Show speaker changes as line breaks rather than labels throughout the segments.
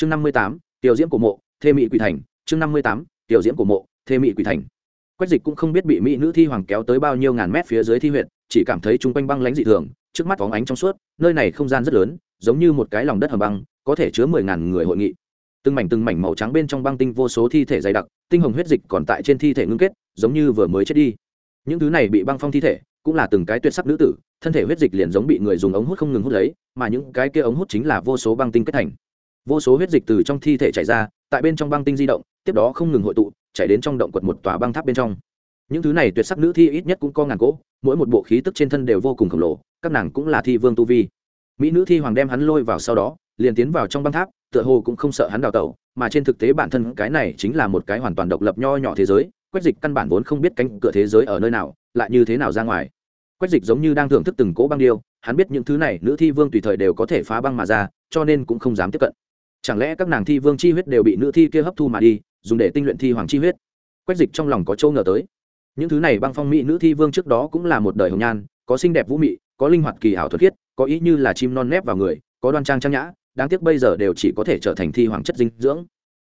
chương năm mươi tám, tiểu diễm của mộ, thê mỹ quỷ thành. Chương năm mươi tám, tiểu diễm của mộ, thê mỹ quỷ thành. Quách dịch cũng không biết bị mỹ nữ thi hoàng kéo tới bao nhiêu ngàn mét phía dưới thi huyện chỉ cảm thấy chung quanh băng lãnh dị thường, trước mắt phóng ánh trong suốt, nơi này không gian rất lớn, giống như một cái lòng đất hầm băng, có thể chứa mười ngàn người hội nghị. Từng mảnh từng mảnh màu trắng bên trong băng tinh vô số thi thể dày đặc, tinh hồng huyết dịch còn tại trên thi thể ngưng kết, giống như vừa mới chết đi. Những thứ này bị băng phong thi thể, cũng là từng cái tuyệt sắc nữ tử, thân thể huyết dịch liền giống bị người dùng ống hút không ngừng hút lấy, mà những cái kia ống hút chính là vô số băng tinh kết thành vô số huyết dịch từ trong thi thể chảy ra, tại bên trong băng tinh di động, tiếp đó không ngừng hội tụ, chảy đến trong động quật một tòa băng tháp bên trong. Những thứ này tuyệt sắc nữ thi ít nhất cũng có ngàn cỗ, mỗi một bộ khí tức trên thân đều vô cùng khổng lồ, các nàng cũng là thi vương tu vi. Mỹ nữ thi hoàng đem hắn lôi vào sau đó, liền tiến vào trong băng tháp, tựa hồ cũng không sợ hắn đào tẩu, mà trên thực tế bản thân cái này chính là một cái hoàn toàn độc lập nho nhỏ thế giới, quách dịch căn bản vốn không biết cánh cửa thế giới ở nơi nào, lại như thế nào ra ngoài. Quách dịch giống như đang thưởng thức từng cỗ băng điêu, hắn biết những thứ này nữ thi vương tùy thời đều có thể phá băng mà ra, cho nên cũng không dám tiếp cận chẳng lẽ các nàng thi vương chi huyết đều bị nữ thi kia hấp thu mà đi, dùng để tinh luyện thi hoàng chi huyết? Quách dịch trong lòng có châu ngờ tới. Những thứ này băng phong mỹ nữ thi vương trước đó cũng là một đời hồng nhan, có xinh đẹp vũ mị, có linh hoạt kỳ ảo thuật khiết, có ý như là chim non nép vào người, có đoan trang trang nhã, đáng tiếc bây giờ đều chỉ có thể trở thành thi hoàng chất dinh dưỡng.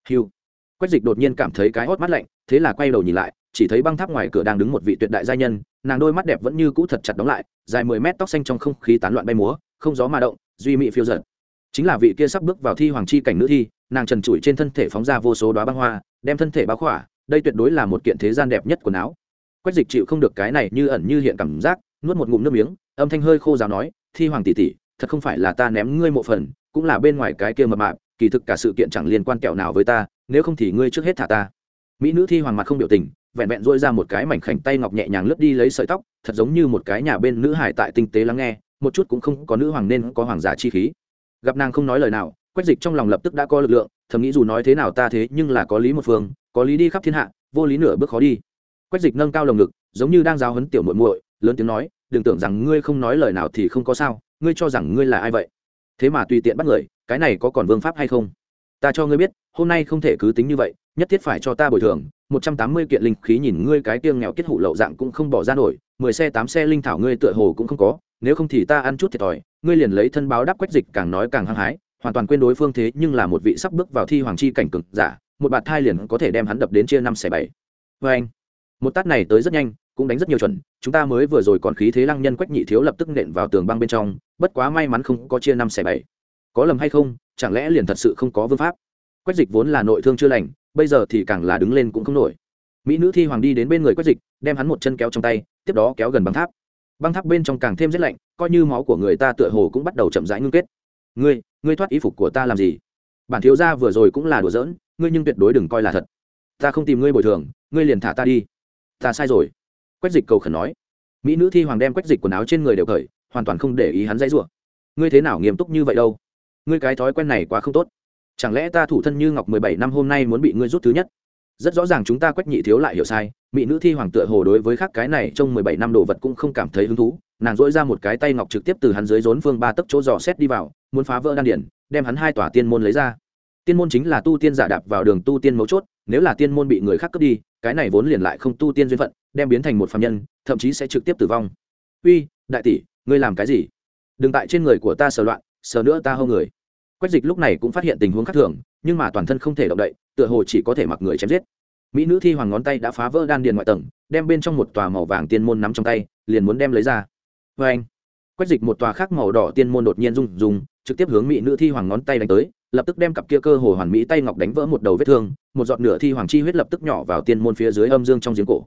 Hiu quách dịch đột nhiên cảm thấy cái hót mắt lạnh, thế là quay đầu nhìn lại, chỉ thấy băng tháp ngoài cửa đang đứng một vị tuyệt đại gia nhân, nàng đôi mắt đẹp vẫn như cũ thật chặt đóng lại, dài mười mét tóc xanh trong không khí tán loạn bay múa, không gió mà động, duy mị phiêu giật chính là vị kia sắp bước vào thi hoàng chi cảnh nữ thi, nàng trần trụi trên thân thể phóng ra vô số đoá băng hoa, đem thân thể báo khỏa, đây tuyệt đối là một kiện thế gian đẹp nhất quần áo. Quách dịch chịu không được cái này như ẩn như hiện cảm giác, nuốt một ngụm nước miếng, âm thanh hơi khô giáo nói, thi hoàng tỷ tỷ, thật không phải là ta ném ngươi mộ phần, cũng là bên ngoài cái kia mập mạp, kỳ thực cả sự kiện chẳng liên quan kẹo nào với ta, nếu không thì ngươi trước hết thả ta. Mỹ nữ thi hoàng mặt không biểu tình, vẹn vẹn dỗi ra một cái mảnh khảnh tay ngọc nhẹ nhàng lướt đi lấy sợi tóc, thật giống như một cái nhà bên nữ hải tại tinh tế lắng nghe, một chút cũng không có nữ hoàng nên có hoàng giả chi khí gặp nàng không nói lời nào, quách dịch trong lòng lập tức đã có lực lượng, thầm nghĩ dù nói thế nào ta thế nhưng là có lý một phương, có lý đi khắp thiên hạ, vô lý nửa bước khó đi. Quách dịch nâng cao lồng ngực, giống như đang giáo hấn tiểu muội muội, lớn tiếng nói, đừng tưởng rằng ngươi không nói lời nào thì không có sao, ngươi cho rằng ngươi là ai vậy? Thế mà tùy tiện bắt người, cái này có còn vương pháp hay không? Ta cho ngươi biết, hôm nay không thể cứ tính như vậy, nhất thiết phải cho ta bồi thường, một trăm tám mươi kiện linh khí nhìn ngươi cái tiêng nghèo kết hủ lậu dạng cũng không bỏ ra nổi, mười xe tám xe linh thảo ngươi tựa hồ cũng không có, nếu không thì ta ăn chút thiệt thòi ngươi liền lấy thân báo đáp quách dịch càng nói càng hăng hái, hoàn toàn quên đối phương thế nhưng là một vị sắp bước vào thi hoàng chi cảnh cực giả, một bạt thai liền có thể đem hắn đập đến chia năm xẻ bảy. Vê anh, một tát này tới rất nhanh, cũng đánh rất nhiều chuẩn, chúng ta mới vừa rồi còn khí thế lăng nhân quách nhị thiếu lập tức nện vào tường băng bên trong, bất quá may mắn không có chia năm xẻ bảy. Có lầm hay không, chẳng lẽ liền thật sự không có vương pháp? Quách dịch vốn là nội thương chưa lành, bây giờ thì càng là đứng lên cũng không nổi. Mỹ nữ thi hoàng đi đến bên người quách dịch, đem hắn một chân kéo trong tay, tiếp đó kéo gần bằng tháp băng tháp bên trong càng thêm rét lạnh, coi như máu của người ta tựa hồ cũng bắt đầu chậm rãi ngưng kết. Ngươi ngươi thoát y phục của ta làm gì? Bản thiếu gia vừa rồi cũng là đùa giỡn, ngươi nhưng tuyệt đối đừng coi là thật. Ta không tìm ngươi bồi thường, ngươi liền thả ta đi. Ta sai rồi. Quách dịch cầu khẩn nói. Mỹ nữ thi hoàng đem quách dịch quần áo trên người đều cởi, hoàn toàn không để ý hắn dãy rủa. Ngươi thế nào nghiêm túc như vậy đâu? Ngươi cái thói quen này quá không tốt. Chẳng lẽ ta thủ thân như ngọc mười bảy năm hôm nay muốn bị ngươi rút thứ nhất? Rất rõ ràng chúng ta quách nhị thiếu lại hiểu sai mỹ nữ thi hoàng tựa hồ đối với khác cái này trong mười bảy năm đồ vật cũng không cảm thấy hứng thú, nàng dỗi ra một cái tay ngọc trực tiếp từ hắn dưới rốn phương ba tấc chỗ dò xét đi vào, muốn phá vỡ đan điển, đem hắn hai tòa tiên môn lấy ra. Tiên môn chính là tu tiên giả đạp vào đường tu tiên mấu chốt, nếu là tiên môn bị người khác cướp đi, cái này vốn liền lại không tu tiên duyên phận, đem biến thành một phạm nhân, thậm chí sẽ trực tiếp tử vong. Uy, đại tỷ, ngươi làm cái gì? Đừng tại trên người của ta sờ loạn, sờ nữa ta hâu người. Quách dịch lúc này cũng phát hiện tình huống khác thường, nhưng mà toàn thân không thể động đậy, tựa hồ chỉ có thể mặc người chém giết mỹ nữ thi hoàng ngón tay đã phá vỡ đan điền ngoại tầng, đem bên trong một tòa màu vàng tiên môn nắm trong tay, liền muốn đem lấy ra. Vê anh quách dịch một tòa khác màu đỏ tiên môn đột nhiên rung rung, trực tiếp hướng mỹ nữ thi hoàng ngón tay đánh tới, lập tức đem cặp kia cơ hồ hoàn mỹ tay ngọc đánh vỡ một đầu vết thương, một giọt nửa thi hoàng chi huyết lập tức nhỏ vào tiên môn phía dưới âm dương trong giếng cổ.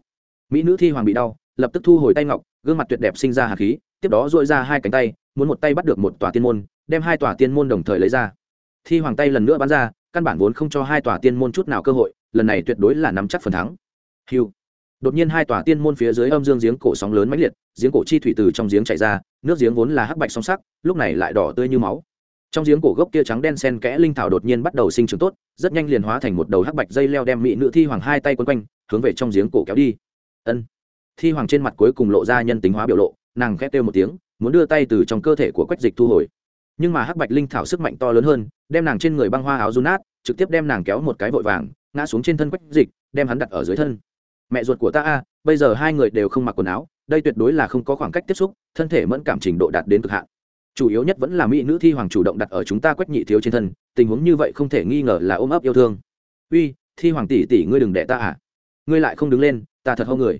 Mỹ nữ thi hoàng bị đau, lập tức thu hồi tay ngọc, gương mặt tuyệt đẹp sinh ra hạt khí, tiếp đó dội ra hai cánh tay, muốn một tay bắt được một tòa tiên môn, đem hai tòa tiên môn đồng thời lấy ra. Thi hoàng tay lần nữa bắn ra, căn bản vốn không cho hai tòa tiên môn chút nào cơ hội lần này tuyệt đối là nắm chắc phần thắng. Hiu đột nhiên hai tòa tiên môn phía dưới âm dương giếng cổ sóng lớn mãnh liệt, giếng cổ chi thủy từ trong giếng chảy ra, nước giếng vốn là hắc bạch song sắc, lúc này lại đỏ tươi như máu. Trong giếng cổ gốc kia trắng đen sen kẽ linh thảo đột nhiên bắt đầu sinh trưởng tốt, rất nhanh liền hóa thành một đầu hắc bạch dây leo đem mỹ nữ thi hoàng hai tay quấn quanh, hướng về trong giếng cổ kéo đi. Ân. Thi hoàng trên mặt cuối cùng lộ ra nhân tính hóa biểu lộ, nàng khét kêu một tiếng, muốn đưa tay từ trong cơ thể của quách dịch thu hồi. Nhưng mà hắc bạch linh thảo sức mạnh to lớn hơn, đem nàng trên người băng hoa áo run nát, trực tiếp đem nàng kéo một cái vội vàng ngã xuống trên thân quách dịch, đem hắn đặt ở dưới thân. Mẹ ruột của ta a, bây giờ hai người đều không mặc quần áo, đây tuyệt đối là không có khoảng cách tiếp xúc, thân thể mẫn cảm trình độ đạt đến cực hạn. Chủ yếu nhất vẫn là mỹ nữ thi hoàng chủ động đặt ở chúng ta quách nhị thiếu trên thân, tình huống như vậy không thể nghi ngờ là ôm ấp yêu thương. Uy, thi hoàng tỷ tỷ ngươi đừng đẻ ta à. Ngươi lại không đứng lên, ta thật hâu người.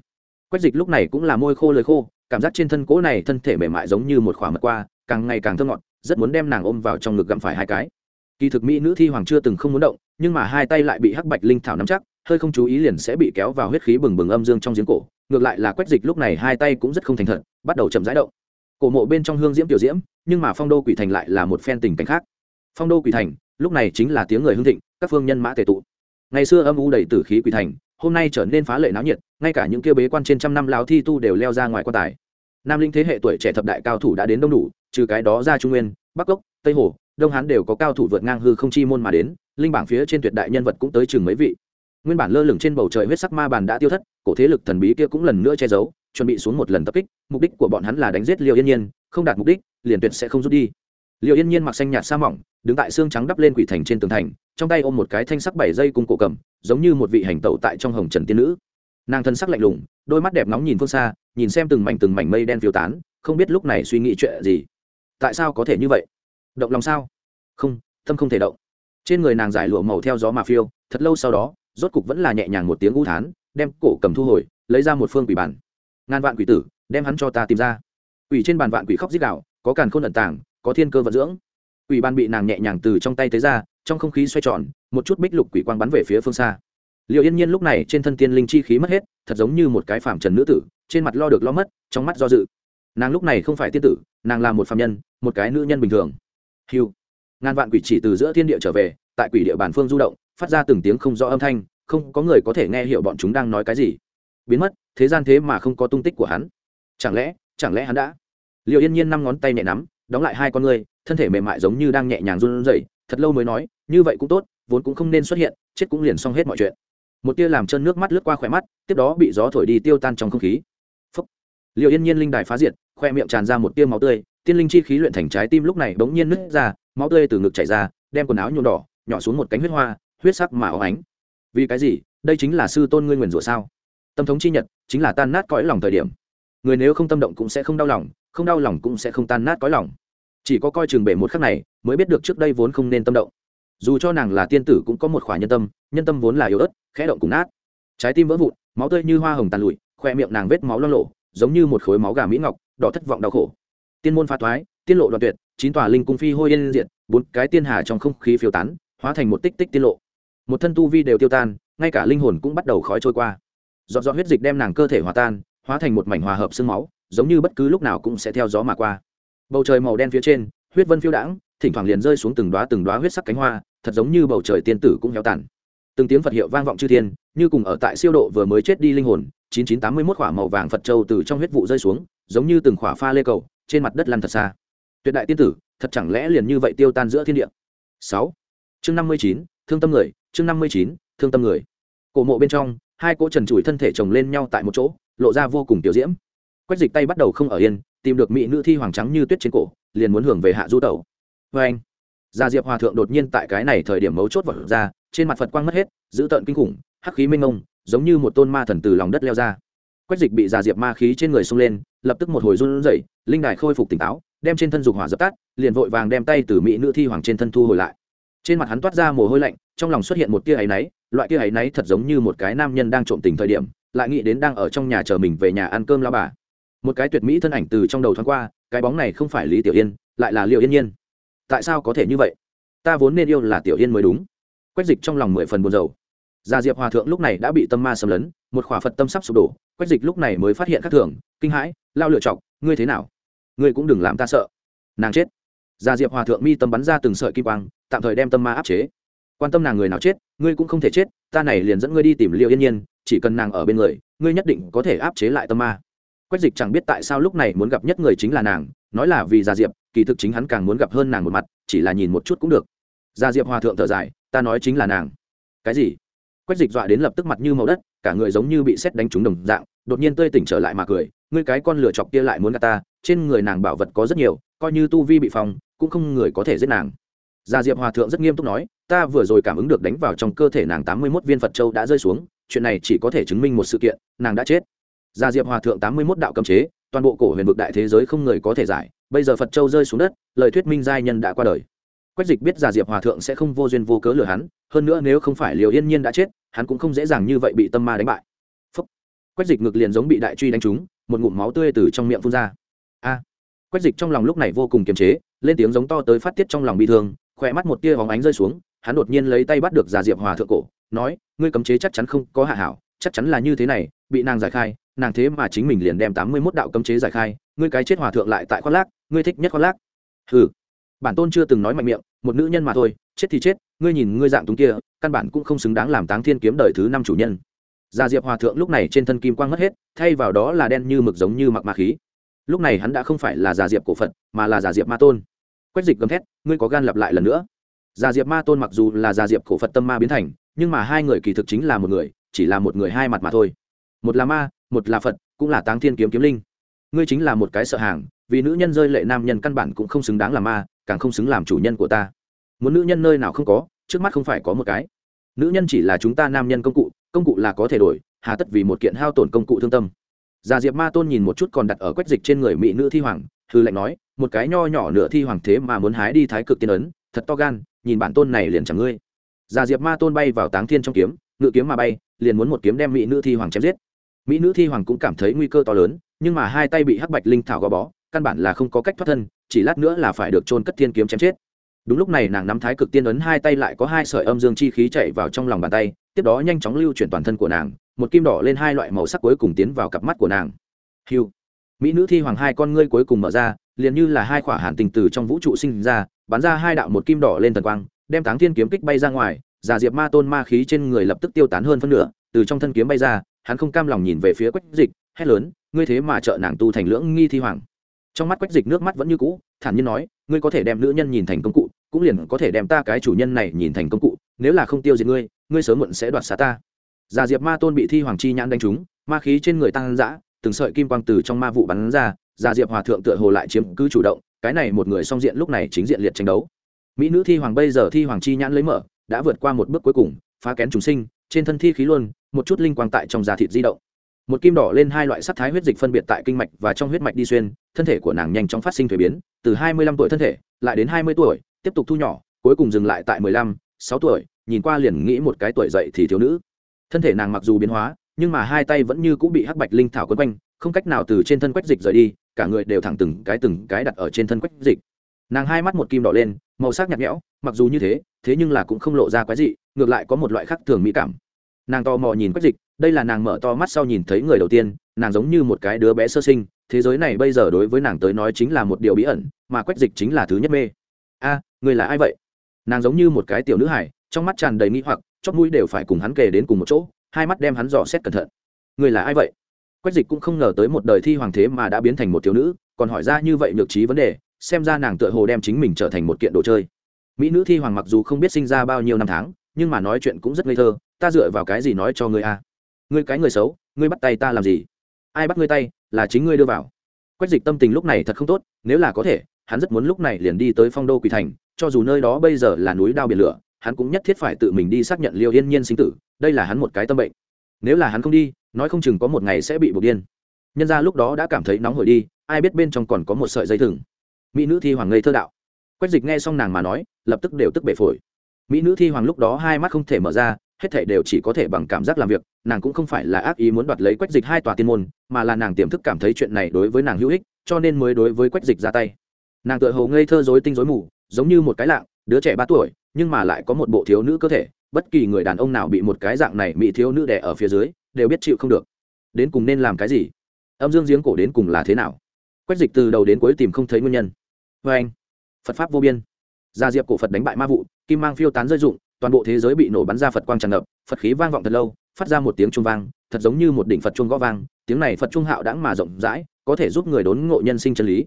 Quách dịch lúc này cũng là môi khô lời khô, cảm giác trên thân cỗ này thân thể mềm mại giống như một khỏa mật qua, càng ngày càng thơ ngọt, rất muốn đem nàng ôm vào trong ngực gặm phải hai cái kỳ thực mỹ nữ thi hoàng chưa từng không muốn động, nhưng mà hai tay lại bị hắc bạch linh thảo nắm chắc, hơi không chú ý liền sẽ bị kéo vào huyết khí bừng bừng âm dương trong giếng cổ, ngược lại là quách dịch lúc này hai tay cũng rất không thành thật, bắt đầu chậm rãi động. Cổ mộ bên trong hương diễm tiểu diễm, nhưng mà phong đô quỷ thành lại là một phen tình cảnh khác. Phong đô quỷ thành, lúc này chính là tiếng người hương thịnh, các phương nhân mã tề tụ. Ngày xưa âm u đầy tử khí quỷ thành, hôm nay trở nên phá lệ náo nhiệt, ngay cả những kia bế quan trên trăm năm lao thi tu đều leo ra ngoài quan tài. Nam linh thế hệ tuổi trẻ thập đại cao thủ đã đến đông đủ, trừ cái đó ra trung nguyên, bắc cốc, tây hồ đông hán đều có cao thủ vượt ngang hư không chi môn mà đến, linh bảng phía trên tuyệt đại nhân vật cũng tới chừng mấy vị. Nguyên bản lơ lửng trên bầu trời huyết sắc ma bàn đã tiêu thất, cổ thế lực thần bí kia cũng lần nữa che giấu, chuẩn bị xuống một lần tập kích, mục đích của bọn hắn là đánh giết liều yên nhiên, không đạt mục đích, liền tuyệt sẽ không rút đi. Liều yên nhiên mặc xanh nhạt sa mỏng, đứng tại xương trắng đắp lên quỷ thành trên tường thành, trong tay ôm một cái thanh sắc bảy dây cùng cổ cầm, giống như một vị hành tẩu tại trong hồng trần tiên nữ. Nàng thân sắc lạnh lùng, đôi mắt đẹp nóng nhìn phương xa, nhìn xem từng mảnh từng mảnh mây đen phiêu tán, không biết lúc này suy nghĩ chuyện gì. Tại sao có thể như vậy? Động lòng sao? Không, tâm không thể động. Trên người nàng giải lụa màu theo gió mà phiêu, thật lâu sau đó, rốt cục vẫn là nhẹ nhàng một tiếng u thán, đem cổ cầm thu hồi, lấy ra một phương quỷ bản. Ngàn vạn quỷ tử, đem hắn cho ta tìm ra. Quỷ trên bàn vạn quỷ khóc dít đạo có càn khôn ẩn tàng, có thiên cơ vận dưỡng. Quỷ ban bị nàng nhẹ nhàng từ trong tay tới ra, trong không khí xoay tròn, một chút bích lục quỷ quang bắn về phía phương xa. Liệu yên nhiên lúc này trên thân tiên linh chi khí mất hết, thật giống như một cái phàm trần nữ tử, trên mặt lo được lo mất, trong mắt do dự. Nàng lúc này không phải tiên tử, nàng là một phàm nhân, một cái nữ nhân bình thường hiu. Ngàn vạn quỷ chỉ từ giữa thiên địa trở về, tại quỷ địa bàn phương du động, phát ra từng tiếng không rõ âm thanh, không có người có thể nghe hiểu bọn chúng đang nói cái gì. Biến mất, thế gian thế mà không có tung tích của hắn. Chẳng lẽ chẳng lẽ hắn đã? Liệu yên nhiên năm ngón tay nhẹ nắm, đóng lại hai con người thân thể mềm mại giống như đang nhẹ nhàng run rẩy, thật lâu mới nói, như vậy cũng tốt, vốn cũng không nên xuất hiện, chết cũng liền xong hết mọi chuyện. Một tia làm chân nước mắt lướt qua khỏe mắt, tiếp đó bị gió thổi đi tiêu tan trong không khí. Phúc. liệu yên nhiên linh đài phá diệt, khoe miệng tràn ra một tia máu tươi tiên linh chi khí luyện thành trái tim lúc này bỗng nhiên nứt ra, máu tươi từ ngực chảy ra, đem quần áo nhuộm đỏ, nhỏ xuống một cánh huyết hoa, huyết sắc mà óng ánh. Vì cái gì? Đây chính là sư tôn ngươi nguyền rủa sao? Tâm thống chi nhật, chính là tan nát cõi lòng thời điểm. Người nếu không tâm động cũng sẽ không đau lòng, không đau lòng cũng sẽ không tan nát cõi lòng. Chỉ có coi chừng bể một khắc này mới biết được trước đây vốn không nên tâm động. Dù cho nàng là tiên tử cũng có một khỏa nhân tâm nhân tâm vốn là yếu ớt, khẽ động cùng nát. Trái tim vỡ vụn, máu tươi như hoa hồng tàn lụi, khoe miệng nàng vết máu lo lộ, giống như một khối máu gà mỹ ngọc, đỏ thất vọng đau khổ tiên môn pha thoái, tiên lộ đoạn tuyệt, chín tòa linh cung phi hôi yên diện bốn cái tiên hà trong không khí phiêu tán, hóa thành một tích tích tiên lộ. Một thân tu vi đều tiêu tan, ngay cả linh hồn cũng bắt đầu khói trôi qua. Dọn dọn huyết dịch đem nàng cơ thể hòa tan, hóa thành một mảnh hòa hợp xương máu, giống như bất cứ lúc nào cũng sẽ theo gió mà qua. Bầu trời màu đen phía trên, huyết vân phiêu đãng, thỉnh thoảng liền rơi xuống từng đoá từng đoá huyết sắc cánh hoa, thật giống như bầu trời tiên tử cũng héo tàn. Từng tiếng phật hiệu vang vọng chư thiên, như cùng ở tại siêu độ vừa mới chết đi linh hồn 9981 khỏa màu vàng phật châu từ trong huyết vụ rơi xuống, giống như từng khỏa pha lê cầu trên mặt đất lăn thật xa. Tuyệt đại tiên tử, thật chẳng lẽ liền như vậy tiêu tan giữa thiên địa? Sáu. Chương năm mươi chín, thương tâm người, chương năm mươi chín, thương tâm người. Cổ mộ bên trong, hai cỗ trần trụi thân thể chồng lên nhau tại một chỗ, lộ ra vô cùng tiểu diễm. Quách dịch tay bắt đầu không ở yên, tìm được mỹ nữ thi hoàng trắng như tuyết trên cổ, liền muốn hưởng về hạ du tẩu. Vê anh, gia diệp hòa thượng đột nhiên tại cái này thời điểm mấu chốt vật ra, trên mặt phật quang mất hết giữ tợn kinh khủng, hắc khí mênh mông, giống như một tôn ma thần từ lòng đất leo ra quách dịch bị già diệp ma khí trên người xông lên, lập tức một hồi run rẩy, linh đài khôi phục tỉnh táo, đem trên thân dục hỏa dập tắt, liền vội vàng đem tay từ mỹ nữ thi hoàng trên thân thu hồi lại. Trên mặt hắn toát ra mồ hôi lạnh, trong lòng xuất hiện một tia áy náy, loại tia áy náy thật giống như một cái nam nhân đang trộm tình thời điểm, lại nghĩ đến đang ở trong nhà chờ mình về nhà ăn cơm lao bà. Một cái tuyệt mỹ thân ảnh từ trong đầu thoáng qua, cái bóng này không phải lý tiểu yên, lại là liệu yên nhiên. Tại sao có thể như vậy? Ta vốn nên yêu là tiểu yên mới đúng. Quách dịch trong lòng mười phần buồn rầu. Gia diệp hòa thượng lúc này đã bị tâm ma xâm lấn một khỏa phật tâm sắp sụp đổ, quách dịch lúc này mới phát hiện các thường, kinh hãi, lao lựa chọc, ngươi thế nào? Ngươi cũng đừng làm ta sợ. Nàng chết. Gia diệp hòa thượng mi tâm bắn ra từng sợi kim quang, tạm thời đem tâm ma áp chế. Quan tâm nàng người nào chết, ngươi cũng không thể chết, ta này liền dẫn ngươi đi tìm liệu yên nhiên, chỉ cần nàng ở bên người, ngươi nhất định có thể áp chế lại tâm ma. Quách dịch chẳng biết tại sao lúc này muốn gặp nhất người chính là nàng, nói là vì gia diệp, kỳ thực chính hắn càng muốn gặp hơn nàng một mặt, chỉ là nhìn một chút cũng được. Gia diệp hòa thượng thở dài, ta nói chính là nàng. Cái gì? Quách dịch dọa đến lập tức mặt như màu đất cả người giống như bị xét đánh trúng đồng dạng, đột nhiên tươi tỉnh trở lại mà cười, ngươi cái con lửa chọc kia lại muốn gạt ta, trên người nàng bảo vật có rất nhiều, coi như tu vi bị phòng cũng không người có thể giết nàng. Gia diệp hòa thượng rất nghiêm túc nói, ta vừa rồi cảm ứng được đánh vào trong cơ thể nàng tám mươi mốt viên phật châu đã rơi xuống, chuyện này chỉ có thể chứng minh một sự kiện, nàng đã chết. Gia diệp hòa thượng tám mươi mốt đạo cấm chế, toàn bộ cổ huyền vực đại thế giới không người có thể giải, bây giờ phật châu rơi xuống đất, lời thuyết minh giai nhân đã qua đời. Quách dịch biết gia diệp hòa thượng sẽ không vô duyên vô cớ lừa hắn, hơn nữa nếu không phải liều yên nhiên đã chết hắn cũng không dễ dàng như vậy bị tâm ma đánh bại. Phúc. quách dịch ngực liền giống bị đại truy đánh trúng, một ngụm máu tươi từ trong miệng phun ra. A. Quách dịch trong lòng lúc này vô cùng kiềm chế, lên tiếng giống to tới phát tiết trong lòng bị thương, khỏe mắt một tia hóng ánh rơi xuống, hắn đột nhiên lấy tay bắt được già diệp hòa thượng cổ, nói, ngươi cấm chế chắc chắn không có hạ hảo, chắc chắn là như thế này, bị nàng giải khai, nàng thế mà chính mình liền đem tám mươi mốt đạo cấm chế giải khai, ngươi cái chết hòa thượng lại tại khoác lác, ngươi thích nhất khoác lác. Hừ. Bản tôn chưa từng nói mạnh miệng một nữ nhân mà thôi, chết thì chết, ngươi nhìn ngươi dạng túng kia, căn bản cũng không xứng đáng làm táng thiên kiếm đời thứ năm chủ nhân. Gia diệp hòa thượng lúc này trên thân kim quang mất hết, thay vào đó là đen như mực giống như mặc ma khí. Lúc này hắn đã không phải là gia diệp cổ phật, mà là gia diệp ma tôn. Quách dịch gầm thét, ngươi có gan lặp lại lần nữa. Gia diệp ma tôn mặc dù là gia diệp cổ phật tâm ma biến thành, nhưng mà hai người kỳ thực chính là một người, chỉ là một người hai mặt mà thôi. Một là ma, một là phật, cũng là táng thiên kiếm kiếm linh. Ngươi chính là một cái sợ hàng, vì nữ nhân rơi lệ nam nhân căn bản cũng không xứng đáng làm ma càng không xứng làm chủ nhân của ta. Muốn nữ nhân nơi nào không có, trước mắt không phải có một cái. Nữ nhân chỉ là chúng ta nam nhân công cụ công cụ là có thể đổi, hà tất vì một kiện hao tổn công cụ thương tâm. Già diệp ma tôn nhìn một chút còn đặt ở quách dịch trên người mỹ nữ thi hoàng thư lạnh nói, một cái nho nhỏ nửa thi hoàng thế mà muốn hái đi thái cực tiên ấn, thật to gan, nhìn bản tôn này liền chẳng ngươi. Già diệp ma tôn bay vào táng thiên trong kiếm, ngự kiếm mà bay, liền muốn một kiếm đem mỹ nữ thi hoàng chém giết. Mỹ nữ thi hoàng cũng cảm thấy nguy cơ to lớn, nhưng mà hai tay bị hắc bạch linh thảo gò bó căn bản là không có cách thoát thân, chỉ lát nữa là phải được trôn cất thiên kiếm chém chết. Đúng lúc này nàng nắm thái cực tiên ấn hai tay lại có hai sợi âm dương chi khí chạy vào trong lòng bàn tay, tiếp đó nhanh chóng lưu chuyển toàn thân của nàng, một kim đỏ lên hai loại màu sắc cuối cùng tiến vào cặp mắt của nàng. Hiu mỹ nữ thi hoàng hai con ngươi cuối cùng mở ra, liền như là hai khỏa hàn tình từ trong vũ trụ sinh ra, bắn ra hai đạo một kim đỏ lên tần quang, đem táng thiên kiếm kích bay ra ngoài, giả diệp ma tôn ma khí trên người lập tức tiêu tán hơn phân nửa, từ trong thân kiếm bay ra, hắn không cam lòng nhìn về phía quách dịch, hét lớn, ngươi thế mà trợ nàng tu thành lưỡng nghi thi hoàng trong mắt quách dịch nước mắt vẫn như cũ, thản nhiên nói, ngươi có thể đem nữ nhân nhìn thành công cụ, cũng liền có thể đem ta cái chủ nhân này nhìn thành công cụ, nếu là không tiêu diệt ngươi ngươi sớm muộn sẽ đoạt xá ta. Già diệp ma tôn bị thi hoàng chi nhãn đánh trúng, ma khí trên người tăng dã, từng sợi kim quang từ trong ma vụ bắn ra già diệp hòa thượng tựa hồ lại chiếm cứ chủ động, cái này một người song diện lúc này chính diện liệt tranh đấu. Mỹ nữ thi hoàng bây giờ thi hoàng chi nhãn lấy mở, đã vượt qua một bước cuối cùng, phá kén chúng sinh, trên thân thi khí luôn một chút linh quang tại trong da thịt di động một kim đỏ lên hai loại sắc thái huyết dịch phân biệt tại kinh mạch và trong huyết mạch đi xuyên, thân thể của nàng nhanh chóng phát sinh thuế biến, từ hai mươi lăm tuổi thân thể, lại đến hai mươi tuổi, tiếp tục thu nhỏ, cuối cùng dừng lại tại mười lăm, sáu tuổi, nhìn qua liền nghĩ một cái tuổi dậy thì thiếu nữ. Thân thể nàng mặc dù biến hóa, nhưng mà hai tay vẫn như cũng bị hắc bạch linh thảo quấn quanh, không cách nào từ trên thân quách dịch rời đi, cả người đều thẳng từng cái từng cái đặt ở trên thân quách dịch. Nàng hai mắt một kim đỏ lên, màu sắc nhạt nhẽo, mặc dù như thế thế nhưng là cũng không lộ ra quái dị, ngược lại có một loại khác thường mỹ cảm. Nàng to mò nhìn quách dịch đây là nàng mở to mắt sau nhìn thấy người đầu tiên, nàng giống như một cái đứa bé sơ sinh, thế giới này bây giờ đối với nàng tới nói chính là một điều bí ẩn, mà quách dịch chính là thứ nhất mê. A, người là ai vậy? Nàng giống như một cái tiểu nữ hải trong mắt tràn đầy nghĩ hoặc chót mũi đều phải cùng hắn kề đến cùng một chỗ, hai mắt đem hắn dò xét cẩn thận. Người là ai vậy? Quách dịch cũng không ngờ tới một đời thi hoàng thế mà đã biến thành một thiếu nữ, còn hỏi ra như vậy nhược trí vấn đề, xem ra nàng tựa hồ đem chính mình trở thành một kiện đồ chơi. Mỹ nữ thi hoàng mặc dù không biết sinh ra bao nhiêu năm tháng, nhưng mà nói chuyện cũng rất ngây thơ, ta dựa vào cái gì nói cho ngươi a? à? Ngươi cái người xấu, ngươi bắt tay ta làm gì? Ai bắt ngươi tay, là chính ngươi đưa vào. Quách dịch tâm tình lúc này thật không tốt, nếu là có thể, hắn rất muốn lúc này liền đi tới phong đô quỳ thành, cho dù nơi đó bây giờ là núi đao biển lửa, hắn cũng nhất thiết phải tự mình đi xác nhận liêu yên nhiên sinh tử, đây là hắn một cái tâm bệnh. Nếu là hắn không đi, nói không chừng có một ngày sẽ bị buộc điên. Nhân ra lúc đó đã cảm thấy nóng hổi đi, ai biết bên trong còn có một sợi dây thừng. Mỹ nữ thi hoàng ngây thơ đạo. Quách dịch nghe xong nàng mà nói, lập tức đều tức bể phổi. Mỹ nữ thi hoàng lúc đó hai mắt không thể mở ra hết thảy đều chỉ có thể bằng cảm giác làm việc, nàng cũng không phải là ác ý muốn đoạt lấy quách dịch hai tòa tiên môn, mà là nàng tiềm thức cảm thấy chuyện này đối với nàng hữu ích, cho nên mới đối với quách dịch ra tay. Nàng tựa hồ ngây thơ rối tinh rối mù, giống như một cái lạng, đứa trẻ ba tuổi, nhưng mà lại có một bộ thiếu nữ cơ thể, bất kỳ người đàn ông nào bị một cái dạng này bị thiếu nữ đè ở phía dưới, đều biết chịu không được. Đến cùng nên làm cái gì? Âm dương giếng cổ đến cùng là thế nào? Quách dịch từ đầu đến cuối tìm không thấy nguyên nhân. Vê anh. Phật pháp vô biên. Gia diệp cổ phật đánh bại ma vụ, kim mang phiêu tán rơi dụng toàn bộ thế giới bị nổ bắn ra phật quang tràn ngập, phật khí vang vọng thật lâu, phát ra một tiếng trung vang, thật giống như một đỉnh phật chuông gõ vang, tiếng này phật trung hạo đãng mà rộng rãi, có thể giúp người đốn ngộ nhân sinh chân lý.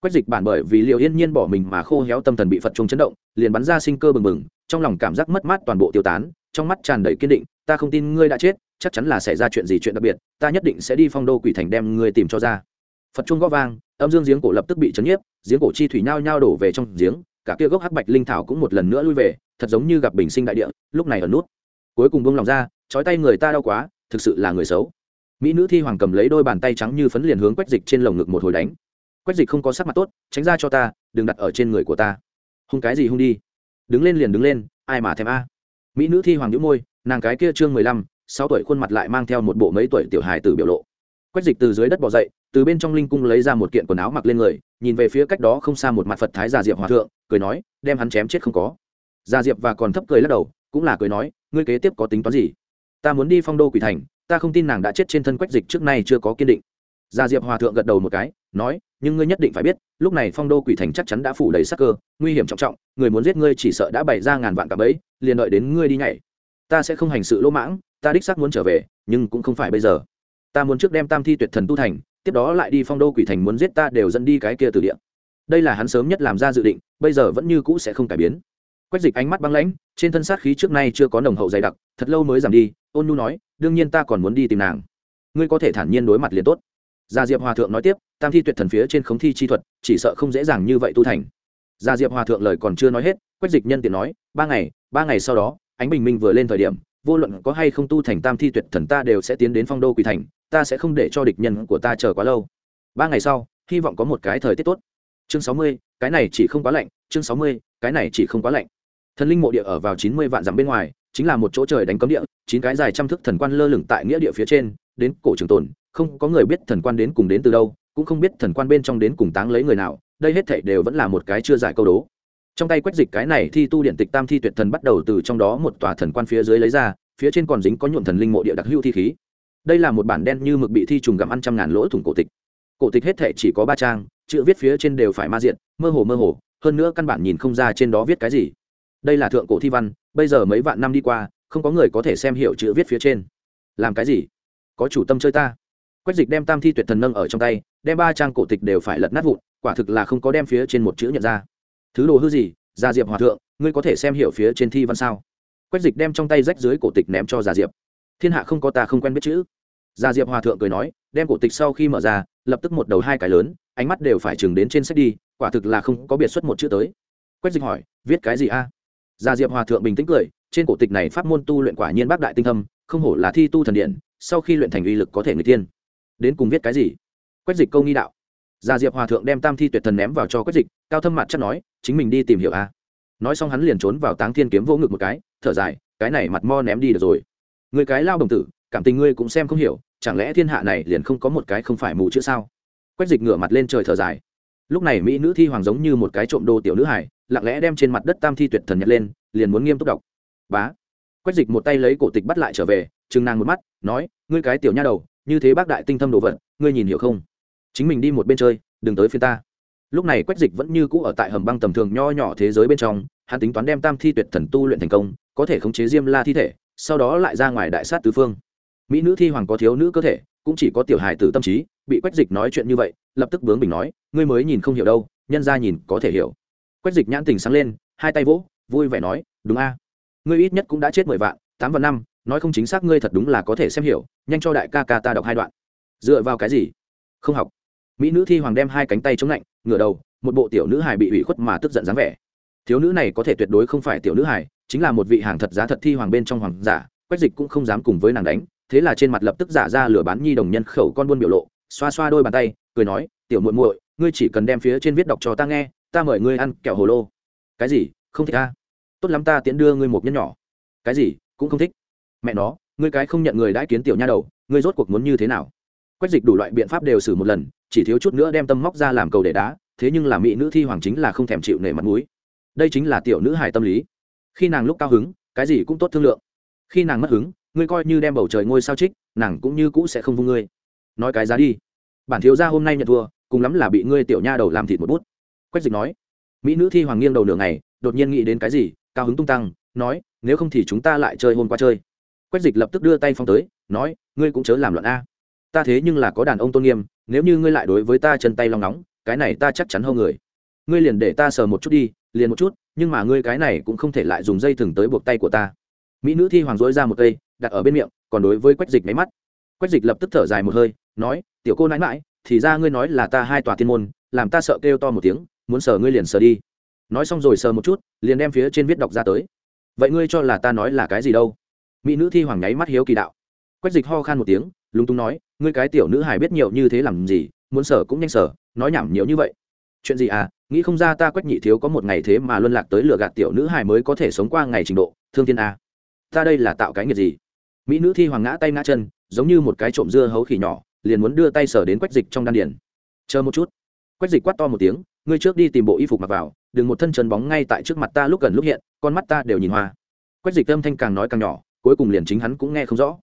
Quách dịch bản bởi vì liệu yên nhiên bỏ mình mà khô héo tâm thần bị phật trung chấn động, liền bắn ra sinh cơ bừng bừng, trong lòng cảm giác mất mát toàn bộ tiêu tán, trong mắt tràn đầy kiên định, ta không tin ngươi đã chết, chắc chắn là xảy ra chuyện gì chuyện đặc biệt, ta nhất định sẽ đi phong đô quỷ thành đem ngươi tìm cho ra. Phật trung gõ vang, âm dương giếng cổ lập tức bị chấn nhiếp, giếng cổ chi thủy nhao nhao đổ về trong giếng, cả kia gốc hắc bạch linh thảo cũng một lần nữa lui về thật giống như gặp bình sinh đại địa, lúc này ở nút. Cuối cùng bông lòng ra, trói tay người ta đau quá, thực sự là người xấu. Mỹ nữ thi hoàng cầm lấy đôi bàn tay trắng như phấn liền hướng quách dịch trên lồng ngực một hồi đánh. Quách dịch không có sắc mặt tốt, tránh ra cho ta, đừng đặt ở trên người của ta. Hung cái gì hung đi? Đứng lên liền đứng lên, ai mà thèm a? Mỹ nữ thi hoàng nhũ môi, nàng cái kia trương mười lăm, sáu tuổi khuôn mặt lại mang theo một bộ mấy tuổi tiểu hài tử biểu lộ. Quách dịch từ dưới đất bỏ dậy, từ bên trong linh cung lấy ra một kiện quần áo mặc lên người, nhìn về phía cách đó không xa một mặt phật thái già diệp hòa thượng, cười nói, đem hắn chém chết không có. Gia diệp và còn thấp cười lắc đầu, cũng là cười nói, ngươi kế tiếp có tính toán gì? Ta muốn đi phong đô quỷ thành, ta không tin nàng đã chết trên thân quách dịch trước nay chưa có kiên định. Gia diệp hòa thượng gật đầu một cái, nói, nhưng ngươi nhất định phải biết, lúc này phong đô quỷ thành chắc chắn đã phủ đầy sắc cơ, nguy hiểm trọng trọng, người muốn giết ngươi chỉ sợ đã bày ra ngàn vạn cả bẫy, liền đợi đến ngươi đi nhảy. Ta sẽ không hành sự lỗ mãng, ta đích xác muốn trở về, nhưng cũng không phải bây giờ. Ta muốn trước đem tam thi tuyệt thần tu thành, tiếp đó lại đi phong đô quỷ thành muốn giết ta đều dẫn đi cái kia từ địa. Đây là hắn sớm nhất làm ra dự định, bây giờ vẫn như cũ sẽ không cải biến quách dịch ánh mắt băng lãnh, trên thân sát khí trước nay chưa có nồng hậu dày đặc, thật lâu mới giảm đi, ôn nhu nói, đương nhiên ta còn muốn đi tìm nàng. Ngươi có thể thản nhiên đối mặt liền tốt. Gia diệp hòa thượng nói tiếp, tam thi tuyệt thần phía trên khống thi chi thuật, chỉ sợ không dễ dàng như vậy tu thành. Gia diệp hòa thượng lời còn chưa nói hết, quách dịch nhân tiện nói, ba ngày ba ngày sau đó, ánh bình minh vừa lên thời điểm, vô luận có hay không tu thành tam thi tuyệt thần ta đều sẽ tiến đến phong đô quỳ thành, ta sẽ không để cho địch nhân của ta chờ quá lâu. Ba ngày sau, hy vọng có một cái thời tiết tốt. Chương sáu mươi, cái này chỉ không quá lạnh, chương sáu mươi, cái này chỉ không quá lạnh thần linh mộ địa ở vào chín mươi vạn dặm bên ngoài, chính là một chỗ trời đánh cấm địa, chín cái dài trăm thước thần quan lơ lửng tại nghĩa địa phía trên, đến cổ trường tồn, không có người biết thần quan đến cùng đến từ đâu, cũng không biết thần quan bên trong đến cùng táng lấy người nào, đây hết thảy đều vẫn là một cái chưa giải câu đố. Trong tay quách dịch cái này thi tu điện tịch tam thi tuyệt thần bắt đầu từ trong đó một tòa thần quan phía dưới lấy ra, phía trên còn dính có nhuộm thần linh mộ địa đặc hữu thi khí. Đây là một bản đen như mực bị thi trùng gặm ăn trăm ngàn lỗ thủng cổ tịch. Cổ tịch hết thể chỉ có ba trang, chữ viết phía trên đều phải ma diện, mơ hồ mơ hồ, hơn nữa căn bản nhìn không ra trên đó viết cái gì đây là thượng cổ thi văn, bây giờ mấy vạn năm đi qua, không có người có thể xem hiểu chữ viết phía trên. Làm cái gì? Có chủ tâm chơi ta. Quách dịch đem tam thi tuyệt thần nâng ở trong tay, đem ba trang cổ tịch đều phải lật nát vụn, quả thực là không có đem phía trên một chữ nhận ra. Thứ đồ hư gì? Gia diệp hòa thượng, ngươi có thể xem hiểu phía trên thi văn sao? Quách dịch đem trong tay rách dưới cổ tịch ném cho gia diệp. Thiên hạ không có ta không quen biết chữ. Gia diệp hòa thượng cười nói, đem cổ tịch sau khi mở ra, lập tức một đầu hai cái lớn, ánh mắt đều phải chừng đến trên sách đi, quả thực là không có biệt xuất một chữ tới. Quách dịch hỏi, viết cái gì a? Gia diệp hòa thượng bình tĩnh cười, trên cổ tịch này pháp môn tu luyện quả nhiên bác đại tinh thâm, không hổ là thi tu thần điện, sau khi luyện thành uy lực có thể người tiên. Đến cùng viết cái gì? Quách dịch câu nghi đạo. Gia diệp hòa thượng đem tam thi tuyệt thần ném vào cho quách dịch, cao thâm mặt chắc nói, chính mình đi tìm hiểu a. Nói xong hắn liền trốn vào táng thiên kiếm vô ngực một cái, thở dài, cái này mặt mo ném đi được rồi. Người cái lao đồng tử, cảm tình ngươi cũng xem không hiểu, chẳng lẽ thiên hạ này liền không có một cái không phải mù chữ sao? Quách dịch ngửa mặt lên trời thở dài lúc này mỹ nữ thi hoàng giống như một cái trộm đồ tiểu nữ hải lặng lẽ đem trên mặt đất tam thi tuyệt thần nhặt lên, liền muốn nghiêm túc đọc. Bá. Quách dịch một tay lấy cổ tịch bắt lại trở về chừng nàng một mắt, nói, ngươi cái tiểu nha đầu, như thế bác đại tinh thâm đồ vật, ngươi nhìn hiểu không? Chính mình đi một bên chơi, đừng tới phía ta. Lúc này quách dịch vẫn như cũ ở tại hầm băng tầm thường nho nhỏ thế giới bên trong, hắn tính toán đem tam thi tuyệt thần tu luyện thành công, có thể khống chế diêm la thi thể, sau đó lại ra ngoài đại sát tứ phương. Mỹ nữ thi hoàng có thiếu nữ cơ thể cũng chỉ có tiểu hài tử tâm trí, bị quách dịch nói chuyện như vậy, lập tức bướng bình nói, ngươi mới nhìn không hiểu đâu, nhân ra nhìn có thể hiểu. Quách dịch nhãn tình sáng lên, hai tay vỗ, vui vẻ nói, đúng a. Ngươi ít nhất cũng đã chết mười vạn, tám vạn năm, nói không chính xác ngươi thật đúng là có thể xem hiểu, nhanh cho đại ca ca ta đọc hai đoạn. Dựa vào cái gì? Không học. Mỹ nữ thi hoàng đem hai cánh tay chống lạnh, ngửa đầu, một bộ tiểu nữ hài bị ủy khuất mà tức giận dáng vẻ. Thiếu nữ này có thể tuyệt đối không phải tiểu nữ hài, chính là một vị hàng thật giá thật thi hoàng bên trong hoàng giả, quách dịch cũng không dám cùng với nàng đánh thế là trên mặt lập tức giả ra lừa bán nhi đồng nhân khẩu con buôn biểu lộ, xoa xoa đôi bàn tay, cười nói, tiểu muội muội, ngươi chỉ cần đem phía trên viết đọc cho ta nghe, ta mời ngươi ăn kẹo hồ lô. Cái gì? Không thích ta? Tốt lắm ta tiễn đưa ngươi một nhân nhỏ. Cái gì? Cũng không thích. Mẹ nó, ngươi cái không nhận người đã kiến tiểu nha đầu, ngươi rốt cuộc muốn như thế nào? Quách dịch đủ loại biện pháp đều xử một lần, chỉ thiếu chút nữa đem tâm móc ra làm cầu để đá, thế nhưng là mỹ nữ thi hoàng chính là không thèm chịu nể mặt mũi. Đây chính là tiểu nữ hài tâm lý. Khi nàng lúc cao hứng, cái gì cũng tốt thương lượng. Khi nàng mất hứng ngươi coi như đem bầu trời ngôi sao trích, nàng cũng như cũ sẽ không vung ngươi. Nói cái giá đi. Bản thiếu gia hôm nay nhận thua, cùng lắm là bị ngươi tiểu nha đầu làm thịt một bút. Quách dịch nói. Mỹ nữ thi hoàng nghiêng đầu nửa ngày, đột nhiên nghĩ đến cái gì, cao hứng tung tăng, nói, nếu không thì chúng ta lại chơi hôm qua chơi. Quách dịch lập tức đưa tay phong tới, nói, ngươi cũng chớ làm loạn a. Ta thế nhưng là có đàn ông tôn nghiêm, nếu như ngươi lại đối với ta chân tay long nóng, cái này ta chắc chắn hơn người. Ngươi liền để ta sờ một chút đi, liền một chút, nhưng mà ngươi cái này cũng không thể lại dùng dây thừng tới buộc tay của ta. Mỹ nữ thi hoàng dối ra một cây đặt ở bên miệng còn đối với quách dịch máy mắt. Quách dịch lập tức thở dài một hơi nói tiểu cô nãi mãi thì ra ngươi nói là ta hai tòa thiên môn làm ta sợ kêu to một tiếng muốn sờ ngươi liền sờ đi. Nói xong rồi sờ một chút liền đem phía trên viết đọc ra tới. Vậy ngươi cho là ta nói là cái gì đâu? Mỹ nữ thi hoàng nháy mắt hiếu kỳ đạo. Quách dịch ho khan một tiếng lúng túng nói ngươi cái tiểu nữ hài biết nhiều như thế làm gì muốn sở cũng nhanh sở nói nhảm nhiều như vậy. Chuyện gì à? Nghĩ không ra ta quách nhị thiếu có một ngày thế mà luân lạc tới lừa gạt tiểu nữ hài mới có thể sống qua ngày trình độ thương thiên à, ta đây là tạo cái nghiệp gì? Mỹ nữ thi hoàng ngã tay ngã chân, giống như một cái trộm dưa hấu khỉ nhỏ, liền muốn đưa tay sở đến quách dịch trong đan điển chờ một chút. Quách dịch quát to một tiếng, ngươi trước đi tìm bộ y phục mặc vào, đừng một thân trần bóng ngay tại trước mặt ta lúc gần lúc hiện, con mắt ta đều nhìn hoa. Quách dịch âm thanh càng nói càng nhỏ, cuối cùng liền chính hắn cũng nghe không rõ.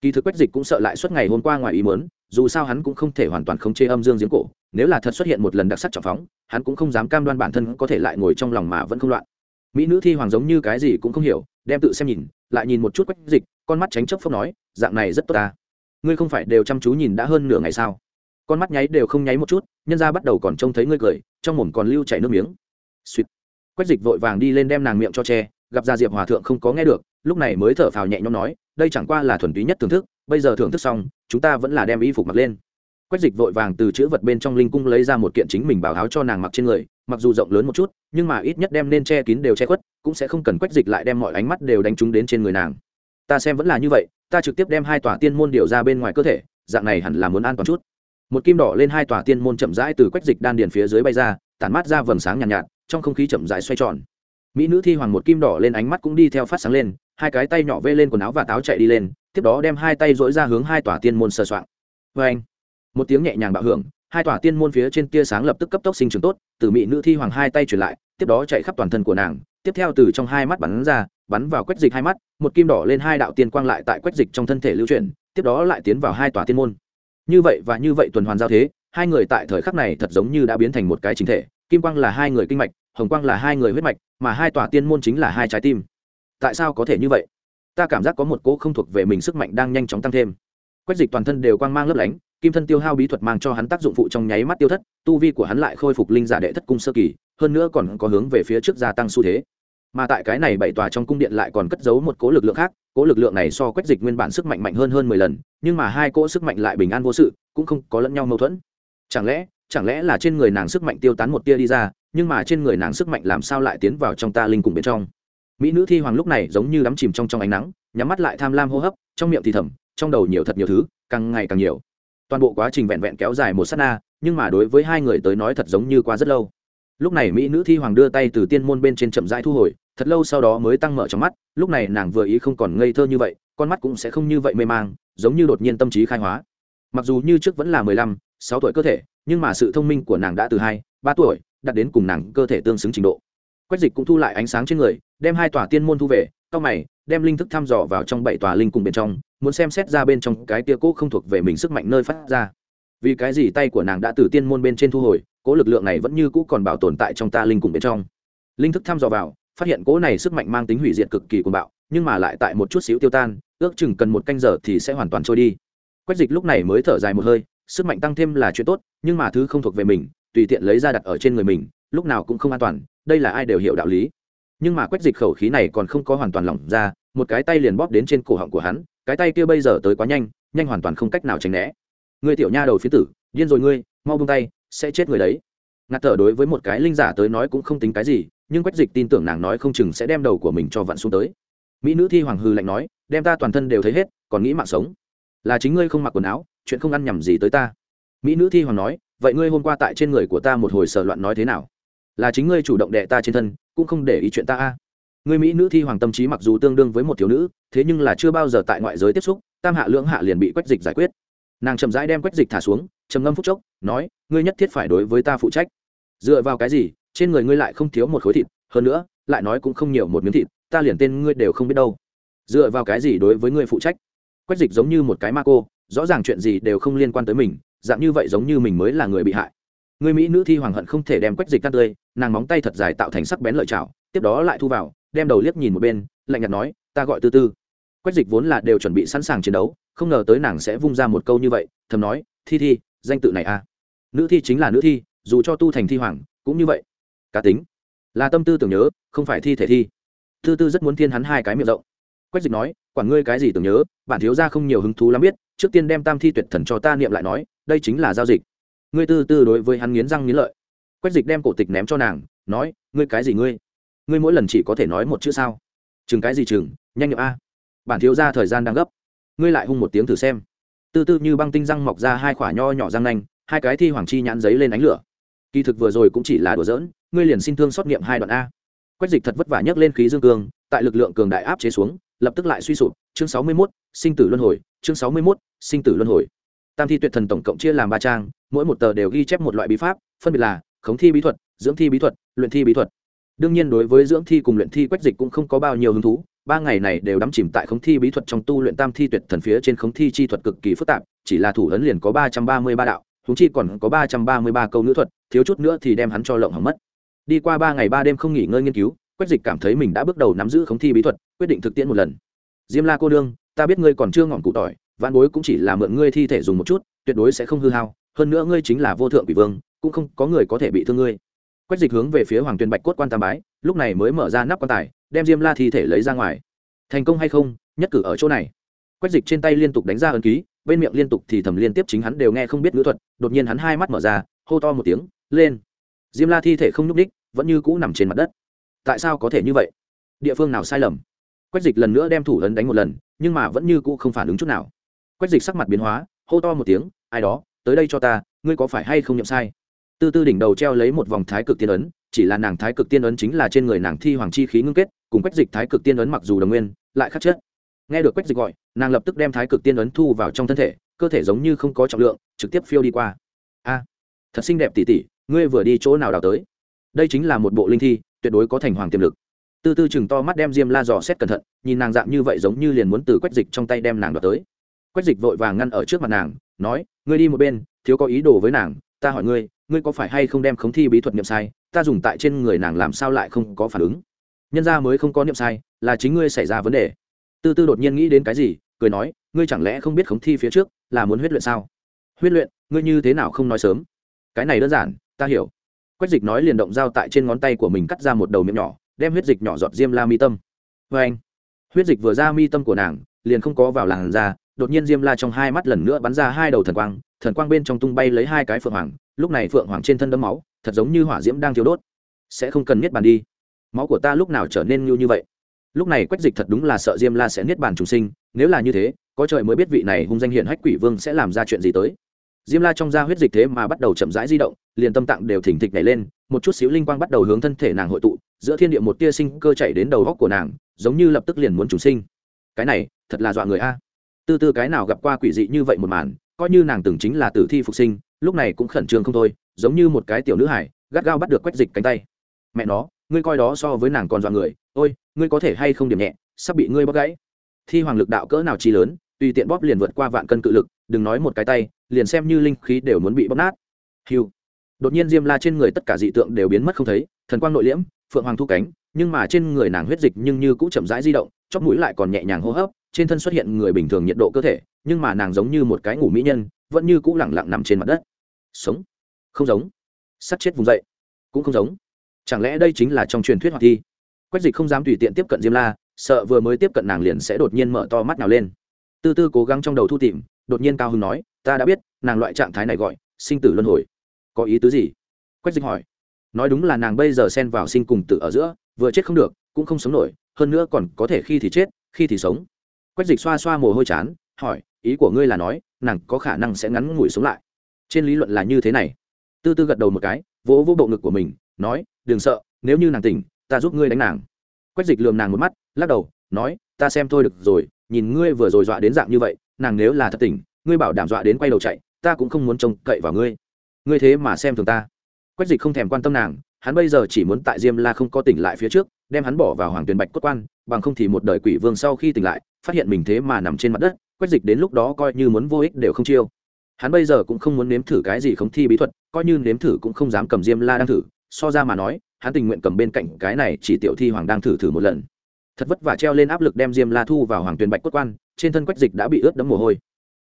Kỳ thực quách dịch cũng sợ lại suốt ngày hôm qua ngoài ý mớn dù sao hắn cũng không thể hoàn toàn không chê âm dương giếng cổ, nếu là thật xuất hiện một lần đặc sắc trọng phóng, hắn cũng không dám cam đoan bản thân có thể lại ngồi trong lòng mà vẫn không loạn. Mỹ nữ thi hoàng giống như cái gì cũng không hiểu, đem tự xem nhìn lại nhìn một chút quách dịch, con mắt tránh chấp phốc nói, dạng này rất tốt ta. Ngươi không phải đều chăm chú nhìn đã hơn nửa ngày sao? Con mắt nháy đều không nháy một chút, nhân ra bắt đầu còn trông thấy ngươi cười, trong mồm còn lưu chảy nước miếng. Suýt quách dịch vội vàng đi lên đem nàng miệng cho che, gặp gia diệp hòa thượng không có nghe được, lúc này mới thở phào nhẹ nhõm nói, đây chẳng qua là thuần túy nhất thưởng thức, bây giờ thưởng thức xong, chúng ta vẫn là đem y phục mặc lên. Quách dịch vội vàng từ chữ vật bên trong linh cung lấy ra một kiện chính mình bảo áo cho nàng mặc trên người mặc dù rộng lớn một chút nhưng mà ít nhất đem nên che kín đều che khuất cũng sẽ không cần quách dịch lại đem mọi ánh mắt đều đánh trúng đến trên người nàng. Ta xem vẫn là như vậy ta trực tiếp đem hai tòa tiên môn điều ra bên ngoài cơ thể dạng này hẳn là muốn an toàn chút. Một kim đỏ lên hai tòa tiên môn chậm rãi từ quách dịch đan điền phía dưới bay ra tản mát ra vầng sáng nhàn nhạt, nhạt trong không khí chậm rãi xoay tròn. Mỹ nữ thi hoàng một kim đỏ lên ánh mắt cũng đi theo phát sáng lên hai cái tay nhỏ vê lên quần áo và táo chạy đi lên tiếp đó đem hai tay dỗi ra hướng hai tòa tiên môn sờ soạng. Vê anh một tiếng nhẹ nhàng bạo hưởng hai tòa tiên môn phía trên tia sáng lập tức cấp tốc sinh trưởng tốt, từ mỹ nữ thi hoàng hai tay truyền lại, tiếp đó chạy khắp toàn thân của nàng, tiếp theo từ trong hai mắt bắn ra, bắn vào quách dịch hai mắt, một kim đỏ lên hai đạo tiên quang lại tại quách dịch trong thân thể lưu chuyển, tiếp đó lại tiến vào hai tòa tiên môn. Như vậy và như vậy tuần hoàn giao thế, hai người tại thời khắc này thật giống như đã biến thành một cái chính thể, kim quang là hai người kinh mạch, hồng quang là hai người huyết mạch, mà hai tòa tiên môn chính là hai trái tim. Tại sao có thể như vậy? Ta cảm giác có một cỗ không thuộc về mình sức mạnh đang nhanh chóng tăng thêm. Quách dịch toàn thân đều quang mang lấp lánh kim thân tiêu hao bí thuật mang cho hắn tác dụng phụ trong nháy mắt tiêu thất, tu vi của hắn lại khôi phục linh giả đệ thất cung sơ kỳ, hơn nữa còn có hướng về phía trước gia tăng xu thế. Mà tại cái này bảy tòa trong cung điện lại còn cất giấu một cố lực lượng khác cố lực lượng này so quét dịch nguyên bản sức mạnh mạnh hơn hơn mười lần, nhưng mà hai cỗ sức mạnh lại bình an vô sự, cũng không có lẫn nhau mâu thuẫn. Chẳng lẽ chẳng lẽ là trên người nàng sức mạnh tiêu tán một tia đi ra, nhưng mà trên người nàng sức mạnh làm sao lại tiến vào trong ta linh cùng bên trong? Mỹ nữ thi hoàng lúc này giống như đắm chìm trong trong ánh nắng, nhắm mắt lại tham lam hô hấp, trong miệng thì thầm, trong đầu nhiều thật nhiều thứ, càng ngày càng nhiều toàn bộ quá trình vẹn vẹn kéo dài một s á t na, nhưng mà đối với hai người tới nói thật giống như qua rất lâu. Lúc này mỹ nữ thi hoàng đưa tay từ tiên môn bên trên chậm rãi thu hồi, thật lâu sau đó mới tăng mở trong mắt, lúc này nàng vừa ý không còn ngây thơ như vậy, con mắt cũng sẽ không như vậy mê mang, giống như đột nhiên tâm trí khai hóa. Mặc dù như trước vẫn là mười lăm, sáu tuổi cơ thể, nhưng mà sự thông minh của nàng đã từ hai, ba tuổi đặt đến cùng nàng cơ thể tương xứng trình độ. Quách dịch cũng thu lại ánh sáng trên người, đem hai tòa tiên môn thu về cao mày, đem linh thức thăm dò vào trong bảy tòa linh cùng bên trong, muốn xem xét ra bên trong cái tia cố không thuộc về mình sức mạnh nơi phát ra. Vì cái gì tay của nàng đã từ tiên môn bên trên thu hồi, cố lực lượng này vẫn như cũ còn bảo tồn tại trong ta linh cùng bên trong. Linh thức thăm dò vào, phát hiện cố này sức mạnh mang tính hủy diệt cực kỳ cuồng bạo, nhưng mà lại tại một chút xíu tiêu tan, ước chừng cần một canh giờ thì sẽ hoàn toàn trôi đi. Quách dịch lúc này mới thở dài một hơi, sức mạnh tăng thêm là chuyện tốt, nhưng mà thứ không thuộc về mình, tùy tiện lấy ra đặt ở trên người mình, lúc nào cũng không an toàn, đây là ai đều hiểu đạo lý nhưng mà quách dịch khẩu khí này còn không có hoàn toàn lỏng ra, một cái tay liền bóp đến trên cổ họng của hắn, cái tay kia bây giờ tới quá nhanh nhanh hoàn toàn không cách nào tránh né. Ngươi tiểu nha đầu phía tử, điên rồi ngươi, mau buông tay, sẽ chết người đấy. Ngạt thở đối với một cái linh giả tới nói cũng không tính cái gì, nhưng quách dịch tin tưởng nàng nói không chừng sẽ đem đầu của mình cho vặn xuống tới. Mỹ nữ thi hoàng hư lạnh nói, đem ta toàn thân đều thấy hết, còn nghĩ mạng sống. Là chính ngươi không mặc quần áo, chuyện không ăn nhầm gì tới ta. Mỹ nữ thi hoàng nói, vậy ngươi hôm qua tại trên người của ta một hồi sờ loạn nói thế nào? Là chính ngươi chủ động đệ ta trên thân cũng không để ý chuyện ta a. Người mỹ nữ thi hoàng tâm trí mặc dù tương đương với một thiếu nữ, thế nhưng là chưa bao giờ tại ngoại giới tiếp xúc, tam hạ lưỡng hạ liền bị quách dịch giải quyết. Nàng chậm rãi đem quách dịch thả xuống, trầm ngâm phúc chốc, nói, ngươi nhất thiết phải đối với ta phụ trách. Dựa vào cái gì, trên người ngươi lại không thiếu một khối thịt, hơn nữa, lại nói cũng không nhiều một miếng thịt, ta liền tên ngươi đều không biết đâu. Dựa vào cái gì đối với ngươi phụ trách? Quách dịch giống như một cái ma cô, rõ ràng chuyện gì đều không liên quan tới mình, dạng như vậy giống như mình mới là người bị hại người mỹ nữ thi hoàng hận không thể đem quách dịch cắt tươi, nàng móng tay thật dài tạo thành sắc bén lợi chảo, tiếp đó lại thu vào, đem đầu liếc nhìn một bên, lạnh nhạt nói, ta gọi tư tư. Quách dịch vốn là đều chuẩn bị sẵn sàng chiến đấu, không ngờ tới nàng sẽ vung ra một câu như vậy, thầm nói, thi thi, danh tự này à? Nữ thi chính là nữ thi, dù cho tu thành thi hoàng, cũng như vậy. Cá tính. Là tâm tư tưởng nhớ, không phải thi thể thi. Tư tư rất muốn thiên hắn hai cái miệng rộng. Quách dịch nói, quản ngươi cái gì tưởng nhớ, bản thiếu ra không nhiều hứng thú lắm biết, trước tiên đem tam thi tuyệt thần cho ta niệm lại nói, đây chính là giao dịch ngươi tư tư đối với hắn nghiến răng nghiến lợi. Quách dịch đem cổ tịch ném cho nàng nói ngươi cái gì ngươi? Ngươi mỗi lần chỉ có thể nói một chữ sao? Chừng cái gì chừng nhanh nhậm a. Bản thiếu ra thời gian đang gấp. Ngươi lại hung một tiếng thử xem. Tư tư như băng tinh răng mọc ra hai khoả nho nhỏ răng nanh hai cái thi hoàng chi nhãn giấy lên ánh lửa. Kỳ thực vừa rồi cũng chỉ là đùa giỡn ngươi liền xin thương xót nghiệm hai đoạn a. Quách dịch thật vất vả nhấc lên khí dương cương tại lực lượng cường đại áp chế xuống lập tức lại suy sụp. Chương sáu mươi 61, sinh tử luân hồi chương sáu mươi 61, sinh tử luân hồi tam thi tuyệt thần tổng cộng chia làm ba trang, mỗi một tờ đều ghi chép một loại bí pháp, phân biệt là khống thi bí thuật, dưỡng thi bí thuật, luyện thi bí thuật. Đương nhiên đối với dưỡng thi cùng luyện thi quách dịch cũng không có bao nhiêu hứng thú, ba ngày này đều đắm chìm tại khống thi bí thuật trong tu luyện tam thi tuyệt thần phía trên khống thi chi thuật cực kỳ phức tạp, chỉ là thủ ấn liền có ba trăm ba mươi ba đạo húng chi còn có ba trăm ba mươi ba câu ngữ thuật, thiếu chút nữa thì đem hắn cho lộng hỏng mất. Đi qua ba ngày ba đêm không nghỉ ngơi nghiên cứu, quách dịch cảm thấy mình đã bước đầu nắm giữ khống thi bí thuật, quyết định thực tiễn một lần. Diêm la cô đương ta biết ngươi còn chưa ngọn cụ tỏi vạn bối cũng chỉ là mượn ngươi thi thể dùng một chút, tuyệt đối sẽ không hư hao, hơn nữa ngươi chính là vô thượng quỷ vương, cũng không có người có thể bị thương ngươi. Quách dịch hướng về phía hoàng tuyền bạch cốt quan tam bái, lúc này mới mở ra nắp quan tài, đem diêm la thi thể lấy ra ngoài. Thành công hay không, nhất cử ở chỗ này. Quách dịch trên tay liên tục đánh ra ấn ký, bên miệng liên tục thì thầm liên tiếp chính hắn đều nghe không biết ngữ thuật, đột nhiên hắn hai mắt mở ra, hô to một tiếng, lên! Diêm la thi thể không nhúc đích vẫn như cũ nằm trên mặt đất. Tại sao có thể như vậy? Địa phương nào sai lầm? Quách dịch lần nữa đem thủ ấn đánh một lần, nhưng mà vẫn như cũ không phản ứng chút nào quách dịch sắc mặt biến hóa, hô to một tiếng, ai đó, tới đây cho ta, ngươi có phải hay không nhậm sai? Tư tư đỉnh đầu treo lấy một vòng thái cực tiên ấn, chỉ là nàng thái cực tiên ấn chính là trên người nàng thi hoàng chi khí ngưng kết, cùng quách dịch thái cực tiên ấn mặc dù đồng nguyên, lại khắc chết nghe được quách dịch gọi, nàng lập tức đem thái cực tiên ấn thu vào trong thân thể, cơ thể giống như không có trọng lượng, trực tiếp phiêu đi qua. A, thật xinh đẹp tỉ tỉ ngươi vừa đi chỗ nào đào tới? Đây chính là một bộ linh thi, tuyệt đối có thành hoàng tiềm lực. Tư tư chừng to mắt đem diêm la dò xét cẩn thận, nhìn nàng dạng như vậy giống như liền muốn từ quách dịch trong tay đem nàng đoạt tới quách dịch vội vàng ngăn ở trước mặt nàng, nói, ngươi đi một bên, thiếu có ý đồ với nàng, ta hỏi ngươi ngươi có phải hay không đem khống thi bí thuật niệm sai, ta dùng tại trên người nàng làm sao lại không có phản ứng? Nhân ra mới không có niệm sai, là chính ngươi xảy ra vấn đề. Tư tư đột nhiên nghĩ đến cái gì, cười nói, ngươi chẳng lẽ không biết khống thi phía trước là muốn huyết luyện sao? Huyết luyện? Ngươi như thế nào không nói sớm? Cái này đơn giản, ta hiểu. Quách dịch nói liền động dao tại trên ngón tay của mình cắt ra một đầu miệng nhỏ, đem huyết dịch nhỏ giọt diêm la mi tâm. Vê anh huyết dịch vừa ra mi tâm của nàng, liền không có vào làn da đột nhiên diêm la trong hai mắt lần nữa bắn ra hai đầu thần quang thần quang bên trong tung bay lấy hai cái phượng hoàng, lúc này phượng hoàng trên thân đấm máu, thật giống như hỏa diễm đang thiếu đốt. Sẽ không cần niết bàn đi. Máu của ta lúc nào trở nên như như vậy? Lúc này quách dịch thật đúng là sợ diêm la sẽ niết bàn trùng sinh, nếu là như thế, có trời mới biết vị này hung danh hiện hách quỷ vương sẽ làm ra chuyện gì tới. Diêm la trong da huyết dịch thế mà bắt đầu chậm rãi di động, liền tâm tạng đều thỉnh thịch nhảy lên, một chút xíu linh quang bắt đầu hướng thân thể nàng hội tụ, giữa thiên địa một tia sinh cơ chạy đến đầu góc của nàng, giống như lập tức liền muốn trùng sinh. Cái này, thật là dọa người a tư tư cái nào gặp qua quỷ dị như vậy một màn, coi như nàng từng chính là tử thi phục sinh, lúc này cũng khẩn trương không thôi, giống như một cái tiểu nữ hải, gắt gao bắt được quách dịch cánh tay. Mẹ nó, ngươi coi đó so với nàng còn dọa người, ôi, ngươi có thể hay không điểm nhẹ, sắp bị ngươi bóp gãy. Thi hoàng lực đạo cỡ nào chi lớn, tùy tiện bóp liền vượt qua vạn cân cự lực, đừng nói một cái tay, liền xem như linh khí đều muốn bị bóp nát. Hiu đột nhiên diêm la trên người tất cả dị tượng đều biến mất không thấy, thần quang nội liễm, phượng hoàng thu cánh, nhưng mà trên người nàng huyết dịch nhưng như cũng chậm rãi di động, chóp mũi lại còn nhẹ nhàng hô hấp trên thân xuất hiện người bình thường nhiệt độ cơ thể, nhưng mà nàng giống như một cái ngủ mỹ nhân, vẫn như cũ lẳng lặng nằm trên mặt đất. Sống? Không giống. Sắt chết vùng dậy. Cũng không giống. Chẳng lẽ đây chính là trong truyền thuyết hoạt thi? Quách dịch không dám tùy tiện tiếp cận diêm la, sợ vừa mới tiếp cận nàng liền sẽ đột nhiên mở to mắt nào lên. Tư tư cố gắng trong đầu thu tìm, đột nhiên cao hưng nói, ta đã biết, nàng loại trạng thái này gọi, sinh tử luân hồi. Có ý tứ gì? Quách dịch hỏi. Nói đúng là nàng bây giờ xen vào sinh cùng tử ở giữa, vừa chết không được, cũng không sống nổi, hơn nữa còn có thể khi thì chết, khi thì sống quách dịch xoa xoa mồ hôi chán, hỏi, ý của ngươi là nói, nàng có khả năng sẽ ngắn ngủi sống lại. Trên lý luận là như thế này. Tư tư gật đầu một cái, vỗ vỗ bộ ngực của mình, nói, đừng sợ, nếu như nàng tỉnh, ta giúp ngươi đánh nàng. Quách dịch lườm nàng một mắt, lắc đầu, nói, ta xem thôi được rồi, nhìn ngươi vừa rồi dọa đến dạng như vậy, nàng nếu là thật tỉnh, ngươi bảo đảm dọa đến quay đầu chạy, ta cũng không muốn trông cậy vào ngươi. Ngươi thế mà xem thường ta. Quách dịch không thèm quan tâm nàng, hắn bây giờ chỉ muốn tại diêm la không có tỉnh lại phía trước đem hắn bỏ vào hoàng tuyền bạch cốt quan, bằng không thì một đời quỷ vương sau khi tỉnh lại, phát hiện mình thế mà nằm trên mặt đất quách dịch đến lúc đó coi như muốn vô ích đều không chiêu. Hắn bây giờ cũng không muốn nếm thử cái gì không thi bí thuật, coi như nếm thử cũng không dám cầm diêm la đang thử, so ra mà nói, hắn tình nguyện cầm bên cạnh cái này chỉ tiểu thi hoàng đang thử thử một lần. Thật vất vả treo lên áp lực đem diêm la thu vào hoàng tuyền bạch cốt quan, trên thân quách dịch đã bị ướt đẫm mồ hôi.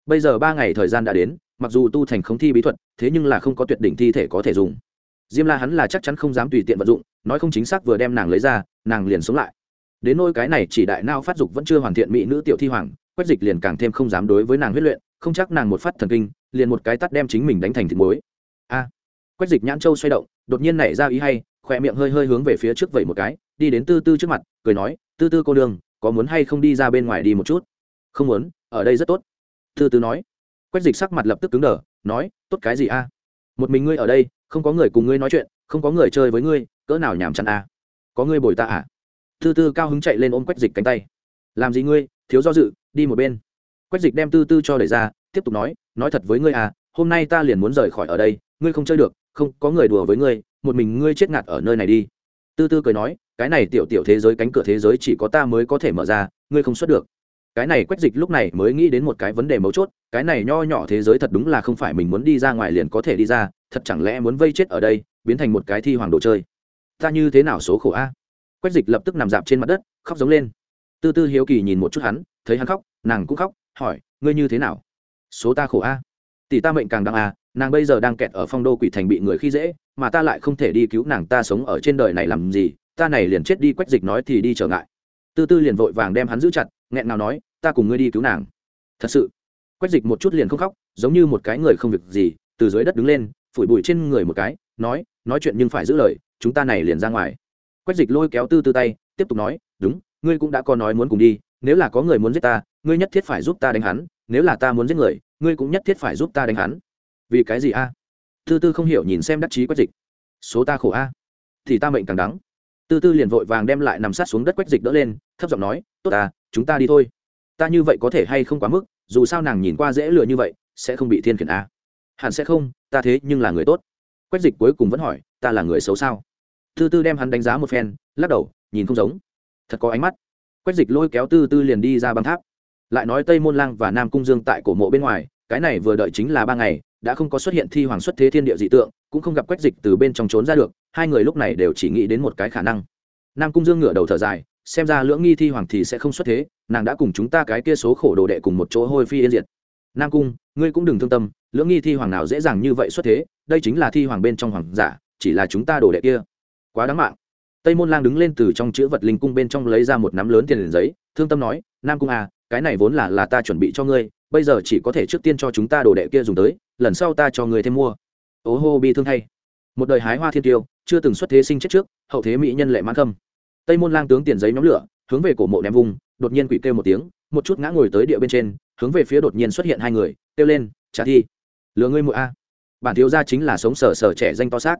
Bây giờ ba ngày thời gian đã đến, mặc dù tu thành không thi bí thuật, thế nhưng là không có tuyệt đỉnh thi thể có thể dùng diêm la hắn là chắc chắn không dám tùy tiện vận dụng nói không chính xác vừa đem nàng lấy ra nàng liền sống lại. Đến nôi cái này chỉ đại nao phát dục vẫn chưa hoàn thiện mỹ nữ tiểu thi hoàng quách dịch liền càng thêm không dám đối với nàng huyết luyện không chắc nàng một phát thần kinh liền một cái tắt đem chính mình đánh thành thịt muối. A. Quách dịch nhãn châu xoay động đột nhiên nảy ra ý hay khỏe miệng hơi hơi hướng về phía trước vẩy một cái đi đến tư tư trước mặt cười nói tư tư cô đường, có muốn hay không đi ra bên ngoài đi một chút? Không muốn ở đây rất tốt. Tư tư nói. Quách dịch sắc mặt lập tức cứng đờ nói tốt cái gì a? Một mình ngươi ở đây, không có người cùng ngươi nói chuyện, không có người chơi với ngươi, cỡ nào nhàm chán à? có ngươi bồi ta à? Tư tư cao hứng chạy lên ôm quách dịch cánh tay. Làm gì ngươi, thiếu do dự, đi một bên. Quách dịch đem tư tư cho đẩy ra, tiếp tục nói nói thật với ngươi à hôm nay ta liền muốn rời khỏi ở đây, ngươi không chơi được, không, có người đùa với ngươi, một mình ngươi chết ngạt ở nơi này đi. Tư tư cười nói, cái này tiểu tiểu thế giới cánh cửa thế giới chỉ có ta mới có thể mở ra, ngươi không xuất được cái này quách dịch lúc này mới nghĩ đến một cái vấn đề mấu chốt, cái này nho nhỏ thế giới thật đúng là không phải mình muốn đi ra ngoài liền có thể đi ra, thật chẳng lẽ muốn vây chết ở đây, biến thành một cái thi hoàng đồ chơi. Ta như thế nào số khổ a? Quách dịch lập tức nằm dạp trên mặt đất, khóc giống lên. Tư tư hiếu kỳ nhìn một chút hắn, thấy hắn khóc, nàng cũng khóc, hỏi, ngươi như thế nào? Số ta khổ a. Tỷ ta mệnh càng đăng a, nàng bây giờ đang kẹt ở phong đô quỷ thành bị người khi dễ, mà ta lại không thể đi cứu nàng, ta sống ở trên đời này làm gì, ta này liền chết đi. Quách dịch nói thì đi trở ngại. Tư tư liền vội vàng đem hắn giữ chặt nghẹn nào nói, ta cùng ngươi đi cứu nàng. Thật sự, quách dịch một chút liền không khóc, giống như một cái người không việc gì, từ dưới đất đứng lên, phủi bụi trên người một cái, nói nói chuyện nhưng phải giữ lời, chúng ta này liền ra ngoài. Quách dịch lôi kéo tư tư tay, tiếp tục nói, đúng, ngươi cũng đã có nói muốn cùng đi, nếu là có người muốn giết ta, ngươi nhất thiết phải giúp ta đánh hắn, nếu là ta muốn giết người, ngươi cũng nhất thiết phải giúp ta đánh hắn. Vì cái gì a? Tư tư không hiểu nhìn xem đắc chí quách dịch. Số ta khổ a, thì ta mệnh càng đắng tư tư liền vội vàng đem lại nằm sát xuống đất quách dịch đỡ lên, thấp giọng nói, tốt ta, chúng ta đi thôi. Ta như vậy có thể hay không quá mức, dù sao nàng nhìn qua dễ lừa như vậy, sẽ không bị thiên khiển a. Hẳn sẽ không, ta thế nhưng là người tốt. Quách dịch cuối cùng vẫn hỏi, ta là người xấu sao? Tư tư đem hắn đánh giá một phen, lắc đầu, nhìn không giống. Thật có ánh mắt. Quách dịch lôi kéo tư tư liền đi ra băng tháp. Lại nói tây môn lang và nam cung dương tại cổ mộ bên ngoài, cái này vừa đợi chính là ba ngày đã không có xuất hiện thi hoàng xuất thế thiên địa dị tượng, cũng không gặp quách dịch từ bên trong trốn ra được, hai người lúc này đều chỉ nghĩ đến một cái khả năng. Nam cung dương ngửa đầu thở dài, xem ra lưỡng nghi thi hoàng thì sẽ không xuất thế, nàng đã cùng chúng ta cái kia số khổ đồ đệ cùng một chỗ hôi phi yên diệt. Nam cung, ngươi cũng đừng thương tâm, lưỡng nghi thi hoàng nào dễ dàng như vậy xuất thế, đây chính là thi hoàng bên trong hoàng giả, chỉ là chúng ta đồ đệ kia. Quá đáng mạng. Tây môn lang đứng lên từ trong chữ vật linh cung bên trong lấy ra một nắm lớn tiền liền giấy, thương tâm nói, nam cung à cái này vốn là là ta chuẩn bị cho ngươi, bây giờ chỉ có thể trước tiên cho chúng ta đồ đệ kia dùng tới lần sau ta cho người thêm mua. Ố hô, bi thương thay một đời hái hoa thiên tiêu, chưa từng xuất thế sinh chết trước, hậu thế mỹ nhân lệ mãn khâm tây môn lang tướng tiền giấy nhóm lửa, hướng về cổ mộ ném vùng, đột nhiên quỷ kêu một tiếng, một chút ngã ngồi tới địa bên trên, hướng về phía đột nhiên xuất hiện hai người, kêu lên, trả thi. Lừa ngươi mụa a. Bản thiếu gia chính là sống sờ sờ trẻ danh to xác.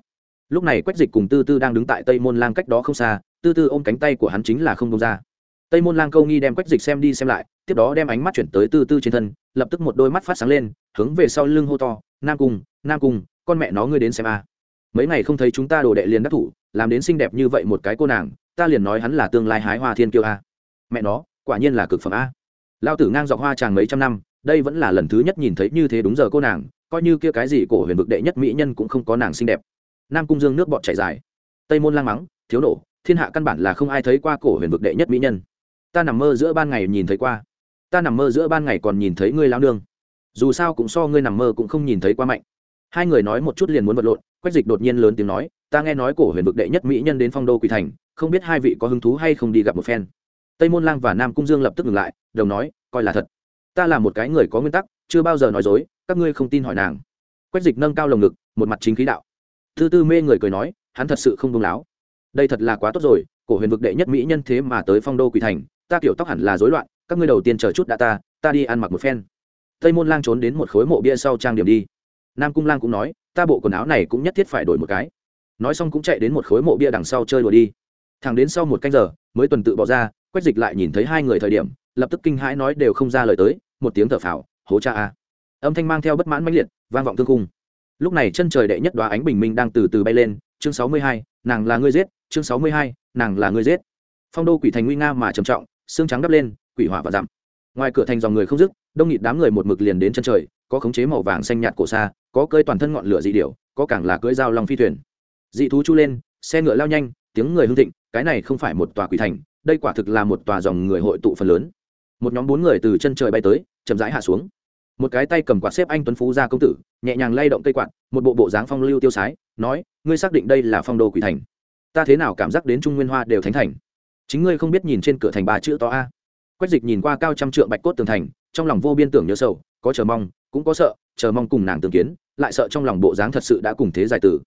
Lúc này quách dịch cùng tư tư đang đứng tại tây môn lang cách đó không xa, tư tư ôm cánh tay của hắn chính là không đông ra. Tây môn lang câu nghi đem quách dịch xem đi xem lại tiếp đó đem ánh mắt chuyển tới tư tư trên thân, lập tức một đôi mắt phát sáng lên, hướng về sau lưng hô to, nam cung nam cung, con mẹ nó ngươi đến xem a. Mấy ngày không thấy chúng ta đồ đệ liền đắc thủ, làm đến xinh đẹp như vậy một cái cô nàng, ta liền nói hắn là tương lai hái hoa thiên kiêu a. Mẹ nó, quả nhiên là cực phẩm a. Lao tử ngang dọc hoa tràng mấy trăm năm, đây vẫn là lần thứ nhất nhìn thấy như thế đúng giờ cô nàng, coi như kia cái gì cổ huyền vực đệ nhất mỹ nhân cũng không có nàng xinh đẹp. Nam cung dương nước bọt chảy dài. Tây môn lang mắng, thiếu nổ, thiên hạ căn bản là không ai thấy qua cổ huyền vực đệ nhất mỹ nhân. Ta nằm mơ giữa ban ngày nhìn thấy qua ta nằm mơ giữa ban ngày còn nhìn thấy ngươi lao nương. Dù sao cũng so ngươi nằm mơ cũng không nhìn thấy qua mạnh. Hai người nói một chút liền muốn vật lộn, quách dịch đột nhiên lớn tiếng nói, ta nghe nói cổ huyền vực đệ nhất mỹ nhân đến phong đô quỳ thành, không biết hai vị có hứng thú hay không đi gặp một phen. Tây môn lang và nam cung dương lập tức ngừng lại, đồng nói, coi là thật. Ta là một cái người có nguyên tắc, chưa bao giờ nói dối, các ngươi không tin hỏi nàng. Quách dịch nâng cao lồng ngực, một mặt chính khí đạo. Thư tư mê người cười nói, hắn thật sự không đông láo. Đây thật là quá tốt rồi, cổ huyền vực đệ nhất mỹ nhân thế mà tới phong đô quỳ thành, ta kiểu tóc hẳn là rối loạn các ngươi đầu tiên chờ chút đã ta ta đi ăn mặc một phen. Tây môn lang trốn đến một khối mộ bia sau trang điểm đi. Nam cung lang cũng nói, ta bộ quần áo này cũng nhất thiết phải đổi một cái. Nói xong cũng chạy đến một khối mộ bia đằng sau chơi đùa đi. Thằng đến sau một canh giờ, mới tuần tự bỏ ra, quách dịch lại nhìn thấy hai người thời điểm, lập tức kinh hãi nói đều không ra lời tới, một tiếng thở phào, hố cha a. Âm thanh mang theo bất mãn mãnh liệt, vang vọng thương cung lúc này chân trời đệ nhất đoá ánh bình minh đang từ từ bay lên, chương sáu mươi hai, nàng là người giết, chương sáu mươi hai, nàng là người giết. Phong đô quỷ thành nguy nga mà trầm trọng, xương trắng đắp lên quỷ hỏa và dặm. Ngoài cửa thành dòng người không dứt, đông nghịt đám người một mực liền đến chân trời, có khống chế màu vàng xanh nhạt cổ xa, có cơi toàn thân ngọn lửa dị điệu có cảng là cưỡi dao long phi thuyền. Dị thú chu lên, xe ngựa lao nhanh, tiếng người hưng thịnh, cái này không phải một tòa quỷ thành, đây quả thực là một tòa dòng người hội tụ phần lớn. Một nhóm bốn người từ chân trời bay tới, chậm rãi hạ xuống. Một cái tay cầm quạt xếp anh tuấn phú ra công tử, nhẹ nhàng lay động cây quạt, một bộ bộ dáng phong lưu tiêu sái, nói, ngươi xác định đây là phong đô quỷ thành. Ta thế nào cảm giác đến trung nguyên hoa đều thánh thành? Chính ngươi không biết nhìn trên cửa thành ba chữ to a quách dịch nhìn qua cao trăm trượng bạch cốt tường thành, trong lòng vô biên tưởng nhớ sầu, có chờ mong, cũng có sợ, chờ mong cùng nàng tương kiến, lại sợ trong lòng bộ dáng thật sự đã cùng thế giải tử.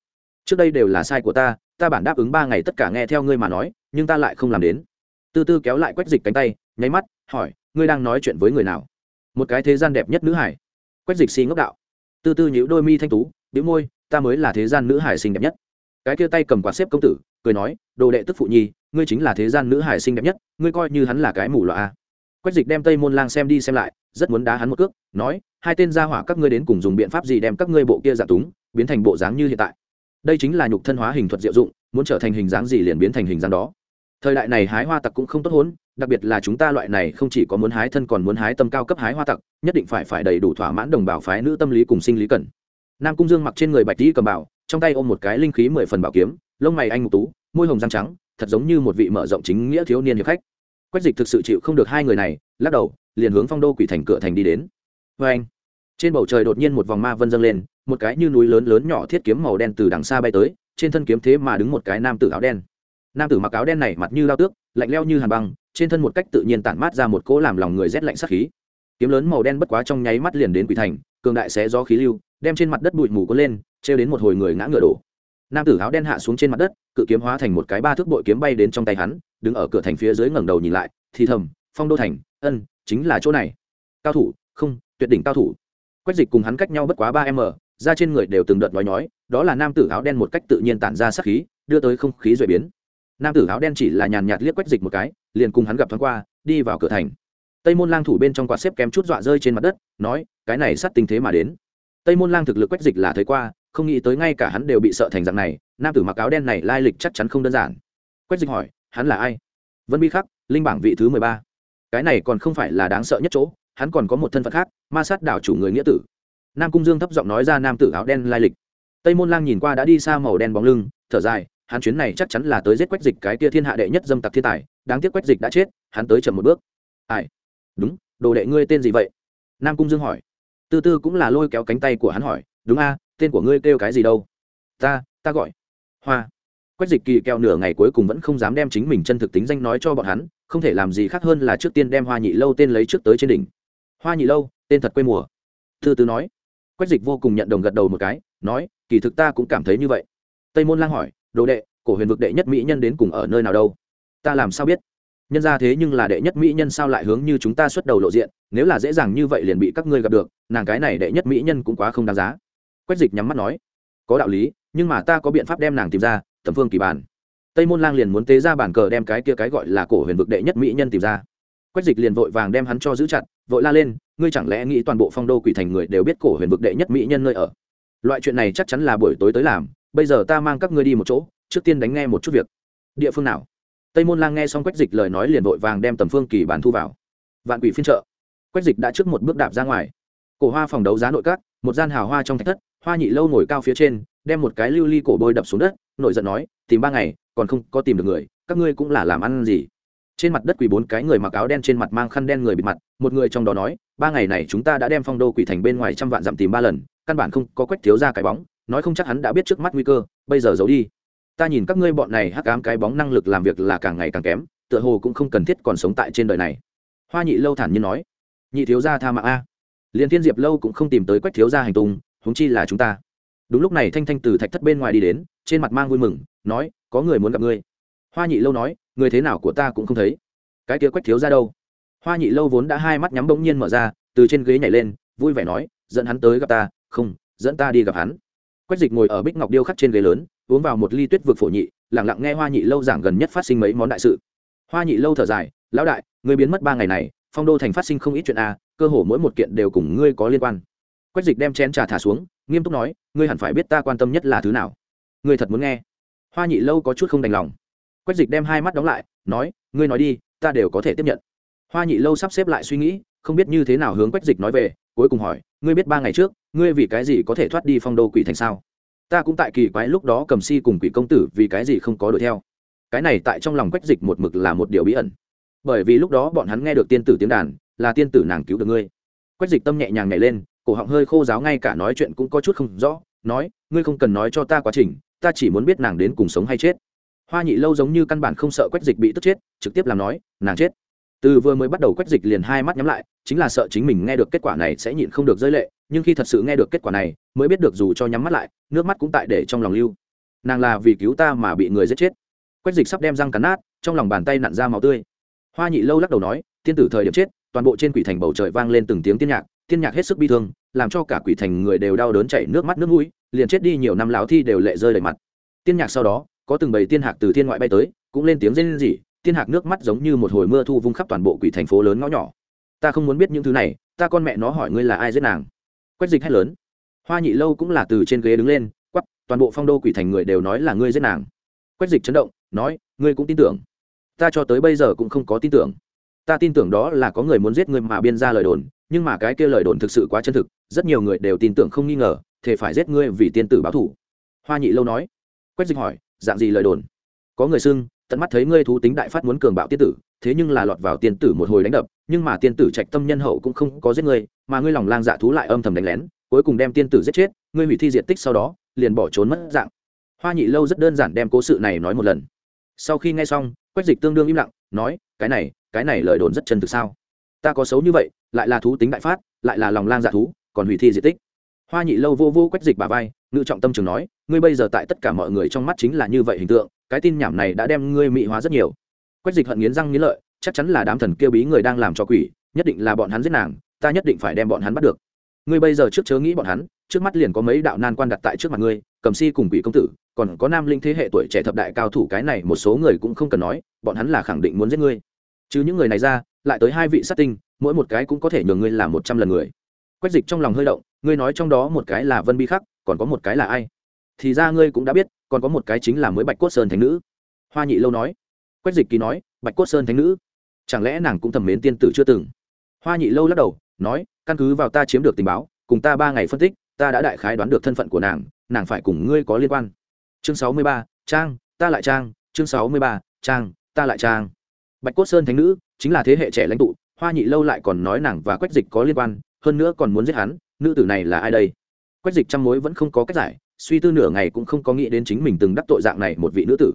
Trước đây đều là sai của ta ta bản đáp ứng ba ngày tất cả nghe theo ngươi mà nói, nhưng ta lại không làm đến. Tư tư kéo lại quách dịch cánh tay, nháy mắt, hỏi, ngươi đang nói chuyện với người nào? Một cái thế gian đẹp nhất nữ hải. Quách dịch xì ngốc đạo. Tư tư nhíu đôi mi thanh tú đĩu môi, ta mới là thế gian nữ hải xinh đẹp nhất. Cái kia tay cầm quạt xếp công tử, cười nói, đồ đệ tức phụ nhi, ngươi chính là thế gian nữ hải xinh đẹp nhất, ngươi coi như hắn là cái mù loà quách dịch đem tây môn lang xem đi xem lại, rất muốn đá hắn một cước, nói, hai tên gia hỏa các ngươi đến cùng dùng biện pháp gì đem các ngươi bộ kia giả túng, biến thành bộ dáng như hiện tại? Đây chính là nhục thân hóa hình thuật diệu dụng, muốn trở thành hình dáng gì liền biến thành hình dáng đó. Thời đại này hái hoa tặc cũng không tốt hốn đặc biệt là chúng ta loại này không chỉ có muốn hái thân còn muốn hái tâm cao cấp hái hoa tặc, nhất định phải phải đầy đủ thỏa mãn đồng bào phái nữ tâm lý cùng sinh lý cần. Nam cung dương mặc trên người bạch dĩ cầm bảo, trong tay ôm một cái linh khí mười phần bảo kiếm, lông mày anh ngục tú, môi hồng răng trắng, thật giống như một vị mở rộng chính nghĩa thiếu niên hiệp khách quách dịch thực sự chịu không được hai người này, lắc đầu, liền hướng phong đô quỷ thành cửa thành đi đến. Vê anh, trên bầu trời đột nhiên một vòng ma vân dâng lên, một cái như núi lớn lớn nhỏ thiết kiếm màu đen từ đằng xa bay tới, trên thân kiếm thế mà đứng một cái nam tử áo đen. Nam tử mặc áo đen này mặt như lao tước, lạnh leo như hàn băng, trên thân một cách tự nhiên tản mát ra một cỗ làm lòng người rét lạnh sắc khí. Kiếm lớn màu đen bất quá trong nháy mắt liền đến quỷ thành, cường đại xé gió khí lưu, đem trên mặt đất bụi mù có lên, trêu đến một hồi người ngã ngựa đổ nam tử áo đen hạ xuống trên mặt đất, cự kiếm hóa thành một cái ba thước bội kiếm bay đến trong tay hắn, đứng ở cửa thành phía dưới ngẩng đầu nhìn lại, thì thầm, phong đô thành, ân, chính là chỗ này. Cao thủ, không, tuyệt đỉnh cao thủ. Quách dịch cùng hắn cách nhau bất quá ba m ra trên người đều từng đợt nói nhói, đó là nam tử áo đen một cách tự nhiên tản ra sắc khí, đưa tới không khí duệ biến. Nam tử áo đen chỉ là nhàn nhạt liếc quách dịch một cái, liền cùng hắn gặp thoáng qua, đi vào cửa thành. Tây môn lang thủ bên trong quạt xếp kém chút dọa rơi trên mặt đất, nói, cái này sắt tình thế mà đến. Tây môn lang thực lực quách dịch là thấy qua không nghĩ tới ngay cả hắn đều bị sợ thành dạng này, nam tử mặc áo đen này lai lịch chắc chắn không đơn giản. Quách dịch hỏi, hắn là ai? Vân bi khắc, linh bảng vị thứ mười ba. Cái này còn không phải là đáng sợ nhất chỗ, hắn còn có một thân phận khác, ma sát đảo chủ người nghĩa tử. Nam cung dương thấp giọng nói ra nam tử áo đen lai lịch. Tây môn lang nhìn qua đã đi xa màu đen bóng lưng, thở dài, hắn chuyến này chắc chắn là tới giết quách dịch cái kia thiên hạ đệ nhất dâm tặc thiên tài, đáng tiếc quách dịch đã chết, hắn tới chậm một bước. Ai? Đúng, đồ đệ ngươi tên gì vậy? Nam cung dương hỏi. Tư tư cũng là lôi kéo cánh tay của hắn hỏi, đúng a tên của ngươi kêu cái gì đâu? Ta ta gọi. Hoa. Quách dịch kỳ keo nửa ngày cuối cùng vẫn không dám đem chính mình chân thực tính danh nói cho bọn hắn, không thể làm gì khác hơn là trước tiên đem hoa nhị lâu tên lấy trước tới trên đỉnh. Hoa nhị lâu, tên thật quê mùa. Thư tứ nói. Quách dịch vô cùng nhận đồng gật đầu một cái, nói, kỳ thực ta cũng cảm thấy như vậy. Tây môn lang hỏi, đồ đệ, cổ huyền vực đệ nhất mỹ nhân đến cùng ở nơi nào đâu? Ta làm sao biết? Nhân ra thế nhưng là đệ nhất mỹ nhân sao lại hướng như chúng ta xuất đầu lộ diện, nếu là dễ dàng như vậy liền bị các ngươi gặp được, nàng cái này đệ nhất mỹ nhân cũng quá không đáng giá quách dịch nhắm mắt nói, có đạo lý, nhưng mà ta có biện pháp đem nàng tìm ra tầm phương kỳ bản. Tây môn lang liền muốn tế ra bản cờ đem cái kia cái gọi là cổ huyền vực đệ nhất mỹ nhân tìm ra. Quách dịch liền vội vàng đem hắn cho giữ chặt, vội la lên, ngươi chẳng lẽ nghĩ toàn bộ phong đô quỷ thành người đều biết cổ huyền vực đệ nhất mỹ nhân nơi ở? Loại chuyện này chắc chắn là buổi tối tới làm, bây giờ ta mang các ngươi đi một chỗ, trước tiên đánh nghe một chút việc. Địa phương nào? Tây môn lang nghe xong quách dịch lời nói liền vội vàng đem tầm phương kỳ bản thu vào. Vạn quỷ phiên trợ quách dịch đã trước một bước đạp ra ngoài. Cổ hoa phòng đấu giá nội các, một gian hào hoa trong thạch thất hoa nhị lâu ngồi cao phía trên, đem một cái lưu ly cổ bôi đập xuống đất nội giận nói, tìm ba ngày, còn không có tìm được người, các ngươi cũng là làm ăn gì? Trên mặt đất quỳ bốn cái người mặc áo đen trên mặt mang khăn đen người bịt mặt, một người trong đó nói, ba ngày này chúng ta đã đem phong đô quỷ thành bên ngoài trăm vạn dặm tìm ba lần, căn bản không có quách thiếu ra cái bóng, nói không chắc hắn đã biết trước mắt nguy cơ, bây giờ giấu đi. Ta nhìn các ngươi bọn này hắc ám cái bóng năng lực làm việc là càng ngày càng kém, tựa hồ cũng không cần thiết còn sống tại trên đời này. Hoa nhị lâu thản nhiên nói, nhị thiếu gia tha mạng a. Liền thiên diệp lâu cũng không tìm tới quách thiếu gia hành tung huống chi là chúng ta. Đúng lúc này thanh thanh từ thạch thất bên ngoài đi đến, trên mặt mang vui mừng, nói, có người muốn gặp ngươi. Hoa nhị lâu nói, người thế nào của ta cũng không thấy. Cái kia quách thiếu ra đâu? Hoa nhị lâu vốn đã hai mắt nhắm bỗng nhiên mở ra, từ trên ghế nhảy lên, vui vẻ nói, dẫn hắn tới gặp ta, không, dẫn ta đi gặp hắn. Quách dịch ngồi ở bích ngọc điêu khắc trên ghế lớn, uống vào một ly tuyết vực phổ nhị lẳng lặng nghe hoa nhị lâu giảng gần nhất phát sinh mấy món đại sự. Hoa nhị lâu thở dài, lão đại người biến mất ba ngày này, phong đô thành phát sinh không ít chuyện a cơ hồ mỗi một kiện đều cùng ngươi có liên quan quách dịch đem chén trà thả xuống, nghiêm túc nói, ngươi hẳn phải biết ta quan tâm nhất là thứ nào. Ngươi thật muốn nghe. Hoa nhị lâu có chút không đành lòng. Quách dịch đem hai mắt đóng lại, nói, ngươi nói đi, ta đều có thể tiếp nhận. Hoa nhị lâu sắp xếp lại suy nghĩ, không biết như thế nào hướng quách dịch nói về, cuối cùng hỏi, ngươi biết ba ngày trước, ngươi vì cái gì có thể thoát đi phong đô quỷ thành sao? Ta cũng tại kỳ quái lúc đó cầm si cùng quỷ công tử, vì cái gì không có đuổi theo? Cái này tại trong lòng quách dịch một mực là một điều bí ẩn. Bởi vì lúc đó bọn hắn nghe được tiên tử tiếng đàn, là tiên tử nàng cứu được ngươi. Quách dịch tâm nhẹ nhàng nhảy lên cổ họng hơi khô giáo ngay cả nói chuyện cũng có chút không rõ, nói, ngươi không cần nói cho ta quá trình, ta chỉ muốn biết nàng đến cùng sống hay chết. Hoa nhị lâu giống như căn bản không sợ quách dịch bị tức chết, trực tiếp làm nói, nàng chết. Từ vừa mới bắt đầu quách dịch liền hai mắt nhắm lại, chính là sợ chính mình nghe được kết quả này sẽ nhịn không được rơi lệ, nhưng khi thật sự nghe được kết quả này, mới biết được dù cho nhắm mắt lại, nước mắt cũng tại để trong lòng lưu. Nàng là vì cứu ta mà bị người giết chết. Quách dịch sắp đem răng cắn nát, trong lòng bàn tay nặn ra máu tươi. Hoa nhị lâu lắc đầu nói, tiên tử thời điểm chết, toàn bộ trên quỷ thành bầu trời vang lên từng tiếng tiên nhạc tiên nhạc hết sức bi thương, làm cho cả quỷ thành người đều đau đớn chảy nước mắt nước mũi, liền chết đi nhiều năm lão thi đều lệ rơi đầy mặt. Tiên nhạc sau đó, có từng bầy tiên hạc từ thiên ngoại bay tới, cũng lên tiếng rên rỉ tiên hạc nước mắt giống như một hồi mưa thu vung khắp toàn bộ quỷ thành phố lớn ngõ nhỏ. Ta không muốn biết những thứ này, ta con mẹ nó hỏi ngươi là ai giết nàng. Quách dịch hét lớn. Hoa nhị lâu cũng là từ trên ghế đứng lên, quắp, toàn bộ phong đô quỷ thành người đều nói là ngươi giết nàng. Quách dịch chấn động, nói, ngươi cũng tin tưởng. Ta cho tới bây giờ cũng không có tin tưởng. Ta tin tưởng đó là có người muốn giết ngươi mà biên ra lời đồn nhưng mà cái kia lời đồn thực sự quá chân thực, rất nhiều người đều tin tưởng không nghi ngờ thể phải giết ngươi vì tiên tử báo thủ hoa nhị lâu nói. Quách dịch hỏi, dạng gì lời đồn? Có người xưng, tận mắt thấy ngươi thú tính đại phát muốn cường bạo tiên tử, thế nhưng là lọt vào tiên tử một hồi đánh đập, nhưng mà tiên tử trạch tâm nhân hậu cũng không có giết ngươi, mà ngươi lòng lang dạ thú lại âm thầm đánh lén, cuối cùng đem tiên tử giết chết, ngươi hủy thi diện tích sau đó, liền bỏ trốn mất dạng. Hoa nhị lâu rất đơn giản đem cố sự này nói một lần. Sau khi nghe xong, quách dịch tương đương im lặng, nói, cái này cái này lời đồn rất chân thực sao? Ta có xấu như vậy, lại là thú tính đại phát, lại là lòng lang dạ thú, còn hủy thi diện tích. Hoa nhị lâu vô vô quách dịch bà vai, ngự trọng tâm trường nói, ngươi bây giờ tại tất cả mọi người trong mắt chính là như vậy hình tượng, cái tin nhảm này đã đem ngươi mị hóa rất nhiều. Quách dịch hận nghiến răng nghiến lợi, chắc chắn là đám thần kêu bí người đang làm cho quỷ, nhất định là bọn hắn giết nàng, ta nhất định phải đem bọn hắn bắt được. Ngươi bây giờ trước chớ nghĩ bọn hắn, trước mắt liền có mấy đạo nan quan đặt tại trước mặt ngươi, cầm si cùng quỷ công tử, còn có nam linh thế hệ tuổi trẻ thập đại cao thủ cái này một số người cũng không cần nói, bọn hắn là khẳng định muốn giết ngươi. Chứ những người này ra lại tới hai vị sát tinh, mỗi một cái cũng có thể nhường ngươi làm một trăm lần người. Quách dịch trong lòng hơi động, ngươi nói trong đó một cái là vân bi khắc, còn có một cái là ai? Thì ra ngươi cũng đã biết, còn có một cái chính là mới bạch cốt sơn thánh nữ. Hoa nhị lâu nói. Quách dịch kỳ nói, bạch cốt sơn thánh nữ? Chẳng lẽ nàng cũng thầm mến tiên tử chưa từng? Hoa nhị lâu lắc đầu, nói, căn cứ vào ta chiếm được tình báo, cùng ta ba ngày phân tích, ta đã đại khái đoán được thân phận của nàng nàng phải cùng ngươi có liên quan. Chương sáu mươi ba, trang, ta lại trang. Chương sáu mươi ba, trang, ta lại trang bạch cốt sơn thánh nữ, chính là thế hệ trẻ lãnh tụ, hoa nhị lâu lại còn nói nàng và quách dịch có liên quan, hơn nữa còn muốn giết hắn, nữ tử này là ai đây? Quách dịch trăm mối vẫn không có cách giải, suy tư nửa ngày cũng không có nghĩ đến chính mình từng đắc tội dạng này một vị nữ tử.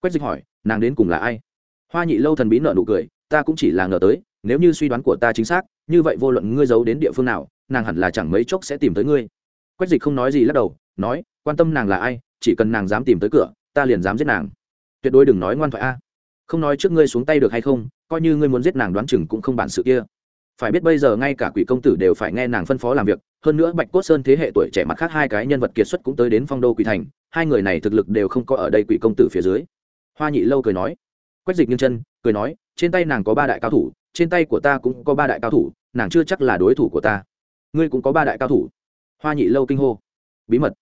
Quách dịch hỏi, nàng đến cùng là ai? Hoa nhị lâu thần bí nợ nụ cười, ta cũng chỉ là ngờ tới, nếu như suy đoán của ta chính xác, như vậy vô luận ngươi giấu đến địa phương nào, nàng hẳn là chẳng mấy chốc sẽ tìm tới ngươi. Quách dịch không nói gì lắc đầu, nói, quan tâm nàng là ai, chỉ cần nàng dám tìm tới cửa, ta liền dám giết nàng. Tuyệt đối đừng nói ngoan thoại a không nói trước ngươi xuống tay được hay không, coi như ngươi muốn giết nàng đoán chừng cũng không bản sự kia. Phải biết bây giờ ngay cả quỷ công tử đều phải nghe nàng phân phó làm việc, hơn nữa bạch cốt sơn thế hệ tuổi trẻ mặt khác hai cái nhân vật kiệt xuất cũng tới đến phong đô quỷ thành, hai người này thực lực đều không có ở đây quỷ công tử phía dưới. Hoa nhị lâu cười nói, quách dịch nghiêng chân, cười nói, trên tay nàng có ba đại cao thủ, trên tay của ta cũng có ba đại cao thủ, nàng chưa chắc là đối thủ của ta. Ngươi cũng có ba đại cao thủ. Hoa nhị lâu kinh hô. Bí mật.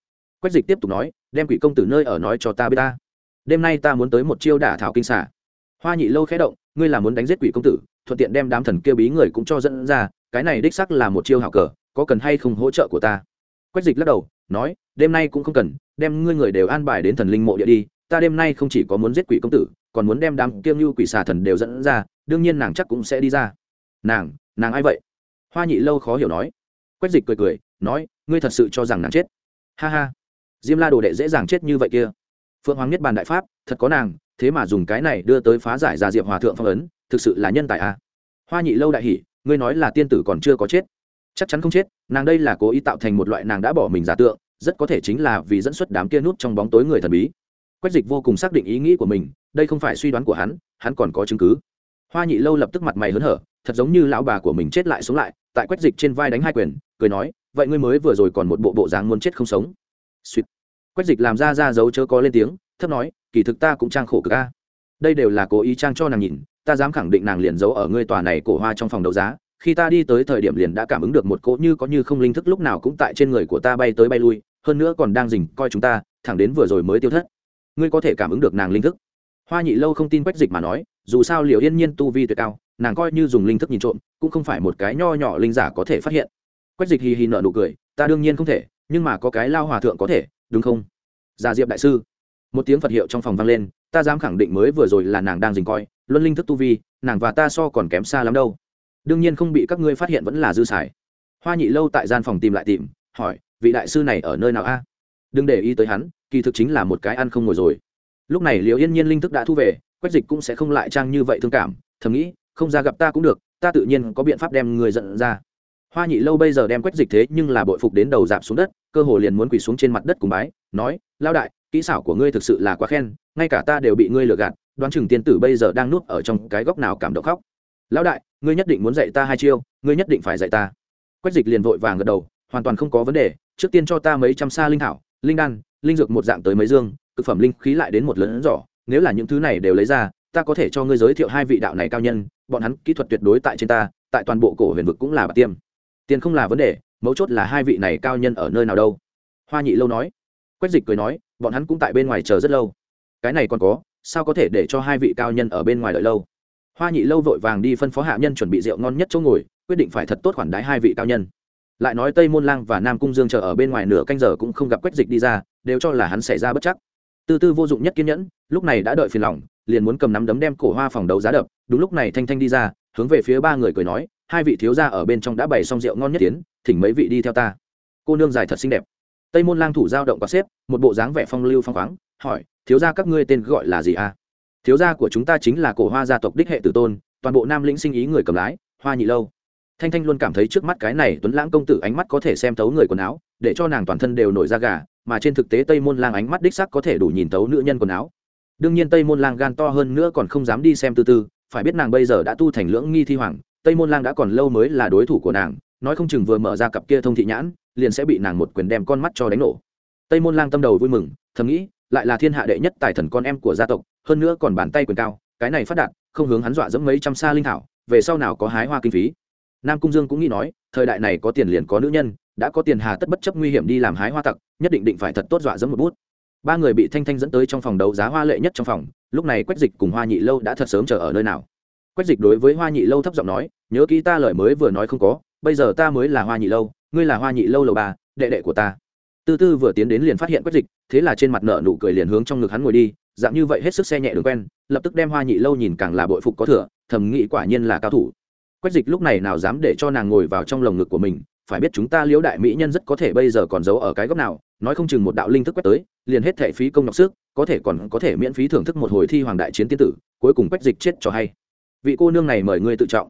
Quách dịch tiếp tục nói, đem quỷ công tử nơi ở nói cho ta biết ta. Đêm nay ta muốn tới một chiêu đả thảo kinh xả hoa nhị lâu khẽ động, ngươi là muốn đánh giết quỷ công tử, thuận tiện đem đám thần kia bí người cũng cho dẫn ra, cái này đích sắc là một chiêu hảo cờ, có cần hay không hỗ trợ của ta? Quách dịch lắc đầu, nói, đêm nay cũng không cần, đem ngươi người đều an bài đến thần linh mộ địa đi, ta đêm nay không chỉ có muốn giết quỷ công tử, còn muốn đem đám kiêng như quỷ xà thần đều dẫn ra, đương nhiên nàng chắc cũng sẽ đi ra. Nàng nàng ai vậy? Hoa nhị lâu khó hiểu nói. Quách dịch cười cười, nói, ngươi thật sự cho rằng nàng chết? Ha ha, diêm la đồ đệ dễ dàng chết như vậy kia. Phượng hoàng nhất bàn đại pháp, thật có nàng thế mà dùng cái này đưa tới phá giải ra diệp hòa thượng phong ấn, thực sự là nhân tài à. hoa nhị lâu đại hỉ, ngươi nói là tiên tử còn chưa có chết. Chắc chắn không chết, nàng đây là cố ý tạo thành một loại nàng đã bỏ mình giả tượng, rất có thể chính là vì dẫn xuất đám kia nút trong bóng tối người thần bí. Quách dịch vô cùng xác định ý nghĩ của mình, đây không phải suy đoán của hắn hắn còn có chứng cứ. Hoa nhị lâu lập tức mặt mày hớn hở, thật giống như lão bà của mình chết lại sống lại, tại quách dịch trên vai đánh hai quyền, cười nói, vậy ngươi mới vừa rồi còn một bộ bộ dáng muốn chết không sống. Suýt. Quách dịch làm ra ra dấu chớ có lên tiếng, thấp nói kỳ thực ta cũng trang khổ cực a. Đây đều là cố ý trang cho nàng nhìn, ta dám khẳng định nàng liền giấu ở ngươi tòa này cổ hoa trong phòng đấu giá. Khi ta đi tới thời điểm liền đã cảm ứng được một cỗ như có như không linh thức lúc nào cũng tại trên người của ta bay tới bay lui, hơn nữa còn đang dình coi chúng ta, thẳng đến vừa rồi mới tiêu thất. Ngươi có thể cảm ứng được nàng linh thức. Hoa nhị lâu không tin quách dịch mà nói, dù sao liệu yên nhiên tu vi tuyệt cao, nàng coi như dùng linh thức nhìn trộm, cũng không phải một cái nho nhỏ linh giả có thể phát hiện. Quách dịch hì hì nợ nụ cười, ta đương nhiên không thể, nhưng mà có cái lao hòa thượng có thể, đúng không? Gia diệp đại sư một tiếng phật hiệu trong phòng vang lên ta dám khẳng định mới vừa rồi là nàng đang dình coi luân linh thức tu vi nàng và ta so còn kém xa lắm đâu đương nhiên không bị các ngươi phát hiện vẫn là dư xài hoa nhị lâu tại gian phòng tìm lại tìm hỏi vị đại sư này ở nơi nào a đừng để ý tới hắn kỳ thực chính là một cái ăn không ngồi rồi lúc này liệu yên nhiên linh thức đã thu về quách dịch cũng sẽ không lại trang như vậy thương cảm thầm nghĩ không ra gặp ta cũng được ta tự nhiên có biện pháp đem người giận ra hoa nhị lâu bây giờ đem quách dịch thế nhưng là bội phục đến đầu dạp xuống đất cơ hồ liền muốn quỳ xuống trên mặt đất cùng bái nói lao đại kỹ xảo của ngươi thực sự là quá khen, ngay cả ta đều bị ngươi lừa gạt, đoán chừng tiên tử bây giờ đang nuốt ở trong cái góc nào cảm động khóc. Lão đại, ngươi nhất định muốn dạy ta hai chiêu, ngươi nhất định phải dạy ta. Quách dịch liền vội vàng gật đầu, hoàn toàn không có vấn đề, trước tiên cho ta mấy trăm sa linh thảo, linh đan, linh dược một dạng tới mấy dương thực phẩm linh khí lại đến một lớn giỏ, nếu là những thứ này đều lấy ra, ta có thể cho ngươi giới thiệu hai vị đạo này cao nhân, bọn hắn kỹ thuật tuyệt đối tại trên ta, tại toàn bộ cổ huyền vực cũng là bạc tiêm. Tiền không là vấn đề, mấu chốt là hai vị này cao nhân ở nơi nào đâu. Hoa nhị lâu nói. Quách dịch cười nói bọn hắn cũng tại bên ngoài chờ rất lâu. Cái này còn có, sao có thể để cho hai vị cao nhân ở bên ngoài đợi lâu? Hoa nhị lâu vội vàng đi phân phó hạ nhân chuẩn bị rượu ngon nhất chỗ ngồi, quyết định phải thật tốt khoản đái hai vị cao nhân. Lại nói tây môn lang và nam cung dương chờ ở bên ngoài nửa canh giờ cũng không gặp quách dịch đi ra, đều cho là hắn xảy ra bất chắc. Tư tư vô dụng nhất kiên nhẫn, lúc này đã đợi phiền lòng, liền muốn cầm nắm đấm đem cổ hoa phòng đấu giá đập. Đúng lúc này thanh thanh đi ra, hướng về phía ba người cười nói, hai vị thiếu gia ở bên trong đã bày xong rượu ngon nhất tiến, thỉnh mấy vị đi theo ta. Cô nương dài thật xinh đẹp tây môn lang thủ giao động có xếp, một bộ dáng vẻ phong lưu phong khoáng, hỏi, thiếu gia các ngươi tên gọi là gì a thiếu gia của chúng ta chính là cổ hoa gia tộc đích hệ tử tôn, toàn bộ nam lĩnh sinh ý người cầm lái, hoa nhị lâu. Thanh thanh luôn cảm thấy trước mắt cái này tuấn lãng công tử ánh mắt có thể xem thấu người quần áo, để cho nàng toàn thân đều nổi da gà, mà trên thực tế tây môn lang ánh mắt đích sắc có thể đủ nhìn thấu nữ nhân quần áo. Đương nhiên tây môn lang gan to hơn nữa còn không dám đi xem tư tư, phải biết nàng bây giờ đã tu thành lưỡng nghi thi hoàng, tây môn lang đã còn lâu mới là đối thủ của nàng, nói không chừng vừa mở ra cặp kia thông thị nhãn liền sẽ bị nàng một quyền đem con mắt cho đánh nổ. Tây môn lang tâm đầu vui mừng, thầm nghĩ, lại là thiên hạ đệ nhất tài thần con em của gia tộc, hơn nữa còn bàn tay quyền cao, cái này phát đạt, không hướng hắn dọa dẫm mấy trăm xa linh thảo, về sau nào có hái hoa kinh phí. Nam cung dương cũng nghĩ nói, thời đại này có tiền liền có nữ nhân, đã có tiền hà tất bất chấp nguy hiểm đi làm hái hoa tặc, nhất định định phải thật tốt dọa dẫm một bút. Ba người bị thanh thanh dẫn tới trong phòng đấu giá hoa lệ nhất trong phòng, lúc này quách dịch cùng hoa nhị lâu đã thật sớm chờ ở nơi nào. Quách dịch đối với hoa nhị lâu thấp giọng nói, nhớ kỹ ta lời mới vừa nói không có bây giờ ta mới là hoa nhị lâu, ngươi là hoa nhị lâu lầu bà đệ đệ của ta. Tư tư vừa tiến đến liền phát hiện quách dịch, thế là trên mặt nợ nụ cười liền hướng trong ngực hắn ngồi đi, dạng như vậy hết sức xe nhẹ đường quen, lập tức đem hoa nhị lâu nhìn càng là bội phục có thừa, thầm nghĩ quả nhiên là cao thủ. Quách dịch lúc này nào dám để cho nàng ngồi vào trong lồng ngực của mình, phải biết chúng ta liễu đại mỹ nhân rất có thể bây giờ còn giấu ở cái góc nào, nói không chừng một đạo linh thức quét tới, liền hết thệ phí công nhọc sức, có thể còn có thể miễn phí thưởng thức một hồi thi hoàng đại chiến tiên tử, cuối cùng quách dịch chết cho hay. Vị cô nương này mời ngươi tự trọng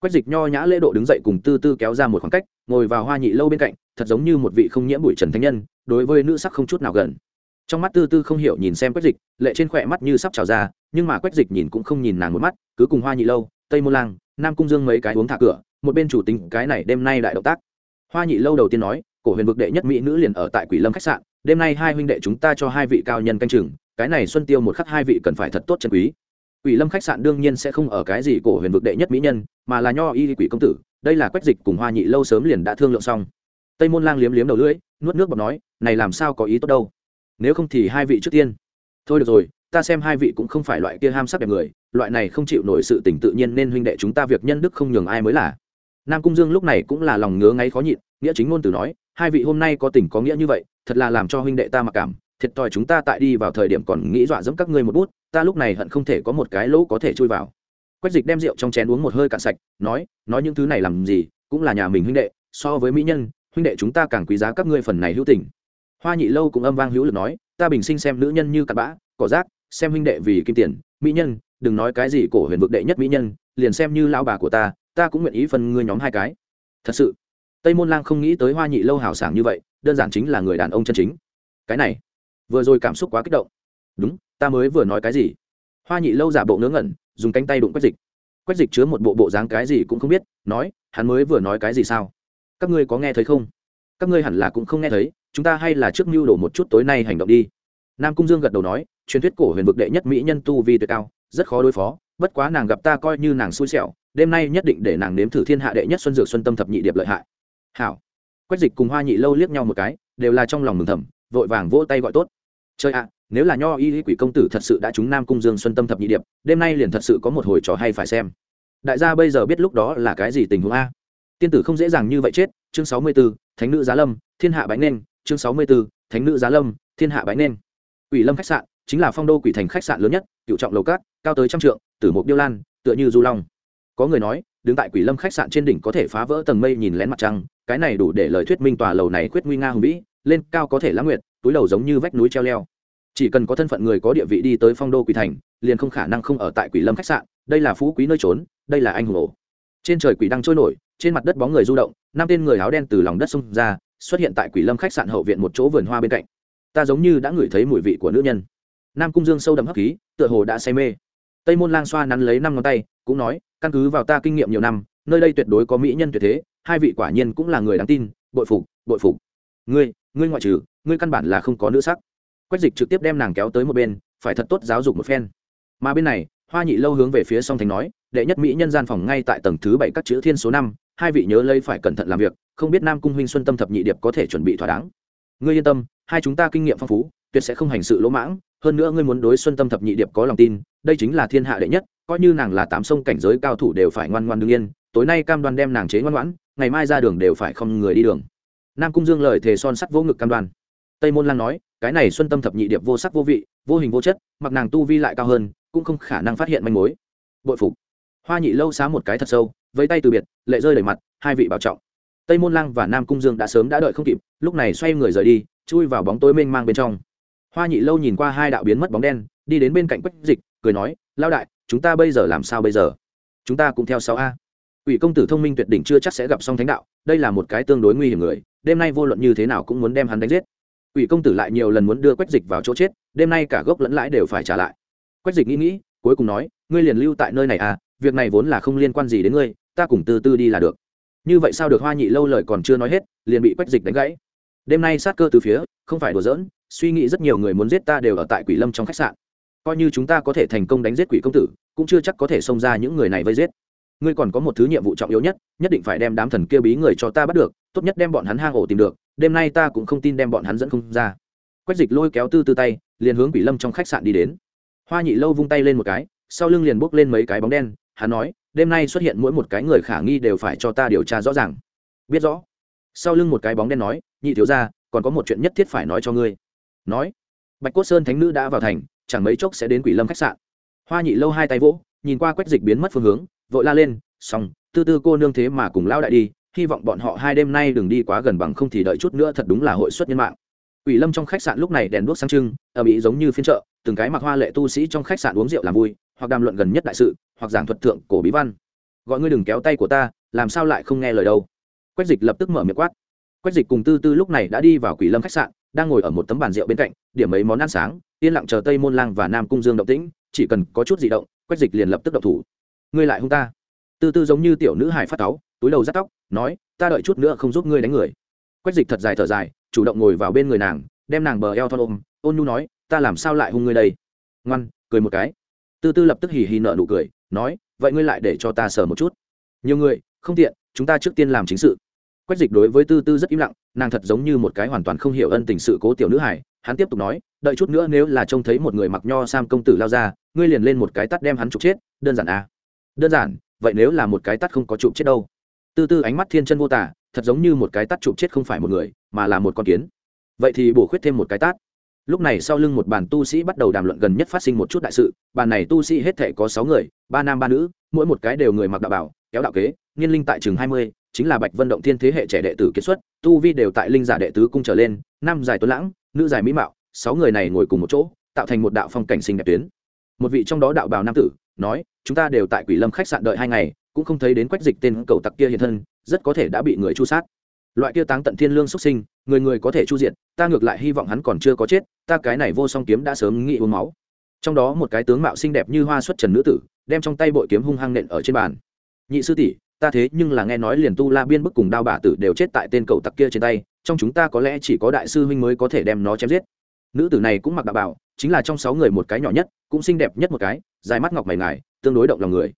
quách dịch nho nhã lễ độ đứng dậy cùng tư tư kéo ra một khoảng cách, ngồi vào hoa nhị lâu bên cạnh, thật giống như một vị không nhiễm bụi trần thánh nhân, đối với nữ sắc không chút nào gần. Trong mắt tư tư không hiểu nhìn xem quách dịch, lệ trên khỏe mắt như sắp trào ra, nhưng mà quách dịch nhìn cũng không nhìn nàng một mắt, cứ cùng hoa nhị lâu, tây mô lang, nam cung dương mấy cái uống thả cửa, một bên chủ tính cái này đêm nay đại động tác. Hoa nhị lâu đầu tiên nói, cổ huyền vực đệ nhất mỹ nữ liền ở tại quỷ lâm khách sạn, đêm nay hai huynh đệ chúng ta cho hai vị cao nhân canh chừng, cái này xuân tiêu một khắc hai vị cần phải thật tốt chân quý quỷ lâm khách sạn đương nhiên sẽ không ở cái gì cổ huyền vực đệ nhất mỹ nhân, mà là nho y quỷ công tử, đây là quách dịch cùng hoa nhị lâu sớm liền đã thương lượng xong. Tây môn lang liếm liếm đầu lưỡi, nuốt nước bọt nói, này làm sao có ý tốt đâu? Nếu không thì hai vị trước tiên. Thôi được rồi, ta xem hai vị cũng không phải loại kia ham sắc đẹp người, loại này không chịu nổi sự tình tự nhiên nên huynh đệ chúng ta việc nhân đức không nhường ai mới là. Nam cung dương lúc này cũng là lòng ngứa ngáy khó nhịn, nghĩa chính ngôn từ nói, hai vị hôm nay có tình có nghĩa như vậy, thật là làm cho huynh đệ ta mặc cảm thiệt thòi chúng ta tại đi vào thời điểm còn nghĩ dọa dẫm các ngươi một bút, ta lúc này hận không thể có một cái lỗ có thể chui vào. Quách dịch đem rượu trong chén uống một hơi cạn sạch, nói nói những thứ này làm gì, cũng là nhà mình huynh đệ, so với mỹ nhân, huynh đệ chúng ta càng quý giá các ngươi phần này hữu tình. Hoa nhị lâu cũng âm vang hữu lực nói, ta bình sinh xem nữ nhân như cặn bã, cỏ rác, xem huynh đệ vì kim tiền, mỹ nhân, đừng nói cái gì cổ huyền vực đệ nhất mỹ nhân, liền xem như lao bà của ta ta cũng nguyện ý phần ngươi nhóm hai cái. Thật sự, tây môn lang không nghĩ tới hoa nhị lâu hào sảng như vậy, đơn giản chính là người đàn ông chân chính. Cái này vừa rồi cảm xúc quá kích động. Đúng, ta mới vừa nói cái gì? Hoa nhị lâu giả bộ ngớ ngẩn, dùng cánh tay đụng quách dịch. Quách dịch chứa một bộ bộ dáng cái gì cũng không biết, nói, hắn mới vừa nói cái gì sao? Các ngươi có nghe thấy không? Các ngươi hẳn là cũng không nghe thấy, chúng ta hay là trước mưu đổ một chút tối nay hành động đi. Nam cung dương gật đầu nói, truyền thuyết cổ huyền vực đệ nhất mỹ nhân tu vi tuyệt cao, rất khó đối phó, bất quá nàng gặp ta coi như nàng xui xẻo, đêm nay nhất định để nàng nếm thử thiên hạ đệ nhất xuân dược xuân tâm thập nhị điệp lợi hại. Hảo. Quách dịch cùng hoa nhị lâu liếc nhau một cái, đều là trong lòng mừng thầm, vội vàng vỗ tay gọi tốt chơi ạ, nếu là nho y quỷ công tử thật sự đã trúng nam cung dương xuân tâm thập nhị điệp, đêm nay liền thật sự có một hồi trò hay phải xem. Đại gia bây giờ biết lúc đó là cái gì tình huống a? Tiên tử không dễ dàng như vậy chết, chương sáu mươi b ố thánh nữ giá lâm, thiên hạ bánh nên, chương sáu mươi b ố thánh nữ giá lâm, thiên hạ bánh nên. Quỷ lâm khách sạn, chính là phong đô quỷ thành khách sạn lớn nhất, cựu trọng lầu cát, cao tới trăm trượng, tử mục điêu lan, tựa như du long. Có người nói, đứng tại quỷ lâm khách sạn trên đỉnh có thể phá vỡ tầng mây nhìn lén mặt trăng, cái này đủ để lời thuyết minh tòa lầu này quyết nguy nga hùng vĩ, lên cao có thể lãng nguyệt túi lầu giống như vách núi treo leo. Chỉ cần có thân phận người có địa vị đi tới phong đô quỷ thành, liền không khả năng không ở tại quỷ lâm khách sạn, đây là phú quý nơi trốn, đây là anh hùng ổ. Trên trời quỷ đang trôi nổi, trên mặt đất bóng người du động, năm tên người áo đen từ lòng đất xông ra, xuất hiện tại quỷ lâm khách sạn hậu viện một chỗ vườn hoa bên cạnh. Ta giống như đã ngửi thấy mùi vị của nữ nhân. Nam cung dương sâu đậm hấp khí, tựa hồ đã say mê. Tây môn lang xoa nắn lấy năm ngón tay, cũng nói, căn cứ vào ta kinh nghiệm nhiều năm, nơi đây tuyệt đối có mỹ nhân tuyệt thế, hai vị quả nhiên cũng là người đáng tin, bội phục bội phục. Ngươi ngươi ngoại trừ, ngươi căn bản là không có nữ sắc. Quách dịch trực tiếp đem nàng kéo tới một bên, phải thật tốt giáo dục một phen. Mà bên này, hoa nhị lâu hướng về phía song thành nói, đệ nhất mỹ nhân gian phòng ngay tại tầng thứ bảy các chữ thiên số năm, hai vị nhớ lấy phải cẩn thận làm việc, không biết nam cung huynh xuân tâm thập nhị điệp có thể chuẩn bị thỏa đáng. Ngươi yên tâm, hai chúng ta kinh nghiệm phong phú, tuyệt sẽ không hành sự lỗ mãng, hơn nữa ngươi muốn đối xuân tâm thập nhị điệp có lòng tin, đây chính là thiên hạ đệ nhất, coi như nàng là tám sông cảnh giới cao thủ đều phải ngoan ngoan đương yên, tối nay cam đoan đem nàng chế ngoan ngoãn, ngày mai ra đường đều phải không người đi đường nam cung dương lời thề son sắt vô ngực cam đoan. Tây môn lang nói, cái này xuân tâm thập nhị điệp vô sắc vô vị, vô hình vô chất, mặc nàng tu vi lại cao hơn, cũng không khả năng phát hiện manh mối. Bội phục. Hoa nhị lâu xá một cái thật sâu với tay từ biệt, lệ rơi đầy mặt, hai vị bảo trọng. Tây môn lang và nam cung dương đã sớm đã đợi không kịp, lúc này xoay người rời đi, chui vào bóng tối mênh mang bên trong. Hoa nhị lâu nhìn qua hai đạo biến mất bóng đen, đi đến bên cạnh quách dịch, cười nói lao đại, chúng ta bây giờ làm sao bây giờ? Chúng ta cũng theo sáu a. Ủy công tử thông minh tuyệt đỉnh chưa chắc sẽ gặp song thánh đạo, đây là một cái tương đối nguy hiểm người đêm nay vô luận như thế nào cũng muốn đem hắn đánh giết. Quỷ công tử lại nhiều lần muốn đưa quách dịch vào chỗ chết, đêm nay cả gốc lẫn lãi đều phải trả lại. Quách dịch nghĩ nghĩ, cuối cùng nói, ngươi liền lưu tại nơi này à việc này vốn là không liên quan gì đến ngươi, ta cùng từ từ đi là được. Như vậy sao được hoa nhị lâu lời còn chưa nói hết, liền bị quách dịch đánh gãy. Đêm nay sát cơ từ phía, không phải đùa giỡn, suy nghĩ rất nhiều người muốn giết ta đều ở tại quỷ lâm trong khách sạn. Coi như chúng ta có thể thành công đánh giết quỷ công tử, cũng chưa chắc có thể xông ra những người này vây giết. Ngươi còn có một thứ nhiệm vụ trọng yếu nhất nhất định phải đem đám thần kia bí người cho ta bắt được tốt nhất đem bọn hắn hang ổ tìm được, đêm nay ta cũng không tin đem bọn hắn dẫn không ra. Quách dịch lôi kéo tư tư tay, liền hướng quỷ lâm trong khách sạn đi đến. Hoa nhị lâu vung tay lên một cái, sau lưng liền bốc lên mấy cái bóng đen, hắn nói, đêm nay xuất hiện mỗi một cái người khả nghi đều phải cho ta điều tra rõ ràng. Biết rõ. Sau lưng một cái bóng đen nói, nhị thiếu ra còn có một chuyện nhất thiết phải nói cho ngươi. Nói, bạch cốt sơn thánh nữ đã vào thành, chẳng mấy chốc sẽ đến quỷ lâm khách sạn. Hoa nhị lâu hai tay vỗ, nhìn qua quách dịch biến mất phương hướng, vội la lên, xong, tư tư cô nương thế mà cùng lao đại đi hy vọng bọn họ hai đêm nay đừng đi quá gần bằng không thì đợi chút nữa thật đúng là hội xuất nhân mạng Quỷ Lâm trong khách sạn lúc này đèn đuốc sáng trưng, ở mỹ giống như phiên chợ, từng cái mặc hoa lệ tu sĩ trong khách sạn uống rượu làm vui, hoặc đàm luận gần nhất đại sự, hoặc giảng thuật thượng cổ bí văn. Gọi ngươi đừng kéo tay của ta, làm sao lại không nghe lời đâu? Quách Dịch lập tức mở miệng quát. Quách Dịch cùng Tư Tư lúc này đã đi vào Quỷ Lâm khách sạn, đang ngồi ở một tấm bàn rượu bên cạnh, điểm mấy món ăn sáng, yên lặng chờ Tây Môn Lang và Nam Cung Dương động tĩnh, chỉ cần có chút gì động, Quách Dịch liền lập tức động thủ. Ngươi lại hung ta? Tư Tư giống như tiểu nữ hài phát cáu, túi đầu rắt tóc, nói, ta đợi chút nữa không giúp ngươi đánh người. Quách Dịch thật dài thở dài, chủ động ngồi vào bên người nàng, đem nàng bờ eo thon ôm ôn nhu nói ta làm sao lại hung ngươi đây? Ngoan cười một cái. Tư tư lập tức hì hì nợ nụ cười nói vậy ngươi lại để cho ta sờ một chút. Nhiều người không tiện chúng ta trước tiên làm chính sự. Quách dịch đối với tư tư rất im lặng nàng thật giống như một cái hoàn toàn không hiểu ân tình sự cố tiểu nữ hải hắn tiếp tục nói đợi chút nữa nếu là trông thấy một người mặc nho sam công tử lao ra ngươi liền lên một cái tắt đem hắn chụp chết đơn giản à? Đơn giản vậy nếu là một cái tắt không có chụp chết đâu? Tư tư ánh mắt thiên chân vô tả thật giống như một cái tắt chụp chết không phải một người, mà là một con kiến. Vậy thì bổ khuyết thêm một cái tát. Lúc này sau lưng một bàn tu sĩ bắt đầu đàm luận gần nhất phát sinh một chút đại sự, bàn này tu sĩ hết thể có sáu người, ba nam ba nữ, mỗi một cái đều người mặc đạo bảo, kéo đạo kế, niên linh tại chừng hai mươi, chính là bạch vân động thiên thế hệ trẻ đệ tử kiệt xuất, tu vi đều tại linh giả đệ tứ cung trở lên, nam dài tuấn lãng, nữ dài mỹ mạo, sáu người này ngồi cùng một chỗ, tạo thành một đạo phong cảnh sinh đẹp tuyến. Một vị trong đó đạo bào nam tử, nói, chúng ta đều tại quỷ lâm khách sạn đợi hai ngày cũng không thấy đến quách dịch tên cầu tặc kia hiện thân, rất có thể đã bị người chu sát. Loại kia táng tận thiên lương xuất sinh, người người có thể chu diện ta ngược lại hy vọng hắn còn chưa có chết, ta cái này vô song kiếm đã sớm nghĩ uống máu. Trong đó một cái tướng mạo xinh đẹp như hoa xuất trần nữ tử, đem trong tay bội kiếm hung hăng nện ở trên bàn. Nhị sư tỷ, ta thế nhưng là nghe nói liền tu la biên bức cùng đao bà tử đều chết tại tên cầu tặc kia trên tay, trong chúng ta có lẽ chỉ có đại sư huynh mới có thể đem nó chém giết. Nữ tử này cũng mặc đạo bảo, chính là trong sáu người một cái nhỏ nhất, cũng xinh đẹp nhất một cái, dài mắt ngọc mày ngài, tương đối động lòng người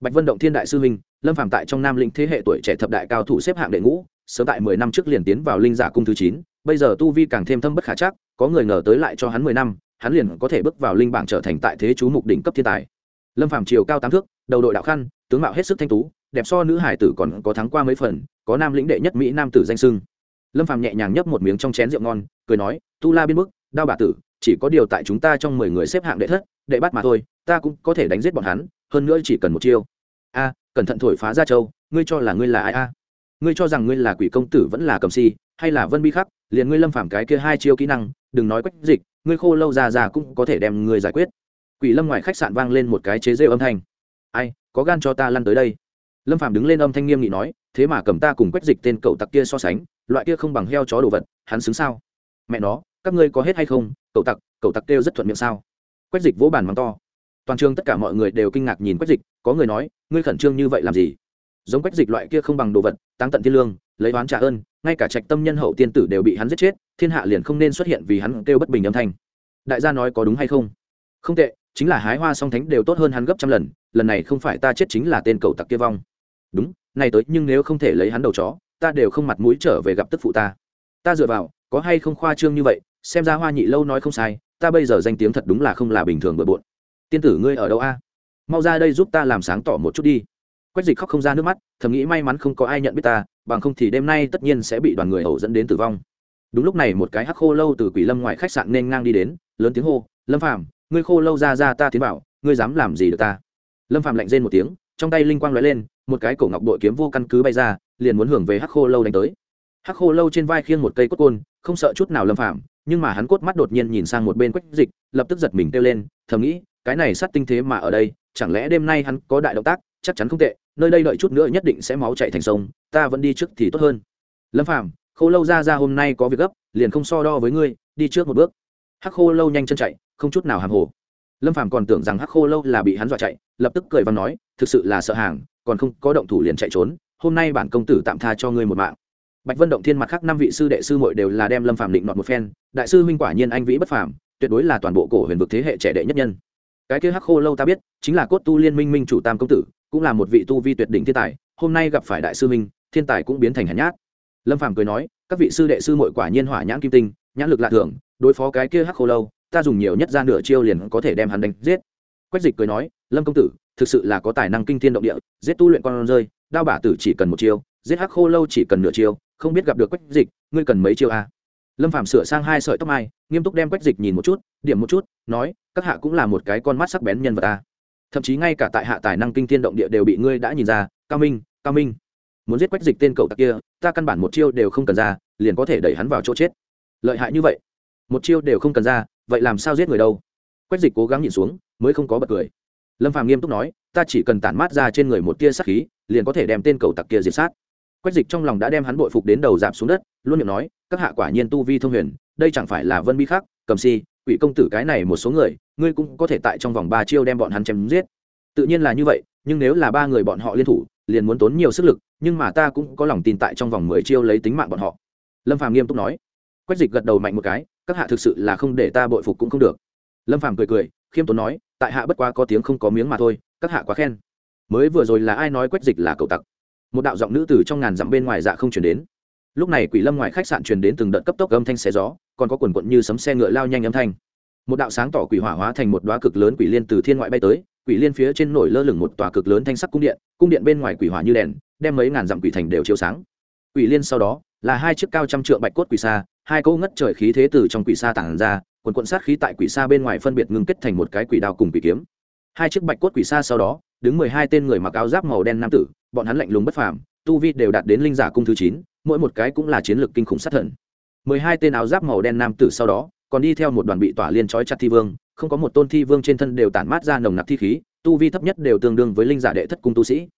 bạch vân động thiên đại sư huynh lâm phàm tại trong nam lĩnh thế hệ tuổi trẻ thập đại cao thủ xếp hạng đệ ngũ, sớm tại mười năm trước liền tiến vào linh giả cung thứ chín, bây giờ tu vi càng thêm thâm bất khả chắc, có người ngờ tới lại cho hắn mười năm, hắn liền có thể bước vào linh bảng trở thành tại thế chú mục đỉnh cấp thiên tài. Lâm phàm chiều cao tám thước, đầu đội đạo khăn, tướng mạo hết sức thanh tú, đẹp so nữ hải tử còn có thắng qua mấy phần, có nam lĩnh đệ nhất mỹ nam tử danh sưng lâm phàm nhẹ nhàng nhấp một miếng trong chén rượu ngon, cười nói, tu la biên bức, đao bà tử, chỉ có điều tại chúng ta trong mười người xếp hạng đệ thất, đệ bắt mà thôi, ta cũng có thể đánh giết bọn hắn hơn nữa chỉ cần một chiêu. A, cẩn thận thổi phá ra châu, ngươi cho là ngươi là ai a? Ngươi cho rằng ngươi là quỷ công tử vẫn là cầm si, hay là vân bi khắc, liền ngươi lâm phảm cái kia hai chiêu kỹ năng, đừng nói quách dịch, ngươi khô lâu già già cũng có thể đem ngươi giải quyết. Quỷ lâm ngoài khách sạn vang lên một cái chế rêu âm thanh. Ai, có gan cho ta lăn tới đây. Lâm phàm đứng lên âm thanh nghiêm nghị nói, thế mà cầm ta cùng quách dịch tên cậu tặc kia so sánh, loại kia không bằng heo chó đồ vật, hắn xứng sao? Mẹ nó, các ngươi có hết hay không? Cậu tặc cậu tặc kêu rất thuận miệng sao? Quách dịch vỗ bàn mắng to toàn trường tất cả mọi người đều kinh ngạc nhìn quách dịch, có người nói, ngươi khẩn trương như vậy làm gì? Giống quách dịch loại kia không bằng đồ vật tăng tận thiên lương, lấy oán trả ơn, ngay cả trạch tâm nhân hậu tiên tử đều bị hắn giết chết, thiên hạ liền không nên xuất hiện vì hắn kêu bất bình âm thanh. Đại gia nói có đúng hay không? Không tệ, chính là hái hoa song thánh đều tốt hơn hắn gấp trăm lần lần này không phải ta chết chính là tên cầu tặc kia vong. Đúng này tới, nhưng nếu không thể lấy hắn đầu chó, ta đều không mặt mũi trở về gặp tức phụ ta. Ta dựa vào, có hay không khoa trương như vậy, xem ra hoa nhị lâu nói không sai, ta bây giờ danh tiếng thật đúng là không là bình thường bừa bộn tiên tử ngươi ở đâu a? Mau ra đây giúp ta làm sáng tỏ một chút đi. Quách dịch khóc không ra nước mắt, thầm nghĩ may mắn không có ai nhận biết ta, bằng không thì đêm nay tất nhiên sẽ bị đoàn người hậu dẫn đến tử vong. Đúng lúc này một cái hắc khô lâu từ quỷ lâm ngoài khách sạn nên ngang đi đến, lớn tiếng hô, lâm phàm, ngươi khô lâu ra ra ta tiến bảo, ngươi dám làm gì được ta? Lâm phàm lạnh rên một tiếng, trong tay linh quang lóe lên, một cái cổ ngọc đội kiếm vô căn cứ bay ra, liền muốn hưởng về hắc khô lâu đánh tới. Hắc khô lâu trên vai khiêng một cây cốt côn, không sợ chút nào lâm phàm, nhưng mà hắn cốt mắt đột nhiên nhìn sang một bên quách dịch, lập tức giật mình kêu lên, thầm nghĩ cái này sát tinh thế mà ở đây, chẳng lẽ đêm nay hắn có đại động tác, chắc chắn không tệ, nơi đây đợi chút nữa nhất định sẽ máu chạy thành sông, ta vẫn đi trước thì tốt hơn. Lâm phàm, khô lâu ra ra hôm nay có việc gấp, liền không so đo với ngươi, đi trước một bước. Hắc khô lâu nhanh chân chạy, không chút nào hàm hồ. Lâm phàm còn tưởng rằng hắc khô lâu là bị hắn dọa chạy, lập tức cười và nói, thực sự là sợ hàng, còn không có động thủ liền chạy trốn, hôm nay bản công tử tạm tha cho ngươi một mạng. Bạch vân động thiên mặt khác năm vị sư đệ sư muội đều là đem lâm phàm định nọt một phen, đại sư huynh quả nhiên anh vĩ bất phàm, tuyệt đối là toàn bộ cổ huyền vực thế hệ trẻ đệ nhất nhân cái kia hắc khô lâu ta biết, chính là cốt tu liên minh minh chủ tam công tử, cũng là một vị tu vi tuyệt đỉnh thiên tài, hôm nay gặp phải đại sư minh, thiên tài cũng biến thành hèn nhát lâm phàm cười nói, các vị sư đệ sư muội quả nhiên hỏa nhãn kim tinh, nhãn lực lạ thường, đối phó cái kia hắc khô lâu, ta dùng nhiều nhất ra nửa chiêu liền có thể đem hắn đánh giết quách dịch cười nói, lâm công tử, thực sự là có tài năng kinh thiên động địa, giết tu luyện con rơi, đao bả tử chỉ cần một chiêu, giết hắc khô lâu chỉ cần nửa chiêu, không biết gặp được quách dịch, ngươi cần mấy chiêu a à? Lâm phạm sửa sang hai sợi tóc mai, nghiêm túc đem quách dịch nhìn một chút, điểm một chút, nói, các hạ cũng là một cái con mắt sắc bén nhân vật ta. Thậm chí ngay cả tại hạ tài năng kinh thiên động địa đều bị ngươi đã nhìn ra, cao minh cao minh. Muốn giết quách dịch tên cậu tặc kia, ta căn bản một chiêu đều không cần ra, liền có thể đẩy hắn vào chỗ chết. Lợi hại như vậy. Một chiêu đều không cần ra, vậy làm sao giết người đâu? Quách dịch cố gắng nhìn xuống, mới không có bật cười. Lâm phàm nghiêm túc nói, ta chỉ cần tản mát ra trên người một tia sắc khí, liền có thể đem tên cầu tặc kia diệt sát quách dịch trong lòng đã đem hắn bội phục đến đầu dạp xuống đất, luôn miệng nói, các hạ quả nhiên tu vi thông huyền, đây chẳng phải là vân bi khắc cầm si, quỷ công tử cái này một số người, ngươi cũng có thể tại trong vòng ba chiêu đem bọn hắn chém giết. Tự nhiên là như vậy, nhưng nếu là ba người bọn họ liên thủ, liền muốn tốn nhiều sức lực, nhưng mà ta cũng có lòng tin tại trong vòng mười chiêu lấy tính mạng bọn họ. Lâm phàm nghiêm túc nói. Quách dịch gật đầu mạnh một cái, các hạ thực sự là không để ta bội phục cũng không được. Lâm phàm cười cười, khiêm tốn nói, tại hạ bất quá có tiếng không có miếng mà thôi, các hạ quá khen. Mới vừa rồi là ai nói quách dịch là cậu tặc? Một đạo giọng nữ từ trong ngàn dặm bên ngoài dạ không chuyển đến. Lúc này quỷ lâm ngoài khách sạn truyền đến từng đợt cấp tốc âm thanh xé gió, còn có quần quận như sấm xe ngựa lao nhanh âm thanh. Một đạo sáng tỏ quỷ hỏa hóa thành một đoá cực lớn quỷ liên từ thiên ngoại bay tới, quỷ liên phía trên nổi lơ lửng một tòa cực lớn thanh sắc cung điện cung điện bên ngoài quỷ hỏa như đèn, đem mấy ngàn dặm quỷ thành đều chiếu sáng. Quỷ liên sau đó, là hai chiếc cao trăm trượng bạch cốt quỷ xa hai câu ngất trời khí thế từ trong quỷ xa tản ra, quần quận sát khí tại quỷ xa bên ngoài phân biệt ngưng kết thành một cái quỷ đao cùng quỷ kiếm. Hai chiếc bạch cốt quỷ xa sau đó, đứng mười hai tên người mặc áo giáp màu đen nam tử bọn hắn lạnh lùng bất phàm, tu vi đều đạt đến linh giả cung thứ chín, mỗi một cái cũng là chiến lược kinh khủng sát thần. Mười hai tên áo giáp màu đen nam tử sau đó, còn đi theo một đoàn bị tỏa liên trói chặt thi vương, không có một tôn thi vương trên thân đều tản mát ra nồng nặc thi khí, tu vi thấp nhất đều tương đương với linh giả đệ thất cung tu sĩ.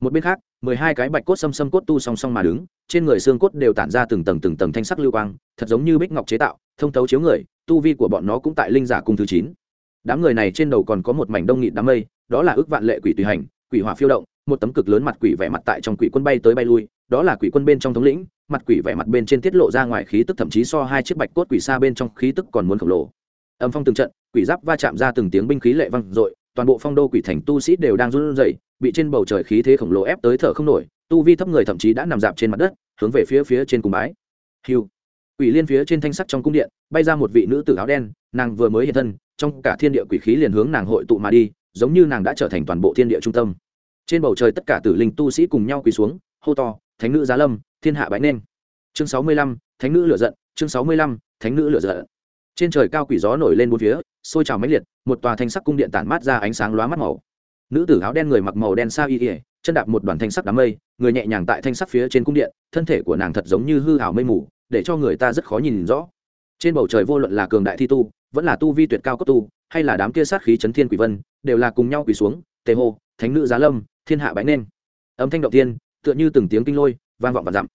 Một bên khác, mười hai cái bạch cốt xâm xâm cốt tu song song mà đứng, trên người xương cốt đều tản ra từng tầng từng tầng thanh sắc lưu quang, thật giống như bích ngọc chế tạo, thông thấu chiếu người, tu vi của bọn nó cũng tại linh giả cung thứ chín. Đám người này trên đầu còn có một mảnh đông nghịt đám mây, đó là ước vạn lệ quỷ tùy hành, quỷ hỏa phiêu động một tấm cực lớn mặt quỷ vẻ mặt tại trong quỷ quân bay tới bay lui, đó là quỷ quân bên trong thống lĩnh, mặt quỷ vẻ mặt bên trên tiết lộ ra ngoài khí tức, thậm chí so hai chiếc bạch cốt quỷ xa bên trong khí tức còn muốn khổng lồ. Âm phong từng trận, quỷ giáp va chạm ra từng tiếng binh khí lệ vang dội, toàn bộ phong đô quỷ thành tu sĩ đều đang run rẩy, bị trên bầu trời khí thế khổng lồ ép tới thở không nổi, tu vi thấp người thậm chí đã nằm dạp trên mặt đất, hướng về phía phía trên cùng bái. Hiu quỷ liên phía trên thanh sắc trong cung điện, bay ra một vị nữ tử áo đen, nàng vừa mới hiện thân, trong cả thiên địa quỷ khí liền hướng nàng hội tụ mà đi, giống như nàng đã trở thành toàn bộ thiên địa trung tâm trên bầu trời tất cả tử linh tu sĩ cùng nhau quỳ xuống, hô to, thánh nữ giá lâm, thiên hạ bãi nên. Chương sáu mươi lăm, thánh nữ lửa giận, chương sáu mươi lăm, thánh nữ lửa giận. Trên trời cao quỷ gió nổi lên bốn phía, sôi trào mãnh liệt, một tòa thanh sắc cung điện tản mát ra ánh sáng lóa mắt màu. Nữ tử áo đen người mặc màu đen sao y ỉa chân đạp một đoàn thanh sắc đám mây, người nhẹ nhàng tại thanh sắc phía trên cung điện, thân thể của nàng thật giống như hư hảo mây mù, để cho người ta rất khó nhìn rõ. Trên bầu trời vô luận là cường đại thi tu, vẫn là tu vi tuyệt cao cấp tu, hay là đám kia sát khí chấn thiên quỷ vân, đều là cùng nhau quỳ xuống, tề hô, thánh nữ giá lâm thiên hạ bái nên. Âm thanh động tiên tựa như từng tiếng kinh lôi, vang vọng và dặm.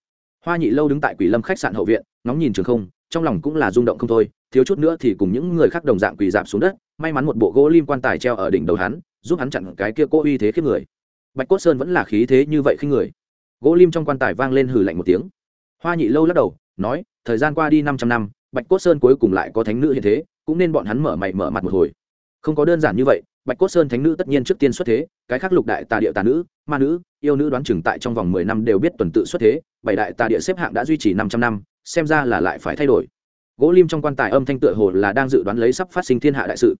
Hoa nhị lâu đứng tại quỷ lâm khách sạn hậu viện, ngóng nhìn trường không, trong lòng cũng là rung động không thôi, thiếu chút nữa thì cùng những người khác đồng dạng quỳ dạp xuống đất, may mắn một bộ gỗ lim quan tài treo ở đỉnh đầu hắn, giúp hắn chặn cái kia cô uy thế khiếp người. Bạch cốt sơn vẫn là khí thế như vậy khi người. Gỗ lim trong quan tài vang lên hừ lạnh một tiếng. Hoa nhị lâu lắc đầu, nói, thời gian qua đi năm trăm năm, bạch cốt sơn cuối cùng lại có thánh nữ hiện thế, cũng nên bọn hắn mở mày mở mặt một hồi. Không có đơn giản như vậy bạch cốt sơn thánh nữ tất nhiên trước tiên xuất thế, cái khác lục đại tà địa tà nữ, ma nữ, yêu nữ đoán chừng tại trong vòng mười năm đều biết tuần tự xuất thế, bảy đại tà địa xếp hạng đã duy trì năm trăm năm, xem ra là lại phải thay đổi. Gỗ lim trong quan tài âm thanh tựa hồ là đang dự đoán lấy sắp phát sinh thiên hạ đại sự.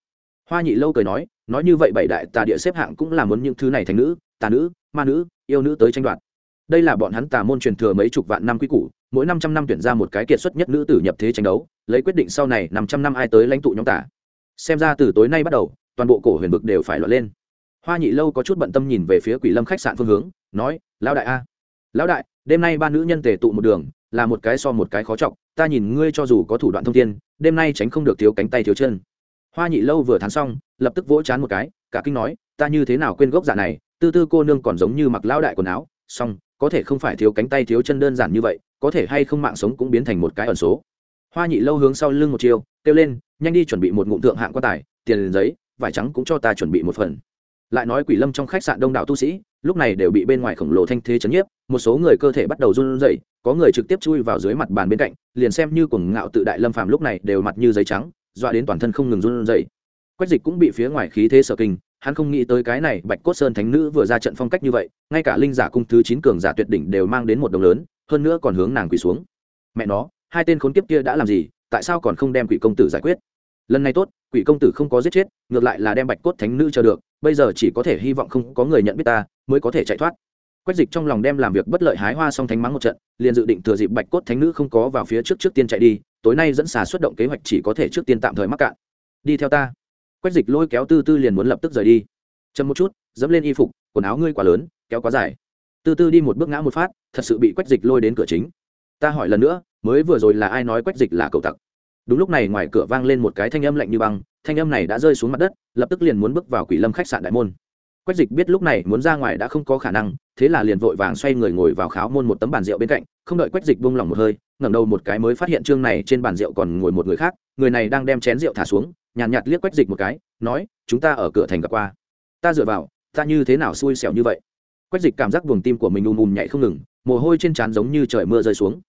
Hoa nhị lâu cười nói nói như vậy bảy đại tà địa xếp hạng cũng là muốn những thứ này thành nữ, tà nữ, ma nữ, yêu nữ tới tranh đoạt. Đây là bọn hắn tà môn truyền thừa mấy chục vạn năm quy củ, mỗi năm trăm năm tuyển ra một cái kiệt xuất nhất nữ tử nhập thế tranh đấu, lấy quyết định sau này năm trăm năm ai tới lãnh tụ nhóm tả xem ra từ tối nay bắt đầu toàn bộ cổ huyền vực đều phải loạn lên hoa nhị lâu có chút bận tâm nhìn về phía quỷ lâm khách sạn phương hướng, nói, lão đại a, lão đại, đêm nay ba nữ nhân tề tụ một đường, là một cái so một cái khó trọng. ta nhìn ngươi cho dù có thủ đoạn thông thiên, đêm nay tránh không được thiếu cánh tay thiếu chân hoa nhị lâu vừa thắng xong, lập tức vỗ chán một cái, cả kinh nói, ta như thế nào quên gốc giả này, tư tư cô nương còn giống như mặc lão đại quần áo, xong, có thể không phải thiếu cánh tay thiếu chân đơn giản như vậy, có thể hay không mạng sống cũng biến thành một cái ẩn số hoa nhị lâu hướng sau lưng một chiều, kêu lên, nhanh đi chuẩn bị một ngụm thượng hạng quan tài, tiền giấy vải trắng cũng cho ta chuẩn bị một phần. Lại nói quỷ lâm trong khách sạn đông đảo tu sĩ, lúc này đều bị bên ngoài khổng lồ thanh thế chấn nhiếp, một số người cơ thể bắt đầu run rẩy, có người trực tiếp chui vào dưới mặt bàn bên cạnh, liền xem như cuồng ngạo tự đại lâm phàm lúc này đều mặt như giấy trắng, dọa đến toàn thân không ngừng run rẩy. Quách dịch cũng bị phía ngoài khí thế sở kinh, hắn không nghĩ tới cái này bạch cốt sơn thánh nữ vừa ra trận phong cách như vậy, ngay cả linh giả cung thứ chín cường giả tuyệt đỉnh đều mang đến một đồng lớn, hơn nữa còn hướng nàng quỳ xuống. Mẹ nó, hai tên khốn kiếp kia đã làm gì, tại sao còn không đem quỷ công tử giải quyết? Lần này tốt, quỷ công tử không có giết chết, ngược lại là đem bạch cốt thánh nữ chờ được, bây giờ chỉ có thể hy vọng không có người nhận biết ta, mới có thể chạy thoát. Quách dịch trong lòng đem làm việc bất lợi hái hoa xong thánh mắng một trận, liền dự định thừa dịp bạch cốt thánh nữ không có vào phía trước trước tiên chạy đi, tối nay dẫn xà xuất động kế hoạch chỉ có thể trước tiên tạm thời mắc cạn. Đi theo ta. Quách dịch lôi kéo tư tư liền muốn lập tức rời đi. Chậm một chút, dẫm lên y phục, quần áo ngươi quá lớn, kéo quá dài. Tư tư đi một bước ngã một phát, thật sự bị quách dịch lôi đến cửa chính. Ta hỏi lần nữa, mới vừa rồi là ai nói quách dịch là cầu tặc? Đúng lúc này ngoài cửa vang lên một cái thanh âm lạnh như băng thanh âm này đã rơi xuống mặt đất lập tức liền muốn bước vào quỷ lâm khách sạn đại môn. Quách dịch biết lúc này muốn ra ngoài đã không có khả năng thế là liền vội vàng xoay người ngồi vào kháo môn một tấm bàn rượu bên cạnh không đợi quách dịch buông lỏng một hơi ngẩng đầu một cái mới phát hiện chương này trên bàn rượu còn ngồi một người khác người này đang đem chén rượu thả xuống nhàn nhạt, nhạt liếc quách dịch một cái nói chúng ta ở cửa thành gặp qua. Ta dựa vào ta như thế nào xui xẻo như vậy? Quách dịch cảm giác buồng tim của mình ùm ùm nhảy không ngừng mồ hôi trên trán giống như trời mưa rơi xuống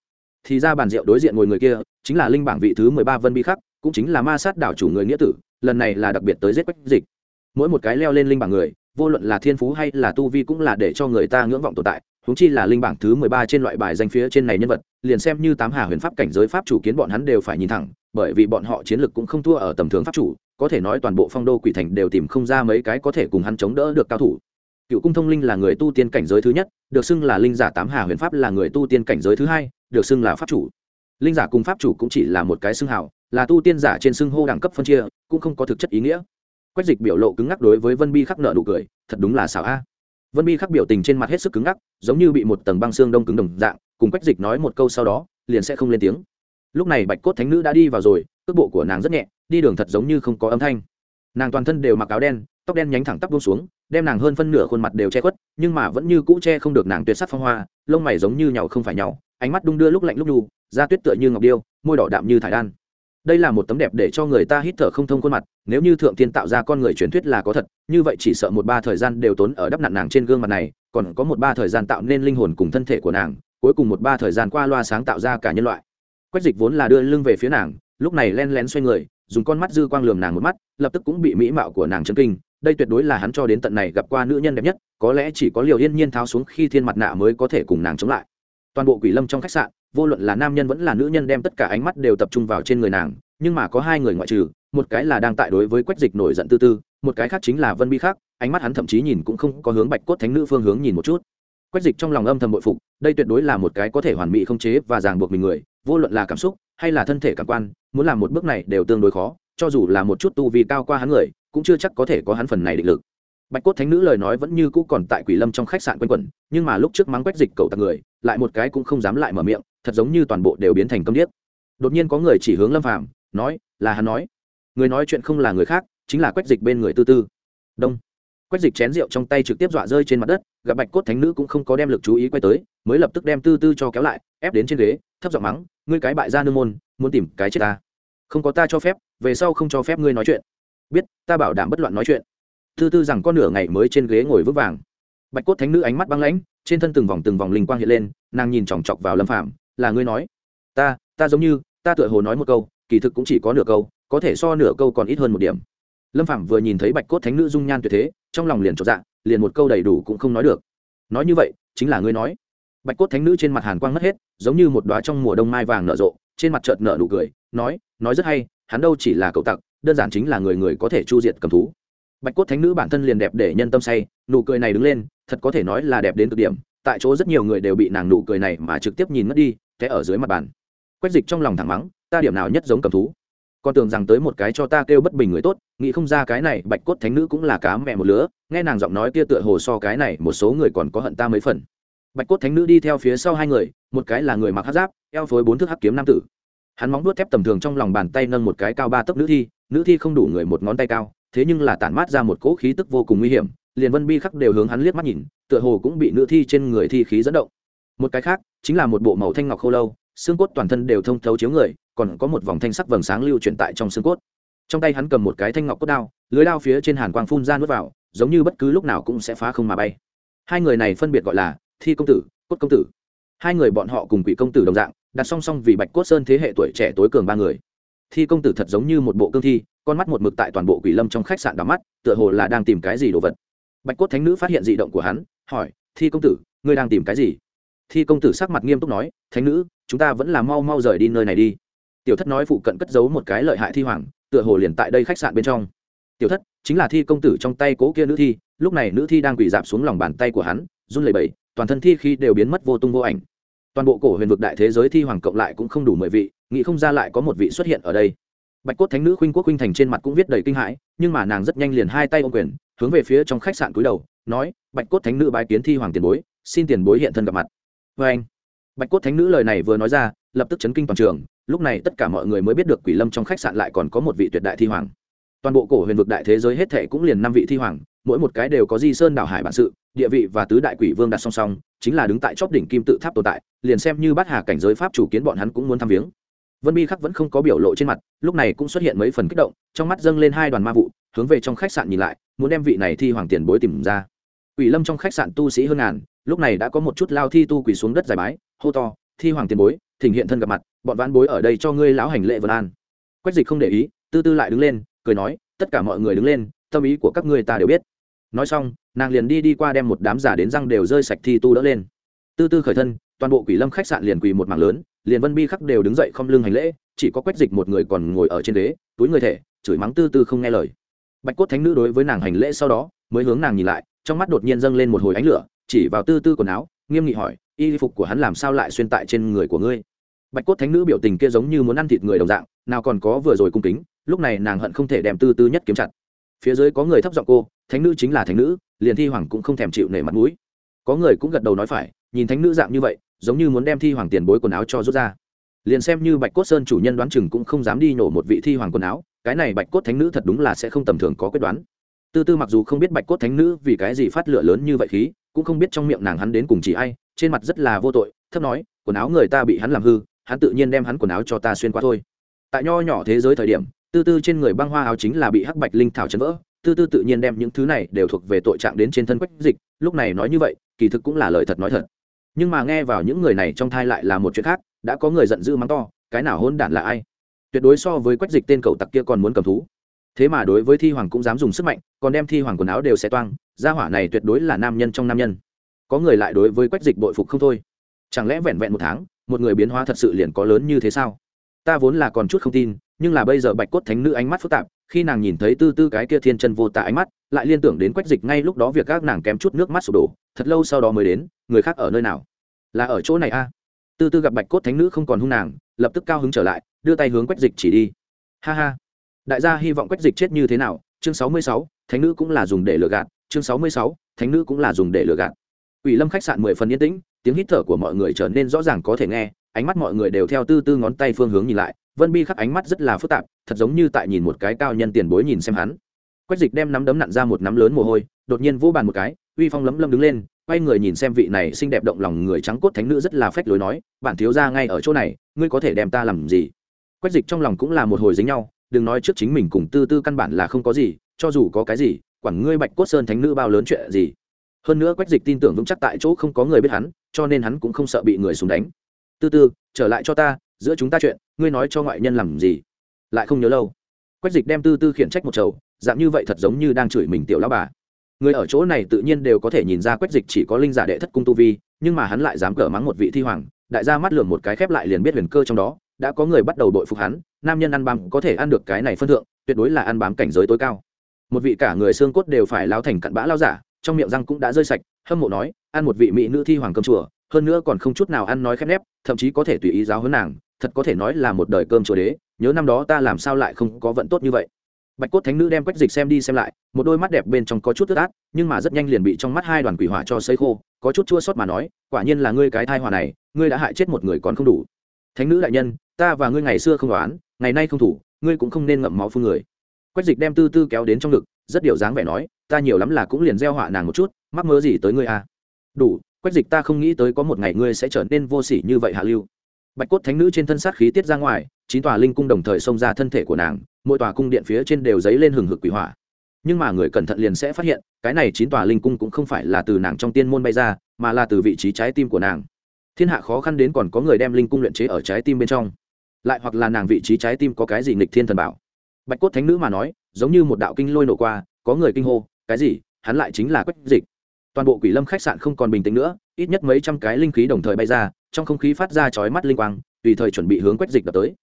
thì ra bàn rượu đối diện ngồi người kia, chính là linh bảng vị thứ mười ba vân bi khắc, cũng chính là ma sát đảo chủ người nghĩa tử, lần này là đặc biệt tới giết quách dịch. Mỗi một cái leo lên linh bảng người, vô luận là thiên phú hay là tu vi cũng là để cho người ta ngưỡng vọng tồn tại, huống chi là linh bảng thứ mười ba trên loại bài danh phía trên này nhân vật, liền xem như tám hà huyền pháp cảnh giới pháp chủ kiến bọn hắn đều phải nhìn thẳng, bởi vì bọn họ chiến lực cũng không thua ở tầm thường pháp chủ, có thể nói toàn bộ phong đô quỷ thành đều tìm không ra mấy cái có thể cùng hắn chống đỡ được cao thủ. Cựu cung thông linh là người tu tiên cảnh giới thứ nhất, được xưng là linh giả tám hà huyền pháp là người tu tiên cảnh giới thứ hai được xưng là pháp chủ. Linh giả cùng pháp chủ cũng chỉ là một cái xưng hào, là tu tiên giả trên xưng hô đẳng cấp phân chia, cũng không có thực chất ý nghĩa. Quách dịch biểu lộ cứng ngắc đối với vân bi khắc nợ nụ cười, thật đúng là xảo a. Vân bi khắc biểu tình trên mặt hết sức cứng ngắc, giống như bị một tầng băng xương đông cứng đồng dạng, cùng quách dịch nói một câu sau đó, liền sẽ không lên tiếng. Lúc này bạch cốt thánh nữ đã đi vào rồi, cước bộ của nàng rất nhẹ, đi đường thật giống như không có âm thanh. Nàng toàn thân đều mặc áo đen, tóc đen nhánh thẳng tắp buông xuống, đem nàng hơn phân nửa khuôn mặt đều che khuất, nhưng mà vẫn như cũ che không được nàng tuyệt sắc phong hoa, lông mày giống như nhau không phải nhau ánh mắt đung đưa lúc lạnh lúc nhu, da tuyết tựa như ngọc điêu môi đỏ đạm như thải đan. Đây là một tấm đẹp để cho người ta hít thở không thông khuôn mặt nếu như thượng tiên tạo ra con người truyền thuyết là có thật như vậy chỉ sợ một ba thời gian đều tốn ở đắp nặn nàng trên gương mặt này còn có một ba thời gian tạo nên linh hồn cùng thân thể của nàng cuối cùng một ba thời gian qua loa sáng tạo ra cả nhân loại. Quách dịch vốn là đưa lưng về phía nàng lúc này len lén xoay người dùng con mắt dư quang lườm nàng một mắt lập tức cũng bị mỹ mạo của nàng chấn kinh đây tuyệt đối là hắn cho đến tận này gặp qua nữ nhân đẹp nhất có lẽ chỉ có liều yên nhiên tháo xuống khi thiên mặt nạ mới có thể cùng nàng chống lại toàn bộ quỷ lâm trong khách sạn, vô luận là nam nhân vẫn là nữ nhân đem tất cả ánh mắt đều tập trung vào trên người nàng, nhưng mà có hai người ngoại trừ, một cái là đang tại đối với quách dịch nổi giận tư tư, một cái khác chính là vân bi khác, ánh mắt hắn thậm chí nhìn cũng không có hướng bạch cốt thánh nữ phương hướng nhìn một chút. Quách dịch trong lòng âm thầm bội phục, đây tuyệt đối là một cái có thể hoàn mỹ không chế và ràng buộc mình người, vô luận là cảm xúc hay là thân thể cảm quan, muốn làm một bước này đều tương đối khó, cho dù là một chút tu vi cao qua hắn người, cũng chưa chắc có thể có hắn phần này định lực. Bạch cốt thánh nữ lời nói vẫn như cũ còn tại quỷ lâm trong khách sạn quanh quẩn, nhưng mà lúc trước mắng quách dịch cậu tặc người lại một cái cũng không dám lại mở miệng, thật giống như toàn bộ đều biến thành câm điếc. Đột nhiên có người chỉ hướng lâm phàm, nói, là hắn nói. Người nói chuyện không là người khác, chính là quách dịch bên người tư tư. Đông. Quách dịch chén rượu trong tay trực tiếp dọa rơi trên mặt đất, gặp bạch cốt thánh nữ cũng không có đem lực chú ý quay tới, mới lập tức đem tư tư cho kéo lại, ép đến trên ghế, thấp giọng mắng, ngươi cái bại gia nương môn, muốn tìm cái chết ta. Không có ta cho phép, về sau không cho phép ngươi nói chuyện. Biết, ta bảo đảm bất loạn nói chuyện. Tư tư rằng con nửa ngày mới trên ghế ngồi vững vàng bạch cốt thánh nữ ánh mắt băng lãnh, trên thân từng vòng từng vòng linh quang hiện lên, nàng nhìn chòng chọc vào lâm phạm là ngươi nói. Ta ta giống như, ta tựa hồ nói một câu, kỳ thực cũng chỉ có nửa câu, có thể so nửa câu còn ít hơn một điểm. Lâm phạm vừa nhìn thấy bạch cốt thánh nữ dung nhan tuyệt thế, trong lòng liền trọn dạ liền một câu đầy đủ cũng không nói được. Nói như vậy, chính là ngươi nói. Bạch cốt thánh nữ trên mặt hàn quang mất hết, giống như một đoá trong mùa đông mai vàng nở rộ, trên mặt chợt nở nụ cười, nói nói rất hay, hắn đâu chỉ là cậu tặc, đơn giản chính là người người có thể chu diệt cầm thú. Bạch cốt thánh nữ bản thân liền đẹp để nhân tâm say, nụ cười này đứng lên thật có thể nói là đẹp đến cực điểm, tại chỗ rất nhiều người đều bị nàng nụ cười này mà trực tiếp nhìn mất đi thế ở dưới mặt bàn. Quách dịch trong lòng thẳng mắng, ta điểm nào nhất giống cầm thú? Con tưởng rằng tới một cái cho ta kêu bất bình người tốt, nghĩ không ra cái này bạch cốt thánh nữ cũng là cá mẹ một lứa, nghe nàng giọng nói kia tựa hồ so cái này một số người còn có hận ta mấy phần. Bạch cốt thánh nữ đi theo phía sau hai người, một cái là người mặc hát giáp, eo phối bốn thước hắc kiếm nam tử. Hắn móng đuốt thép tầm thường trong lòng bàn tay nâng một cái cao ba tấc nữ thi nữ thi không đủ người một ngón tay cao, thế nhưng là tản mát ra một cỗ khí tức vô cùng nguy hiểm liền vân bi khắc đều hướng hắn liếc mắt nhìn, tựa hồ cũng bị nữ thi trên người thi khí dẫn động. Một cái khác, chính là một bộ màu thanh ngọc khô lâu, xương cốt toàn thân đều thông thấu chiếu người, còn có một vòng thanh sắc vầng sáng lưu truyền tại trong xương cốt. Trong tay hắn cầm một cái thanh ngọc cốt đao, lưới đao phía trên hàn quang phun ra nuốt vào, giống như bất cứ lúc nào cũng sẽ phá không mà bay. Hai người này phân biệt gọi là thi công tử, cốt công tử. Hai người bọn họ cùng quỷ công tử đồng dạng, đặt song song vì bạch cốt sơn thế hệ tuổi trẻ tối cường ba người. Thi công tử thật giống như một bộ cương thi, con mắt một mực tại toàn bộ quỷ lâm trong khách sạn đắm mắt, tựa hồ là đang tìm cái gì đồ vật bạch cốt thánh nữ phát hiện dị động của hắn, hỏi, thi công tử, ngươi đang tìm cái gì? Thi công tử sắc mặt nghiêm túc nói, thánh nữ, chúng ta vẫn là mau mau rời đi nơi này đi. Tiểu thất nói phụ cận cất giấu một cái lợi hại thi hoàng, tựa hồ liền tại đây khách sạn bên trong. Tiểu thất, chính là thi công tử trong tay cố kia nữ thi, lúc này nữ thi đang quỳ dạp xuống lòng bàn tay của hắn, run lẩy bẩy, toàn thân thi khi đều biến mất vô tung vô ảnh. Toàn bộ cổ huyền vực đại thế giới thi hoàng cộng lại cũng không đủ mười vị, nghĩ không ra lại có một vị xuất hiện ở đây. Bạch cốt thánh nữ khuynh quốc khuynh thành trên mặt cũng viết đầy kinh hãi, nhưng mà nàng rất nhanh liền hai tay ô quyền hướng về phía trong khách sạn cúi đầu, nói, bạch cốt thánh nữ bái kiến thi hoàng tiền bối, xin tiền bối hiện thân gặp mặt. Vê anh, bạch cốt thánh nữ lời này vừa nói ra, lập tức chấn kinh toàn trường, lúc này tất cả mọi người mới biết được quỷ lâm trong khách sạn lại còn có một vị tuyệt đại thi hoàng. Toàn bộ cổ huyền vực đại thế giới hết thệ cũng liền năm vị thi hoàng, mỗi một cái đều có di sơn đảo hải bản sự, địa vị và tứ đại quỷ vương đặt song song, chính là đứng tại chóp đỉnh kim tự tháp tồn tại, liền xem như bát hà cảnh giới pháp chủ kiến bọn hắn cũng muốn thăm viếng. Vân bi khắc vẫn không có biểu lộ trên mặt, lúc này cũng xuất hiện mấy phần kích động, trong mắt dâng lên hai đoàn ma vụ hướng về trong khách sạn nhìn lại, muốn đem vị này thi hoàng tiền bối tìm ra. Quỷ lâm trong khách sạn tu sĩ hơn ngàn, lúc này đã có một chút lao thi tu quỳ xuống đất dài bái, hô to, thi hoàng tiền bối, thỉnh hiện thân gặp mặt, bọn vãn bối ở đây cho ngươi lão hành lệ vân an. Quách dịch không để ý, tư tư lại đứng lên, cười nói, tất cả mọi người đứng lên, tâm ý của các ngươi ta đều biết. Nói xong, nàng liền đi đi qua đem một đám giả đến răng đều rơi sạch thi tu đỡ lên. Tư tư khởi thân, toàn bộ quỷ lâm khách sạn liền quỳ một mảng lớn, liền vân bi khắc đều đứng dậy không lưng hành lễ, chỉ có quách dịch một người còn ngồi ở trên ghế, túi người thể, chửi mắng tư tư không nghe lời bạch cốt thánh nữ đối với nàng hành lễ sau đó, mới hướng nàng nhìn lại, trong mắt đột nhiên dâng lên một hồi ánh lửa, chỉ vào tư tư quần áo, nghiêm nghị hỏi, y phục của hắn làm sao lại xuyên tại trên người của ngươi? Bạch cốt thánh nữ biểu tình kia giống như muốn ăn thịt người đồng dạng, nào còn có vừa rồi cung kính, lúc này nàng hận không thể đem tư tư nhất kiếm chặt. Phía dưới có người thấp giọng cô, thánh nữ chính là thánh nữ, liền thi hoàng cũng không thèm chịu nể mặt mũi. Có người cũng gật đầu nói phải, nhìn thánh nữ dạng như vậy, giống như muốn đem thi hoàng tiền bối quần áo cho rút ra. Liền xem như bạch cốt sơn chủ nhân đoán chừng cũng không dám đi nổ một vị thi hoàng quần áo cái này bạch cốt thánh nữ thật đúng là sẽ không tầm thường có quyết đoán. Tư tư mặc dù không biết bạch cốt thánh nữ vì cái gì phát lửa lớn như vậy khí, cũng không biết trong miệng nàng hắn đến cùng chỉ ai, trên mặt rất là vô tội, thấp nói, quần áo người ta bị hắn làm hư, hắn tự nhiên đem hắn quần áo cho ta xuyên qua thôi. Tại nho nhỏ thế giới thời điểm, tư tư trên người băng hoa áo chính là bị hắc bạch linh thảo chấn vỡ, tư tư tự nhiên đem những thứ này đều thuộc về tội trạng đến trên thân quách dịch, lúc này nói như vậy, kỳ thực cũng là lời thật nói thật. Nhưng mà nghe vào những người này trong thai lại là một chuyện khác, đã có người giận dữ mắng to, cái nào hôn đản là ai? Tuyệt đối so với quách dịch tên cậu tặc kia còn muốn cầm thú. Thế mà đối với thi hoàng cũng dám dùng sức mạnh, còn đem thi hoàng quần áo đều xé toang, gia hỏa này tuyệt đối là nam nhân trong nam nhân. Có người lại đối với quách dịch bội phục không thôi. Chẳng lẽ vẹn vẹn một tháng, một người biến hóa thật sự liền có lớn như thế sao? Ta vốn là còn chút không tin, nhưng là bây giờ bạch cốt thánh nữ ánh mắt phức tạp, khi nàng nhìn thấy tư tư cái kia thiên chân vô tả ánh mắt, lại liên tưởng đến quách dịch ngay lúc đó việc các nàng kém chút nước mắt sụp đổ, thật lâu sau đó mới đến, người khác ở nơi nào? Là ở chỗ này a? Tư tư gặp bạch cốt thánh nữ không còn hung nàng, lập tức cao hứng trở lại đưa tay hướng quách dịch chỉ đi. Ha ha. Đại gia hy vọng quách dịch chết như thế nào? Chương sáu mươi sáu, thánh nữ cũng là dùng để lừa gạt. Chương sáu mươi sáu, thánh nữ cũng là dùng để lừa gạt. Ủy lâm khách sạn mười phần yên tĩnh, tiếng hít thở của mọi người trở nên rõ ràng có thể nghe, ánh mắt mọi người đều theo tư tư ngón tay phương hướng nhìn lại. Vân bi khắc ánh mắt rất là phức tạp, thật giống như tại nhìn một cái cao nhân tiền bối nhìn xem hắn. Quách dịch đem nắm đấm nặn ra một nắm lớn mồ hôi, đột nhiên vỗ bàn một cái, uy phong lấm lâm đứng lên, quay người nhìn xem vị này xinh đẹp động lòng người trắng cốt thánh nữ rất là phách lối nói, bản thiếu ra ngay ở chỗ này, ngươi có thể đem ta làm gì? Quách dịch trong lòng cũng là một hồi dính nhau, đừng nói trước chính mình cùng tư tư căn bản là không có gì, cho dù có cái gì, quản ngươi bạch cốt sơn thánh nữ bao lớn chuyện gì. Hơn nữa quách dịch tin tưởng vững chắc tại chỗ không có người biết hắn, cho nên hắn cũng không sợ bị người súng đánh. Tư tư, trở lại cho ta, giữa chúng ta chuyện, ngươi nói cho ngoại nhân làm gì? Lại không nhớ lâu. Quách dịch đem tư tư khiển trách một chầu dạng như vậy thật giống như đang chửi mình tiểu lão bà. Người ở chỗ này tự nhiên đều có thể nhìn ra quách dịch chỉ có linh giả đệ thất cung tu vi, nhưng mà hắn lại dám cỡ mắng một vị thi hoàng, đại gia mắt lườm một cái khép lại liền biết huyền cơ trong đó đã có người bắt đầu đội phục hắn, nam nhân ăn bám có thể ăn được cái này phân thượng, tuyệt đối là ăn bám cảnh giới tối cao. Một vị cả người xương cốt đều phải lao thành cặn bã lao giả, trong miệng răng cũng đã rơi sạch, hâm mộ nói, ăn một vị mỹ nữ thi hoàng cơm chùa, hơn nữa còn không chút nào ăn nói khép nép, thậm chí có thể tùy ý giáo hơn nàng, thật có thể nói là một đời cơm chùa đế, nhớ năm đó ta làm sao lại không có vận tốt như vậy. Bạch cốt thánh nữ đem quách dịch xem đi xem lại, một đôi mắt đẹp bên trong có chút tức át, nhưng mà rất nhanh liền bị trong mắt hai đoàn quỷ hỏa cho xây khô, có chút chua sót mà nói, quả nhiên là ngươi cái thai hỏa này, ngươi đã hại chết một người còn không đủ thánh nữ đại nhân, ta và ngươi ngày xưa không đoán, ngày nay không thủ, ngươi cũng không nên ngậm máu phương người. Quách dịch đem tư tư kéo đến trong ngực, rất điều dáng vẻ nói, ta nhiều lắm là cũng liền gieo họa nàng một chút, mắc mơ gì tới ngươi à? Đủ, quách dịch ta không nghĩ tới có một ngày ngươi sẽ trở nên vô sỉ như vậy hạ lưu. Bạch cốt thánh nữ trên thân sát khí tiết ra ngoài, chín tòa linh cung đồng thời xông ra thân thể của nàng, mỗi tòa cung điện phía trên đều dấy lên hừng hực quỷ hỏa. Nhưng mà người cẩn thận liền sẽ phát hiện, cái này chín tòa linh cung cũng không phải là từ nàng trong tiên môn bay ra, mà là từ vị trí trái tim của nàng thiên hạ khó khăn đến còn có người đem linh cung luyện chế ở trái tim bên trong. Lại hoặc là nàng vị trí trái tim có cái gì nghịch thiên thần bảo. Bạch cốt thánh nữ mà nói, giống như một đạo kinh lôi nổ qua, có người kinh hô, cái gì? Hắn lại chính là quách dịch. Toàn bộ quỷ lâm khách sạn không còn bình tĩnh nữa, ít nhất mấy trăm cái linh khí đồng thời bay ra, trong không khí phát ra chói mắt linh quang, tùy thời chuẩn bị hướng quách dịch đập tới.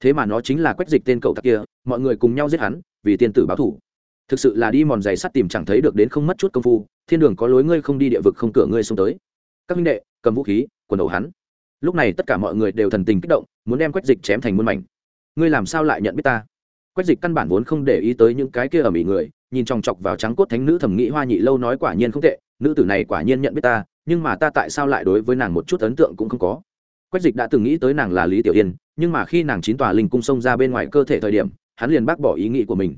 Thế mà nó chính là quách dịch tên cậu tặc kia, mọi người cùng nhau giết hắn, vì tiên tử báo thủ. Thực sự là đi mòn giày sắt tìm chẳng thấy được đến không mất chút công phu, thiên đường có lối ngươi không đi địa vực không cửa ngươi xông tới. Các minh đệ, cầm vũ khí quần đầu hắn. Lúc này tất cả mọi người đều thần tình kích động, muốn đem quách dịch chém thành muôn mảnh. Ngươi làm sao lại nhận biết ta? Quách dịch căn bản vốn không để ý tới những cái kia ở mỹ người, nhìn chòng chọc vào trắng cốt thánh nữ thẩm nghĩ hoa nhị lâu nói quả nhiên không tệ, nữ tử này quả nhiên nhận biết ta, nhưng mà ta tại sao lại đối với nàng một chút ấn tượng cũng không có. Quách dịch đã từng nghĩ tới nàng là lý tiểu yên, nhưng mà khi nàng chín tòa linh cung xông ra bên ngoài cơ thể thời điểm, hắn liền bác bỏ ý nghĩ của mình.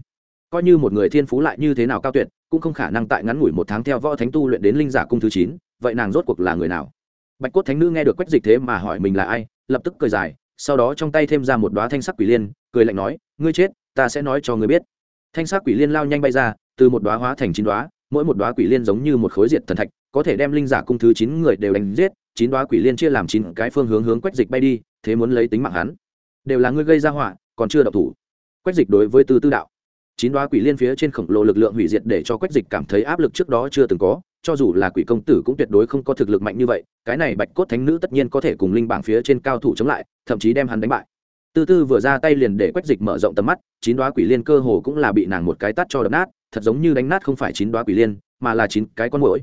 Coi như một người thiên phú lại như thế nào cao tuyệt, cũng không khả năng tại ngắn ngủi một tháng theo võ thánh tu luyện đến linh giả cung thứ chín, vậy nàng rốt cuộc là người nào? Bạch cốt thánh nữ nghe được quách dịch thế mà hỏi mình là ai, lập tức cười dài, sau đó trong tay thêm ra một đoá thanh sắc quỷ liên, cười lạnh nói, ngươi chết, ta sẽ nói cho ngươi biết. Thanh sắc quỷ liên lao nhanh bay ra, từ một đoá hóa thành chín đoá mỗi một đoá quỷ liên giống như một khối diệt thần thạch, có thể đem linh giả cung thứ chín người đều đánh giết, chín đoá quỷ liên chia làm chín cái phương hướng hướng quách dịch bay đi, thế muốn lấy tính mạng hắn. Đều là ngươi gây ra họa, còn chưa độc thủ. Quách dịch đối với tư tư đạo. Chín đoá quỷ liên phía trên khổng lồ lực lượng hủy diệt để cho quách dịch cảm thấy áp lực trước đó chưa từng có cho dù là quỷ công tử cũng tuyệt đối không có thực lực mạnh như vậy, cái này bạch cốt thánh nữ tất nhiên có thể cùng linh bảng phía trên cao thủ chống lại, thậm chí đem hắn đánh bại. Tư tư vừa ra tay liền để quách dịch mở rộng tầm mắt, chín đoá quỷ liên cơ hồ cũng là bị nàng một cái tắt cho đập nát, thật giống như đánh nát không phải chín đoá quỷ liên, mà là chín cái con mũi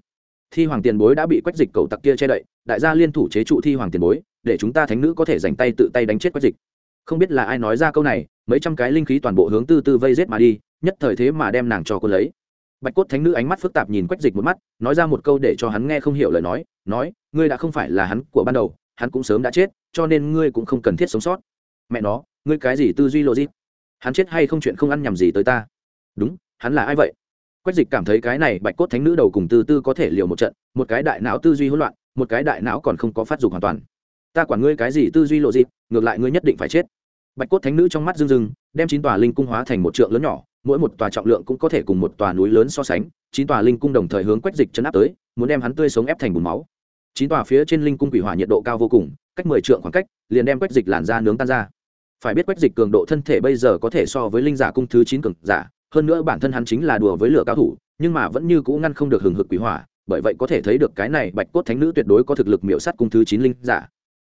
thi hoàng tiền bối đã bị quách dịch cầu tặc kia che đậy, đại gia liên thủ chế trụ thi hoàng tiền bối, để chúng ta thánh nữ có thể dành tay tự tay đánh chết quách dịch. Không biết là ai nói ra câu này, mấy trăm cái linh khí toàn bộ hướng tư tư vây rết mà đi, nhất thời thế mà đem nàng cho cô lấy bạch cốt thánh nữ ánh mắt phức tạp nhìn quách dịch một mắt, nói ra một câu để cho hắn nghe không hiểu lời nói nói, ngươi đã không phải là hắn của ban đầu, hắn cũng sớm đã chết, cho nên ngươi cũng không cần thiết sống sót. Mẹ nó, ngươi cái gì tư duy logic? Hắn chết hay không chuyện không ăn nhầm gì tới ta? Đúng, hắn là ai vậy? Quách dịch cảm thấy cái này bạch cốt thánh nữ đầu cùng tư tư có thể liều một trận, một cái đại não tư duy hỗn loạn, một cái đại não còn không có phát dục hoàn toàn. Ta quản ngươi cái gì tư duy lộ dịp ngược lại ngươi nhất định phải chết. Bạch cốt thánh nữ trong mắt rưng rưng, đem chín tòa linh cung hóa thành một trượng lớn nhỏ mỗi một tòa trọng lượng cũng có thể cùng một tòa núi lớn so sánh, chín tòa linh cung đồng thời hướng quách dịch chấn áp tới, muốn đem hắn tươi sống ép thành bùn máu. Chín tòa phía trên linh cung quỷ hỏa nhiệt độ cao vô cùng, cách mười trượng khoảng cách, liền đem quách dịch làn ra nướng tan ra. Phải biết quách dịch cường độ thân thể bây giờ có thể so với linh giả cung thứ chín cường giả, hơn nữa bản thân hắn chính là đùa với lửa cao thủ, nhưng mà vẫn như cũ ngăn không được hừng hực quỷ hỏa, bởi vậy có thể thấy được cái này bạch cốt thánh nữ tuyệt đối có thực lực miểu sát cung thứ chín linh giả.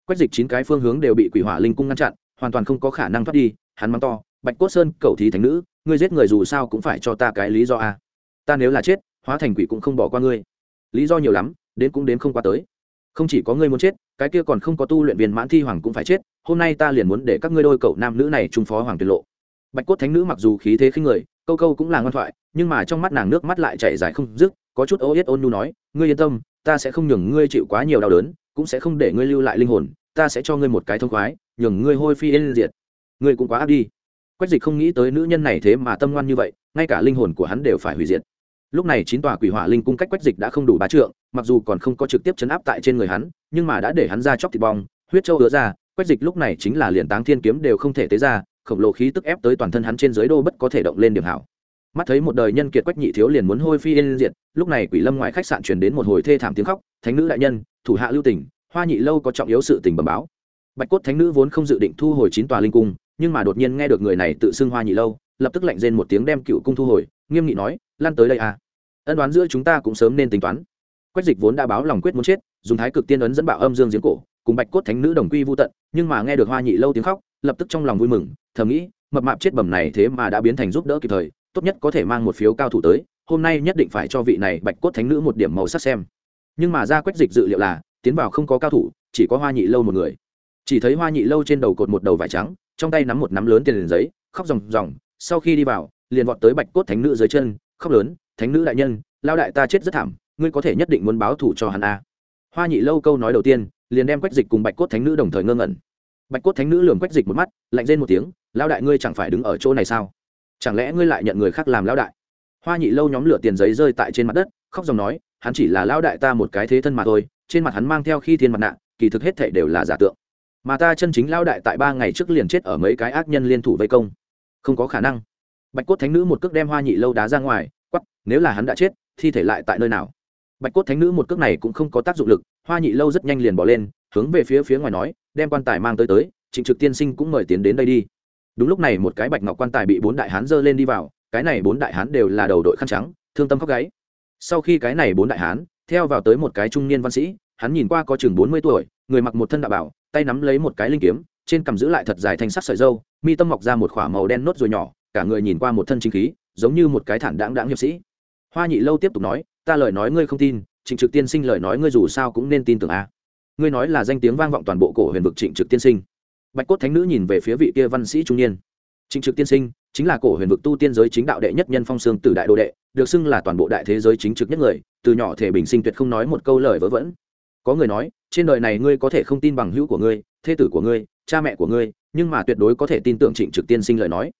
Quách dịch chín cái phương hướng đều bị quỷ hỏa linh cung ngăn chặn, hoàn toàn không có khả năng thoát đi, hắn mắng to bạch cốt sơn cầu thí thánh nữ, ngươi giết người dù sao cũng phải cho ta cái lý do a. Ta nếu là chết, hóa thành quỷ cũng không bỏ qua ngươi. Lý do nhiều lắm, đến cũng đến không qua tới. Không chỉ có ngươi muốn chết, cái kia còn không có tu luyện viên mãn thi hoàng cũng phải chết, hôm nay ta liền muốn để các ngươi đôi cậu nam nữ này trung phó hoàng tuyệt lộ. Bạch cốt thánh nữ mặc dù khí thế khinh người, câu câu cũng là ngoan thoại, nhưng mà trong mắt nàng nước mắt lại chảy dài không dứt, có chút ô yết ôn nu nói, ngươi yên tâm, ta sẽ không nhường ngươi chịu quá nhiều đau đớn, cũng sẽ không để ngươi lưu lại linh hồn, ta sẽ cho ngươi một cái thông khoái, nhường ngươi hôi phi yên diệt. Ngươi cũng quá áp đi quách dịch không nghĩ tới nữ nhân này thế mà tâm ngoan như vậy, ngay cả linh hồn của hắn đều phải hủy diệt. Lúc này chín tòa quỷ hỏa linh cung cách quách dịch đã không đủ bá trượng, mặc dù còn không có trực tiếp chấn áp tại trên người hắn, nhưng mà đã để hắn ra chóc thịt bong, huyết châu ứa ra, quách dịch lúc này chính là liền táng thiên kiếm đều không thể tế ra, khổng lồ khí tức ép tới toàn thân hắn trên dưới đô bất có thể động lên điểm hảo. Mắt thấy một đời nhân kiệt quách nhị thiếu liền muốn hôi phi yên diệt, lúc này quỷ lâm ngoài khách sạn truyền đến một hồi thê thảm tiếng khóc, thánh nữ đại nhân, thủ hạ lưu tỉnh hoa nhị lâu có trọng yếu sự tình bẩm báo. Bạch cốt thánh nữ vốn không dự định thu hồi chín tòa linh cung nhưng mà đột nhiên nghe được người này tự xưng hoa nhị lâu, lập tức lạnh rên một tiếng đem cựu cung thu hồi, nghiêm nghị nói, lan tới đây à? Ân đoán giữa chúng ta cũng sớm nên tính toán. Quách dịch vốn đã báo lòng quyết muốn chết, dùng thái cực tiên ấn dẫn bạo âm dương giếng cổ, cùng bạch cốt thánh nữ đồng quy vô tận, nhưng mà nghe được hoa nhị lâu tiếng khóc, lập tức trong lòng vui mừng, thầm nghĩ, mập mạp chết bầm này thế mà đã biến thành giúp đỡ kịp thời, tốt nhất có thể mang một phiếu cao thủ tới, hôm nay nhất định phải cho vị này bạch cốt thánh nữ một điểm màu sắc xem. Nhưng mà ra quách dịch dự liệu là, tiến vào không có cao thủ, chỉ có hoa nhị lâu một người. Chỉ thấy hoa nhị lâu trên đầu cột một đầu vải trắng trong tay nắm một nắm lớn tiền liền giấy, khóc ròng ròng, sau khi đi vào, liền vọt tới bạch cốt thánh nữ dưới chân, khóc lớn, thánh nữ đại nhân lao đại ta chết rất thảm, ngươi có thể nhất định muốn báo thủ cho hắn a hoa nhị lâu câu nói đầu tiên, liền đem quách dịch cùng bạch cốt thánh nữ đồng thời ngơ ngẩn. Bạch cốt thánh nữ lường quách dịch một mắt, lạnh lên một tiếng lao đại ngươi chẳng phải đứng ở chỗ này sao? Chẳng lẽ ngươi lại nhận người khác làm lao đại? Hoa nhị lâu nhóm lửa tiền giấy rơi tại trên mặt đất, khóc dòng nói, hắn chỉ là lao đại ta một cái thế thân mà thôi, trên mặt hắn mang theo khi thiên mặt nạ, kỳ thực hết thể đều là giả tượng mà ta chân chính lao đại tại ba ngày trước liền chết ở mấy cái ác nhân liên thủ vây công. Không có khả năng. Bạch cốt thánh nữ một cước đem hoa nhị lâu đá ra ngoài quắp nếu là hắn đã chết, thi thể lại tại nơi nào? Bạch cốt thánh nữ một cước này cũng không có tác dụng lực, hoa nhị lâu rất nhanh liền bỏ lên, hướng về phía phía ngoài nói, đem quan tài mang tới tới, trịnh trực tiên sinh cũng mời tiến đến đây đi. Đúng lúc này một cái bạch ngọc quan tài bị bốn đại hán dơ lên đi vào, cái này bốn đại hán đều là đầu đội khăn trắng, thương tâm khóc gáy. Sau khi cái này bốn đại hán, theo vào tới một cái trung niên văn sĩ, hắn nhìn qua có chừng bốn mươi tuổi, người mặc một thân đạo bảo tay nắm lấy một cái linh kiếm, trên cầm giữ lại thật dài thanh sắc sợi dâu, mi tâm mọc ra một k h ỏ a màu đen nốt ruồi nhỏ, cả người nhìn qua một thân chính khí, giống như một cái thản đáng đáng hiệp sĩ. Hoa nhị lâu tiếp tục nói, ta lời nói ngươi không tin, trịnh trực tiên sinh lời nói ngươi dù sao cũng nên tin tưởng a. Ngươi nói là danh tiếng vang vọng toàn bộ cổ huyền vực trịnh trực tiên sinh. Bạch cốt thánh nữ nhìn về phía vị kia văn sĩ trung niên. Trịnh trực tiên sinh, chính là cổ huyền vực tu tiên giới chính đạo đệ nhất nhân phong sương tử đại đồ đệ, được xưng là toàn bộ đại thế giới chính trực nhất người, từ nhỏ thể bình sinh tuyệt không nói một câu lời vớ vẩn có người nói, trên đời này ngươi có thể không tin bằng hữu của ngươi, thê tử của ngươi, cha mẹ của ngươi, nhưng mà tuyệt đối có thể tin tưởng trịnh trực tiên sinh lời nói.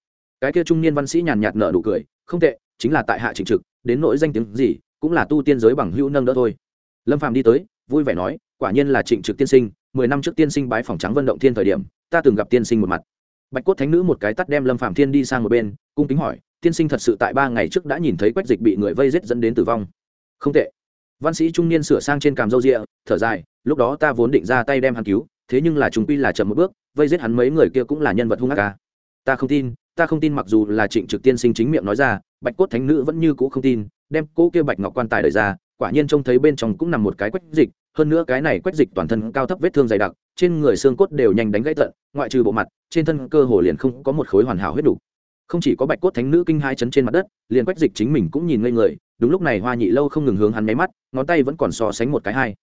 Cái kia trung niên văn sĩ nhàn nhạt nở nụ cười, không tệ, chính là tại hạ trịnh trực, đến nỗi danh tiếng gì, cũng là tu tiên giới bằng hữu nâng đỡ thôi. Lâm phàm đi tới, vui vẻ nói, quả nhiên là trịnh trực tiên sinh, mười năm trước tiên sinh bái phòng trắng vận động thiên thời điểm, ta từng gặp tiên sinh một mặt. Bạch cốt thánh nữ một cái tắt đem lâm Phàm thiên đi sang một bên, cung kính hỏi, tiên sinh thật sự tại ba ngày trước đã nhìn thấy quách dịch bị người vây giết dẫn đến tử vong. Không tệ văn sĩ trung niên sửa sang trên càm râu rịa, thở dài, lúc đó ta vốn định ra tay đem hắn cứu, thế nhưng là chúng quy là chậm một bước, vây giết hắn mấy người kia cũng là nhân vật hung ác ca ta không tin, ta không tin mặc dù là trịnh trực tiên sinh chính miệng nói ra, bạch cốt thánh nữ vẫn như cũ không tin, đem cô kia bạch ngọc quan tài đời ra, quả nhiên trông thấy bên trong cũng nằm một cái quách dịch, hơn nữa cái này quách dịch toàn thân cao thấp vết thương dày đặc, trên người xương cốt đều nhanh đánh gãy tận, ngoại trừ bộ mặt, trên thân cơ hồ liền không có một khối hoàn hảo huyết đủ không chỉ có bạch cốt thánh nữ kinh hai chấn trên mặt đất, liền quách dịch chính mình cũng nhìn ngây người, đúng lúc này hoa nhị lâu không ngừng hướng hắn máy mắt, ngón tay vẫn còn so sánh một cái hai.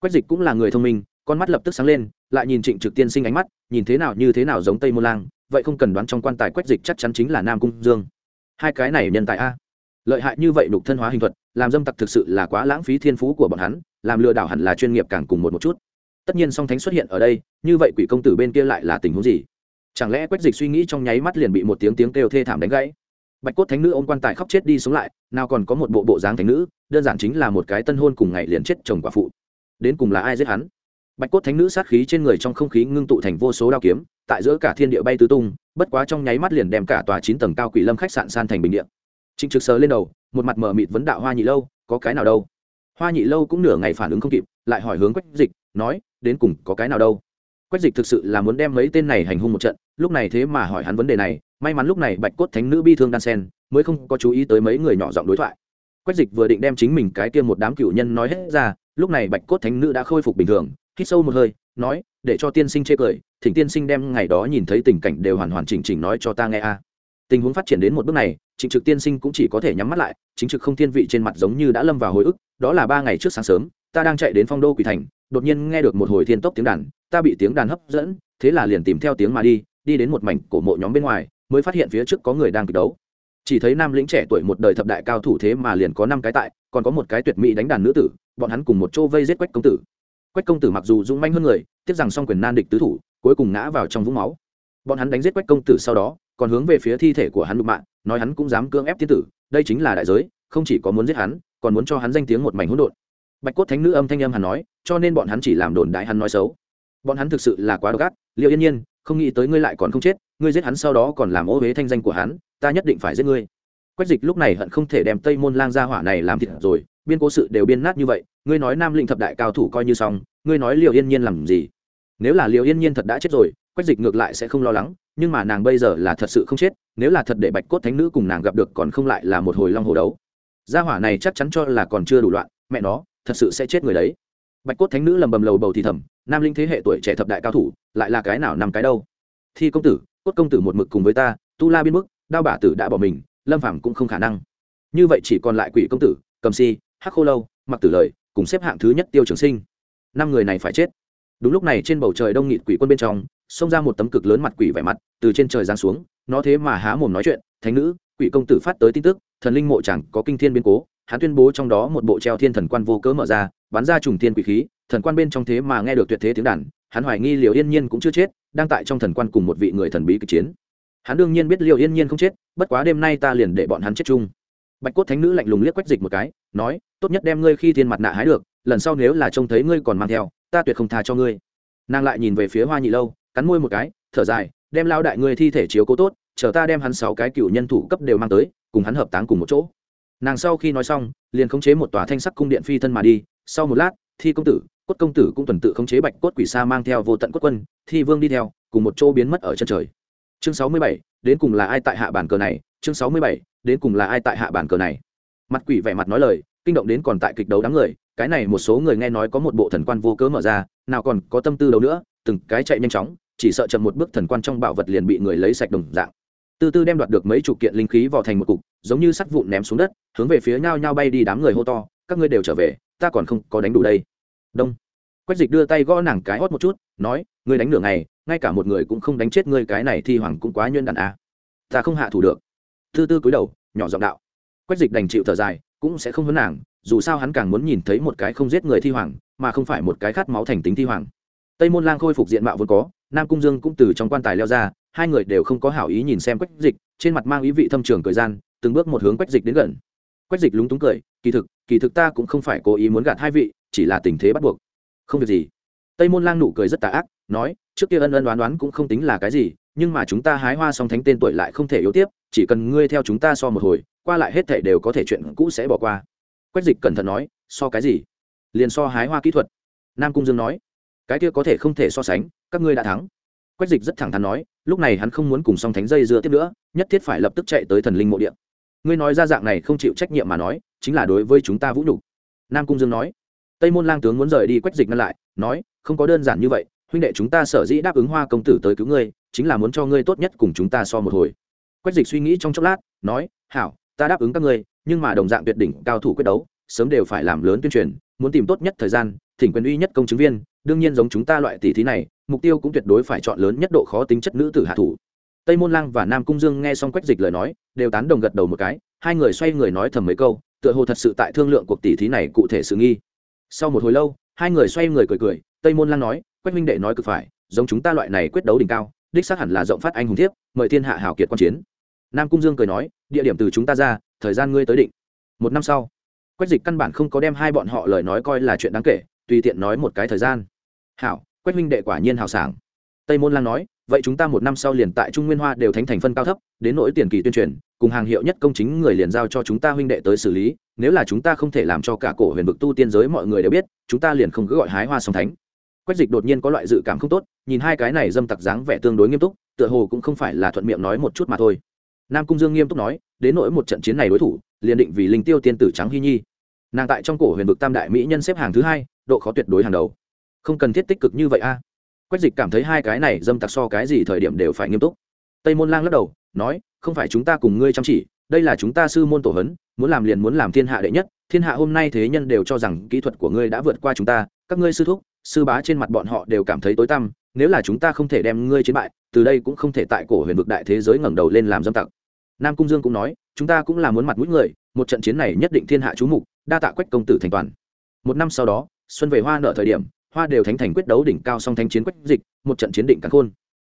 Quách dịch cũng là người thông minh, con mắt lập tức sáng lên, lại nhìn trịnh trực tiên sinh ánh mắt, nhìn thế nào như thế nào giống tây mô lang, vậy không cần đoán trong quan tài quách dịch chắc chắn chính là nam cung dương. Hai cái này nhân tài a. Lợi hại như vậy đục thân hóa hình thuật, làm dâm tặc thực sự là quá lãng phí thiên phú của bọn hắn, làm lừa đảo hẳn là chuyên nghiệp càng cùng một một chút. Tất nhiên song thánh xuất hiện ở đây, như vậy quỷ công tử bên kia lại là tình huống gì? Chẳng lẽ quách dịch suy nghĩ trong nháy mắt liền bị một tiếng tiếng kêu thê thảm đánh gãy? Bạch cốt thánh nữ ôm quan tài khóc chết đi sống lại, nào còn có một bộ bộ dáng thánh nữ, đơn giản chính là một cái tân hôn cùng ngày liền chết chồng quả phụ. Đến cùng là ai giết hắn? Bạch cốt thánh nữ sát khí trên người trong không khí ngưng tụ thành vô số đao kiếm, tại giữa cả thiên địa bay tứ tung, bất quá trong nháy mắt liền đem cả tòa chín tầng cao quỷ lâm khách sạn san thành bình điện trịnh trực sờ lên đầu, một mặt mờ mịt vấn đạo hoa nhị lâu, có cái nào đâu? Hoa nhị lâu cũng nửa ngày phản ứng không kịp, lại hỏi hướng quách dịch, nói, đến cùng có cái nào đâu? Quách dịch thực sự là muốn đem mấy tên này hành hung một trận, lúc này thế mà hỏi hắn vấn đề này, may mắn lúc này bạch cốt thánh nữ bi thương đan sen, mới không có chú ý tới mấy người nhỏ giọng đối thoại. Quách dịch vừa định đem chính mình cái kia một đám cựu nhân nói hết ra, lúc này bạch cốt thánh nữ đã khôi phục bình thường, hít sâu một hơi, nói, để cho tiên sinh chê cười, thỉnh tiên sinh đem ngày đó nhìn thấy tình cảnh đều hoàn hoàn chỉnh chỉnh nói cho ta nghe a. Tình huống phát triển đến một bước này chính trực tiên sinh cũng chỉ có thể nhắm mắt lại chính trực không thiên vị trên mặt giống như đã lâm vào hồi ức, đó là ba ngày trước sáng sớm, ta đang chạy đến phong đô quỷ thành đột nhiên nghe được một hồi thiên tốc tiếng đàn, ta bị tiếng đàn hấp dẫn, thế là liền tìm theo tiếng mà đi đi đến một mảnh cổ mộ nhóm bên ngoài, mới phát hiện phía trước có người đang kịch đấu. Chỉ thấy nam lĩnh trẻ tuổi một đời thập đại cao thủ thế mà liền có năm cái tại, còn có một cái tuyệt mỹ đánh đàn nữ tử, bọn hắn cùng một chỗ vây giết quách công tử. Quách công tử mặc dù dũng manh hơn người, tiếc rằng song quyền nan địch tứ thủ, cuối cùng ngã vào trong vũng máu. Bọn hắn đánh giết quách công tử sau đó, còn hướng về phía thi thể của hắn đụng mạng, nói hắn cũng dám cưỡng ép thiên tử, đây chính là đại giới, không chỉ có muốn giết hắn, còn muốn cho hắn danh tiếng một mảnh hỗn độn bạch cốt thánh nữ âm thanh âm hắn nói, cho nên bọn hắn chỉ làm đồn đại hắn nói xấu. Bọn hắn thực sự là quá độc ác liệu yên nhiên, không nghĩ tới ngươi lại còn không chết, ngươi giết hắn sau đó còn làm ô huế thanh danh của hắn, ta nhất định phải giết ngươi. Quách dịch lúc này hận không thể đem tây môn lang gia hỏa này làm thịt rồi, biên cố sự đều biên nát như vậy, ngươi nói nam linh thập đại cao thủ coi như xong, ngươi nói liệu yên nhiên làm gì? Nếu là liệu yên nhiên thật đã chết rồi, quách dịch ngược lại sẽ không lo lắng, nhưng mà nàng bây giờ là thật sự không chết, nếu là thật để bạch cốt thánh nữ cùng nàng gặp được còn không lại là một hồi long hồ đấu. Gia hỏa này chắc chắn cho là còn chưa đủ loạn, mẹ nó thật sự sẽ chết người đấy. Bạch cốt thánh nữ lầm bầm lầu bầu thì thầm, nam linh thế hệ tuổi trẻ thập đại cao thủ, lại là cái nào nằm cái đâu? Thi công tử, cốt công tử một mực cùng với ta, tu la biên bức, đao bả tử đã bỏ mình, lâm phàm cũng không khả năng. Như vậy chỉ còn lại quỷ công tử, cầm si, hắc khô lâu, mặc tử lời, cùng xếp hạng thứ nhất tiêu trường sinh. Năm người này phải chết. Đúng lúc này trên bầu trời đông nghịt quỷ quân bên trong, xông ra một tấm cực lớn mặt quỷ vẻ mặt, từ trên trời giáng xuống, nó thế mà há mồm nói chuyện, thánh nữ, quỷ công tử phát tới tin tức, thần linh mộ chẳng có kinh thiên biến cố hắn tuyên bố trong đó một bộ treo thiên thần quan vô cớ mở ra, bắn ra trùng thiên quỷ khí, thần quan bên trong thế mà nghe được tuyệt thế tiếng đàn, hắn hoài nghi liều yên nhiên cũng chưa chết, đang tại trong thần quan cùng một vị người thần bí kịch chiến. Hắn đương nhiên biết liều yên nhiên không chết, bất quá đêm nay ta liền để bọn hắn chết chung. Bạch cốt thánh nữ lạnh lùng liếc quách dịch một cái, nói, tốt nhất đem ngươi khi thiên mặt nạ hái được, lần sau nếu là trông thấy ngươi còn mang theo, ta tuyệt không tha cho ngươi. Nàng lại nhìn về phía hoa nhị lâu, cắn môi một cái, thở dài, đem lao đại ngươi thi thể chiếu cố tốt, chờ ta đem hắn sáu cái cựu nhân thủ cấp đều mang tới, cùng hắn hợp táng cùng một chỗ nàng sau khi nói xong, liền khống chế một tòa thanh sắc cung điện phi thân mà đi. Sau một lát, thi công tử, cốt công tử cũng tuần tự khống chế bạch cốt quỷ sa mang theo vô tận cốt quân, thi vương đi theo, cùng một chỗ biến mất ở chân trời. Chương sáu mươi bảy, đến cùng là ai tại hạ bản cờ này? Chương sáu mươi bảy, đến cùng là ai tại hạ bản cờ này? Mặt quỷ vẻ mặt nói lời, kinh động đến còn tại kịch đấu đám người, cái này một số người nghe nói có một bộ thần quan vô cớ mở ra, nào còn có tâm tư đâu nữa, từng cái chạy nhanh chóng, chỉ sợ chậm một bước thần quan trong bảo vật liền bị người lấy sạch đồng dạng từ từ đem đoạt được mấy chục kiện linh khí vào thành một cục, giống như sắt vụn ném xuống đất, hướng về phía nhau nhau bay đi đám người hô to, các ngươi đều trở về, ta còn không có đánh đủ đây. Đông. Quách dịch đưa tay gõ nàng cái hót một chút, nói, ngươi đánh nửa ngày, ngay cả một người cũng không đánh chết ngươi cái này thì hoàng cũng quá nhuyễn đàn a. Ta không hạ thủ được. Tư tư cúi đầu, nhỏ giọng đạo. Quách dịch đành chịu thở dài, cũng sẽ không vấn nàng, dù sao hắn càng muốn nhìn thấy một cái không giết người thi hoàng, mà không phải một cái khát máu thành tính thi hoàng. Tây môn lang khôi phục diện mạo vốn có, nam cung dương cũng từ trong quan tài leo ra hai người đều không có hảo ý nhìn xem quách dịch, trên mặt mang ý vị thâm trường cười gian, từng bước một hướng quách dịch đến gần. Quách dịch lúng túng cười, kỳ thực kỳ thực ta cũng không phải cố ý muốn gạt hai vị, chỉ là tình thế bắt buộc. Không việc gì. Tây môn lang nụ cười rất tà ác, nói, trước kia ân ân đoán đoán cũng không tính là cái gì, nhưng mà chúng ta hái hoa song thánh tên tuổi lại không thể yếu tiếp, chỉ cần ngươi theo chúng ta so một hồi, qua lại hết thể đều có thể chuyện cũ sẽ bỏ qua. Quách dịch cẩn thận nói, so cái gì? Liền so hái hoa kỹ thuật. Nam cung dương nói, cái kia có thể không thể so sánh, các ngươi đã thắng. Quách dịch rất thẳng thắn nói lúc này hắn không muốn cùng song thánh dây dưa tiếp nữa, nhất thiết phải lập tức chạy tới thần linh mộ điện ngươi nói ra dạng này không chịu trách nhiệm mà nói, chính là đối với chúng ta vũ nhục. Nam cung dương nói. Tây môn lang tướng muốn rời đi quách dịch ngăn lại, nói, không có đơn giản như vậy, huynh đệ chúng ta sở dĩ đáp ứng hoa công tử tới cứu ngươi, chính là muốn cho ngươi tốt nhất cùng chúng ta so một hồi. Quách dịch suy nghĩ trong chốc lát, nói, hảo, ta đáp ứng các ngươi, nhưng mà đồng dạng tuyệt đỉnh cao thủ quyết đấu, sớm đều phải làm lớn tuyên truyền, muốn tìm tốt nhất thời gian, thỉnh quyền uy nhất công chứng viên, đương nhiên giống chúng ta loại tỷ thí này mục tiêu cũng tuyệt đối phải chọn lớn nhất độ khó tính chất nữ tử hạ thủ. Tây môn lang và nam cung dương nghe xong quách dịch lời nói, đều tán đồng gật đầu một cái, hai người xoay người nói thầm mấy câu, tựa hồ thật sự tại thương lượng cuộc tỷ thí này cụ thể sự nghi. Sau một hồi lâu, hai người xoay người cười cười, tây môn lang nói, quách minh đệ nói cực phải, giống chúng ta loại này quyết đấu đỉnh cao, đích xác hẳn là rộng phát anh hùng thiếp, mời thiên hạ hảo kiệt quan chiến. Nam cung dương cười nói, địa điểm từ chúng ta ra, thời gian ngươi tới định. Một năm sau, quách dịch căn bản không có đem hai bọn họ lời nói coi là chuyện đáng kể, tùy tiện nói một cái thời gian. Hảo quách minh đệ quả nhiên hào sảng. Tây môn lang nói, vậy chúng ta một năm sau liền tại trung nguyên hoa đều thánh thành phân cao thấp, đến nỗi tiền kỳ tuyên truyền, cùng hàng hiệu nhất công chính người liền giao cho chúng ta huynh đệ tới xử lý, nếu là chúng ta không thể làm cho cả cổ huyền vực tu tiên giới mọi người đều biết, chúng ta liền không cứ gọi hái hoa song thánh. Quách dịch đột nhiên có loại dự cảm không tốt, nhìn hai cái này dâm tặc dáng vẻ tương đối nghiêm túc, tựa hồ cũng không phải là thuận miệng nói một chút mà thôi. Nam cung dương nghiêm túc nói, đến nỗi một trận chiến này đối thủ, liền định vì linh tiêu tiên tử trắng hy nhi. Nàng tại trong cổ huyền vực tam đại mỹ nhân xếp hàng thứ hai, độ khó tuyệt đối hàng đầu không cần thiết tích cực như vậy a. Quách dịch cảm thấy hai cái này dâm tặc so cái gì thời điểm đều phải nghiêm túc. Tây môn lang lắc đầu, nói, không phải chúng ta cùng ngươi chăm chỉ, đây là chúng ta sư môn tổ hấn muốn làm liền muốn làm thiên hạ đệ nhất, thiên hạ hôm nay thế nhân đều cho rằng kỹ thuật của ngươi đã vượt qua chúng ta, các ngươi sư thúc, sư bá trên mặt bọn họ đều cảm thấy tối tăm, nếu là chúng ta không thể đem ngươi chiến bại, từ đây cũng không thể tại cổ huyền vực đại thế giới ngẩng đầu lên làm dâm tặc. Nam cung dương cũng nói, chúng ta cũng là muốn mặt mũi người, một trận chiến này nhất định thiên hạ chú mục, đa tạ quách công tử thành toàn. Một năm sau đó, xuân về hoa nợ thời điểm hoa đều thánh thành quyết đấu đỉnh cao song thanh chiến quách dịch, một trận chiến định cắn khôn.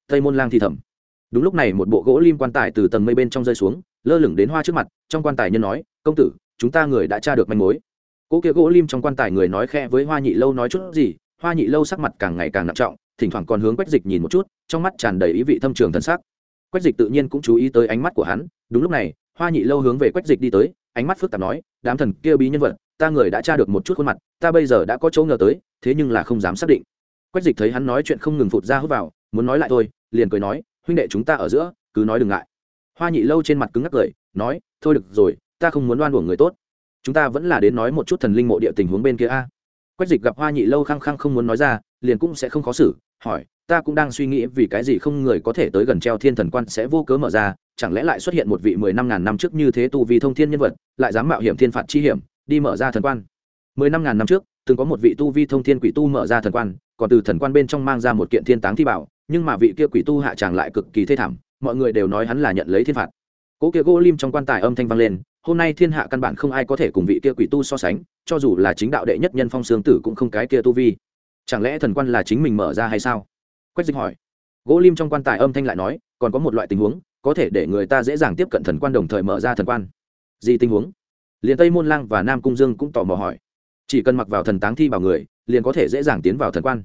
Tây môn lang thì thầm. Đúng lúc này một bộ gỗ lim quan tài từ tầng mây bên trong rơi xuống, lơ lửng đến hoa trước mặt, trong quan tài nhân nói, công tử, chúng ta người đã tra được manh mối. Cỗ kia gỗ lim trong quan tài người nói khe với hoa nhị lâu nói chút gì, hoa nhị lâu sắc mặt càng ngày càng nặng trọng, thỉnh thoảng còn hướng quách dịch nhìn một chút, trong mắt tràn đầy ý vị thâm trường thân sắc. Quách dịch tự nhiên cũng chú ý tới ánh mắt của hắn, đúng lúc này, hoa nhị lâu hướng về quách dịch đi tới, ánh mắt phức tạp nói, đám thần kia bí nhân vật, ta người đã tra được một chút khuôn mặt, ta bây giờ đã có chỗ ngờ tới thế nhưng là không dám xác định. Quách dịch thấy hắn nói chuyện không ngừng phụt ra hút vào, muốn nói lại thôi, liền cười nói, huynh đệ chúng ta ở giữa, cứ nói đừng ngại. Hoa nhị lâu trên mặt cứng ngắc cười, nói, thôi được rồi, ta không muốn đoan uổng người tốt. Chúng ta vẫn là đến nói một chút thần linh mộ địa tình huống bên kia a. Quách dịch gặp hoa nhị lâu khăng khăng không muốn nói ra, liền cũng sẽ không khó xử, hỏi, ta cũng đang suy nghĩ vì cái gì không người có thể tới gần treo thiên thần quan sẽ vô cớ mở ra, chẳng lẽ lại xuất hiện một vị mười năm ngàn năm trước như thế tu vì thông thiên nhân vật, lại dám mạo hiểm thiên phạt chi hiểm, đi mở ra thần quan? Mười năm ngàn năm trước từng có một vị tu vi thông thiên quỷ tu mở ra thần quan, còn từ thần quan bên trong mang ra một kiện thiên táng thi bảo, nhưng mà vị kia quỷ tu hạ tràng lại cực kỳ thê thảm, mọi người đều nói hắn là nhận lấy thiên phạt. Cỗ kia gỗ lim trong quan tài âm thanh vang lên, hôm nay thiên hạ căn bản không ai có thể cùng vị kia quỷ tu so sánh, cho dù là chính đạo đệ nhất nhân phong sương tử cũng không cái kia tu vi. Chẳng lẽ thần quan là chính mình mở ra hay sao? Quách dịch hỏi. Gỗ lim trong quan tài âm thanh lại nói, còn có một loại tình huống, có thể để người ta dễ dàng tiếp cận thần quan đồng thời mở ra thần quan. Gì tình huống? Liền tây môn lang và nam cung dương cũng tò mò hỏi chỉ cần mặc vào thần táng thi bảo người, liền có thể dễ dàng tiến vào thần quan.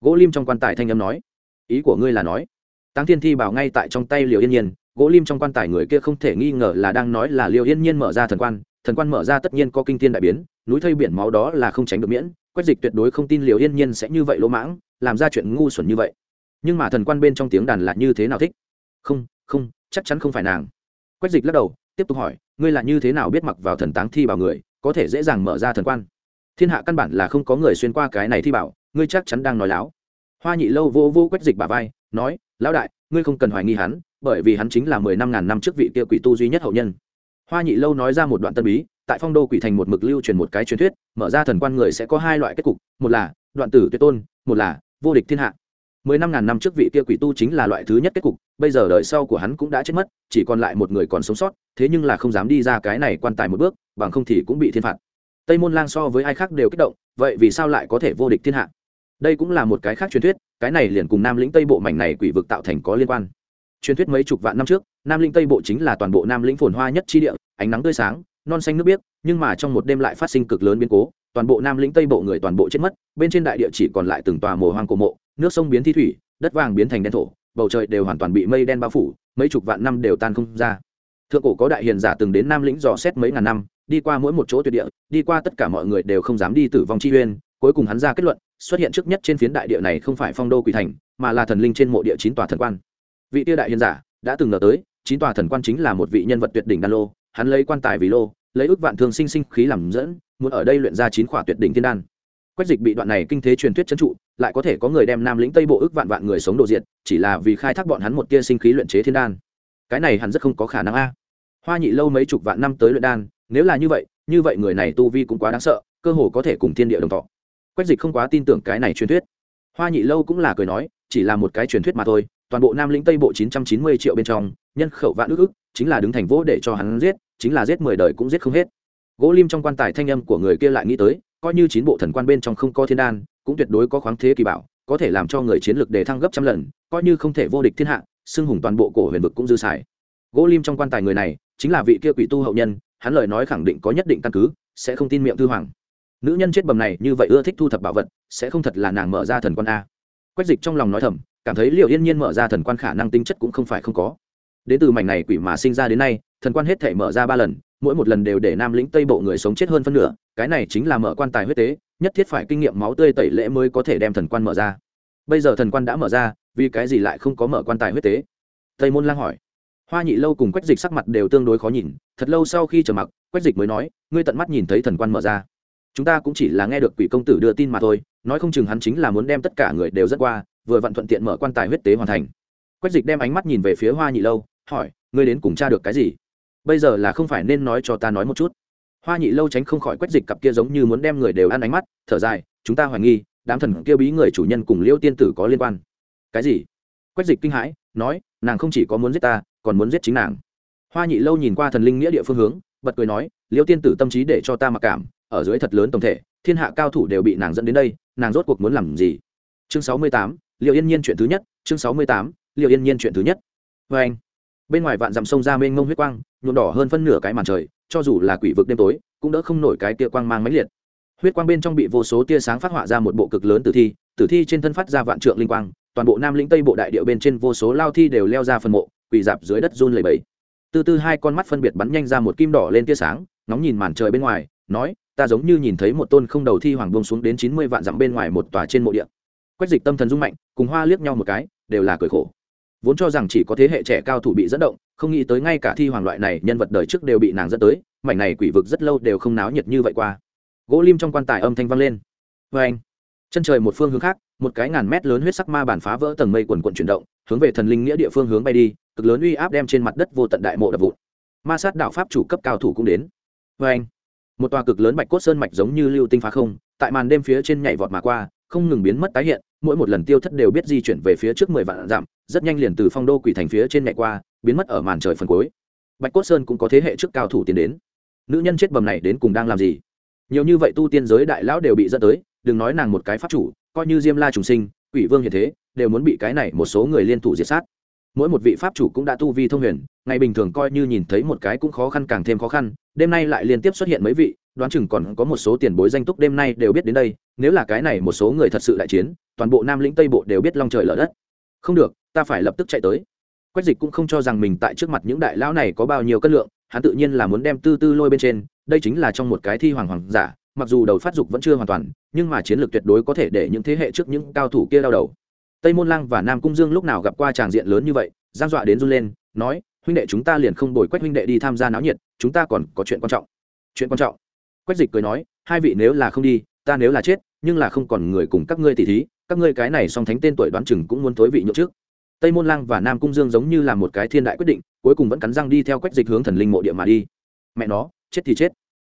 Gỗ lim trong quan tài thanh âm nói. Ý của ngươi là nói. Táng thiên thi bảo ngay tại trong tay liều yên nhiên, gỗ lim trong quan tài người kia không thể nghi ngờ là đang nói là liều yên nhiên mở ra thần quan thần quan mở ra tất nhiên có kinh thiên đại biến, núi thây biển máu đó là không tránh được miễn, quách dịch tuyệt đối không tin liều yên nhiên sẽ như vậy lỗ mãng, làm ra chuyện ngu xuẩn như vậy. Nhưng mà thần quan bên trong tiếng đàn là như thế nào thích? Không không, chắc chắn không phải nàng. Quách dịch lắc đầu, tiếp tục hỏi, ngươi là như thế nào biết mặc vào thần táng thi bảo người, có thể dễ dàng mở ra thần quan? Thiên hạ căn bản là không có người xuyên qua cái này thi bảo, ngươi chắc chắn đang nói láo. Hoa nhị lâu vô vô quách dịch bà vai, nói, lão đại, ngươi không cần hoài nghi hắn, bởi vì hắn chính là mười năm ngàn năm trước vị kia quỷ tu duy nhất hậu nhân. Hoa nhị lâu nói ra một đoạn tân bí, tại phong đô quỷ thành một mực lưu truyền một cái truyền thuyết, mở ra thần quan người sẽ có hai loại kết cục, một là đoạn tử tuyệt tôn, một là vô địch thiên hạ. Mười năm ngàn năm trước vị kia quỷ tu chính là loại thứ nhất kết cục, bây giờ đời sau của hắn cũng đã chết mất, chỉ còn lại một người còn sống sót, thế nhưng là không dám đi ra cái này quan tài một bước, bằng không thì cũng bị thiên phạt tây môn lang so với ai khác đều kích động, vậy vì sao lại có thể vô địch thiên hạ? Đây cũng là một cái khác truyền thuyết, cái này liền cùng nam lĩnh tây bộ mảnh này quỷ vực tạo thành có liên quan. Truyền thuyết mấy chục vạn năm trước, nam lĩnh tây bộ chính là toàn bộ nam lĩnh phồn hoa nhất chi địa, ánh nắng tươi sáng, non xanh nước biếc, nhưng mà trong một đêm lại phát sinh cực lớn biến cố, toàn bộ nam lĩnh tây bộ người toàn bộ chết mất, bên trên đại địa chỉ còn lại từng tòa mồ hoang cổ mộ, nước sông biến thi thủy, đất vàng biến thành đen thổ, bầu trời đều hoàn toàn bị mây đen bao phủ, mấy chục vạn năm đều tan không ra. Thượng cổ có đại hiền giả từng đến nam lĩnh dò xét mấy ngàn năm đi qua mỗi một chỗ tuyệt địa, đi qua tất cả mọi người đều không dám đi tử vong chi uyên cuối cùng hắn ra kết luận, xuất hiện trước nhất trên phiến đại địa này không phải phong đô quỷ thành, mà là thần linh trên mộ địa chín tòa thần quan. Vị tiêu đại hiền giả đã từng ngờ tới, chín tòa thần quan chính là một vị nhân vật tuyệt đỉnh đan lô, hắn lấy quan tài vì lô, lấy ước vạn thương sinh sinh khí làm dẫn, muốn ở đây luyện ra chín khỏa tuyệt đỉnh thiên đan. Quách dịch bị đoạn này kinh thế truyền thuyết trấn trụ, lại có thể có người đem nam lĩnh tây bộ ước vạn vạn người sống đồ diện chỉ là vì khai thác bọn hắn một tia sinh khí luyện chế thiên đan. Cái này hẳn rất không có khả năng a. Hoa nhị lâu mấy chục vạn năm tới luyện đan nếu là như vậy như vậy người này tu vi cũng quá đáng sợ, cơ hồ có thể cùng thiên địa đồng thọ quách dịch không quá tin tưởng cái này truyền thuyết. Hoa nhị lâu cũng là cười nói, chỉ là một cái truyền thuyết mà thôi, toàn bộ nam lĩnh tây bộ chín trăm chín mươi triệu bên trong, nhân khẩu vạn ước ức, chính là đứng thành vỗ để cho hắn giết, chính là giết mười đời cũng giết không hết. Gỗ lim trong quan tài thanh âm của người kia lại nghĩ tới, coi như chín bộ thần quan bên trong không có thiên đan, cũng tuyệt đối có khoáng thế kỳ bảo, có thể làm cho người chiến lược đề thăng gấp trăm lần, coi như không thể vô địch thiên hạ, xưng hùng toàn bộ cổ huyền vực cũng dư xài. Gỗ lim trong quan tài người này, chính là vị kia quỷ tu hậu nhân hắn lời nói khẳng định có nhất định căn cứ, sẽ không tin miệng thư hoàng. Nữ nhân chết bầm này như vậy ưa thích thu thập bảo vật, sẽ không thật là nàng mở ra thần quan a. Quách dịch trong lòng nói thầm, cảm thấy liệu yên nhiên mở ra thần quan khả năng tính chất cũng không phải không có. Đến từ mảnh này quỷ mà sinh ra đến nay, thần quan hết thể mở ra ba lần, mỗi một lần đều để nam lĩnh tây bộ người sống chết hơn phân nửa, cái này chính là mở quan tài huyết tế, nhất thiết phải kinh nghiệm máu tươi tẩy lễ mới có thể đem thần quan mở ra. Bây giờ thần quan đã mở ra, vì cái gì lại không có mở quan tài huyết tế? Tây môn lang hỏi hoa nhị lâu cùng quách dịch sắc mặt đều tương đối khó nhìn, thật lâu sau khi trở mặc, quách dịch mới nói, ngươi tận mắt nhìn thấy thần quan mở ra. Chúng ta cũng chỉ là nghe được quỷ công tử đưa tin mà thôi, nói không chừng hắn chính là muốn đem tất cả người đều dẫn qua, vừa vặn thuận tiện mở quan tài huyết tế hoàn thành. Quách dịch đem ánh mắt nhìn về phía hoa nhị lâu, hỏi, ngươi đến cùng cha được cái gì? Bây giờ là không phải nên nói cho ta nói một chút? Hoa nhị lâu tránh không khỏi quách dịch cặp kia giống như muốn đem người đều ăn ánh mắt, thở dài, chúng ta hoài nghi, đám thần kia bí người chủ nhân cùng liêu tiên tử có liên quan. Cái gì? Quách dịch kinh hãi, nói, nàng không chỉ có muốn giết ta còn muốn giết chính nàng. Hoa nhị lâu nhìn qua thần linh nghĩa địa phương hướng, bật cười nói, liêu tiên tử tâm trí để cho ta mặc cảm, ở dưới thật lớn tổng thể, thiên hạ cao thủ đều bị nàng dẫn đến đây, nàng rốt cuộc muốn làm gì? Chương sáu mươi tám liệu yên nhiên chuyện thứ nhất, chương sáu mươi tám liệu yên nhiên chuyện thứ nhất. Vê anh. Bên ngoài vạn dặm sông ra mênh mông huyết quang, nhuộm đỏ hơn phân nửa cái màn trời, cho dù là quỷ vực đêm tối, cũng đỡ không nổi cái tia quang mang máy liệt. Huyết quang bên trong bị vô số tia sáng phát họa ra một bộ cực lớn tử thi tử thi trên thân phát ra vạn trượng linh quang, toàn bộ nam lĩnh tây bộ đại điệu bên trên vô số lao thi đều leo ra phần mộ quỳ dạp dưới đất run lầy bẩy, từ từ hai con mắt phân biệt bắn nhanh ra một kim đỏ lên tia sáng nóng nhìn màn trời bên ngoài nói ta giống như nhìn thấy một tôn không đầu thi hoàng bông xuống đến chín mươi vạn dặm bên ngoài một tòa trên mộ địa. Quách dịch tâm thần rung mạnh cùng hoa liếc nhau một cái đều là cười khổ. Vốn cho rằng chỉ có thế hệ trẻ cao thủ bị dẫn động không nghĩ tới ngay cả thi hoàng loại này nhân vật đời trước đều bị nàng dẫn tới mảnh này quỷ vực rất lâu đều không náo nhiệt như vậy qua. Gỗ lim trong quan tài âm thanh vang lên. Vê anh chân trời một phương hướng khác một cái ngàn mét lớn huyết sắc ma bản phá vỡ tầng mây quần quận chuyển động hướng về thần linh nghĩa địa phương hướng bay đi cực lớn uy áp đem trên mặt đất vô tận đại mộ đập vụn. Ma sát đạo pháp chủ cấp cao thủ cũng đến. Vê anh một tòa cực lớn bạch cốt sơn mạch giống như lưu tinh phá không tại màn đêm phía trên nhảy vọt mà qua không ngừng biến mất tái hiện mỗi một lần tiêu thất đều biết di chuyển về phía trước mười vạn giảm, rất nhanh liền từ phong đô quỷ thành phía trên nhảy qua biến mất ở màn trời phần cuối. Bạch cốt sơn cũng có thế hệ trước cao thủ tiến đến. Nữ nhân chết bầm này đến cùng đang làm gì? Nhiều như vậy tu tiên giới đại lão đều bị dẫn tới đừng nói nàng một cái pháp chủ coi như diêm la trùng sinh quỷ vương hiện thế đều muốn bị cái này một số người liên thủ diệt sát mỗi một vị pháp chủ cũng đã tu vi thông huyền, ngày bình thường coi như nhìn thấy một cái cũng khó khăn càng thêm khó khăn, đêm nay lại liên tiếp xuất hiện mấy vị, đoán chừng còn có một số tiền bối danh túc đêm nay đều biết đến đây, nếu là cái này một số người thật sự đại chiến, toàn bộ nam lĩnh tây bộ đều biết long trời lở đất. Không được, ta phải lập tức chạy tới. Quách dịch cũng không cho rằng mình tại trước mặt những đại lão này có bao nhiêu cân lượng, hắn tự nhiên là muốn đem tư tư lôi bên trên, đây chính là trong một cái thi hoàng hoàng giả, mặc dù đầu phát dục vẫn chưa hoàn toàn, nhưng mà chiến lược tuyệt đối có thể để những thế hệ trước những cao thủ kia đau đầu tây môn lang và nam cung dương lúc nào gặp qua tràng diện lớn như vậy, giang dọa đến run lên, nói, huynh đệ chúng ta liền không đổi quách huynh đệ đi tham gia náo nhiệt, chúng ta còn có chuyện quan trọng. Chuyện quan trọng? Quách dịch cười nói, hai vị nếu là không đi, ta nếu là chết, nhưng là không còn người cùng các ngươi tỉ thí, các ngươi cái này song thánh tên tuổi đoán chừng cũng muốn tối vị nhậu trước. Tây môn lang và nam cung dương giống như là một cái thiên đại quyết định, cuối cùng vẫn cắn răng đi theo quách dịch hướng thần linh mộ địa mà đi. Mẹ nó, chết thì chết.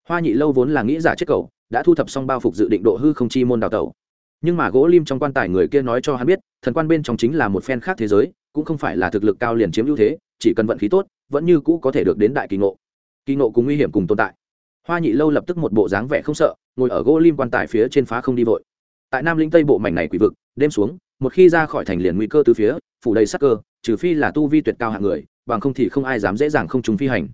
Hoa nhị lâu vốn là nghĩ giả chết cầu đã thu thập xong bao phục dự định độ hư không chi môn đào tẩu nhưng mà gỗ lim trong quan tài người kia nói cho hắn biết, thần quan bên trong chính là một phen khác thế giới, cũng không phải là thực lực cao liền chiếm ưu thế, chỉ cần vận khí tốt, vẫn như cũ có thể được đến đại kỳ ngộ. Kỳ ngộ cùng nguy hiểm cùng tồn tại. Hoa nhị lâu lập tức một bộ dáng vẻ không sợ, ngồi ở gỗ lim quan tài phía trên phá không đi vội. Tại nam linh tây bộ mảnh này quỷ vực, đêm xuống, một khi ra khỏi thành liền nguy cơ từ phía, phủ đầy sắc cơ, trừ phi là tu vi tuyệt cao hạng người, bằng không thì không ai dám dễ dàng không trùng phi hành.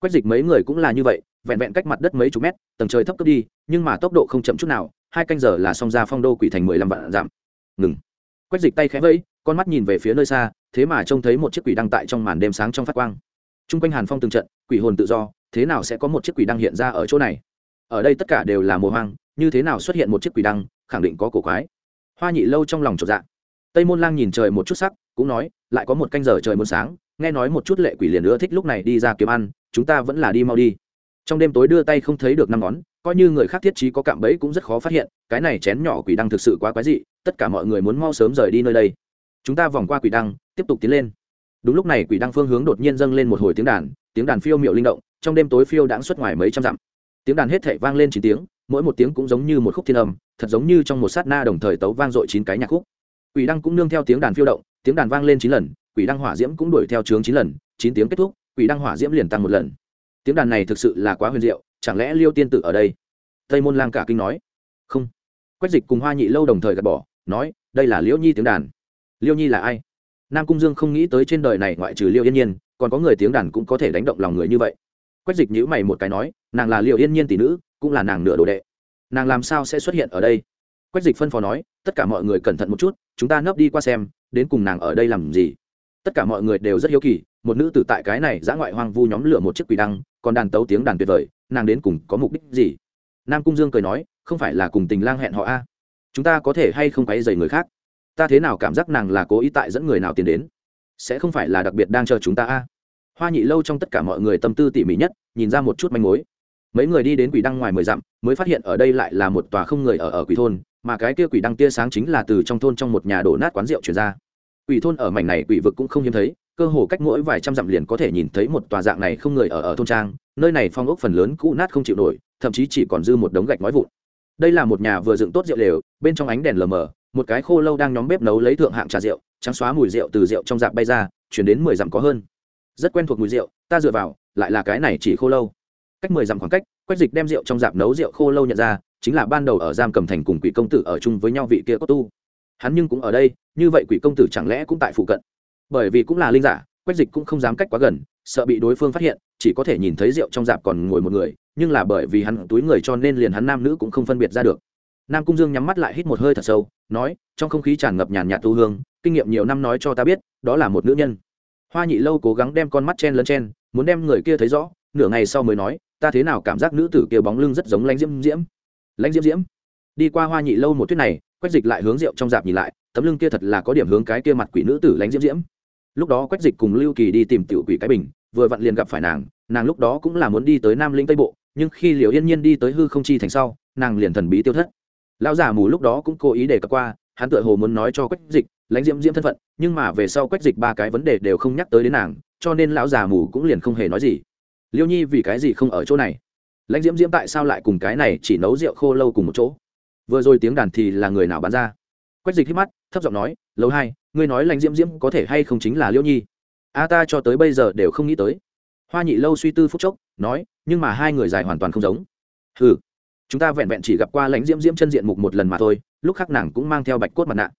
Quách dịch mấy người cũng là như vậy, vẹn vẹn cách mặt đất mấy chục mét, tầng trời thấp cấp đi, nhưng mà tốc độ không chậm chút nào hai canh giờ là xong ra phong đô quỷ thành mười lăm vạn giảm ngừng. Quách dịch tay khẽ vẫy, con mắt nhìn về phía nơi xa, thế mà trông thấy một chiếc quỷ đăng tại trong màn đêm sáng trong phát quang. T r u n g quanh hàn phong từng trận, quỷ hồn tự do, thế nào sẽ có một chiếc quỷ đăng hiện ra ở chỗ này? Ở đây tất cả đều là mùa hoang, như thế nào xuất hiện một chiếc quỷ đăng khẳng định có cổ quái. Hoa nhị lâu trong lòng trọt dạ. Tây môn lang nhìn trời một chút sắc, cũng nói, lại có một canh giờ trời muốn sáng, nghe nói một chút lệ quỷ liền nữa thích lúc này đi ra kiếm ăn, chúng ta vẫn là đi mau đi trong đêm tối đưa tay không thấy được năm ngón, coi như người khác thiết trí có cạm bẫy cũng rất khó phát hiện, cái này chén nhỏ quỷ đăng thực sự quá quái dị, tất cả mọi người muốn mau sớm rời đi nơi đây. Chúng ta vòng qua quỷ đăng, tiếp tục tiến lên. Đúng lúc này quỷ đăng phương hướng đột nhiên dâng lên một hồi tiếng đàn tiếng đàn phiêu miệu linh động, trong đêm tối phiêu đãng xuất ngoài mấy trăm dặm. Tiếng đàn hết thảy vang lên chín tiếng, mỗi một tiếng cũng giống như một khúc thiên âm, thật giống như trong một sát na đồng thời tấu vang dội chín cái nhạc khúc. Quỷ đăng cũng nương theo tiếng đàn phiêu động, tiếng đàn vang lên chín lần, quỷ đăng hỏa diễm cũng đuổi theo chướng chín lần, chín tiếng kết thúc, quỷ đăng hỏa diễm liền tăng một lần tiếng đàn này thực sự là quá huyền diệu, chẳng lẽ liêu tiên tử ở đây? Tây môn lang cả kinh nói. Không. Quách dịch cùng hoa nhị lâu đồng thời gạt bỏ, nói, đây là liễu nhi tiếng đàn. Liêu nhi là ai? Nam cung dương không nghĩ tới trên đời này ngoại trừ liêu yên nhiên, còn có người tiếng đàn cũng có thể đánh động lòng người như vậy. Quách dịch nhữ mày một cái nói, nàng là liêu yên nhiên tỷ nữ, cũng là nàng nửa đồ đệ. Nàng làm sao sẽ xuất hiện ở đây? Quách dịch phân phó nói, tất cả mọi người cẩn thận một chút, chúng ta nấp đi qua xem, đến cùng nàng ở đây làm gì? Tất cả mọi người đều rất hiếu kỳ, một nữ tử tại cái này giã ngoại hoang vu nhóm lửa một chiếc quỷ đăng còn đàn tấu tiếng đàn tuyệt vời, nàng đến cùng có mục đích gì? Nam cung dương cười nói, không phải là cùng tình lang hẹn họ a? Chúng ta có thể hay không quấy dày người khác? Ta thế nào cảm giác nàng là cố ý tại dẫn người nào tiến đến? Sẽ không phải là đặc biệt đang chờ chúng ta a? Hoa nhị lâu trong tất cả mọi người tâm tư tỉ mỉ nhất, nhìn ra một chút manh mối. Mấy người đi đến quỷ đăng ngoài mười dặm, mới phát hiện ở đây lại là một tòa không người ở ở quỷ thôn, mà cái kia quỷ đăng tia sáng chính là từ trong thôn trong một nhà đổ nát quán rượu chuyển ra. Quỷ thôn ở mảnh này quỷ vực cũng không hiếm thấy cơ hồ cách mỗi vài trăm dặm liền có thể nhìn thấy một tòa dạng này không người ở ở thôn trang, nơi này phong ốc phần lớn cũ nát không chịu nổi, thậm chí chỉ còn dư một đống gạch nói vụn. Đây là một nhà vừa dựng tốt rượu lều, bên trong ánh đèn lờ mờ, một cái khô lâu đang nhóm bếp nấu lấy thượng hạng trà rượu, trắng xóa mùi rượu từ rượu trong dạng bay ra, chuyển đến mười dặm có hơn. Rất quen thuộc mùi rượu, ta dựa vào, lại là cái này chỉ khô lâu. Cách mười dặm khoảng cách, quách dịch đem rượu trong dạp nấu rượu khô lâu nhận ra, chính là ban đầu ở giam cầm thành cùng quỷ công tử ở chung với nhau vị kia có tu. Hắn nhưng cũng ở đây, như vậy quỷ công tử chẳng lẽ cũng tại phụ cận? Bởi vì cũng là linh giả, quách dịch cũng không dám cách quá gần, sợ bị đối phương phát hiện, chỉ có thể nhìn thấy rượu trong dạp còn ngồi một người, nhưng là bởi vì hắn túi người cho nên liền hắn nam nữ cũng không phân biệt ra được. Nam cung dương nhắm mắt lại hít một hơi thật sâu, nói, trong không khí tràn ngập nhàn nhạt tu hương, kinh nghiệm nhiều năm nói cho ta biết, đó là một nữ nhân. Hoa nhị lâu cố gắng đem con mắt chen lấn chen, muốn đem người kia thấy rõ, nửa ngày sau mới nói, ta thế nào cảm giác nữ tử kia bóng lưng rất giống lãnh diễm diễm? Lãnh diễm diễm? Đi qua hoa nhị lâu một tuyết này, quách dịch lại hướng rượu trong dạp nhìn lại, tấm lưng kia thật là có điểm hướng cái kia mặt quỷ nữ tử lãnh diễm diễm lúc đó quách dịch cùng lưu kỳ đi tìm tiểu quỷ cái bình, vừa vặn liền gặp phải nàng nàng lúc đó cũng là muốn đi tới nam linh tây bộ, nhưng khi liệu yên nhiên đi tới hư không chi thành sau, nàng liền thần bí tiêu thất. Lão giả mù lúc đó cũng cố ý để cập qua, hắn tựa hồ muốn nói cho quách dịch, lãnh diễm diễm thân phận, nhưng mà về sau quách dịch ba cái vấn đề đều không nhắc tới đến nàng, cho nên lão già mù cũng liền không hề nói gì. Liêu nhi vì cái gì không ở chỗ này? Lãnh diễm diễm tại sao lại cùng cái này chỉ nấu rượu khô lâu cùng một chỗ? Vừa rồi tiếng đàn thì là người nào bán ra? Quách dịch hít mắt, thấp giọng nói, lâu hai ngươi nói lãnh diễm diễm có thể hay không chính là liêu nhi? A, ta cho tới bây giờ đều không nghĩ tới. Hoa nhị lâu suy tư phúc chốc, nói, nhưng mà hai người dài hoàn toàn không giống. Ừ chúng ta vẹn vẹn chỉ gặp qua lãnh diễm diễm chân diện mục một lần mà thôi, lúc khác nàng cũng mang theo bạch cốt mặt nạ.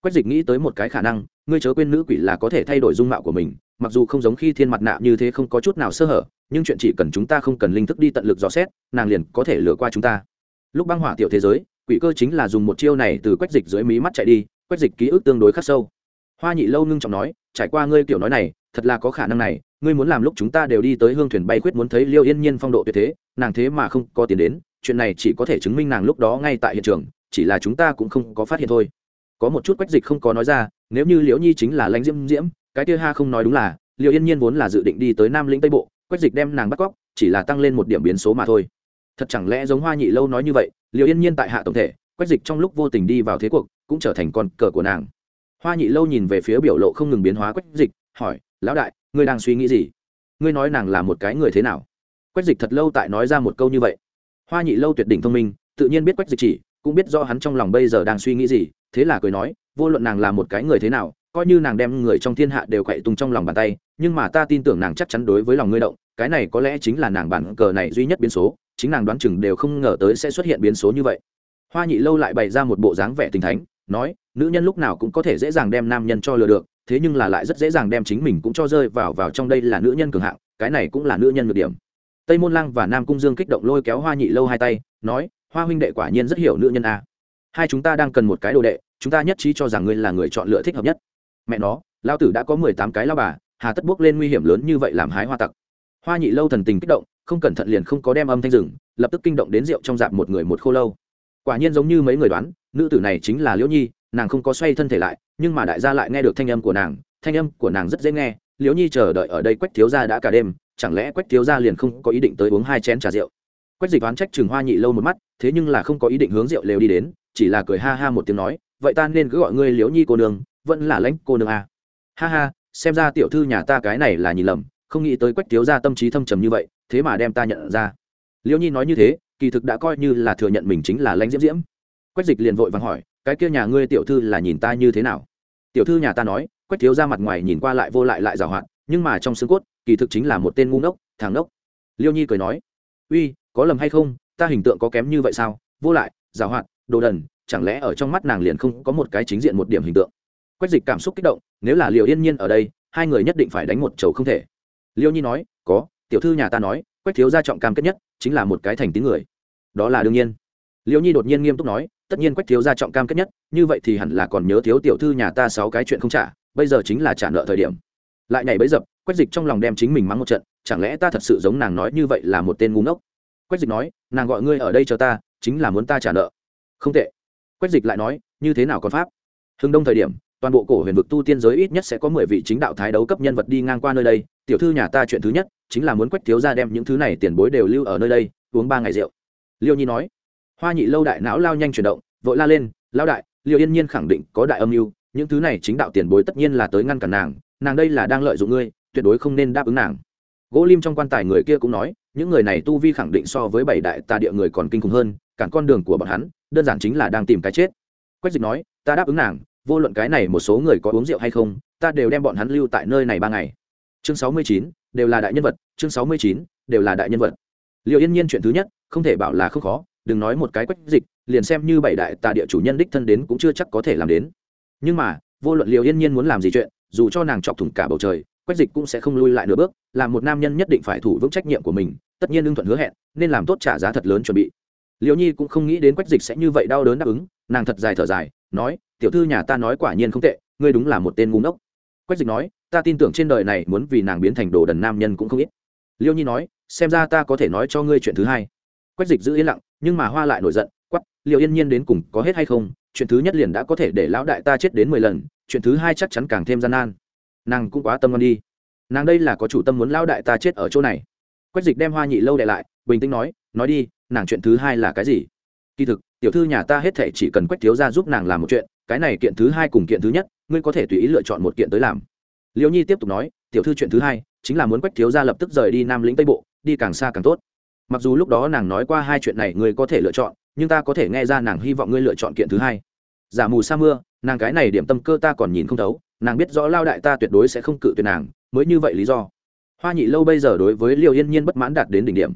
Quách dịch nghĩ tới một cái khả năng, ngươi chớ quên nữ quỷ là có thể thay đổi dung mạo của mình, mặc dù không giống khi thiên mặt nạ như thế không có chút nào sơ hở, nhưng chuyện chỉ cần chúng ta không cần linh thức đi tận lực dò xét, nàng liền có thể lừa qua chúng ta. Lúc băng hỏa tiểu thế giới, quỷ cơ chính là dùng một chiêu này từ quách dịch dưới mí mắt chạy đi, quách dịch ký ức tương đối khắc sâu hoa nhị lâu ngưng trọng nói, trải qua ngươi kiểu nói này, thật là có khả năng này, ngươi muốn làm lúc chúng ta đều đi tới hương thuyền bay quyết muốn thấy liêu yên nhiên phong độ tuyệt thế, nàng thế mà không có tiền đến, chuyện này chỉ có thể chứng minh nàng lúc đó ngay tại hiện trường, chỉ là chúng ta cũng không có phát hiện thôi. Có một chút quách dịch không có nói ra, nếu như liễu nhi chính là lãnh diễm diễm, cái kia ha không nói đúng là liệu yên nhiên vốn là dự định đi tới nam lĩnh tây bộ, quách dịch đem nàng bắt cóc, chỉ là tăng lên một điểm biến số mà thôi. Thật chẳng lẽ giống hoa nhị lâu nói như vậy liệu yên nhiên tại hạ tổng thể, quách dịch trong lúc vô tình đi vào thế cuộc, cũng trở thành con cờ của nàng hoa nhị lâu nhìn về phía biểu lộ không ngừng biến hóa quách dịch, hỏi, lão đại, ngươi đang suy nghĩ gì? Ngươi nói nàng là một cái người thế nào? Quách dịch thật lâu tại nói ra một câu như vậy. Hoa nhị lâu tuyệt đỉnh thông minh, tự nhiên biết quách dịch chỉ, cũng biết do hắn trong lòng bây giờ đang suy nghĩ gì, thế là cười nói, vô luận nàng là một cái người thế nào, coi như nàng đem người trong thiên hạ đều quậy tung trong lòng bàn tay, nhưng mà ta tin tưởng nàng chắc chắn đối với lòng ngươi động, cái này có lẽ chính là nàng bản cờ này duy nhất biến số, chính nàng đoán chừng đều không ngờ tới sẽ xuất hiện biến số như vậy. Hoa nhị lâu lại bày ra một bộ dáng vẻ tình thánh, nói nữ nhân lúc nào cũng có thể dễ dàng đem nam nhân cho lừa được, thế nhưng là lại rất dễ dàng đem chính mình cũng cho rơi vào vào trong đây là nữ nhân cường hạng, cái này cũng là nữ nhân ngược điểm. Tây môn lăng và nam cung dương kích động lôi kéo hoa nhị lâu hai tay, nói, hoa huynh đệ quả nhiên rất hiểu nữ nhân a. Hai chúng ta đang cần một cái đồ đệ, chúng ta nhất trí cho rằng ngươi là người chọn lựa thích hợp nhất. Mẹ nó lao tử đã có mười tám cái lao bà, hà tất bước lên nguy hiểm lớn như vậy làm hái hoa tặc. Hoa nhị lâu thần tình kích động, không cẩn thận liền không có đem âm thanh rừng lập tức kinh động đến rượu trong dạp một người một khô lâu. Quả nhiên giống như mấy người đoán, nữ tử này chính là liễu nhi nàng không có xoay thân thể lại, nhưng mà đại gia lại nghe được thanh âm của nàng, thanh âm của nàng rất dễ nghe, liễu nhi chờ đợi ở đây quách thiếu gia đã cả đêm, chẳng lẽ quách thiếu gia liền không có ý định tới uống hai chén trà rượu? Quách dịch oán trách trường hoa nhị lâu một mắt, thế nhưng là không có ý định hướng rượu lều đi đến, chỉ là cười ha ha một tiếng nói, vậy ta nên cứ gọi ngươi liễu nhi cô nương, vẫn là lãnh cô nương à. ha ha, xem ra tiểu thư nhà ta cái này là nhìn lầm, không nghĩ tới quách thiếu gia tâm trí thâm trầm như vậy, thế mà đem ta nhận ra. Liễu nhi nói như thế, kỳ thực đã coi như là thừa nhận mình chính là lãnh diễm diễm. Quách dịch liền vội vàng hỏi cái kia nhà ngươi tiểu thư là nhìn ta như thế nào? Tiểu thư nhà ta nói, quách thiếu ra mặt ngoài nhìn qua lại vô lại lại giảo hoạt, nhưng mà trong xương cốt, kỳ thực chính là một tên ngu ngốc, thằng ngốc. Liêu nhi cười nói, uy, có lầm hay không? Ta hình tượng có kém như vậy sao? Vô lại, giảo hoạt, đồ đần, chẳng lẽ ở trong mắt nàng liền không có một cái chính diện một điểm hình tượng? Quách dịch cảm xúc kích động, nếu là liệu yên nhiên ở đây, hai người nhất định phải đánh một chầu không thể. Liêu nhi nói, có, tiểu thư nhà ta nói, quách thiếu gia trọng cam kết nhất, chính là một cái thành tín người. Đó là đương nhiên. Liêu nhi đột nhiên nghiêm túc nói tất nhiên quách thiếu gia trọng cam kết nhất, như vậy thì hẳn là còn nhớ thiếu tiểu thư nhà ta sáu cái chuyện không trả, bây giờ chính là trả nợ thời điểm. Lại nhảy bấy dập, quách dịch trong lòng đem chính mình mắng một trận, chẳng lẽ ta thật sự giống nàng nói như vậy là một tên ngu ngốc? Quách dịch nói, nàng gọi ngươi ở đây cho ta, chính là muốn ta trả nợ. Không tệ. Quách dịch lại nói, như thế nào còn pháp? Hưng đông thời điểm, toàn bộ cổ huyền vực tu tiên giới ít nhất sẽ có mười vị chính đạo thái đấu cấp nhân vật đi ngang qua nơi đây, tiểu thư nhà ta chuyện thứ nhất, chính là muốn quách thiếu ra đem những thứ này tiền bối đều lưu ở nơi đây, uống ba ngày rượu. Liêu nhi nói hoa nhị lâu đại não lao nhanh chuyển động, vội la lên lao đại liệu yên nhiên khẳng định có đại âm mưu, những thứ này chính đạo tiền bối tất nhiên là tới ngăn cản nàng nàng đây là đang lợi dụng ngươi, tuyệt đối không nên đáp ứng nàng. Gỗ lim trong quan tài người kia cũng nói, những người này tu vi khẳng định so với bảy đại tà địa người còn kinh khủng hơn, cản con đường của bọn hắn, đơn giản chính là đang tìm cái chết. Quách dịch nói, ta đáp ứng nàng, vô luận cái này một số người có uống rượu hay không, ta đều đem bọn hắn lưu tại nơi này ba ngày. Chương sáu mươi chín, đều là đại nhân vật, chương sáu mươi chín, đều là đại nhân vật. Liệu yên nhiên chuyện thứ nhất, không thể bảo là không khó đừng nói một cái quách dịch, liền xem như bảy đại tà địa chủ nhân đích thân đến cũng chưa chắc có thể làm đến. Nhưng mà, vô luận liễu yên nhiên muốn làm gì chuyện, dù cho nàng chọc thủng cả bầu trời, quách dịch cũng sẽ không lui lại nửa bước làm một nam nhân nhất định phải thủ vững trách nhiệm của mình, tất nhiên ưng thuận hứa hẹn, nên làm tốt trả giá thật lớn chuẩn bị. Liễu nhi cũng không nghĩ đến quách dịch sẽ như vậy đau đớn đáp ứng, nàng thật dài thở dài, nói, tiểu thư nhà ta nói quả nhiên không tệ, ngươi đúng là một tên ngu ngốc. Quách dịch nói, ta tin tưởng trên đời này muốn vì nàng biến thành đồ đần nam nhân cũng không ít. Liễu nhi nói, xem ra ta có thể nói cho ngươi chuyện thứ hai. Quách dịch giữ yên lặng nhưng mà hoa lại nổi giận quắp liệu yên nhiên đến cùng có hết hay không? Chuyện thứ nhất liền đã có thể để lão đại ta chết đến mười lần, chuyện thứ hai chắc chắn càng thêm gian nan. Nàng cũng quá tâm ngon đi. Nàng đây là có chủ tâm muốn lão đại ta chết ở chỗ này. Quách dịch đem hoa nhị lâu đệ lại, bình tĩnh nói nói đi, nàng chuyện thứ hai là cái gì? Kỳ thực, tiểu thư nhà ta hết thể chỉ cần quách thiếu ra giúp nàng làm một chuyện, cái này kiện thứ hai cùng kiện thứ nhất, ngươi có thể tùy ý lựa chọn một kiện tới làm. Liễu nhi tiếp tục nói, tiểu thư chuyện thứ hai, chính là muốn quách thiếu ra lập tức rời đi nam lĩnh tây bộ, đi càng xa càng tốt mặc dù lúc đó nàng nói qua hai chuyện này ngươi có thể lựa chọn, nhưng ta có thể nghe ra nàng hy vọng ngươi lựa chọn kiện thứ hai. Giả mù sa mưa, nàng cái này điểm tâm cơ ta còn nhìn không thấu, nàng biết rõ lao đại ta tuyệt đối sẽ không cự tuyệt nàng, mới như vậy lý do. Hoa nhị lâu bây giờ đối với liều yên nhiên bất mãn đạt đến đỉnh điểm.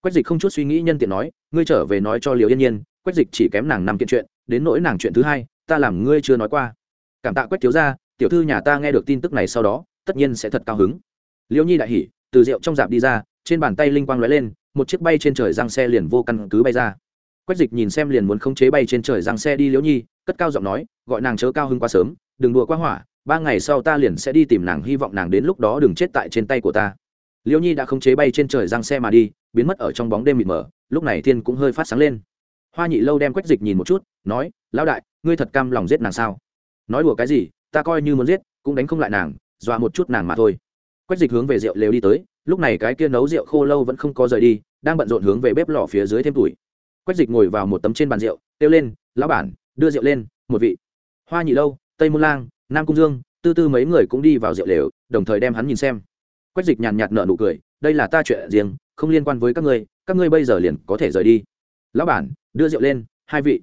Quách dịch không chút suy nghĩ nhân tiện nói, ngươi trở về nói cho liều yên nhiên, quách dịch chỉ kém nàng năm kiện chuyện, đến nỗi nàng chuyện thứ hai, ta làm ngươi chưa nói qua. Cảm tạ quách thiếu gia, tiểu thư nhà ta nghe được tin tức này sau đó, tất nhiên sẽ thật cao hứng. Liêu nhi đại hỉ, từ rượu trong dạp đi ra, trên bàn tay linh quang lóe lên một chiếc bay trên trời răng xe liền vô căn cứ bay ra. Quách dịch nhìn xem liền muốn khống chế bay trên trời răng xe đi liễu nhi, cất cao giọng nói, gọi nàng chớ cao hứng quá sớm, đừng đùa quá hỏa, ba ngày sau ta liền sẽ đi tìm nàng, hy vọng nàng đến lúc đó đừng chết tại trên tay của ta. Liễu nhi đã khống chế bay trên trời răng xe mà đi, biến mất ở trong bóng đêm mịt mờ, lúc này thiên cũng hơi phát sáng lên. Hoa nhị lâu đem quách dịch nhìn một chút, nói, lão đại, ngươi thật cam lòng giết nàng sao? Nói đùa cái gì, ta coi như muốn giết, cũng đánh không lại nàng, dọa một chút nàng mà thôi. Quách dịch hướng về rượu lều đi tới lúc này cái kia nấu rượu khô lâu vẫn không có rời đi, đang bận rộn hướng về bếp lò phía dưới thêm tuổi. Quách dịch ngồi vào một tấm trên bàn rượu, kêu lên, lão bản, đưa rượu lên, một vị. Hoa nhị lâu, tây môn lang, nam cung dương, tư tư mấy người cũng đi vào rượu lều, đồng thời đem hắn nhìn xem. Quách dịch nhàn nhạt nở nụ cười, đây là ta chuyện riêng, không liên quan với các ngươi các ngươi bây giờ liền có thể rời đi. Lão bản, đưa rượu lên, hai vị.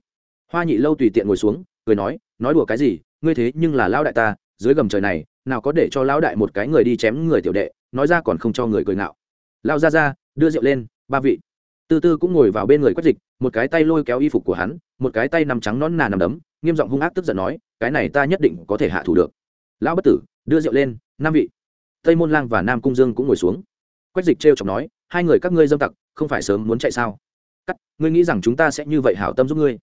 Hoa nhị lâu tùy tiện ngồi xuống, cười nói nói đùa cái gì, ngươi thế nhưng là lão đại ta, dưới gầm trời này, nào có để cho lão đại một cái người đi chém người tiểu đệ nói ra còn không cho người cười ngạo. Lao ra ra, đưa rượu lên, ba vị. Tư tư cũng ngồi vào bên người quách dịch, một cái tay lôi kéo y phục của hắn, một cái tay nằm trắng nón nà nằm đấm, nghiêm giọng hung ác tức giận nói, cái này ta nhất định có thể hạ thủ được. Lão bất tử, đưa rượu lên, năm vị. Tây môn lang và nam cung dương cũng ngồi xuống. Quách dịch t chọc nói, hai người các ngươi dâm tặc, không phải sớm muốn chạy sao? Cắt, ngươi nghĩ rằng chúng ta sẽ như vậy hảo tâm giúp ngươi?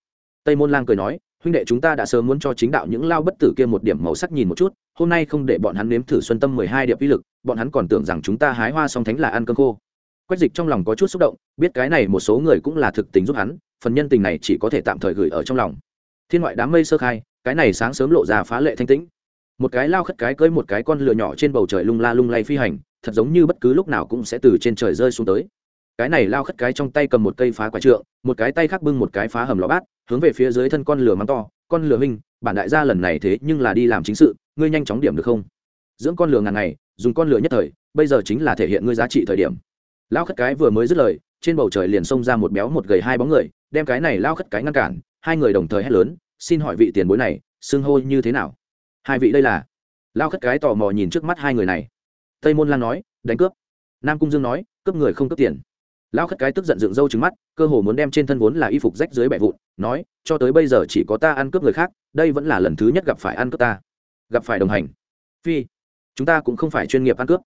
Tây môn lang cười nói, huynh đệ chúng ta đã sớm muốn cho chính đạo những lao bất tử kia một điểm màu sắc nhìn một chút hôm nay không để bọn hắn nếm thử xuân tâm mười hai điệp uy lực, bọn hắn còn tưởng rằng chúng ta hái hoa song thánh là ăn cơm khô. Quách dịch trong lòng có chút xúc động, biết cái này một số người cũng là thực tình giúp hắn, phần nhân tình này chỉ có thể tạm thời gửi ở trong lòng. Thiên ngoại đám mây sơ khai, cái này sáng sớm lộ ra phá lệ thanh tĩnh. Một cái lao khất cái cưới một cái con lửa nhỏ trên bầu trời lung la lung lay phi hành, thật giống như bất cứ lúc nào cũng sẽ từ trên trời rơi xuống tới. Cái này lao khất cái trong tay cầm một cây phá quả trượng, một cái tay khác bưng một cái phá hầm lò bát, hướng về phía dưới thân con lửa mắng to, con lửa huynh bản đại gia lần này thế nhưng là đi làm chính sự, ngươi nhanh chóng điểm được không? Dưỡng con lửa ngàn ngày, dùng con lửa nhất thời, bây giờ chính là thể hiện ngươi giá trị thời điểm. Lao khất cái vừa mới dứt lời, trên bầu trời liền xông ra một béo một gầy hai bóng người, đem cái này lao khất cái ngăn cản, hai người đồng thời hét lớn, xin hỏi vị tiền bối này, xưng hô như thế nào? Hai vị đây là? Lao khất cái tò mò nhìn trước mắt hai người này. Tây môn lan nói, đánh cướp. Nam cung dương nói, cướp người không cướp tiền. Lão khất cái tức giận dựng râu trứng mắt, cơ hồ muốn đem trên thân vốn là y phục rách dưới bẹ vụn, nói, cho tới bây giờ chỉ có ta ăn cướp người khác, đây vẫn là lần thứ nhất gặp phải ăn cướp ta. Gặp phải đồng hành. Phi, chúng ta cũng không phải chuyên nghiệp ăn cướp.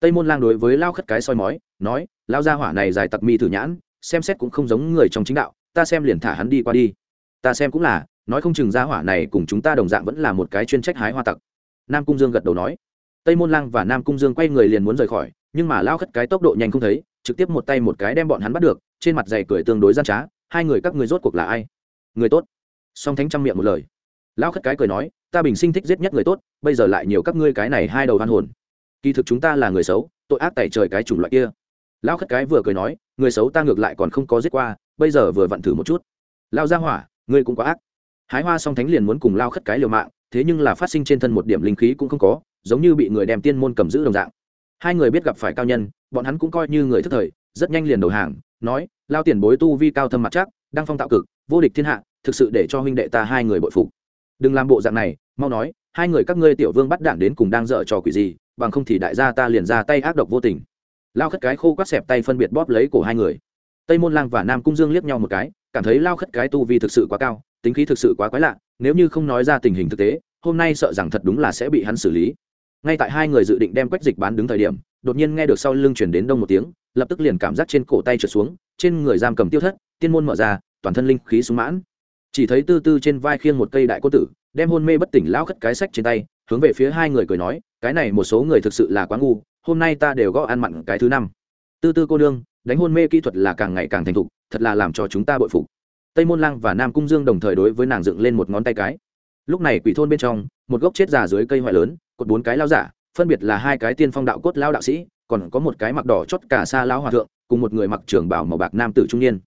Tây môn lang đối với lao khất cái soi mói, nói lao gia hỏa này dài tặc mi thử nhãn, xem xét cũng không giống người trong chính đạo, ta xem liền thả hắn đi qua đi. Ta xem cũng là, nói không chừng gia hỏa này cùng chúng ta đồng dạng vẫn là một cái chuyên trách hái hoa tặc. Nam cung dương gật đầu nói. Tây môn lang và nam cung dương quay người liền muốn rời khỏi, nhưng mà lao khất cái tốc độ nhanh không thấy trực tiếp một tay một cái đem bọn hắn bắt được, trên mặt dày cười tương đối gian trá, hai người các người rốt cuộc là ai? Người tốt. Song thánh trăm miệng một lời. Lao khất cái cười nói, ta bình sinh thích giết nhất người tốt, bây giờ lại nhiều các ngươi cái này hai đầu hoan hồn. Kỳ thực chúng ta là người xấu, tội ác tẩy trời cái chủng loại kia. Lao khất cái vừa cười nói, người xấu ta ngược lại còn không có giết qua, bây giờ vừa vặn thử một chút. Lao ra hỏa, ngươi cũng có ác. Hái hoa song thánh liền muốn cùng lao khất cái liều mạng, thế nhưng là phát sinh trên thân một điểm linh khí cũng không có, giống như bị người đem tiên môn cầm giữ đồng dạng. Hai người biết gặp phải cao nhân bọn hắn cũng coi như người thức thời, rất nhanh liền đầu hàng, nói, lao tiền bối tu vi cao thâm mặt chắc, đang phong tạo cực, vô địch thiên hạ, thực sự để cho huynh đệ ta hai người bội phục. Đừng làm bộ dạng này, mau nói, hai người các ngươi tiểu vương bắt đảng đến cùng đang dở trò quỷ gì, bằng không thì đại gia ta liền ra tay ác độc vô tình. Lao khất cái khô quát xẹp tay phân biệt bóp lấy cổ hai người. Tây môn lang và nam cung dương liếc nhau một cái, cảm thấy lao khất cái tu vi thực sự quá cao, tính khí thực sự quá quái lạ, nếu như không nói ra tình hình thực tế, hôm nay sợ rằng thật đúng là sẽ bị hắn xử lý ngay tại hai người dự định đem quách dịch bán đứng thời điểm, đột nhiên nghe được sau lưng chuyển đến đông một tiếng, lập tức liền cảm giác trên cổ tay trượt xuống, trên người giam cầm tiêu thất, tiên môn mở ra, toàn thân linh khí sung mãn. Chỉ thấy tư tư trên vai khiêng một cây đại cô tử, đem hôn mê bất tỉnh lão khất cái sách trên tay, hướng về phía hai người cười nói, cái này một số người thực sự là quá ngu, hôm nay ta đều gõ ăn mặn cái thứ năm. Tư tư cô nương, đánh hôn mê kỹ thuật là càng ngày càng thành thục, thật là làm cho chúng ta bội phục. Tây môn lang và nam cung dương đồng thời đối với nàng dựng lên một ngón tay cái. Lúc này quỷ thôn bên trong, một gốc chết già dưới cây hoại lớn cột bốn cái lao giả, phân biệt là hai cái tiên phong đạo cốt lao đạo sĩ, còn có một cái mặc đỏ chót cả xa lao hòa thượng, cùng một người mặc trưởng bảo màu bạc nam tử trung niên.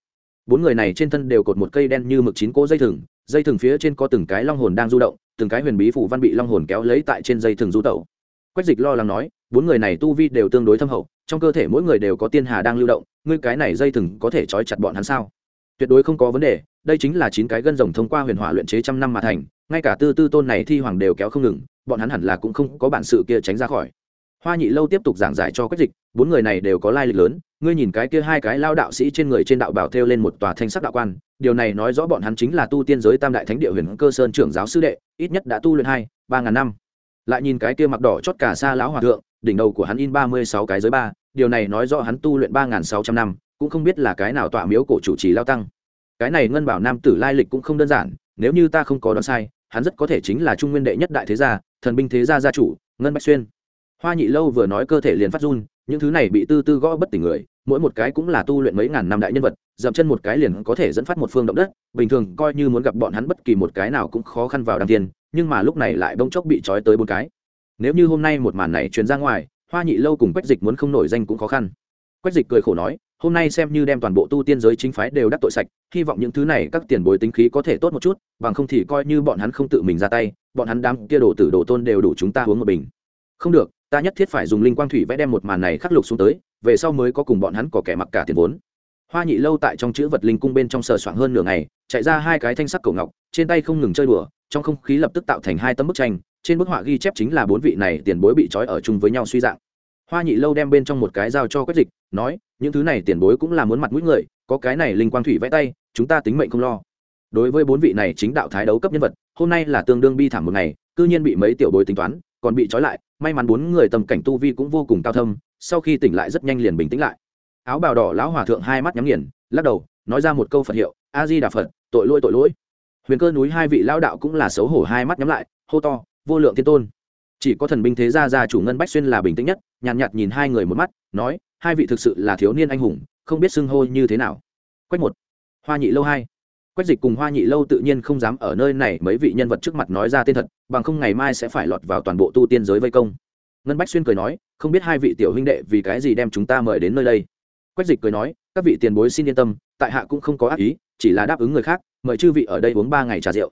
Bốn người này trên thân đều cột một cây đen như mực chín cỗ dây thừng dây thừng phía trên có từng cái long hồn đang du động, từng cái huyền bí phủ văn bị long hồn kéo lấy tại trên dây thừng du tẩu. Quách dịch lo lắng nói, bốn người này tu vi đều tương đối thâm hậu, trong cơ thể mỗi người đều có tiên hà đang lưu động, ngươi cái này dây thừng có thể trói chặt bọn hắn sao? Tuyệt đối không có vấn đề, đây chính là chín cái gân rồng thông qua huyền hỏa luyện chế trăm năm mà thành, ngay cả tư tư tôn này thi hoàng đều kéo không ngừng bọn hắn hẳn là cũng không có bản sự kia tránh ra khỏi. Hoa nhị lâu tiếp tục giảng giải cho quách dịch, bốn người này đều có lai lịch lớn, ngươi nhìn cái kia hai cái lao đạo sĩ trên người trên đạo bảo thêu lên một tòa thanh sắc đạo quan, điều này nói rõ bọn hắn chính là tu tiên giới tam đại thánh địa huyền cơ sơn trưởng giáo sư đệ, ít nhất đã tu luyện hai, ba ngàn năm. Lại nhìn cái kia mặc đỏ chót cả xa lão hòa thượng, đỉnh đầu của hắn in ba mươi sáu cái giới ba, điều này nói rõ hắn tu luyện ba ngàn sáu trăm năm, cũng không biết là cái nào tọa miếu cổ chủ trì lao tăng. Cái này ngân bảo nam tử lai lịch cũng không đơn giản, nếu như ta không có đoán sai, hắn rất có thể chính là trung nguyên đệ nhất đại thế gia thần binh thế gia gia chủ, ngân bách xuyên. Hoa nhị lâu vừa nói cơ thể liền phát run, những thứ này bị tư tư gõ bất tỉnh người, mỗi một cái cũng là tu luyện mấy ngàn năm đại nhân vật, dậm chân một cái liền có thể dẫn phát một phương động đất, bình thường coi như muốn gặp bọn hắn bất kỳ một cái nào cũng khó khăn vào đăng tiên nhưng mà lúc này lại bỗng chốc bị trói tới bốn cái. Nếu như hôm nay một màn này truyền ra ngoài, hoa nhị lâu cùng quách dịch muốn không nổi danh cũng khó khăn. Quách dịch cười khổ nói hôm nay xem như đem toàn bộ tu tiên giới chính phái đều đắc tội sạch, hy vọng những thứ này các tiền bối tính khí có thể tốt một chút, bằng không thì coi như bọn hắn không tự mình ra tay, bọn hắn đám kia đồ tử đồ tôn đều đủ chúng ta uống một bình. Không được, ta nhất thiết phải dùng linh quang thủy vẽ đem một màn này khắc lục xuống tới, về sau mới có cùng bọn hắn có kẻ mặc cả tiền vốn. Hoa nhị lâu tại trong chữ vật linh cung bên trong sờ soạng hơn nửa ngày, chạy ra hai cái thanh sắc cổ ngọc, trên tay không ngừng chơi đùa, trong không khí lập tức tạo thành hai tấm bức tranh, trên bức họa ghi chép chính là bốn vị này tiền bối bị trói ở chung với nhau suy dạng hoa nhị lâu đem bên trong một cái dao cho quách dịch, nói, những thứ này tiền bối cũng là muốn mặt mũi người, có cái này linh quang thủy vẽ tay, chúng ta tính mệnh không lo. Đối với bốn vị này chính đạo thái đấu cấp nhân vật, hôm nay là tương đương bi thảm một ngày, cư nhiên bị mấy tiểu bối tính toán, còn bị trói lại, may mắn bốn người tầm cảnh tu vi cũng vô cùng cao thâm, sau khi tỉnh lại rất nhanh liền bình tĩnh lại. Áo bào đỏ lão hòa thượng hai mắt nhắm nghiền, lắc đầu, nói ra một câu phật hiệu a di đà phật, tội lỗi tội lỗi. Huyền cơ núi hai vị lão đạo cũng là xấu hổ hai mắt nhắm lại, hô to, vô lượng thiên tôn chỉ có thần binh thế gia gia chủ ngân bách xuyên là bình tĩnh nhất nhàn nhạt, nhạt nhìn hai người một mắt nói hai vị thực sự là thiếu niên anh hùng không biết xưng hô như thế nào. Quách một hoa nhị lâu hai. Quách dịch cùng hoa nhị lâu tự nhiên không dám ở nơi này mấy vị nhân vật trước mặt nói ra tên thật bằng không ngày mai sẽ phải lọt vào toàn bộ tu tiên giới vây công. Ngân bách xuyên cười nói không biết hai vị tiểu huynh đệ vì cái gì đem chúng ta mời đến nơi đây. Quách dịch cười nói các vị tiền bối xin yên tâm tại hạ cũng không có ác ý chỉ là đáp ứng người khác mời chư vị ở đây uống ba ngày trà rượu.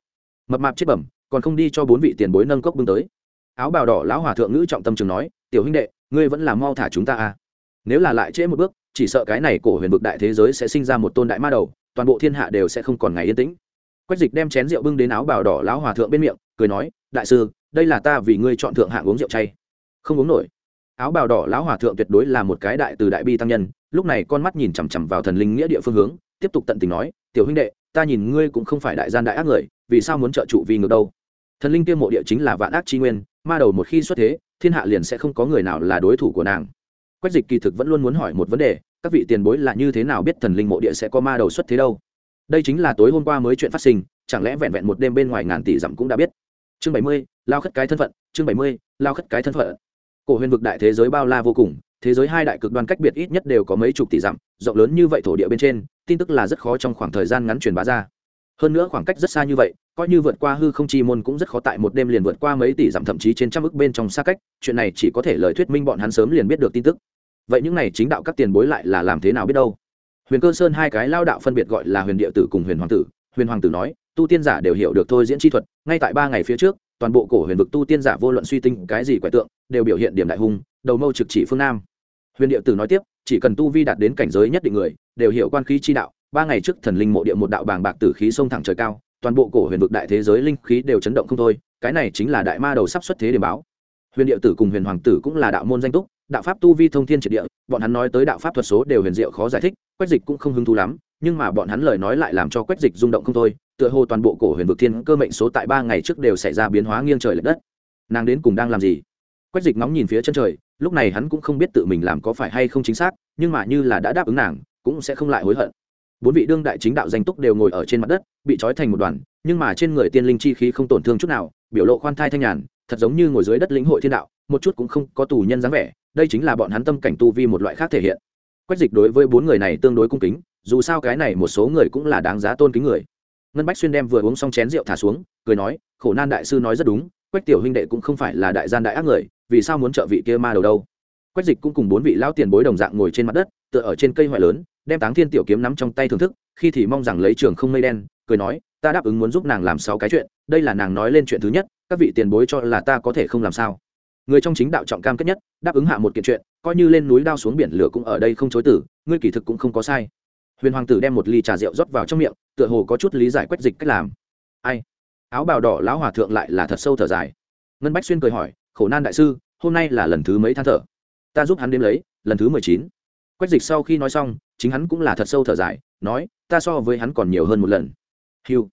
Mập mạp chết bẩm còn không đi cho bốn vị tiền bối nâng cốc bưng tới áo bào đỏ lão hòa thượng ngữ trọng tâm trường nói, tiểu huynh đệ, ngươi vẫn là mau thả chúng ta à. Nếu là lại trễ một bước, chỉ sợ cái này cổ huyền vực đại thế giới sẽ sinh ra một tôn đại ma đầu, toàn bộ thiên hạ đều sẽ không còn ngày yên tĩnh. Quách dịch đem chén rượu bưng đến áo bào đỏ lão hòa thượng bên miệng, cười nói, đại sư, đây là ta vì ngươi chọn thượng hạng uống rượu chay. Không uống nổi. Áo bào đỏ lão hòa thượng tuyệt đối là một cái đại từ đại bi tăng nhân, lúc này con mắt nhìn chằm chằm vào thần linh nghĩa địa phương hướng, tiếp tục tận tình nói, tiểu huynh đệ, ta nhìn ngươi cũng không phải đại gian đại ác người, vì sao muốn trợ trụ vì ngược đâu? Thần linh kia mộ địa chính là vạn ác chi nguyên ma đầu một khi xuất thế, thiên hạ liền sẽ không có người nào là đối thủ của nàng. Quách dịch kỳ thực vẫn luôn muốn hỏi một vấn đề, các vị tiền bối là như thế nào biết thần linh mộ địa sẽ có ma đầu xuất thế đâu? Đây chính là tối hôm qua mới chuyện phát sinh, chẳng lẽ vẹn vẹn một đêm bên ngoài ngàn tỷ dặm cũng đã biết? Chương bảy mươi, lao khất cái thân phận, chương bảy mươi, lao khất cái thân phận. Cổ huyền vực đại thế giới bao la vô cùng, thế giới hai đại cực đoan cách biệt ít nhất đều có mấy chục tỷ dặm, rộng lớn như vậy thổ địa bên trên, tin tức là rất khó trong khoảng thời gian ngắn truyền bá ra. Hơn nữa khoảng cách rất xa như vậy coi như vượt qua hư không chi môn cũng rất khó tại một đêm liền vượt qua mấy tỷ dặm, thậm chí trên trăm ức bên trong xa cách, chuyện này chỉ có thể lời thuyết minh bọn hắn sớm liền biết được tin tức. Vậy những này chính đạo các tiền bối lại là làm thế nào biết đâu? Huyền cơ sơn hai cái lao đạo phân biệt gọi là huyền địa tử cùng huyền hoàng tử. Huyền hoàng tử nói, tu tiên giả đều hiểu được thôi diễn chi thuật, ngay tại ba ngày phía trước, toàn bộ cổ huyền vực tu tiên giả vô luận suy tinh cái gì quẻ tượng, đều biểu hiện điểm đại hung, đầu mâu trực chỉ phương nam. Huyền địa tử nói tiếp, chỉ cần tu vi đạt đến cảnh giới nhất định người, đều hiểu quan khí chi đạo, ba ngày trước thần linh mộ địa một đạo bàng bạc tử khí sông thẳng trời cao toàn bộ cổ huyền vực đại thế giới linh khí đều chấn động không thôi, cái này chính là đại ma đầu sắp xuất thế để báo. Huyền địa tử cùng huyền hoàng tử cũng là đạo môn danh túc, đạo pháp tu vi thông thiên triệt địa, bọn hắn nói tới đạo pháp thuật số đều huyền diệu khó giải thích, quách dịch cũng không hứng thú lắm, nhưng mà bọn hắn lời nói lại làm cho quách dịch rung động không thôi, tựa hồ toàn bộ cổ huyền vực thiên cơ mệnh số tại ba ngày trước đều xảy ra biến hóa nghiêng trời l ệ đất. Nàng đến cùng đang làm gì? Quách dịch ngóng nhìn phía chân trời, lúc này hắn cũng không biết tự mình làm có phải hay không chính xác, nhưng mà như là đã đáp ứng nàng, cũng sẽ không lại hối hận bốn vị đương đại chính đạo danh túc đều ngồi ở trên mặt đất, bị trói thành một đoàn, nhưng mà trên người tiên linh chi khí không tổn thương chút nào, biểu lộ khoan thai thanh nhàn, thật giống như ngồi dưới đất lĩnh hội thiên đạo, một chút cũng không có tù nhân dáng vẻ, đây chính là bọn hắn tâm cảnh tu vi một loại khác thể hiện. Quách dịch đối với bốn người này tương đối cung kính, dù sao cái này một số người cũng là đáng giá tôn kính người. Ngân bách xuyên đem vừa uống xong chén rượu thả xuống, cười nói, khổ nan đại sư nói rất đúng, quách tiểu huynh đệ cũng không phải là đại gian đại ác người, vì sao muốn trợ vị kia ma đầu đâu? Quách dịch cũng cùng bốn vị lão tiền bối đồng dạng ngồi trên mặt đất, tựa ở trên cây hoại lớn đem táng thiên tiểu kiếm nắm trong tay thưởng thức, khi thì mong rằng lấy trường không mây đen, cười nói, ta đáp ứng muốn giúp nàng làm sáu cái chuyện, đây là nàng nói lên chuyện thứ nhất, các vị tiền bối cho là ta có thể không làm sao. Người trong chính đạo trọng cam kết nhất, đáp ứng hạ một kiện chuyện, coi như lên núi đao xuống biển lửa cũng ở đây không chối tử, ngươi kỳ thực cũng không có sai. Huyền hoàng tử đem một ly trà rượu rót vào trong miệng, tựa hồ có chút lý giải quách dịch cách làm. Ai? Áo bào đỏ lão hòa thượng lại là thật sâu thở dài. Ngân bách xuyên cười hỏi, khổ nan đại sư, hôm nay là lần thứ mấy than thở? Ta giúp hắn đếm lấy, lần thứ mười chín. Quách dịch sau khi nói xong chính hắn cũng là thật sâu thở dài, nói, ta so với hắn còn nhiều hơn một lần. Hiu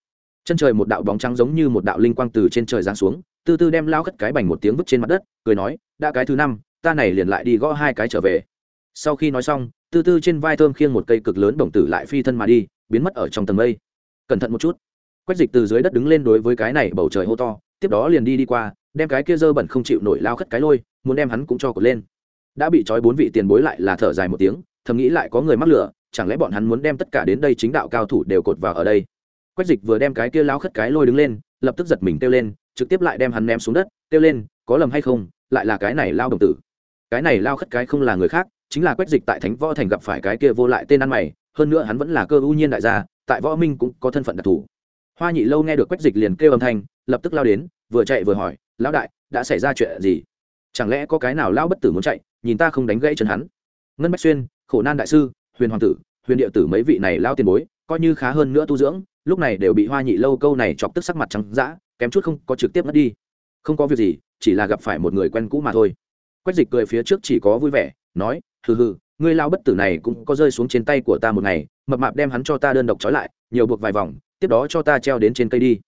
chân trời một đạo bóng trắng giống như một đạo linh quang từ trên trời giáng xuống, từ từ đem lao khất cái bành một tiếng vứt trên mặt đất, cười nói, đã cái thứ năm, ta này liền lại đi gõ hai cái trở về. Sau khi nói xong, từ từ trên vai thơm khiêng một cây cực lớn đồng tử lại phi thân mà đi, biến mất ở trong tầng mây. Cẩn thận một chút. Quách dịch từ dưới đất đứng lên đối với cái này bầu trời hô to, tiếp đó liền đi đi qua, đem cái kia dơ bẩn không chịu nổi lao khất cái lôi, muốn đem hắn cũng cho cột lên. Đã bị trói bốn vị tiền bối lại là thở dài một tiếng thầm nghĩ lại có người mắc lửa, chẳng lẽ bọn hắn muốn đem tất cả đến đây chính đạo cao thủ đều cột vào ở đây? Quách dịch vừa đem cái kia lao khất cái lôi đứng lên, lập tức giật mình kêu lên, trực tiếp lại đem hắn ném xuống đất, kêu lên, có lầm hay không? Lại là cái này lao đồng tử. Cái này lao khất cái không là người khác, chính là quách dịch tại thánh võ thành gặp phải cái kia vô lại tên ăn mày, hơn nữa hắn vẫn là cơ ưu nhiên đại gia, tại võ minh cũng có thân phận đặc thù. Hoa nhị lâu nghe được quách dịch liền kêu âm thanh, lập tức lao đến, vừa chạy vừa hỏi, lão đại, đã xảy ra chuyện gì? Chẳng lẽ có cái nào lao bất tử muốn chạy, nhìn ta không đánh gãy chân hắn? Ngân bách xuyên khổ nan đại sư, huyền hoàng tử, huyền địa tử mấy vị này lao tiền bối, coi như khá hơn nữa tu dưỡng, lúc này đều bị hoa nhị lâu câu này chọc tức sắc mặt trắng dã, kém chút không có trực tiếp mất đi. Không có việc gì, chỉ là gặp phải một người quen cũ mà thôi. Quách dịch cười phía trước chỉ có vui vẻ, nói, hừ hừ, ngươi lao bất tử này cũng có rơi xuống trên tay của ta một ngày, mập mạp đem hắn cho ta đơn độc trói lại, nhiều buộc vài vòng, tiếp đó cho ta treo đến trên cây đi.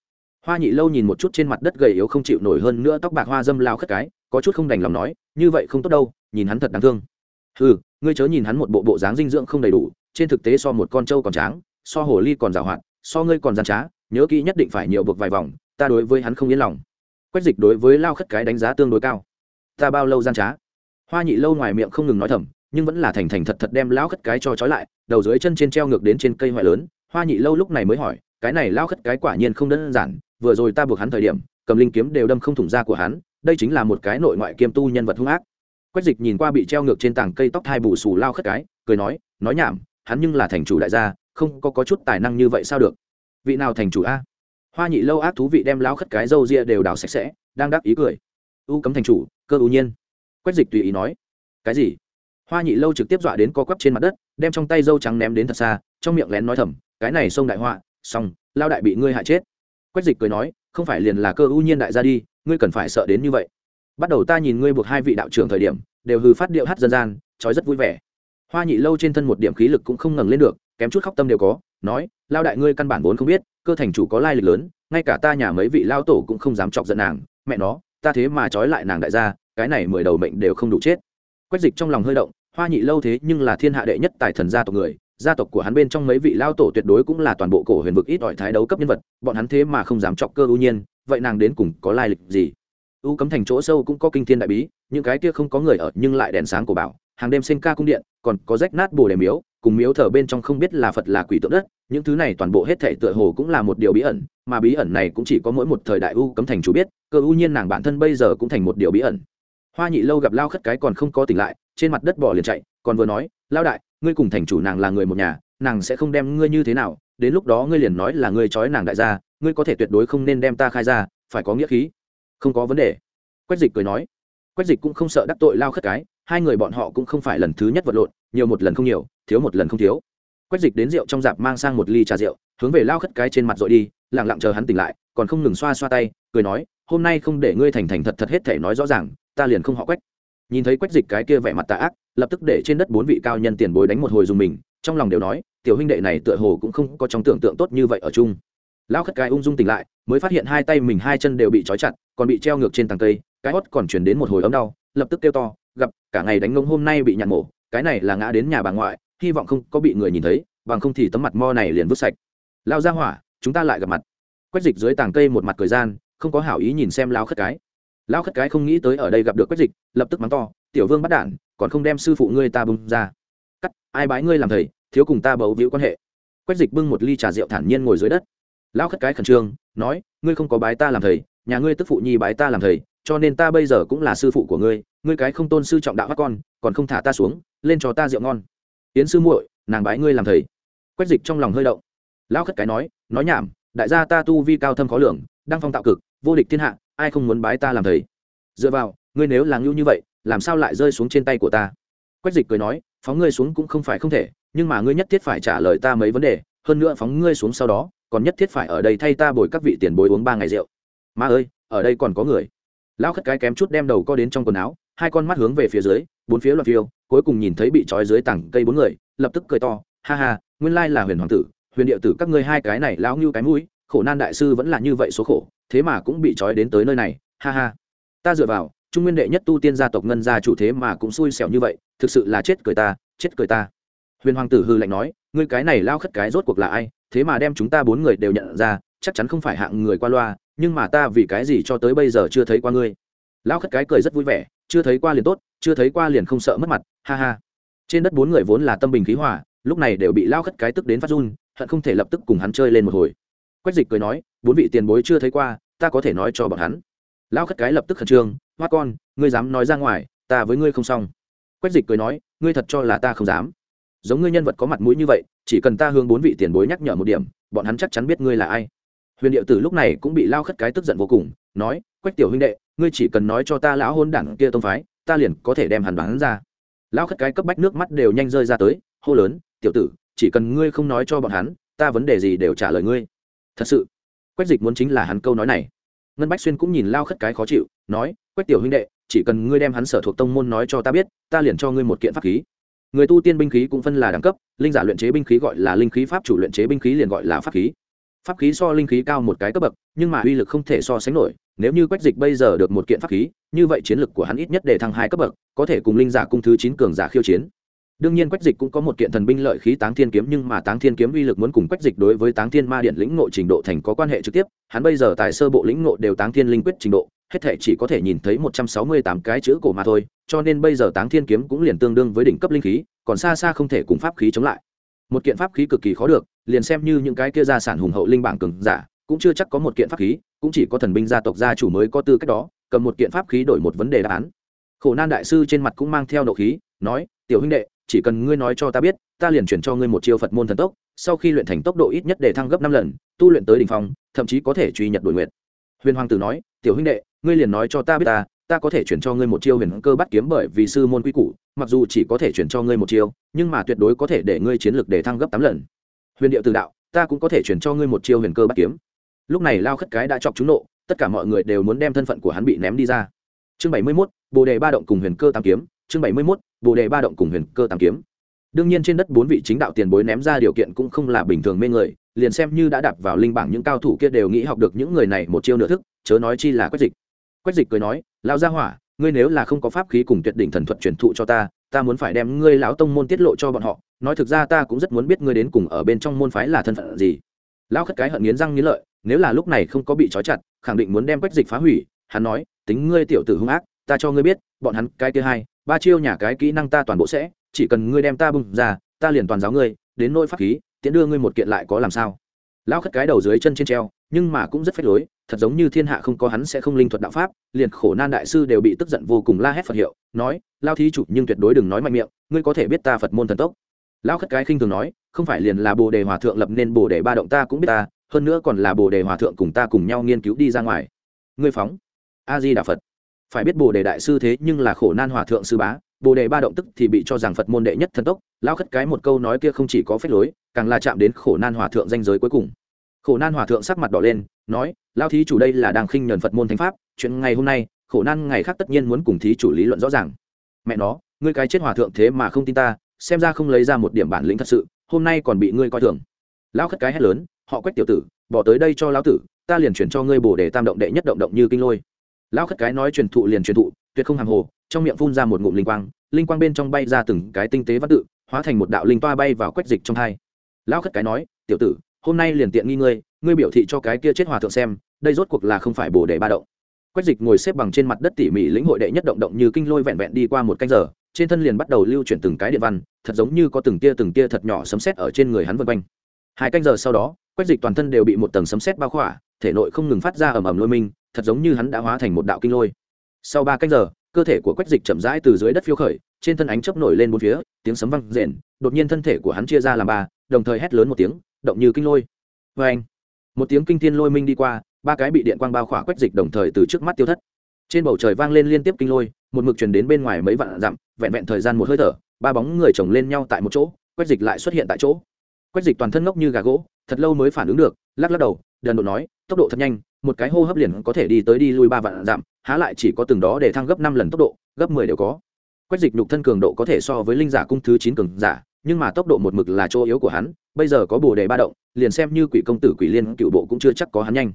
Hoa nhị lâu nhìn một chút trên mặt đất gầy yếu không chịu nổi hơn nữa tóc bạc hoa dâm lao khất cái, có chút không đành lòng nói, như vậy không tốt đâu, nhìn hắn thật đáng thương. Ừ ngươi chớ nhìn hắn một bộ bộ dáng dinh dưỡng không đầy đủ, trên thực tế so một con trâu còn tráng, so hồ ly còn giàu hoạt, so ngươi còn gian trá, nhớ kỹ nhất định phải nhiều buộc vài vòng, ta đối với hắn không yên lòng. Quách dịch đối với lao khất cái đánh giá tương đối cao. Ta bao lâu gian trá? Hoa nhị lâu ngoài miệng không ngừng nói thầm, nhưng vẫn là thành thành thật thật đem lao khất cái cho trói lại, đầu dưới chân trên treo ngược đến trên cây ngoại lớn. Hoa nhị lâu lúc này mới hỏi, cái này lao khất cái quả nhiên không đơn giản, vừa rồi ta buộc hắn thời điểm, cầm linh kiếm đều đâm không thủng da của hắn, đây chính là một cái nội ngoại kiêm tu nhân vật hung ác quách dịch nhìn qua bị treo ngược trên tảng cây tóc hai bù xù lao khất cái cười nói nói nhảm hắn nhưng là thành chủ đại gia không có, có chút tài năng như vậy sao được? Vị nào thành chủ a? Hoa nhị lâu ác thú vị đem lao khất cái râu ria đều đào sạch sẽ đang đáp ý cười. U cấm thành chủ cơ ưu nhiên. Quách dịch tùy ý nói. Cái gì? Hoa nhị lâu trực tiếp dọa đến co quắp trên mặt đất đem trong tay dâu trắng ném đến thật xa trong miệng lén nói thầm cái này xông đại họa xong lao đại bị ngươi hại chết. Quách dịch cười nói không phải liền là cơ ưu nhiên đại gia đi ngươi cần phải sợ đến như vậy bắt đầu ta nhìn ngươi buộc hai vị đạo trưởng thời điểm, đều hư phát điệu hát dân gian, trói rất vui vẻ. Hoa nhị lâu trên thân một điểm khí lực cũng không ngẩng lên được, kém chút khóc tâm đều có, nói, lao đại ngươi căn bản vốn không biết, cơ thành chủ có lai lịch lớn, ngay cả ta nhà mấy vị lao tổ cũng không dám chọc giận nàng, mẹ nó, ta thế mà trói lại nàng đại gia, cái này mười đầu mệnh đều không đủ chết. Quách dịch trong lòng hơi động, hoa nhị lâu thế nhưng là thiên hạ đệ nhất tài thần gia tộc người, gia tộc của hắn bên trong mấy vị lao tổ tuyệt đối cũng là toàn bộ cổ huyền vực ít ỏi thái đấu cấp nhân vật, bọn hắn thế mà không dám chọc cơ ưu nhiên, vậy nàng đến cùng có lai lịch gì? U cấm thành chỗ sâu cũng có kinh thiên đại bí, những cái kia không có người ở nhưng lại đèn sáng của bảo, hàng đêm sinh ca cung điện, còn có rách nát bồ đề miếu, cùng miếu thờ bên trong không biết là phật là quỷ tượng đất, những thứ này toàn bộ hết thể tựa hồ cũng là một điều bí ẩn, mà bí ẩn này cũng chỉ có mỗi một thời đại u cấm thành chủ biết, cơ u nhiên nàng bản thân bây giờ cũng thành một điều bí ẩn. Hoa nhị lâu gặp lao khất cái còn không có tỉnh lại, trên mặt đất bỏ liền chạy, còn vừa nói, lao đại, ngươi cùng thành chủ nàng là người một nhà, nàng sẽ không đem ngươi như thế nào, đến lúc đó ngươi liền nói là ngươi trói nàng đại gia, ngươi có thể tuyệt đối không nên đem ta khai ra, phải có nghĩa khí không có vấn đề. Quách dịch cười nói. Quách dịch cũng không sợ đắc tội lao khất cái, hai người bọn họ cũng không phải lần thứ nhất vật lộn, nhiều một lần không nhiều, thiếu một lần không thiếu. Quách dịch đến rượu trong dạp mang sang một ly trà rượu, hướng về lao khất cái trên mặt dội đi lẳng lặng chờ hắn tỉnh lại, còn không ngừng xoa xoa tay, cười nói, hôm nay không để ngươi thành thành thật thật hết thể nói rõ ràng, ta liền không họ quách. Nhìn thấy quách dịch cái kia vẻ mặt tà ác, lập tức để trên đất bốn vị cao nhân tiền bối đánh một hồi dùng mình, trong lòng đều nói, tiểu huynh đệ này tựa hồ cũng không có trong tưởng tượng tốt như vậy ở chung lao khất cái ung dung tỉnh lại, mới phát hiện hai tay mình hai chân đều bị trói chặt, còn bị treo ngược trên tàng cây, cái hót còn chuyển đến một hồi ấm đau, lập tức kêu to, gặp cả ngày đánh ngông hôm nay bị nhạt mổ, cái này là ngã đến nhà bà ngoại, hy vọng không có bị người nhìn thấy, bằng không thì tấm mặt mo này liền vứt sạch. Lao ra hỏa, chúng ta lại gặp mặt. Quách dịch dưới tàng cây một mặt cười gian, không có hảo ý nhìn xem lao khất cái. Lao khất cái không nghĩ tới ở đây gặp được quách dịch, lập tức mắng to, tiểu vương bắt đản còn không đem sư phụ ngươi ta bưng ra. Cắt, ai bái ngươi làm thầy, thiếu cùng ta bầu víu quan hệ. Quách dịch bưng một ly trà rượu thản nhiên ngồi dưới đất lão khất cái khẩn trương, nói, ngươi không có bái ta làm thầy, nhà ngươi tức phụ nhi bái ta làm thầy, cho nên ta bây giờ cũng là sư phụ của ngươi ngươi cái không tôn sư trọng đạo các con, còn không thả ta xuống, lên cho ta rượu ngon. Yến sư muội, nàng bái ngươi làm thầy. Quách dịch trong lòng hơi động. Lão khất cái nói nói nhảm, đại gia ta tu vi cao thâm khó lường, đang phong tạo cực, vô địch thiên hạ, ai không muốn bái ta làm thầy? Dựa vào, ngươi nếu là ngưu như vậy, làm sao lại rơi xuống trên tay của ta? Quách dịch cười nói, phóng ngươi xuống cũng không phải không thể, nhưng mà ngươi nhất thiết phải trả lời ta mấy vấn đề, hơn nữa phóng ngươi xuống sau đó còn nhất thiết phải ở đây thay ta bồi các vị tiền bối uống ba ngày rượu. Ma ơi, ở đây còn có người. Lão khất cái kém chút đem đầu co đến trong quần áo, hai con mắt hướng về phía dưới, bốn phía loạt phiêu, cuối cùng nhìn thấy bị trói dưới tảng cây bốn người, lập tức cười to, ha ha, nguyên lai là huyền hoàng tử, huyền điệu tử các ngươi hai cái này lão như cái mũi, khổ nan đại sư vẫn là như vậy số khổ, thế mà cũng bị trói đến tới nơi này, ha ha. Ta dựa vào, trung nguyên đệ nhất tu tiên gia tộc ngân gia chủ thế mà cũng xui xẻo như vậy, thực sự là chết cười ta, chết cười ta. Huyền hoàng tử hư lạnh nói, ngươi cái này lao khất cái rốt cuộc là ai? Thế mà đem chúng ta bốn người đều nhận ra, chắc chắn không phải hạng người qua loa, nhưng mà ta vì cái gì cho tới bây giờ chưa thấy qua ngươi? Lão khất cái cười rất vui vẻ, chưa thấy qua liền tốt, chưa thấy qua liền không sợ mất mặt, ha ha. Trên đất bốn người vốn là tâm bình khí hòa, lúc này đều bị lao khất cái tức đến phát run, hận không thể lập tức cùng hắn chơi lên một hồi. Quách dịch cười nói, bốn vị tiền bối chưa thấy qua, ta có thể nói cho bọn hắn. Lao khất cái lập tức khẩn trương, hoa con, ngươi dám nói ra ngoài, ta với ngươi không xong. Quách dịch cười nói, ngươi thật cho là ta không dám giống ngươi nhân vật có mặt mũi như vậy, chỉ cần ta hướng bốn vị tiền bối nhắc nhở một điểm, bọn hắn chắc chắn biết ngươi là ai. Huyền điệu tử lúc này cũng bị lao khất cái tức giận vô cùng, nói, quách tiểu huynh đệ, ngươi chỉ cần nói cho ta lão hôn đảng kia tông phái, ta liền có thể đem hàn đoán ra. Lao khất cái cấp bách nước mắt đều nhanh rơi ra tới, hô lớn, tiểu tử, chỉ cần ngươi không nói cho bọn hắn, ta vấn đề gì đều trả lời ngươi. Thật sự? Quách dịch muốn chính là hắn câu nói này. Ngân bách xuyên cũng nhìn lao khất cái khó chịu, nói, quách tiểu huynh đệ, chỉ cần ngươi đem hắn sở thuộc tông môn nói cho ta biết, ta liền cho ngươi một kiện pháp khí người tu tiên binh khí cũng phân là đẳng cấp, linh giả luyện chế binh khí gọi là linh khí pháp chủ luyện chế binh khí liền gọi là pháp khí. Pháp khí so linh khí cao một cái cấp bậc, nhưng mà uy lực không thể so sánh nổi, nếu như quách dịch bây giờ được một kiện pháp khí, như vậy chiến lực của hắn ít nhất để thăng hai cấp bậc, có thể cùng linh giả cung thứ chín cường giả khiêu chiến. Đương nhiên quách dịch cũng có một kiện thần binh lợi khí táng thiên kiếm, nhưng mà táng thiên kiếm uy lực muốn cùng quách dịch đối với táng thiên ma điện lĩnh ngộ trình độ thành có quan hệ trực tiếp, hắn bây giờ tại sơ bộ lĩnh ngộ đều táng thiên linh quyết trình độ hết thể chỉ có thể nhìn thấy một trăm sáu mươi tám cái chữ cổ mà thôi, cho nên bây giờ táng thiên kiếm cũng liền tương đương với đỉnh cấp linh khí, còn xa xa không thể cùng pháp khí chống lại. Một kiện pháp khí cực kỳ khó được, liền xem như những cái kia gia sản hùng hậu linh bảng cường giả, cũng chưa chắc có một kiện pháp khí, cũng chỉ có thần binh gia tộc gia chủ mới có tư cách đó, cầm một kiện pháp khí đổi một vấn đề đáp án. Khổ nan đại sư trên mặt cũng mang theo nộ khí, nói, tiểu huynh đệ, chỉ cần ngươi nói cho ta biết, ta liền chuyển cho ngươi một chiêu phật môn thần tốc, sau khi luyện thành tốc độ ít nhất để thăng gấp năm lần, tu luyện tới đỉnh phong, thậm chí có thể truy nhật đổi nguyệt huyền hoàng tử nói, tiểu huynh đệ, ngươi liền nói cho ta biết ta ta có thể chuyển cho ngươi một chiêu huyền cơ bắt kiếm bởi vì sư môn quy củ, mặc dù chỉ có thể chuyển cho ngươi một chiêu, nhưng mà tuyệt đối có thể để ngươi chiến lược để thăng gấp tám lần. Huyền điệu từ đạo, ta cũng có thể chuyển cho ngươi một chiêu huyền cơ bắt kiếm. Lúc này lao khất cái đã chọc trúng nộ, tất cả mọi người đều muốn đem thân phận của hắn bị ném đi ra. Chương bảy mươi mốt, bồ đề ba động cùng huyền cơ tam kiếm, chương bảy mươi mốt, bồ đề ba động cùng huyền cơ tam kiếm. Đương nhiên trên đất bốn vị chính đạo tiền bối ném ra điều kiện cũng không là bình thường mê người liền xem như đã đạp vào linh bảng những cao thủ kia đều nghĩ học được những người này một chiêu nửa thức, chớ nói chi là quách dịch. Quách dịch cười nói lao gia hỏa, ngươi nếu là không có pháp khí cùng tuyệt đỉnh thần thuật truyền thụ cho ta ta muốn phải đem ngươi lão tông môn tiết lộ cho bọn họ. Nói thực ra ta cũng rất muốn biết ngươi đến cùng ở bên trong môn phái là thân phận gì. Lão khất cái hận nghiến răng nghiến lợi, nếu là lúc này không có bị trói chặt, khẳng định muốn đem quách dịch phá hủy. Hắn nói, tính ngươi tiểu tử hung ác, ta cho ngươi biết, bọn hắn cái kia hai, ba chiêu nhà cái kỹ năng ta toàn bộ sẽ, chỉ cần ngươi đem ta bung ra, ta liền toàn giáo ngươi, đến nỗi pháp khí tiễn đưa ngươi một kiện lại có làm sao? Lão khất cái đầu dưới chân trên treo, nhưng mà cũng rất phách lối, thật giống như thiên hạ không có hắn sẽ không linh thuật đạo pháp, liền khổ nan đại sư đều bị tức giận vô cùng la hét phật hiệu, nói lao thí chủ, nhưng tuyệt đối đừng nói mạnh miệng, ngươi có thể biết ta phật môn thần tốc. Lão khất cái khinh thường nói, không phải liền là bồ đề hòa thượng lập nên bồ đề ba động ta cũng biết ta, hơn nữa còn là bồ đề hòa thượng cùng ta cùng nhau nghiên cứu đi ra ngoài. Ngươi phóng. A di đà phật. Phải biết bồ đề đại sư thế nhưng là khổ nan hòa thượng sư bá, bồ đề ba động tức thì bị cho rằng phật môn đệ nhất thần tốc. Lao khất cái một câu nói kia không chỉ có phép lối càng là chạm đến khổ nan hòa thượng danh giới cuối cùng. Khổ nan hòa thượng sắc mặt đỏ lên, nói, lao thí chủ đây là đang khinh nhờn phật môn thánh pháp, chuyện ngày hôm nay, khổ nan ngày khác tất nhiên muốn cùng thí chủ lý luận rõ ràng. Mẹ nó, ngươi cái chết hòa thượng thế mà không tin ta, xem ra không lấy ra một điểm bản lĩnh thật sự, hôm nay còn bị ngươi coi thường. Lão khất cái hét lớn, họ quách tiểu tử, bỏ tới đây cho lão tử, ta liền chuyển cho ngươi bổ để tam động đệ nhất động động như kinh lôi. Lão khất cái nói truyền thụ liền truyền thụ, tuyệt không hàng hồ, trong miệng phun ra một ngụm linh quang linh quang bên trong bay ra từng cái tinh tế văn tự, hóa thành một đạo linh toa bay vào quách dịch trong hai lão khất cái nói, tiểu tử, hôm nay liền tiện nghi ngươi ngươi biểu thị cho cái kia chết hòa thượng xem, đây rốt cuộc là không phải bổ để ba động. Quách dịch ngồi xếp bằng trên mặt đất tỉ mỉ lĩnh hội đệ nhất động động như kinh lôi vẹn vẹn đi qua một canh giờ, trên thân liền bắt đầu lưu chuyển từng cái điện văn, thật giống như có từng tia từng tia thật nhỏ sấm sét ở trên người hắn vân quanh. Hai canh giờ sau đó, quách dịch toàn thân đều bị một tầng sấm sét bao khỏa, thể nội không ngừng phát ra ầm ầm lôi minh, thật giống như hắn đã hóa thành một đạo kinh lôi. Sau ba canh giờ, cơ thể của quách dịch chậm rãi từ dưới đất phiêu khởi, trên thân ánh chớp nổi lên bốn phía, tiếng sấm vang rền, đột nhiên thân thể của hắn chia ra làm ba đồng thời hét lớn một tiếng, động như kinh lôi. Vê anh, một tiếng kinh thiên lôi minh đi qua, ba cái bị điện quang bao khỏa quách dịch đồng thời từ trước mắt tiêu thất. Trên bầu trời vang lên liên tiếp kinh lôi, một mực truyền đến bên ngoài mấy vạn dặm, vẹn vẹn thời gian một hơi thở, ba bóng người chồng lên nhau tại một chỗ, quách dịch lại xuất hiện tại chỗ. Quách dịch toàn thân ngốc như gà gỗ, thật lâu mới phản ứng được, lắc lắc đầu, đần độ nói, tốc độ thật nhanh, một cái hô hấp liền có thể đi tới đi lui ba vạn dặm, há lại chỉ có từng đó để thăng gấp năm lần tốc độ, gấp mười đều có. Quách dịch nhục thân cường độ có thể so với linh giả cung thứ chín cường giả nhưng mà tốc độ một mực là chỗ yếu của hắn, bây giờ có bồ đề ba động, liền xem như quỷ công tử quỷ liên cựu bộ cũng chưa chắc có hắn nhanh.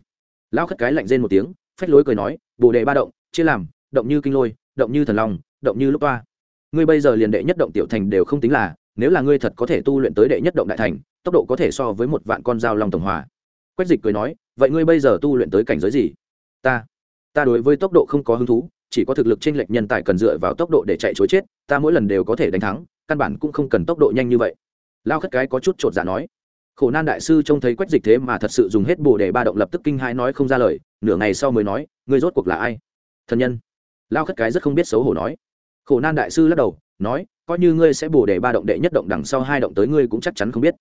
Lão khất cái lạnh rên một tiếng, phách lối cười nói, bồ đề ba động, chia làm, động như kinh lôi, động như thần long, động như lúc toa. Ngươi bây giờ liền đệ nhất động tiểu thành đều không tính là, nếu là ngươi thật có thể tu luyện tới đệ nhất động đại thành, tốc độ có thể so với một vạn con dao long tổng hòa. Quách dịch cười nói, vậy ngươi bây giờ tu luyện tới cảnh giới gì? Ta ta đối với tốc độ không có hứng thú, chỉ có thực lực chênh lệch nhân tài cần dựa vào tốc độ để chạy chối chết, ta mỗi lần đều có thể đánh thắng căn bản cũng không cần tốc độ nhanh như vậy. Lao khất cái có chút chột dạ nói. Khổ nan đại sư trông thấy quách dịch thế mà thật sự dùng hết bồ để ba động lập tức kinh hãi nói không ra lời, nửa ngày sau mới nói, ngươi rốt cuộc là ai? Thân nhân. Lao khất cái rất không biết xấu hổ nói. Khổ nan đại sư lắc đầu, nói, coi như ngươi sẽ bồ để ba động đệ nhất động đằng sau hai động tới ngươi cũng chắc chắn không biết.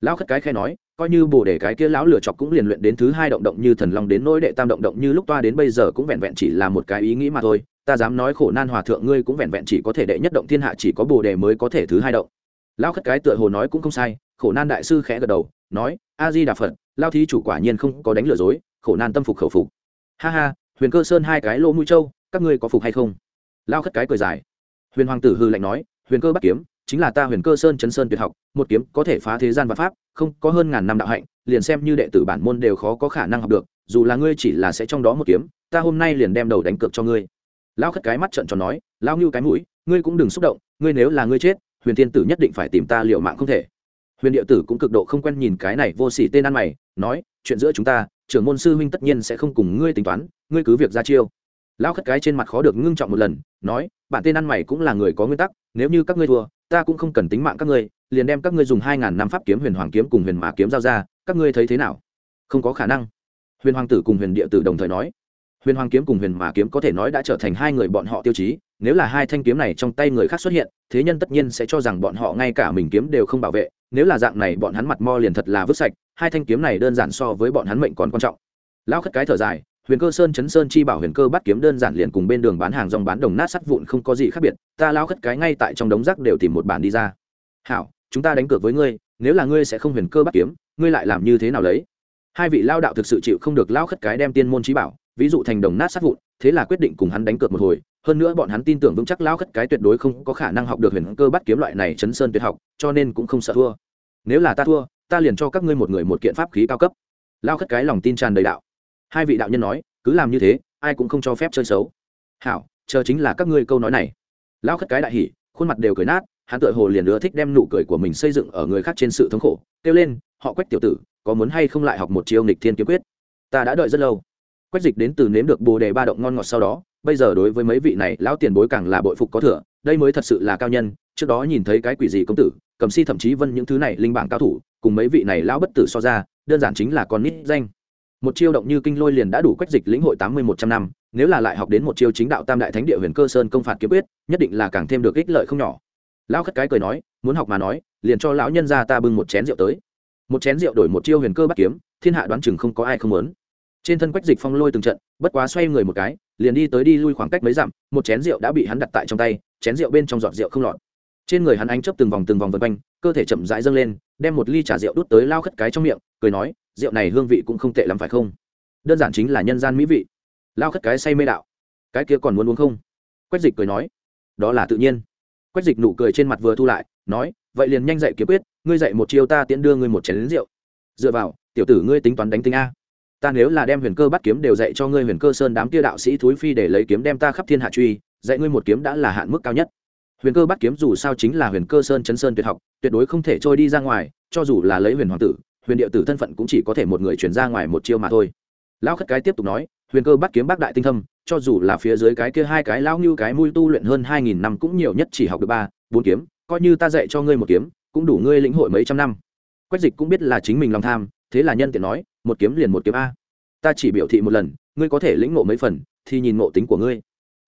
Lão khất cái khai nói, coi như bồ để cái kia lão lửa chọc cũng liền luyện đến thứ hai động động như thần long đến nỗi đệ tam động động như lúc toa đến bây giờ cũng vẹn vẹn chỉ là một cái ý nghĩ mà thôi ta dám nói khổ nan hòa thượng ngươi cũng vẹn vẹn chỉ có thể đệ nhất động thiên hạ, chỉ có bồ đề mới có thể thứ hai động. Lão khất cái tựa hồ nói cũng không sai, khổ nan đại sư khẽ gật đầu, nói a di đà phật, lao thí chủ quả nhiên không có đánh lừa dối, khổ nan tâm phục khẩu phục. Ha ha, huyền cơ sơn hai cái lỗ mũi trâu, các ngươi có phục hay không? Lao khất cái cười dài. Huyền hoàng tử hư lạnh nói, huyền cơ bắt kiếm, chính là ta huyền cơ sơn chấn sơn tuyệt học, một kiếm có thể phá thế gian và pháp, không có hơn ngàn năm đạo hạnh, liền xem như đệ tử bản môn đều khó có khả năng học được, dù là ngươi chỉ là sẽ trong đó một kiếm, ta hôm nay liền đem đầu đánh cược cho ngươi lão khất cái mắt trận tròn nói lão ngưu cái mũi, ngươi cũng đừng xúc động, ngươi nếu là ngươi chết, huyền thiên tử nhất định phải tìm ta liệu mạng không thể. Huyền địa tử cũng cực độ không quen nhìn cái này vô sỉ tên ăn mày, nói, chuyện giữa chúng ta, trưởng môn sư huynh tất nhiên sẽ không cùng ngươi tính toán, ngươi cứ việc ra chiêu. Lão khất cái trên mặt khó được ngưng trọng một lần, nói, bạn tên ăn mày cũng là người có nguyên tắc, nếu như các ngươi thua, ta cũng không cần tính mạng các ngươi, liền đem các ngươi dùng hai ngàn năm pháp kiếm, huyền hoàng kiếm cùng huyền mã kiếm giao ra, các ngươi thấy thế nào? Không có khả năng. Huyền hoàng tử cùng huyền địa tử đồng thời nói huyền hoàng kiếm cùng huyền mà kiếm có thể nói đã trở thành hai người bọn họ tiêu chí, nếu là hai thanh kiếm này trong tay người khác xuất hiện, thế nhân tất nhiên sẽ cho rằng bọn họ ngay cả mình kiếm đều không bảo vệ, nếu là dạng này bọn hắn mặt mo liền thật là vứt sạch, hai thanh kiếm này đơn giản so với bọn hắn mệnh còn quan trọng. Lão khất cái thở dài, huyền cơ sơn chấn sơn chi bảo huyền cơ bắt kiếm đơn giản liền cùng bên đường bán hàng rong bán đồng nát sắt vụn không có gì khác biệt, ta lão khất cái ngay tại trong đống rác đều tìm một bản đi ra. Hảo, chúng ta đánh cược với ngươi, nếu là ngươi sẽ không huyền cơ bắt kiếm, ngươi lại làm như thế nào lấy? Hai vị lao đạo thực sự chịu không được lão khất cái đem tiên môn trí bảo ví dụ thành đồng nát sát vụn, thế là quyết định cùng hắn đánh cược một hồi. Hơn nữa bọn hắn tin tưởng vững chắc Lão khất cái tuyệt đối không có khả năng học được huyền cơ bắt kiếm loại này chấn sơn tuyệt học, cho nên cũng không sợ thua. Nếu là ta thua, ta liền cho các ngươi một người một kiện pháp khí cao cấp. Lao khất cái lòng tin tràn đầy đạo. Hai vị đạo nhân nói, cứ làm như thế, ai cũng không cho phép chơi xấu. Hảo, chờ chính là các ngươi câu nói này. Lão khất cái đại hỉ, khuôn mặt đều cười nát, hắn tựa hồ liền ưa thích đem nụ cười của mình xây dựng ở người khác trên sự thống khổ, kêu lên, họ quách tiểu tử, có muốn hay không lại học một chiêu nghịch thiên kiếm quyết? Ta đã đợi rất lâu quách dịch đến từ nếm được bồ đề ba động ngon ngọt sau đó, bây giờ đối với mấy vị này, lão tiền bối càng là bội phục có thừa, đây mới thật sự là cao nhân, trước đó nhìn thấy cái quỷ gì công tử, cầm si thậm chí vân những thứ này linh bảng cao thủ, cùng mấy vị này lão bất tử so ra, đơn giản chính là con nít danh. Một chiêu động như kinh lôi liền đã đủ quách dịch lĩnh hội tám mươi một trăm năm, nếu là lại học đến một chiêu chính đạo tam đại thánh địa huyền cơ sơn công phạt kiếm quyết, nhất định là càng thêm được ích lợi không nhỏ. Lão khất cái cười nói, muốn học mà nói, liền cho lão nhân ra ta bưng một chén rượu tới. Một chén rượu đổi một chiêu huyền cơ bắt kiếm, thiên hạ đoán chừng không có ai không muốn trên thân quách dịch phong lôi từng trận, bất quá xoay người một cái, liền đi tới đi lui khoảng cách mấy dặm, một chén rượu đã bị hắn đặt tại trong tay, chén rượu bên trong giọt rượu không lọt. Trên người hắn ánh chấp từng vòng từng vòng vân quanh, cơ thể chậm rãi dâng lên, đem một ly trà rượu đút tới lao khất cái trong miệng, cười nói, rượu này hương vị cũng không tệ lắm phải không? Đơn giản chính là nhân gian mỹ vị. Lao khất cái say mê đạo. Cái kia còn muốn uống không? Quách dịch cười nói. Đó là tự nhiên. Quách dịch nụ cười trên mặt vừa thu lại, nói, vậy liền nhanh dạy kiếm quyết, ngươi dạy một chiêu ta tiễn đưa ngươi một chén lính rượu. Dựa vào, tiểu tử ngươi tính toán đánh tính a ta nếu là đem huyền cơ bắt kiếm đều dạy cho ngươi huyền cơ sơn đám kia đạo sĩ thúi phi để lấy kiếm đem ta khắp thiên hạ truy, dạy ngươi một kiếm đã là hạn mức cao nhất. Huyền cơ bắt kiếm dù sao chính là huyền cơ sơn chấn sơn tuyệt học, tuyệt đối không thể trôi đi ra ngoài, cho dù là lấy huyền hoàng tử, huyền điệu tử thân phận cũng chỉ có thể một người chuyển ra ngoài một chiêu mà thôi. Lão khất cái tiếp tục nói, huyền cơ bắt kiếm bác đại tinh thâm, cho dù là phía dưới cái kia hai cái lão như cái mui tu luyện hơn hai nghìn năm cũng nhiều nhất chỉ học được ba, bốn kiếm, coi như ta dạy cho ngươi một kiếm, cũng đủ ngươi lĩnh hội mấy trăm năm. Quách dịch cũng biết là chính mình lòng tham, thế là nhân tiện nói một kiếm liền một kiếm a. Ta chỉ biểu thị một lần, ngươi có thể lĩnh ngộ mấy phần, thì nhìn ngộ tính của ngươi.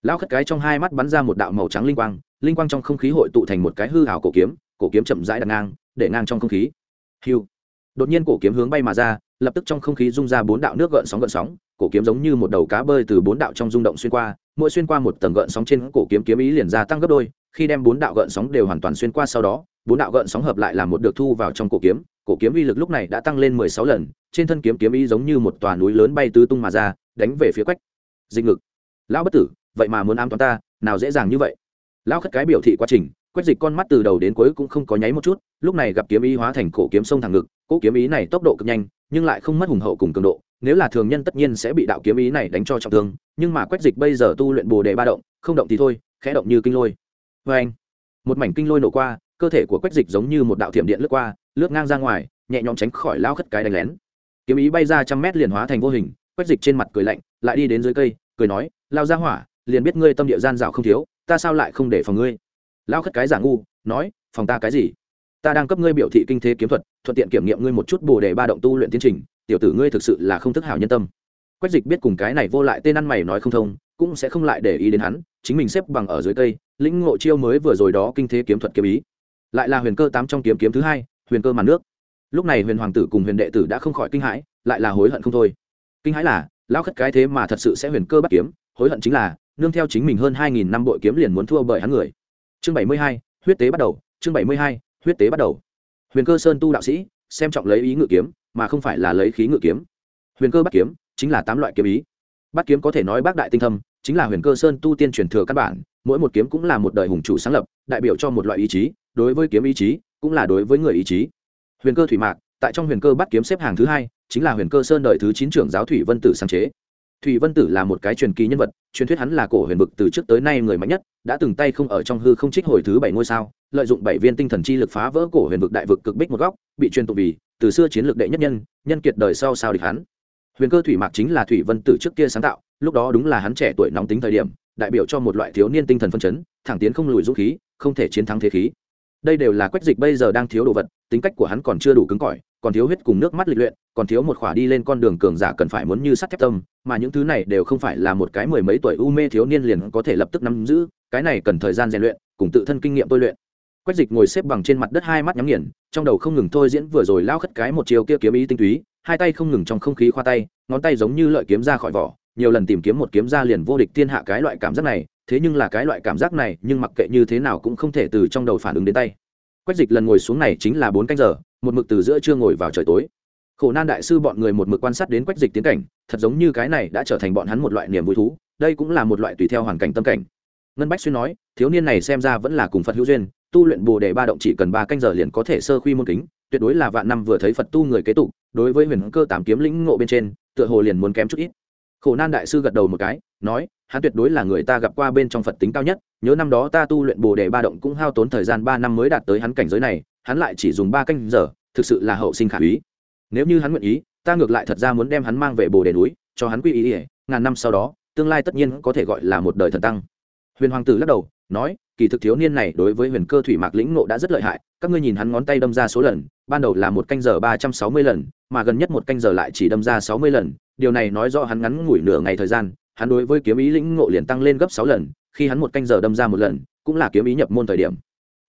Lão khất cái trong hai mắt bắn ra một đạo màu trắng linh quang linh quang trong không khí hội tụ thành một cái hư hảo cổ kiếm cổ kiếm chậm rãi đặt ngang, để ngang trong không khí. Hiu. Đột nhiên cổ kiếm hướng bay mà ra, lập tức trong không khí rung ra bốn đạo nước gợn sóng gợn sóng, cổ kiếm giống như một đầu cá bơi từ bốn đạo trong rung động xuyên qua, mỗi xuyên qua một tầng gợn sóng trên cổ kiếm kiếm ý liền ra tăng gấp đôi, khi đem bốn đạo gợn sóng đều hoàn toàn xuyên qua sau đó, bốn đạo gợn sóng hợp lại làm một được thu vào trong cổ kiếm cổ kiếm uy lực lúc này đã tăng lên mười sáu lần, trên thân kiếm kiếm ý giống như một tòa núi lớn bay tứ tung mà ra, đánh về phía quách. Dịch ngực. Lão bất tử, vậy mà muốn ám toán ta, nào dễ dàng như vậy. Lão khất cái biểu thị quá trình, quách dịch con mắt từ đầu đến cuối cũng không có nháy một chút, lúc này gặp kiếm ý hóa thành cổ kiếm sông thẳng ngực cổ kiếm ý này tốc độ cực nhanh, nhưng lại không mất hùng hậu cùng cường độ, nếu là thường nhân tất nhiên sẽ bị đạo kiếm ý này đánh cho trọng thương, nhưng mà quách dịch bây giờ tu luyện bồ đề ba động, không động thì thôi, khẽ động như kinh lôi. Vê anh một mảnh kinh lôi nổ qua cơ thể của quách dịch giống như một đạo thiểm điện lướt qua, lướt ngang ra ngoài, nhẹ nhõm tránh khỏi lao khất cái đánh lén. Kiếm ý bay ra trăm mét liền hóa thành vô hình, quách dịch trên mặt cười lạnh, lại đi đến dưới cây, cười nói, lao ra hỏa, liền biết ngươi tâm địa gian dạo không thiếu, ta sao lại không để phòng ngươi? Lao khất cái giả ngu, nói, phòng ta cái gì? Ta đang cấp ngươi biểu thị kinh thế kiếm thuật, thuận tiện kiểm nghiệm ngươi một chút bồ đề ba động tu luyện tiến trình, tiểu tử ngươi thực sự là không thức hảo nhân tâm. Quách dịch biết cùng cái này vô lại tên ăn mày nói không thông, cũng sẽ không lại để ý đến hắn, chính mình xếp bằng ở dưới cây, lĩnh ngộ chiêu mới vừa rồi đó kinh thế kiếm thuật kiếm ý lại là huyền cơ tám trong kiếm kiếm thứ hai, huyền cơ màn nước. Lúc này huyền hoàng tử cùng huyền đệ tử đã không khỏi kinh hãi, lại là hối hận không thôi. Kinh hãi là, lão khất cái thế mà thật sự sẽ huyền cơ bắt kiếm, hối hận chính là, nương theo chính mình hơn hai nghìn năm bội kiếm liền muốn thua bởi hắn người. Chương bảy mươi hai, huyết tế bắt đầu, chương bảy mươi hai, huyết tế bắt đầu. Huyền cơ sơn tu đạo sĩ, xem trọng lấy ý ngự kiếm, mà không phải là lấy khí ngự kiếm. Huyền cơ bắt kiếm, chính là tám loại kiếm ý. Bắt kiếm có thể nói bác đại tinh thâm, chính là huyền cơ sơn tu tiên truyền thừa căn bản, mỗi một kiếm cũng là một đời hùng chủ sáng lập, đại biểu cho một loại ý chí đối với kiếm ý chí, cũng là đối với người ý chí. Huyền cơ thủy mạc, tại trong huyền cơ bắt kiếm xếp hàng thứ hai, chính là huyền cơ sơn đời thứ chín trưởng giáo thủy vân tử sáng chế. Thủy vân tử là một cái truyền kỳ nhân vật, truyền thuyết hắn là cổ huyền vực từ trước tới nay người mạnh nhất, đã từng tay không ở trong hư không trích hồi thứ bảy ngôi sao, lợi dụng bảy viên tinh thần chi lực phá vỡ cổ huyền vực đại vực cực bích một góc, bị truyền tụ vì, từ xưa chiến lược đệ nhất nhân nhân kiệt đời sau sao địch hắn. Huyền cơ thủy mạc chính là thủy vân tử trước kia sáng tạo, lúc đó đúng là hắn trẻ tuổi nóng tính thời điểm, đại biểu cho một loại thiếu niên tinh thần phân chấn, thẳng tiến không lùi dũng khí, không thể chiến thắng thế khí đây đều là quách dịch bây giờ đang thiếu đồ vật, tính cách của hắn còn chưa đủ cứng cỏi, còn thiếu huyết cùng nước mắt lịch luyện, còn thiếu một khỏa đi lên con đường cường giả cần phải muốn như sắt thép tâm, mà những thứ này đều không phải là một cái mười mấy tuổi u mê thiếu niên liền có thể lập tức nắm giữ, cái này cần thời gian rèn luyện, cùng tự thân kinh nghiệm tôi luyện. Quách dịch ngồi xếp bằng trên mặt đất hai mắt nhắm nghiền, trong đầu không ngừng thôi diễn vừa rồi lao khất cái một chiều kia kiếm ý tinh túy, hai tay không ngừng trong không khí khoa tay, ngón tay giống như lợi kiếm ra khỏi vỏ, nhiều lần tìm kiếm một kiếm ra liền vô địch thiên hạ cái loại cảm giác này thế nhưng là cái loại cảm giác này, nhưng mặc kệ như thế nào cũng không thể từ trong đầu phản ứng đến tay. Quách dịch lần ngồi xuống này chính là bốn canh giờ, một mực từ giữa trưa ngồi vào trời tối. Khổ nan đại sư bọn người một mực quan sát đến quách dịch tiến cảnh, thật giống như cái này đã trở thành bọn hắn một loại niềm vui thú, đây cũng là một loại tùy theo hoàn cảnh tâm cảnh. Ngân bách xuyên nói, thiếu niên này xem ra vẫn là cùng phật hữu duyên, tu luyện bồ đề ba động chỉ cần ba canh giờ liền có thể sơ khuy môn kính, tuyệt đối là vạn năm vừa thấy phật tu người kế tục, đối với huyền cơ tám kiếm lĩnh ngộ bên trên, tựa hồ liền muốn kém chút ít. Khổ nan đại sư gật đầu một cái, nói hắn tuyệt đối là người ta gặp qua bên trong phật tính cao nhất, nhớ năm đó ta tu luyện bồ đề ba động cũng hao tốn thời gian ba năm mới đạt tới hắn cảnh giới này, hắn lại chỉ dùng ba canh giờ, thực sự là hậu sinh khả úy. Nếu như hắn nguyện ý, ta ngược lại thật ra muốn đem hắn mang về bồ đề núi, cho hắn quy ý ỉa ngàn năm sau đó, tương lai tất nhiên có thể gọi là một đời thần tăng. Huyền hoàng tử lắc đầu, nói, kỳ thực thiếu niên này đối với huyền cơ thủy mạc lĩnh ngộ đã rất lợi hại, các ngươi nhìn hắn ngón tay đâm ra số lần, ban đầu là một canh giờ ba trăm sáu mươi lần, mà gần nhất một canh giờ lại chỉ đâm ra sáu mươi lần, điều này nói rõ hắn ngắn ngủi nửa ngày thời gian hắn đối với kiếm ý lĩnh ngộ liền tăng lên gấp sáu lần, khi hắn một canh giờ đâm ra một lần, cũng là kiếm ý nhập môn thời điểm.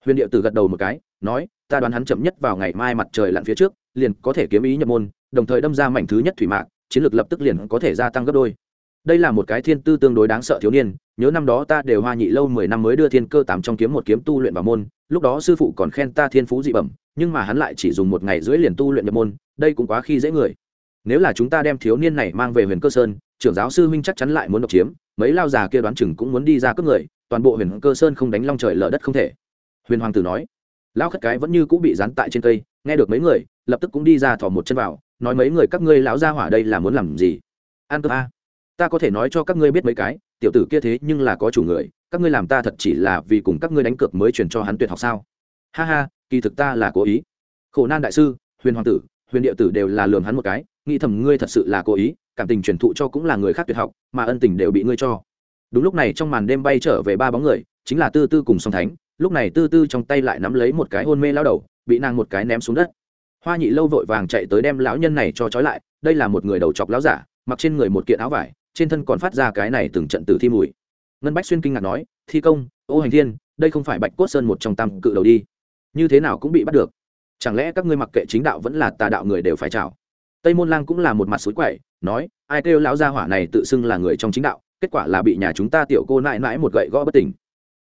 Huyền điệu tử gật đầu một cái, nói, ta đoán hắn chậm nhất vào ngày mai mặt trời lặn phía trước, liền có thể kiếm ý nhập môn, đồng thời đâm ra mảnh thứ nhất thủy mạc, chiến lược lập tức liền có thể gia tăng gấp đôi. Đây là một cái thiên tư tương đối đáng sợ thiếu niên, nhớ năm đó ta đều hoa nhị lâu mười năm mới đưa thiên cơ tám trong kiếm một kiếm tu luyện vào môn, lúc đó sư phụ còn khen ta thiên phú dị bẩm, nhưng mà hắn lại chỉ dùng một ngày rưỡi liền tu luyện nhập môn, đây cũng quá khi dễ người. Nếu là chúng ta đem thiếu niên này mang về huyền cơ sơn trưởng giáo sư huynh chắc chắn lại muốn độc chiếm, mấy lao già kia đoán chừng cũng muốn đi ra cướp người, toàn bộ huyền cơ sơn không đánh long trời lở đất không thể. Huyền hoàng tử nói, lao khất cái vẫn như cũng bị dán tại trên cây, nghe được mấy người, lập tức cũng đi ra thỏ một chân vào, nói mấy người, các ngươi lão gia hỏa đây là muốn làm gì? An cơ a. Ta có thể nói cho các ngươi biết mấy cái, tiểu tử kia thế nhưng là có chủ người, các ngươi làm ta thật chỉ là vì cùng các ngươi đánh cược mới truyền cho hắn tuyệt học sao? Ha ha, kỳ thực ta là cố ý. Khổ nan đại sư, huyền hoàng tử, huyền địa tử đều là lường hắn một cái, nghĩ thầm ngươi thật sự là cố ý cảm tình truyền thụ cho cũng là người khác tuyệt học, mà ân tình đều bị ngươi cho. Đúng lúc này trong màn đêm bay trở về ba bóng người, chính là tư tư cùng song thánh. Lúc này tư tư trong tay lại nắm lấy một cái hôn mê lao đầu, bị nàng một cái ném xuống đất. Hoa nhị lâu vội vàng chạy tới đem lão nhân này cho trói lại, đây là một người đầu chọc lão giả, mặc trên người một kiện áo vải, trên thân còn phát ra cái này từng trận tử thi mùi. Ngân bách xuyên kinh ngạc nói, thi công, ô hành thiên, đây không phải bạch cốt sơn một trong tam cự đầu đi. Như thế nào cũng bị bắt được. Chẳng lẽ các ngươi mặc kệ chính đạo vẫn là tà đạo người đều phải chào tây môn lang cũng là một mặt suối quậy, nói, ai kêu lão gia hỏa này tự xưng là người trong chính đạo, kết quả là bị nhà chúng ta tiểu cô nại mãi một gậy gõ bất tỉnh.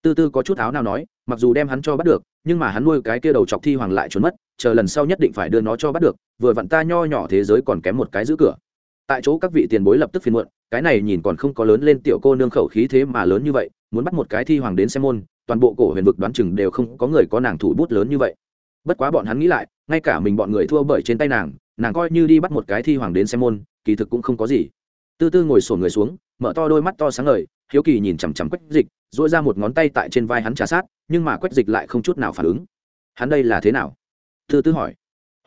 Tư tư có chút áo nào nói, mặc dù đem hắn cho bắt được, nhưng mà hắn nuôi cái kia đầu chọc thi hoàng lại trốn mất, chờ lần sau nhất định phải đưa nó cho bắt được, vừa vặn ta nho nhỏ thế giới còn kém một cái giữ cửa. Tại chỗ các vị tiền bối lập tức phiền muộn, cái này nhìn còn không có lớn lên tiểu cô nương khẩu khí thế mà lớn như vậy, muốn bắt một cái thi hoàng đến xem môn, toàn bộ cổ huyền vực đoán chừng đều không có người có nàng thủ bút lớn như vậy bất quá bọn hắn nghĩ lại, ngay cả mình bọn người thua bởi trên tay nàng nàng coi như đi bắt một cái thi hoàng đến xem môn, kỳ thực cũng không có gì. Tư tư ngồi sổn người xuống, mở to đôi mắt to sáng ngời, hiếu kỳ nhìn chằm chằm quách dịch dỗi ra một ngón tay tại trên vai hắn trà sát, nhưng mà quách dịch lại không chút nào phản ứng. Hắn đây là thế nào? Tư tư hỏi.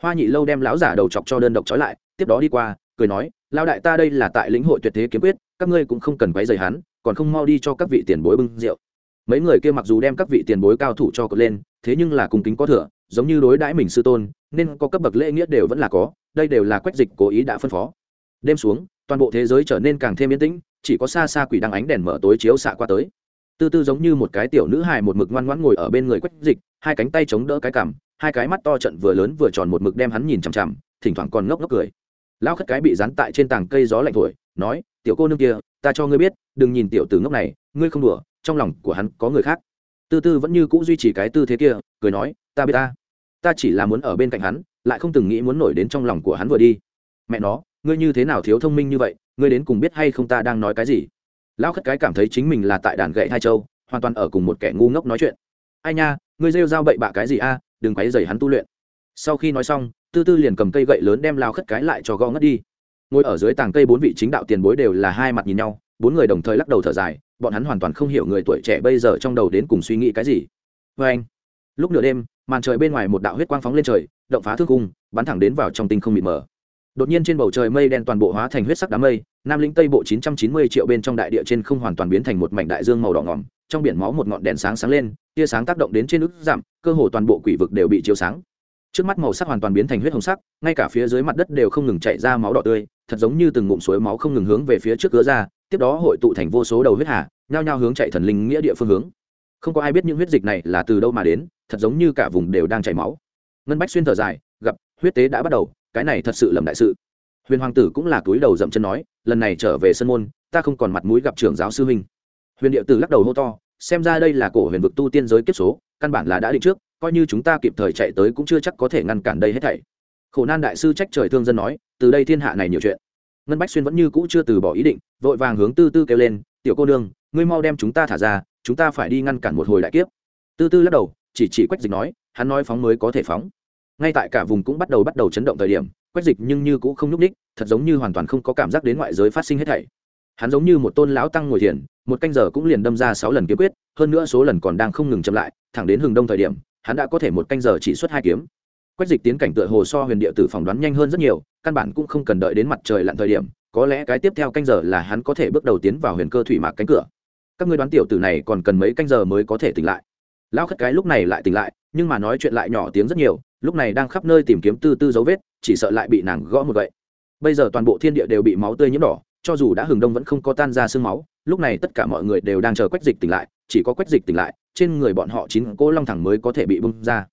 Hoa nhị lâu đem lão giả đầu chọc cho đơn độc trói lại, tiếp đó đi qua, cười nói lao đại ta đây là tại lĩnh hội tuyệt thế kiếm quyết, các ngươi cũng không cần quấy rầy hắn, còn không mau đi cho các vị tiền bối bưng rượu. Mấy người kia mặc dù đem các vị tiền bối cao thủ cho cột lên thế nhưng là cùng kính có thừa, giống như đối đãi mình sư tôn, nên có cấp bậc lễ nghĩa đều vẫn là có, đây đều là quách dịch cố ý đã phân phó. Đêm xuống, toàn bộ thế giới trở nên càng thêm yên tĩnh, chỉ có xa xa quỷ đăng ánh đèn mở tối chiếu xạ qua tới. Tư tư giống như một cái tiểu nữ hài một mực ngoan ngoãn ngồi ở bên người quách dịch, hai cánh tay chống đỡ cái cằm, hai cái mắt to trận vừa lớn vừa tròn một mực đem hắn nhìn chằm chằm, thỉnh thoảng còn ngốc ngốc cười. Lão khất cái bị dán tại trên tảng cây gió lạnh thổi, nói, tiểu cô nương kia, ta cho ngươi biết, đừng nhìn tiểu tử ngốc này, ngươi không đùa, trong lòng của hắn có người khác tư tư vẫn như cũ duy trì cái tư thế kia, cười nói, ta biết ta. Ta chỉ là muốn ở bên cạnh hắn, lại không từng nghĩ muốn nổi đến trong lòng của hắn vừa đi. Mẹ nó, ngươi như thế nào thiếu thông minh như vậy? Ngươi đến cùng biết hay không ta đang nói cái gì? Lão khất cái cảm thấy chính mình là tại đàn gậy hai châu, hoàn toàn ở cùng một kẻ ngu ngốc nói chuyện. Ai nha, ngươi rêu dao bậy bạ cái gì a? Đừng quấy dày hắn tu luyện. Sau khi nói xong, tư tư liền cầm cây gậy lớn đem lao khất cái lại cho gõ ngất đi. Ngồi ở dưới tàng cây bốn vị chính đạo tiền bối đều là hai mặt nhìn nhau, bốn người đồng thời lắc đầu thở dài bọn hắn hoàn toàn không hiểu người tuổi trẻ bây giờ trong đầu đến cùng suy nghĩ cái gì. Vê anh, lúc nửa đêm, màn trời bên ngoài một đạo huyết quang phóng lên trời, động phá thương cung, bắn thẳng đến vào trong tinh không mịt mờ. Đột nhiên trên bầu trời mây đen toàn bộ hóa thành huyết sắc đám mây, nam lĩnh tây bộ chín trăm chín mươi triệu bên trong đại địa trên không hoàn toàn biến thành một mảnh đại dương màu đỏ ngỏm, trong biển máu một ngọn đèn sáng sáng lên, tia sáng tác động đến trên ức giảm, cơ hồ toàn bộ quỷ vực đều bị chiếu sáng. Trước mắt màu sắc hoàn toàn biến thành huyết hồng sắc, ngay cả phía dưới mặt đất đều không ngừng chạy ra máu đỏ tươi, thật giống như từng ngụm suối máu không ngừng hướng về phía trước cửa ra tiếp đó hội tụ thành vô số đầu huyết hà, nhao nhao hướng chạy thần linh nghĩa địa phương hướng. Không có ai biết những huyết dịch này là từ đâu mà đến, thật giống như cả vùng đều đang chảy máu. Ngân bách xuyên thở dài, gặp, huyết tế đã bắt đầu, cái này thật sự lầm đại sự. Huyền hoàng tử cũng là túi đầu dậm chân nói, lần này trở về sân môn, ta không còn mặt mũi gặp trưởng giáo sư huynh. Huyền điệu tử lắc đầu hô to, xem ra đây là cổ huyền vực tu tiên giới kiếp số, căn bản là đã định trước, coi như chúng ta kịp thời chạy tới cũng chưa chắc có thể ngăn cản đây hết thảy. Khổ nan đại sư trách trời thương dân nói, từ đây thiên hạ này nhiều chuyện ngân bách xuyên vẫn như cũ chưa từ bỏ ý định, vội vàng hướng tư tư kêu lên, tiểu cô nương, ngươi mau đem chúng ta thả ra, chúng ta phải đi ngăn cản một hồi đại kiếp. Tư tư lắc đầu, chỉ chỉ quách dịch nói, hắn nói phóng mới có thể phóng. Ngay tại cả vùng cũng bắt đầu bắt đầu chấn động thời điểm, quách dịch nhưng như cũng không nhúc ních thật giống như hoàn toàn không có cảm giác đến ngoại giới phát sinh hết thảy. Hắn giống như một tôn lão tăng ngồi thiền, một canh giờ cũng liền đâm ra sáu lần kiếm quyết, hơn nữa số lần còn đang không ngừng chậm lại, thẳng đến hừng đông thời điểm, hắn đã có thể một canh giờ chỉ xuất hai kiếm quách dịch tiến cảnh tựa hồ so huyền địa tử phỏng đoán nhanh hơn rất nhiều, căn bản cũng không cần đợi đến mặt trời lặn thời điểm, có lẽ cái tiếp theo canh giờ là hắn có thể bước đầu tiến vào huyền cơ thủy mạc cánh cửa. Các ngươi đoán tiểu tử này còn cần mấy canh giờ mới có thể tỉnh lại? Lão khất cái lúc này lại tỉnh lại, nhưng mà nói chuyện lại nhỏ tiếng rất nhiều, lúc này đang khắp nơi tìm kiếm tư tư dấu vết, chỉ sợ lại bị nàng gõ một vậy bây giờ toàn bộ thiên địa đều bị máu tươi nhiễm đỏ, cho dù đã hừng đông vẫn không có tan ra sương máu, lúc này tất cả mọi người đều đang chờ quách dịch tỉnh lại, chỉ có quách dịch tỉnh lại, trên người bọn họ chín cỗ long thẳng mới có thể bị bung ra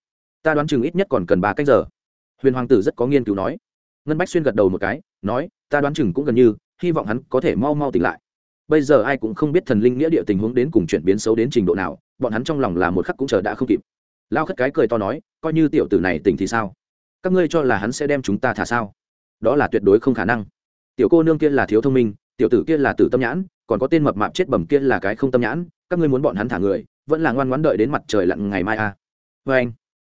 ta đoán chừng ít nhất còn cần ba cách giờ. Huyền hoàng tử rất có nghiên cứu nói. Ngân bách xuyên gật đầu một cái, nói, ta đoán chừng cũng gần như, hy vọng hắn có thể mau mau tỉnh lại. Bây giờ ai cũng không biết thần linh nghĩa địa tình huống đến cùng chuyển biến xấu đến trình độ nào, bọn hắn trong lòng là một khắc cũng chờ đã không kịp. Lao khất cái cười to nói, coi như tiểu tử này tỉnh thì sao? Các ngươi cho là hắn sẽ đem chúng ta thả sao? Đó là tuyệt đối không khả năng. Tiểu cô nương kia là thiếu thông minh, tiểu tử kia là tử tâm nhãn, còn có tên mập mạp chết bầm kia là cái không tâm nhãn, các ngươi muốn bọn hắn thả người, vẫn là ngoan ngoãn đợi đến mặt trời lặn ngày mai à. vê anh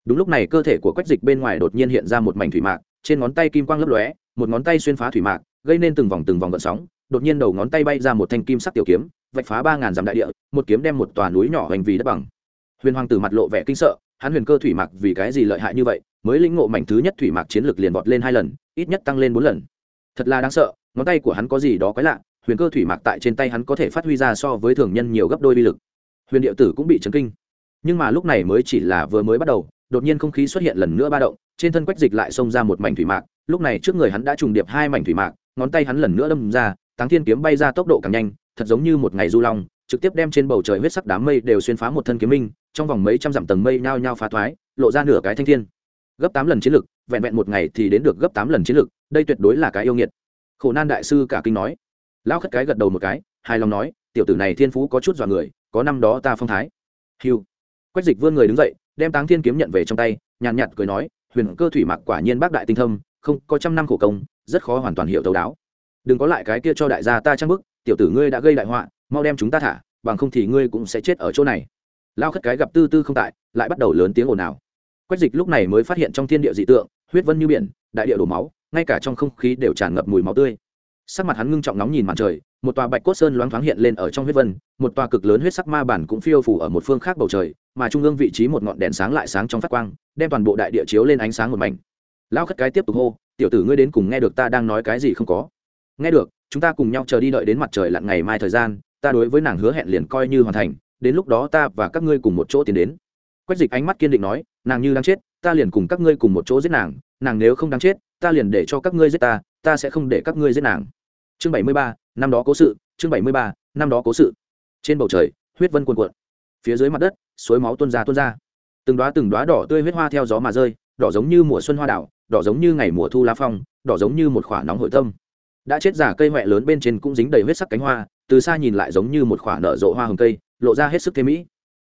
đúng lúc này cơ thể của quách dịch bên ngoài đột nhiên hiện ra một mảnh thủy mạc, trên ngón tay kim quang lấp lóe, một ngón tay xuyên phá thủy mạc, gây nên từng vòng từng vòng gợn sóng, đột nhiên đầu ngón tay bay ra một thanh kim sắc tiểu kiếm, vạch phá ba ngàn dặm đại địa, một kiếm đem một tòa núi nhỏ hành vì đất bằng. Huyền hoàng tử mặt lộ vẻ kinh sợ, hắn huyền cơ thủy mạc vì cái gì lợi hại như vậy, mới lĩnh ngộ mảnh thứ nhất thủy mạc chiến lược liền vọt lên hai lần, ít nhất tăng lên bốn lần. Thật là đáng sợ, ngón tay của hắn có gì đó quái lạ, huyền cơ thủy mạc tại trên tay hắn có thể phát huy ra so với thường nhân nhiều gấp đôi bi lực. Huyền điệu tử cũng bị chấn kinh. Nhưng mà lúc này mới chỉ là vừa mới bắt đầu đột nhiên không khí xuất hiện lần nữa ba động, trên thân quách dịch lại xông ra một mảnh thủy mạc, lúc này trước người hắn đã trùng điệp hai mảnh thủy mạc, ngón tay hắn lần nữa đâm ra, táng thiên kiếm bay ra tốc độ càng nhanh, thật giống như một ngày du long, trực tiếp đem trên bầu trời huyết sắc đám mây đều xuyên phá một thân kiếm minh, trong vòng mấy trăm dặm tầng mây nhao nhao phá thoái, lộ ra nửa cái thanh thiên. Gấp tám lần chiến lực, vẹn vẹn một ngày thì đến được gấp tám lần chiến lực, đây tuyệt đối là cái yêu nghiệt. Khổ nan đại sư cả kinh nói. Lão khất cái gật đầu một cái, hài lòng nói, tiểu tử này thiên phú có chút dọa người, có năm đó ta phong thái. Hiu quách dịch vươn người đứng dậy đem táng thiên kiếm nhận về trong tay, nhàn nhạt cười nói, huyền cơ thủy mặc quả nhiên bác đại tinh thâm, không, có trăm năm khổ công, rất khó hoàn toàn hiểu thấu đáo. Đừng có lại cái kia cho đại gia ta trang bức, tiểu tử ngươi đã gây đại họa, mau đem chúng ta thả, bằng không thì ngươi cũng sẽ chết ở chỗ này. Lao khất cái gặp tư tư không tại, lại bắt đầu lớn tiếng ồn ào. Quách dịch lúc này mới phát hiện trong thiên địa dị tượng, huyết vân như biển, đại địa đổ máu, ngay cả trong không khí đều tràn ngập mùi máu tươi. Sắc mặt hắn ngưng trọng nóng nhìn màn trời, một tòa bạch cốt sơn loáng thoáng hiện lên ở trong huyết vân, một tòa cực lớn huyết sắc ma bản cũng phiêu phủ ở một phương khác bầu trời mà trung ương vị trí một ngọn đèn sáng lại sáng trong phát quang, đem toàn bộ đại địa chiếu lên ánh sáng một mảnh. Lao khất cái tiếp tục hô, tiểu tử ngươi đến cùng nghe được ta đang nói cái gì không có? Nghe được, chúng ta cùng nhau chờ đi đợi đến mặt trời lặn ngày mai thời gian, ta đối với nàng hứa hẹn liền coi như hoàn thành, đến lúc đó ta và các ngươi cùng một chỗ tiến đến. Quách dịch ánh mắt kiên định nói, nàng như đang chết, ta liền cùng các ngươi cùng một chỗ giết nàng nàng nếu không đang chết, ta liền để cho các ngươi giết ta ta sẽ không để các ngươi giết nàng. Chương bảy mươi ba, năm đó cố sự, chương bảy mươi ba, năm đó cố sự. Trên bầu trời, huyết vân cuồn cuộn phía dưới mặt đất suối máu tuôn ra tuôn ra. Từng đoá từng đoá đỏ tươi huyết hoa theo gió mà rơi đỏ giống như mùa xuân hoa đảo đỏ giống như ngày mùa thu lá phong đỏ giống như một khoả nóng hội tâm. Đã chết giả cây huệ lớn bên trên cũng dính đầy huyết sắc cánh hoa từ xa nhìn lại giống như một khoả nở rộ hoa hồng cây lộ ra hết sức thế mỹ.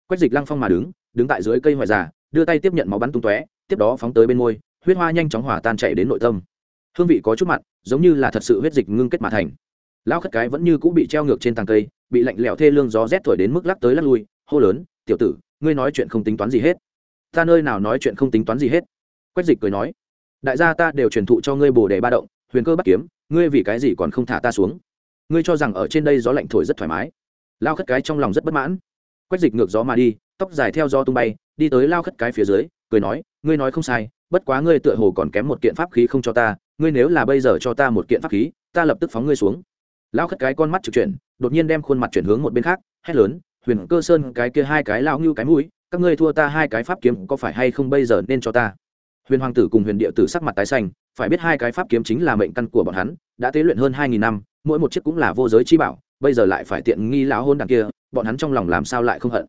Quách dịch lăng phong mà đứng đứng tại dưới cây hoại giả, đưa tay tiếp nhận máu bắn tung tóe tiếp đó phóng tới bên môi huyết hoa nhanh chóng hỏa tan chạy đến nội tâm. Hương vị có chút mặn giống như là thật sự huyết dịch ngưng kết mà thành. Lão khất cái vẫn như cũ bị treo ngược trên tàng cây bị lạnh lẽo thê lương gió rét thổi đến mức lắc tới lắc lui hô lớn, tiểu tử, ngươi nói chuyện không tính toán gì hết. Ta nơi nào nói chuyện không tính toán gì hết. Quách dịch cười nói, đại gia ta đều truyền thụ cho ngươi bồ đề ba động, huyền cơ bắt kiếm, ngươi vì cái gì còn không thả ta xuống? Ngươi cho rằng ở trên đây gió lạnh thổi rất thoải mái. Lao khất cái trong lòng rất bất mãn. Quách dịch ngược gió mà đi, tóc dài theo gió tung bay, đi tới lao khất cái phía dưới, cười nói, ngươi nói không sai, bất quá ngươi tựa hồ còn kém một kiện pháp khí không cho ta, ngươi nếu là bây giờ cho ta một kiện pháp khí, ta lập tức phóng ngươi xuống. Lao khất cái con mắt trực chuyển, đột nhiên đem khuôn mặt chuyển hướng một bên khác, hét lớn huyền cơ sơn cái kia hai cái lao ngưu cái mũi, các ngươi thua ta hai cái pháp kiếm, có phải hay không bây giờ nên cho ta? Huyền hoàng tử cùng huyền địa tử sắc mặt tái xanh, phải biết hai cái pháp kiếm chính là mệnh căn của bọn hắn, đã tế luyện hơn hai nghìn năm, mỗi một chiếc cũng là vô giới chi bảo, bây giờ lại phải tiện nghi lão hôn đằng kia, bọn hắn trong lòng làm sao lại không hận?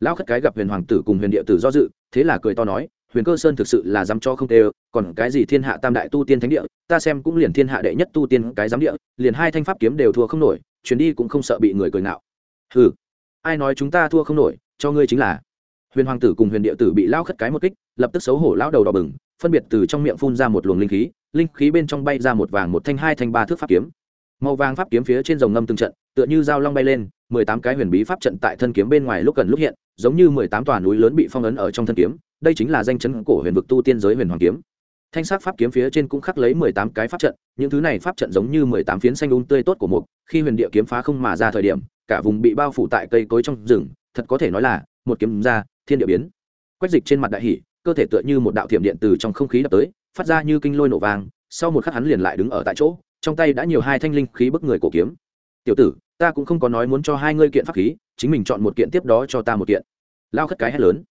Lão khất cái gặp huyền hoàng tử cùng huyền địa tử do dự, thế là cười to nói, huyền cơ sơn thực sự là dám cho không tê, còn cái gì thiên hạ tam đại tu tiên thánh địa, ta xem cũng liền thiên hạ đệ nhất tu tiên cái giám địa, liền hai thanh pháp kiếm đều thua không nổi, chuyến đi cũng không sợ bị người cười ngạo. Ừ ai nói chúng ta thua không nổi, cho ngươi chính là. Huyền hoàng tử cùng huyền địa tử bị lao khất cái một kích, lập tức xấu hổ lao đầu đỏ bừng, phân biệt từ trong miệng phun ra một luồng linh khí linh khí bên trong bay ra một vàng một thanh hai thanh ba thước pháp kiếm. Màu vàng pháp kiếm phía trên dòng ngâm từng trận, tựa như dao long bay lên, mười tám cái huyền bí pháp trận tại thân kiếm bên ngoài lúc gần lúc hiện, giống như mười tám tòa núi lớn bị phong ấn ở trong thân kiếm, đây chính là danh chấn cổ huyền vực tu tiên giới huyền hoàng kiếm thanh sắc pháp kiếm phía trên cũng khắc lấy mười tám cái pháp trận, những thứ này pháp trận giống như mười tám phiến xanh ung tươi tốt của mục, khi huyền địa kiếm phá không mà ra thời điểm, cả vùng bị bao phủ tại cây cối trong rừng, thật có thể nói là một kiếm ra thiên địa biến. Quách dịch trên mặt đại hỷ cơ thể tựa như một đạo thiểm điện từ trong không khí đập tới, phát ra như kinh lôi nổ vàng sau một khắc hắn liền lại đứng ở tại chỗ, trong tay đã nhiều hai thanh linh khí bức người cổ kiếm. Tiểu tử, ta cũng không có nói muốn cho hai ngươi kiện pháp khí, chính mình chọn một kiện tiếp đó cho ta một kiện. Lao khất cái hét lớn.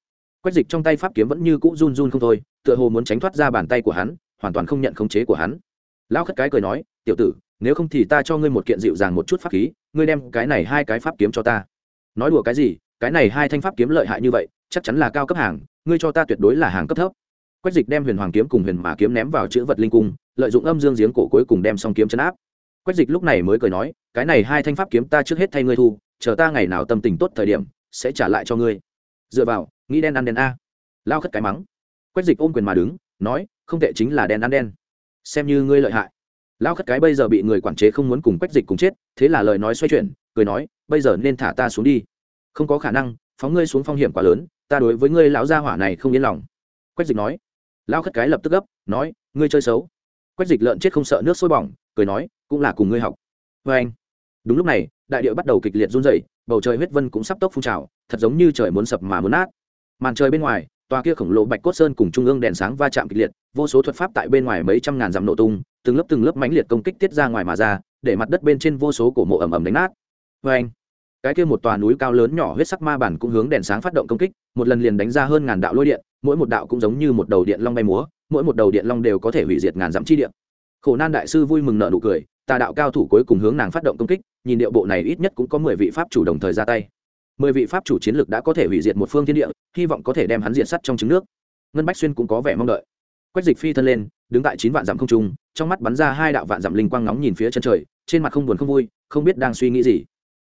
Quách dịch trong tay pháp kiếm vẫn như cũ run run không thôi tựa hồ muốn tránh thoát ra bàn tay của hắn, hoàn toàn không nhận khống chế của hắn. Lão khất cái cười nói, tiểu tử, nếu không thì ta cho ngươi một kiện dịu dàng một chút pháp khí, ngươi đem cái này hai cái pháp kiếm cho ta. Nói đùa cái gì? Cái này hai thanh pháp kiếm lợi hại như vậy, chắc chắn là cao cấp hàng, ngươi cho ta tuyệt đối là hàng cấp thấp. Quách dịch đem huyền hoàng kiếm cùng huyền mã kiếm ném vào chữ vật linh cung, lợi dụng âm dương giếng cổ cuối cùng đem xong kiếm chấn áp. Quách dịch lúc này mới cười nói, cái này hai thanh pháp kiếm ta trước hết thay ngươi thu, chờ ta ngày nào tâm tình tốt thời điểm, sẽ trả lại cho ngươi. Dựa vào, nghĩ đen ăn đen a. Lao khất cái mắng quách dịch ôm quyền mà đứng, nói, không tệ, chính là đen ăn đen. Xem như ngươi lợi hại. Lão khất cái bây giờ bị người quản chế không muốn cùng quách dịch cùng chết, thế là lời nói xoay chuyển, cười nói, bây giờ nên thả ta xuống đi. Không có khả năng, phóng ngươi xuống phong hiểm quá lớn, ta đối với ngươi lão gia hỏa này không yên lòng. Quách dịch nói. Lão khất cái lập tức gấp, nói, ngươi chơi xấu. Quách dịch lợn chết không sợ nước sôi bỏng, cười nói, cũng là cùng ngươi học. Vê anh. Đúng lúc này, đại địa bắt đầu kịch liệt run dày bầu trời huyết vân cũng sắp tốc phun trào, thật giống như trời muốn sập mà muốn nát. Màn trời bên ngoài tòa kia khổng lồ bạch cốt sơn cùng trung ương đèn sáng va chạm kịch liệt, vô số thuật pháp tại bên ngoài mấy trăm ngàn dặm nổ tung, từng lớp từng lớp mãnh liệt công kích tiết ra ngoài mà ra, để mặt đất bên trên vô số cổ mộ ẩm ẩm đánh nát. Vê anh, cái kia một tòa núi cao lớn nhỏ huyết sắc ma bản cũng hướng đèn sáng phát động công kích, một lần liền đánh ra hơn ngàn đạo lôi điện, mỗi một đạo cũng giống như một đầu điện long bay múa, mỗi một đầu điện long đều có thể hủy diệt ngàn dặm chi điện khổ nan đại sư vui mừng nợ nụ cười, tà đạo cao thủ cuối cùng hướng nàng phát động công kích, nhìn điệu bộ này ít nhất cũng có mười vị pháp chủ đồng thời ra tay mười vị pháp chủ chiến lược đã có thể hủy diệt một phương thiên địa, hy vọng có thể đem hắn diệt sắt trong trứng nước. Ngân bách xuyên cũng có vẻ mong đợi. Quách dịch phi thân lên, đứng tại chín vạn dặm không trung, trong mắt bắn ra hai đạo vạn dặm linh quang nóng nhìn phía chân trời, trên mặt không buồn không vui, không biết đang suy nghĩ gì.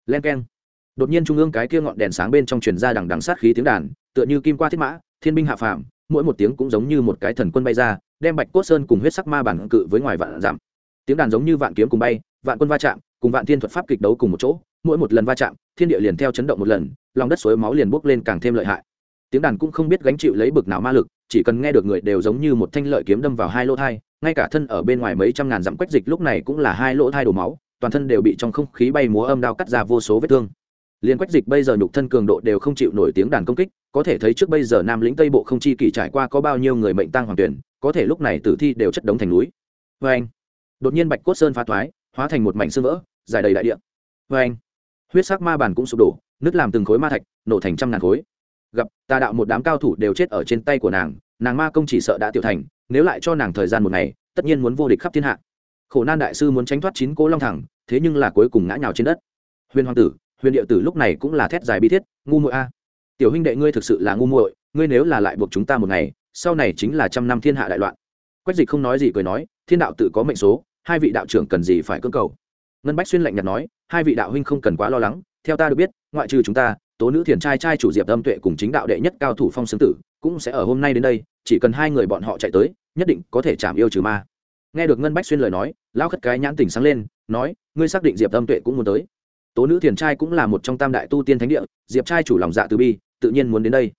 Len k e n đột nhiên trung ương cái kia ngọn đèn sáng bên trong truyền ra đằng đằng sát khí tiếng đàn, tựa như kim qua thiết mã, thiên binh hạ phàm, mỗi một tiếng cũng giống như một cái thần quân bay ra, đem bạch cốt sơn cùng huyết sắc ma bản cự với ngoài vạn dặm. Tiếng đàn giống như vạn kiếm cùng bay, vạn quân va chạm, cùng vạn thiên thuật pháp kịch đấu cùng một chỗ, mỗi một lần va chạm thiên địa liền theo chấn động một lần, lòng đất suối máu liền bốc lên càng thêm lợi hại. Tiếng đàn cũng không biết gánh chịu lấy bực nào ma lực, chỉ cần nghe được người đều giống như một thanh lợi kiếm đâm vào hai lỗ thai, ngay cả thân ở bên ngoài mấy trăm ngàn dặm quách dịch lúc này cũng là hai lỗ thai đổ máu, toàn thân đều bị trong không khí bay múa âm đao cắt ra vô số vết thương. Liền quách dịch bây giờ nhục thân cường độ đều không chịu nổi tiếng đàn công kích, có thể thấy trước bây giờ nam lĩnh tây bộ không chi kỷ trải qua có bao nhiêu người mệnh tăng hoàng tuyển, có thể lúc này tử thi đều chất đống thành núi. Vê anh. Đột nhiên bạch cốt sơn phá thoái, hóa thành một mảnh sương vỡ, dài đầy đại địa. Vê anh huyết sắc ma bản cũng sụp đổ, nứt làm từng khối ma thạch, nổ thành trăm ngàn khối. Gặp, tà đạo một đám cao thủ đều chết ở trên tay của nàng nàng ma công chỉ sợ đã tiểu thành, nếu lại cho nàng thời gian một ngày, tất nhiên muốn vô địch khắp thiên hạ. Khổ nan đại sư muốn tránh thoát chín cố long thẳng, thế nhưng là cuối cùng ngã nhào trên đất. Huyền hoàng tử, huyền điệu tử lúc này cũng là thét dài bi thiết, ngu muội a. Tiểu huynh đệ ngươi thực sự là ngu muội, ngươi nếu là lại buộc chúng ta một ngày, sau này chính là trăm năm thiên hạ đại loạn. Quách dịch không nói gì cười nói, thiên đạo tự có mệnh số, hai vị đạo trưởng cần gì phải cưỡng cầu? Ngân bách xuyên lạnh nhạt nói, hai vị đạo huynh không cần quá lo lắng, theo ta được biết, ngoại trừ chúng ta, tố nữ thiền trai trai chủ diệp âm tuệ cùng chính đạo đệ nhất cao thủ phong xương tử cũng sẽ ở hôm nay đến đây, chỉ cần hai người bọn họ chạy tới, nhất định có thể chạm yêu trừ ma. Nghe được ngân bách xuyên lời nói, lão khất cái nhãn tỉnh sáng lên, nói, ngươi xác định diệp âm tuệ cũng muốn tới. Tố nữ thiền trai cũng là một trong tam đại tu tiên thánh địa, diệp trai chủ lòng dạ từ bi, tự nhiên muốn đến đây.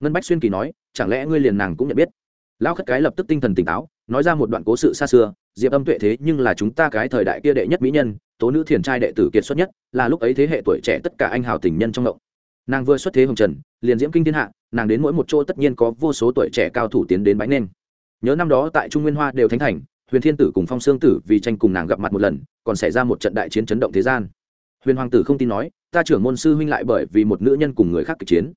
Ngân bách xuyên kỳ nói, chẳng lẽ ngươi liền nàng cũng nhận biết? Lão khất cái lập tức tinh thần tỉnh táo, nói ra một đoạn cố sự xa xưa, diệp âm tuệ thế nhưng là chúng ta cái thời đại kia đệ nhất mỹ nhân tố nữ thiền trai đệ tử kiệt xuất nhất, là lúc ấy thế hệ tuổi trẻ tất cả anh hào tình nhân trong động nàng vừa xuất thế hồng trần, liền diễm kinh thiên hạ, nàng đến mỗi một chỗ tất nhiên có vô số tuổi trẻ cao thủ tiến đến bãi nên. Nhớ năm đó tại trung nguyên hoa đều thánh thành, huyền thiên tử cùng phong sương tử vì tranh cùng nàng gặp mặt một lần, còn xảy ra một trận đại chiến chấn động thế gian. Huyền hoàng tử không tin nói, ta trưởng môn sư huynh lại bởi vì một nữ nhân cùng người khác kịch chiến.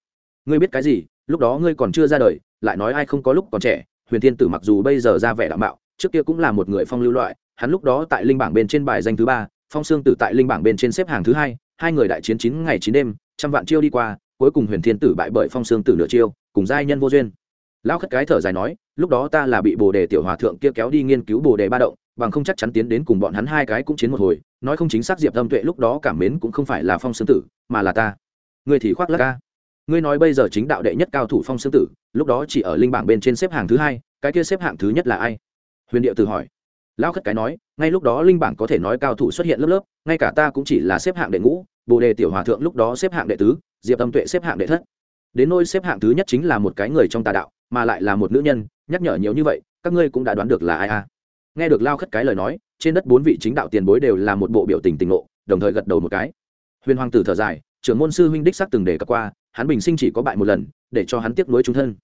Ngươi biết cái gì, lúc đó ngươi còn chưa ra đời, lại nói ai không có lúc còn trẻ. Huyền thiên tử mặc dù bây giờ ra vẻ đạo mạo, trước kia cũng là một người phong lưu loại, hắn lúc đó tại linh bảng bên trên bài danh thứ ba phong sương tử tại linh bảng bên trên xếp hàng thứ hai hai người đại chiến chín ngày chín đêm, trăm vạn chiêu đi qua, cuối cùng huyền thiên tử bại bởi phong sương tử nửa chiêu, cùng giai nhân vô duyên. Lão khất cái thở dài nói, lúc đó ta là bị bồ đề tiểu hòa thượng kia kéo đi nghiên cứu bồ đề ba động, bằng không chắc chắn tiến đến cùng bọn hắn hai cái cũng chiến một hồi, nói không chính xác diệp tâm tuệ lúc đó cảm mến cũng không phải là phong sương tử, mà là ta. Ngươi thì khoác lắc ca. Ngươi nói bây giờ chính đạo đệ nhất cao thủ phong sương tử, lúc đó chỉ ở linh bảng bên trên xếp hạng thứ hai, cái kia xếp hạng thứ nhất là ai? Huyền điệu Tử hỏi. Lão khất cái nói ngay lúc đó linh bảng có thể nói cao thủ xuất hiện lớp lớp, ngay cả ta cũng chỉ là xếp hạng đệ ngũ, bồ đề tiểu hòa thượng lúc đó xếp hạng đệ tứ, diệp tâm tuệ xếp hạng đệ thất. Đến nôi xếp hạng thứ nhất chính là một cái người trong tà đạo, mà lại là một nữ nhân, nhắc nhở nhiều như vậy, các ngươi cũng đã đoán được là ai à? Nghe được lao khất cái lời nói, trên đất bốn vị chính đạo tiền bối đều là một bộ biểu tình tình ngộ, đồng thời gật đầu một cái. Huyền hoàng tử thở dài, trưởng môn sư huynh đích xác từng đề cập qua, hắn bình sinh chỉ có bại một lần, để cho hắn tiếc nuối trung thân.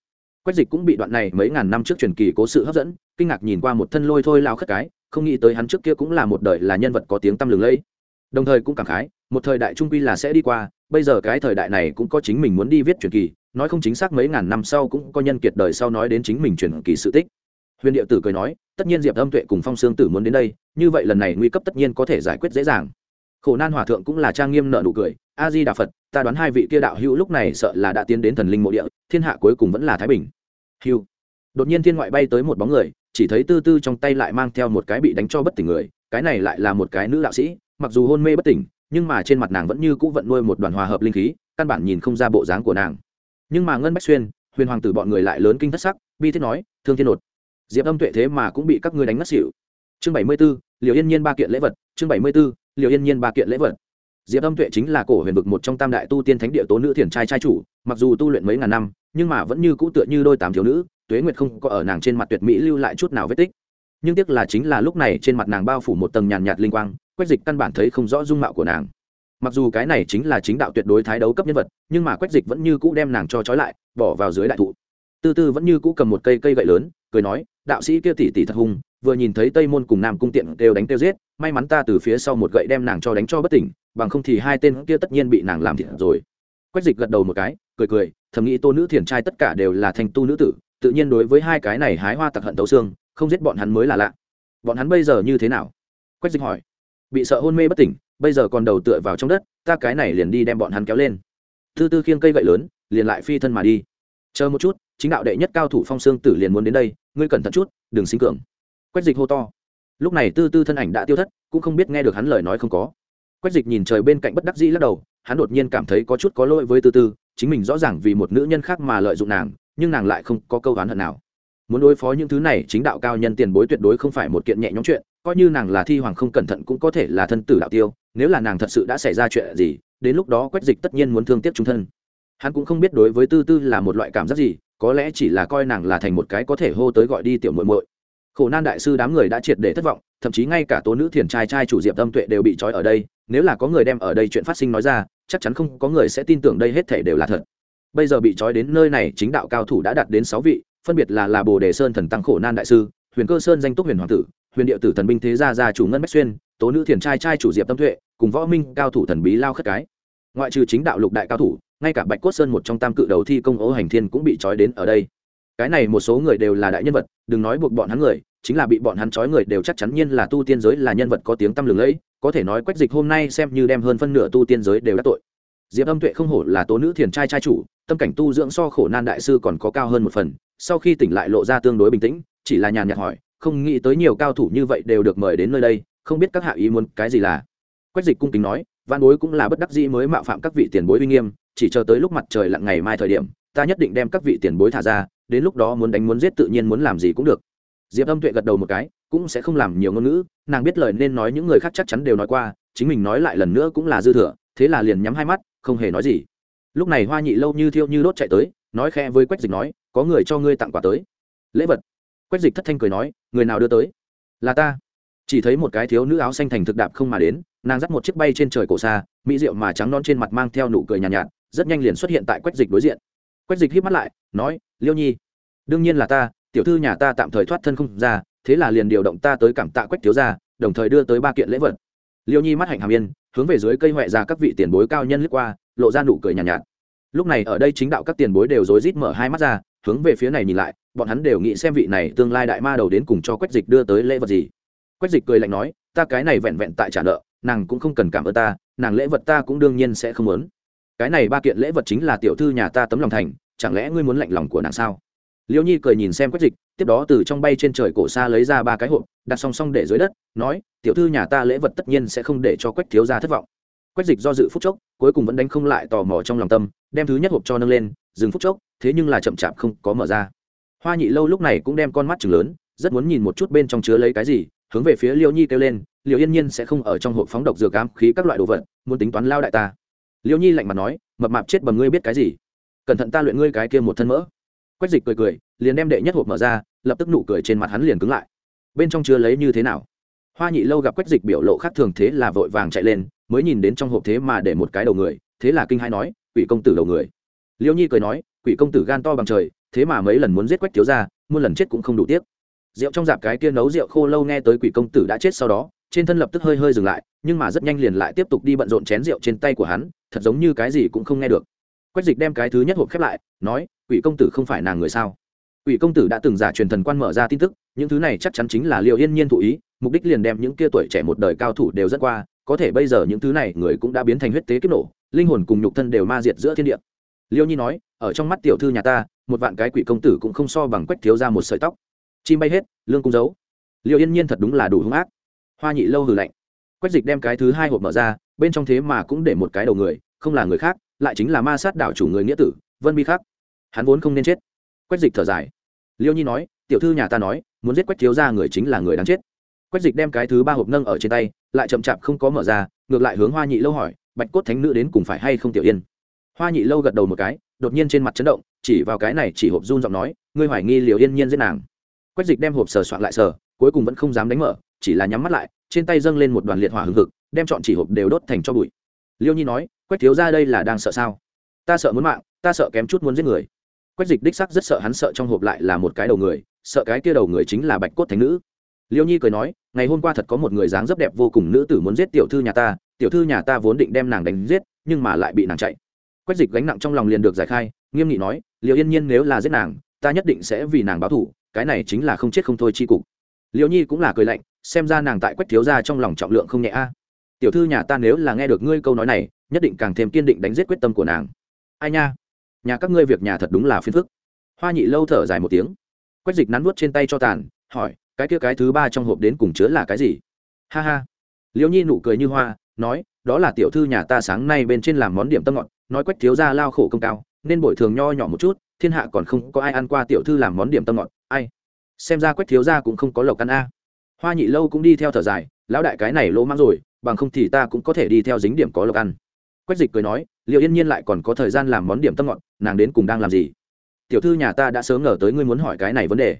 Quách dịch cũng bị đoạn này mấy ngàn năm trước truyền kỳ cố sự hấp dẫn, kinh ngạc nhìn qua một thân lôi thôi lao khất cái không nghĩ tới hắn trước kia cũng là một đời là nhân vật có tiếng tăm lừng lẫy. Đồng thời cũng cảm khái, một thời đại trung quy là sẽ đi qua, bây giờ cái thời đại này cũng có chính mình muốn đi viết truyền kỳ, nói không chính xác mấy ngàn năm sau cũng có nhân kiệt đời sau nói đến chính mình truyền kỳ sự tích. Huyền điệu tử cười nói, tất nhiên diệp âm tuệ cùng phong sương tử muốn đến đây, như vậy lần này nguy cấp tất nhiên có thể giải quyết dễ dàng. Khổ nan hòa thượng cũng là trang nghiêm nợ nụ cười a di đà phật, ta đoán hai vị kia đạo hữu lúc này sợ là đã tiến đến thần linh mộ địa, thiên hạ cuối cùng vẫn là thái bình. Hưu. Đột nhiên thiên ngoại bay tới một bóng người chỉ thấy tư tư trong tay lại mang theo một cái bị đánh cho bất tỉnh người, cái này lại là một cái nữ đạo sĩ, mặc dù hôn mê bất tỉnh, nhưng mà trên mặt nàng vẫn như cũ vận nuôi một đoàn hòa hợp linh khí, căn bản nhìn không ra bộ dáng của nàng. Nhưng mà ngân bách xuyên, huyền hoàng tử bọn người lại lớn kinh thất sắc, bi thiết nói, thương thiên nột, diệp âm tuệ thế mà cũng bị các ngươi đánh ngất xỉu. Chương bảy mươi b ố liều yên nhiên ba kiện lễ vật, chương bảy mươi b ố liều yên nhiên ba kiện lễ vật. Diệp âm tuệ chính là cổ huyền vực một trong tam đại tu tiên thánh địa tố nữ thiền trai trai chủ, mặc dù tu luyện mấy ngàn năm, nhưng mà vẫn như cũ tựa như đôi tám thiếu nữ tuế nguyệt không có ở nàng trên mặt tuyệt mỹ lưu lại chút nào vết tích. Nhưng tiếc là chính là lúc này trên mặt nàng bao phủ một tầng nhàn nhạt linh quang, quách dịch căn bản thấy không rõ dung mạo của nàng. Mặc dù cái này chính là chính đạo tuyệt đối thái đấu cấp nhân vật, nhưng mà quách dịch vẫn như cũ đem nàng cho trói lại, bỏ vào dưới đại thụ. Tư tư vẫn như cũ cầm một cây cây gậy lớn, cười nói, đạo sĩ kia tỷ tỷ thật hung, vừa nhìn thấy tây môn cùng nam cung tiện đều đánh tiêu giết, may mắn ta từ phía sau một gậy đem nàng cho đánh cho bất tỉnh, bằng không thì hai tên kia tất nhiên bị nàng làm thiệt rồi. Quách dịch gật đầu một cái, cười cười, thầm nghĩ tô nữ thiền trai tất cả đều là thành tu nữ tử tự nhiên đối với hai cái này hái hoa tặc hận tấu xương, không giết bọn hắn mới là lạ. Bọn hắn bây giờ như thế nào? Quách dịch hỏi. Bị sợ hôn mê bất tỉnh, bây giờ còn đầu tựa vào trong đất, ta cái này liền đi đem bọn hắn kéo lên. Tư tư khiêng cây gậy lớn, liền lại phi thân mà đi. Chờ một chút, chính đạo đệ nhất cao thủ phong sương tử liền muốn đến đây, ngươi cẩn thận chút, đừng sinh cường. Quách dịch hô to. Lúc này tư tư thân ảnh đã tiêu thất, cũng không biết nghe được hắn lời nói không có. Quách dịch nhìn trời bên cạnh bất đắc dĩ lắc đầu, hắn đột nhiên cảm thấy có chút có lỗi với tư tư, chính mình rõ ràng vì một nữ nhân khác mà lợi dụng nàng nhưng nàng lại không có câu oán hận nào. Muốn đối phó những thứ này, chính đạo cao nhân tiền bối tuyệt đối không phải một kiện nhẹ nhõm chuyện, coi như nàng là thi hoàng không cẩn thận cũng có thể là thân tử đạo tiêu, nếu là nàng thật sự đã xảy ra chuyện gì, đến lúc đó quách dịch tất nhiên muốn thương tiếc trung thân. Hắn cũng không biết đối với tư tư là một loại cảm giác gì, có lẽ chỉ là coi nàng là thành một cái có thể hô tới gọi đi tiểu muội muội. Khổ nan đại sư đám người đã triệt để thất vọng, thậm chí ngay cả tố nữ thiền trai trai chủ diệp tâm tuệ đều bị trói ở đây, nếu là có người đem ở đây chuyện phát sinh nói ra, chắc chắn không có người sẽ tin tưởng đây hết thể đều là thật bây giờ bị trói đến nơi này chính đạo cao thủ đã đạt đến sáu vị, phân biệt là là bồ đề sơn thần tăng khổ nan đại sư, huyền cơ sơn danh túc huyền hoàng tử, huyền địa tử thần binh thế gia gia chủ ngân bách xuyên, tố nữ thiền trai trai chủ diệp tâm tuệ, cùng võ minh cao thủ thần bí lao khất cái. Ngoại trừ chính đạo lục đại cao thủ, ngay cả bạch cốt sơn một trong tam cự đầu thi công ố hành thiên cũng bị trói đến ở đây. Cái này một số người đều là đại nhân vật, đừng nói buộc bọn hắn người, chính là bị bọn hắn trói người đều chắc chắn nhiên là tu tiên giới là nhân vật có tiếng tăm lừng lẫy, có thể nói quách dịch hôm nay xem như đem hơn phân nửa tu tiên giới đều đã tội diệp âm tuệ không hổ là tố nữ thiền trai trai chủ, tâm cảnh tu dưỡng so khổ nan đại sư còn có cao hơn một phần, sau khi tỉnh lại lộ ra tương đối bình tĩnh, chỉ là nhàn nhạt hỏi, không nghĩ tới nhiều cao thủ như vậy đều được mời đến nơi đây, không biết các hạ ý muốn cái gì là? Quách dịch cung kính nói, văn bối cũng là bất đắc dĩ mới mạo phạm các vị tiền bối uy nghiêm, chỉ chờ tới lúc mặt trời lặn ngày mai thời điểm, ta nhất định đem các vị tiền bối thả ra, đến lúc đó muốn đánh muốn giết tự nhiên muốn làm gì cũng được. Diệp âm tuệ gật đầu một cái, cũng sẽ không làm nhiều ngôn ngữ, nàng biết lời nên nói những người khác chắc chắn đều nói qua, chính mình nói lại lần nữa cũng là dư thừa, thế là liền nhắm hai mắt không hề nói gì. Lúc này hoa nhị lâu như thiêu như đốt chạy tới nói khe với quách dịch nói có người cho ngươi tặng quà tới. Lễ vật? Quách dịch thất thanh cười nói người nào đưa tới? Là ta. Chỉ thấy một cái thiếu nữ áo xanh thành thực đạp không mà đến nàng dắt một chiếc bay trên trời cổ xa mỹ rượu mà trắng non trên mặt mang theo nụ cười nhàn nhạt, nhạt rất nhanh liền xuất hiện tại quách dịch đối diện. Quách dịch hít mắt lại nói liêu nhi đương nhiên là ta tiểu thư nhà ta tạm thời thoát thân không ra thế là liền điều động ta tới cảm tạ quách thiếu gia đồng thời đưa tới ba kiện lễ vật. Liêu nhi mắt hạnh hàm yên hướng về dưới cây huệ ra các vị tiền bối cao nhân lướt qua lộ ra nụ cười nhàn nhạt, nhạt. Lúc này ở đây chính đạo các tiền bối đều rối rít mở hai mắt ra hướng về phía này nhìn lại bọn hắn đều nghĩ xem vị này tương lai đại ma đầu đến cùng cho quách dịch đưa tới lễ vật gì. Quách dịch cười lạnh nói ta cái này vẹn vẹn tại trả nợ nàng cũng không cần cảm ơn ta nàng lễ vật ta cũng đương nhiên sẽ không muốn. Cái này ba kiện lễ vật chính là tiểu thư nhà ta tấm lòng thành chẳng lẽ ngươi muốn lạnh lòng của nàng sao? Liễu nhi cười nhìn xem quách dịch, tiếp đó từ trong bay trên trời cổ xa lấy ra ba cái hộp, đặt song song để dưới đất, nói, tiểu thư nhà ta lễ vật tất nhiên sẽ không để cho quách thiếu gia thất vọng. Quách dịch do dự phút chốc, cuối cùng vẫn đánh không lại tò mò trong lòng tâm, đem thứ nhất hộp cho nâng lên, dừng phút chốc, thế nhưng là chậm chạp không có mở ra. Hoa nhị lâu lúc này cũng đem con mắt chừng lớn, rất muốn nhìn một chút bên trong chứa lấy cái gì, hướng về phía liễu nhi kêu lên liễu yên nhiên sẽ không ở trong hộp phóng độc dừa cám khí các loại đồ vật, muốn tính toán lao đại ta. Liễu nhi lạnh mặt nói, mập mạp chết bầm ngươi biết cái gì? Cẩn thận ta luyện ngươi cái kia một thân mỡ quách dịch cười cười, liền đem đệ nhất hộp mở ra, lập tức nụ cười trên mặt hắn liền cứng lại. Bên trong chứa lấy như thế nào. Hoa nhị lâu gặp quách dịch biểu lộ khác thường thế là vội vàng chạy lên, mới nhìn đến trong hộp thế mà để một cái đầu người, thế là kinh hai nói, quỷ công tử đầu người. Liễu nhi cười nói, quỷ công tử gan to bằng trời, thế mà mấy lần muốn giết quách thiếu ra muôn lần chết cũng không đủ tiếc. Rượu trong dạp cái kia nấu rượu khô lâu nghe tới quỷ công tử đã chết sau đó, trên thân lập tức hơi hơi dừng lại, nhưng mà rất nhanh liền lại tiếp tục đi bận rộn chén rượu trên tay của hắn, thật giống như cái gì cũng không nghe được quách dịch đem cái thứ nhất hộp khép lại, nói, quỷ công tử không phải nàng người sao? Quỷ công tử đã từng giả truyền thần quan mở ra tin tức, những thứ này chắc chắn chính là liệu yên nhiên thụ ý, mục đích liền đem những kia tuổi trẻ một đời cao thủ đều dẫn qua, có thể bây giờ những thứ này người cũng đã biến thành huyết tế kiếp nổ, linh hồn cùng nhục thân đều ma diệt giữa thiên địa. Liêu nhi nói, ở trong mắt tiểu thư nhà ta, một vạn cái quỷ công tử cũng không so bằng quách thiếu ra một sợi tóc. Chim bay hết, lương cung giấu. Liệu yên nhiên thật đúng là đủ hung ác. Hoa nhị lâu hừ lạnh. Quách dịch đem cái thứ hai hộp mở ra, bên trong thế mà cũng để một cái đầu người, không là người khác lại chính là ma sát đảo chủ người nghĩa tử, vân bi khắc hắn vốn không nên chết. Quách dịch thở dài. Liêu nhi nói, tiểu thư nhà ta nói, muốn giết quách thiếu ra người chính là người đáng chết. Quách dịch đem cái thứ ba hộp nâng ở trên tay, lại chậm chạp không có mở ra, ngược lại hướng hoa nhị lâu hỏi, bạch cốt thánh nữ đến cùng phải hay không tiểu yên? Hoa nhị lâu gật đầu một cái, đột nhiên trên mặt chấn động, chỉ vào cái này chỉ hộp run giọng nói, ngươi hoài nghi liều yên nhiên giết nàng? Quách dịch đem hộp sờ soạn lại sờ, cuối cùng vẫn không dám đánh mở, chỉ là nhắm mắt lại, trên tay dâng lên một đoàn liệt hỏa hừng hực, đem chọn chỉ hộp đều đốt thành cho bụi liêu nhi nói, quách thiếu ra đây là đang sợ sao? Ta sợ muốn mạng, ta sợ kém chút muốn giết người. Quách dịch đích sắc rất sợ, hắn sợ trong hộp lại là một cái đầu người, sợ cái kia đầu người chính là bạch cốt thánh nữ. Liêu nhi cười nói, ngày hôm qua thật có một người dáng rất đẹp vô cùng nữ tử muốn giết tiểu thư nhà ta, tiểu thư nhà ta vốn định đem nàng đánh giết, nhưng mà lại bị nàng chạy. Quách dịch gánh nặng trong lòng liền được giải khai, nghiêm nghị nói liệu yên nhiên nếu là giết nàng, ta nhất định sẽ vì nàng báo thủ cái này chính là không chết không thôi chi cục. Liệu nhi cũng là cười lạnh, xem ra nàng tại quách thiếu ra trong lòng trọng lượng không nhẹ a tiểu thư nhà ta nếu là nghe được ngươi câu nói này, nhất định càng thêm kiên định đánh giết quyết tâm của nàng. Ai nha, nhà các ngươi việc nhà thật đúng là phiền phức. Hoa nhị lâu thở dài một tiếng. Quách dịch nắn nuốt trên tay cho tàn, hỏi, cái kia cái thứ ba trong hộp đến cùng chứa là cái gì? Ha ha. Liễu nhi nụ cười như hoa, nói, đó là tiểu thư nhà ta sáng nay bên trên làm món điểm tâm ngọt, nói quách thiếu ra lao khổ công cao, nên bồi thường nho nhỏ một chút, thiên hạ còn không có ai ăn qua tiểu thư làm món điểm tâm ngọt, ai? Xem ra quách thiếu ra cũng không có lộc ăn a. Hoa nhị lâu cũng đi theo thở dài, lão đại cái này lỗ mang rồi bằng không thì ta cũng có thể đi theo dính điểm có lộc ăn. Quách dịch cười nói liệu yên nhiên lại còn có thời gian làm món điểm tâm ngọt, nàng đến cùng đang làm gì? Tiểu thư nhà ta đã sớm ngờ tới ngươi muốn hỏi cái này vấn đề.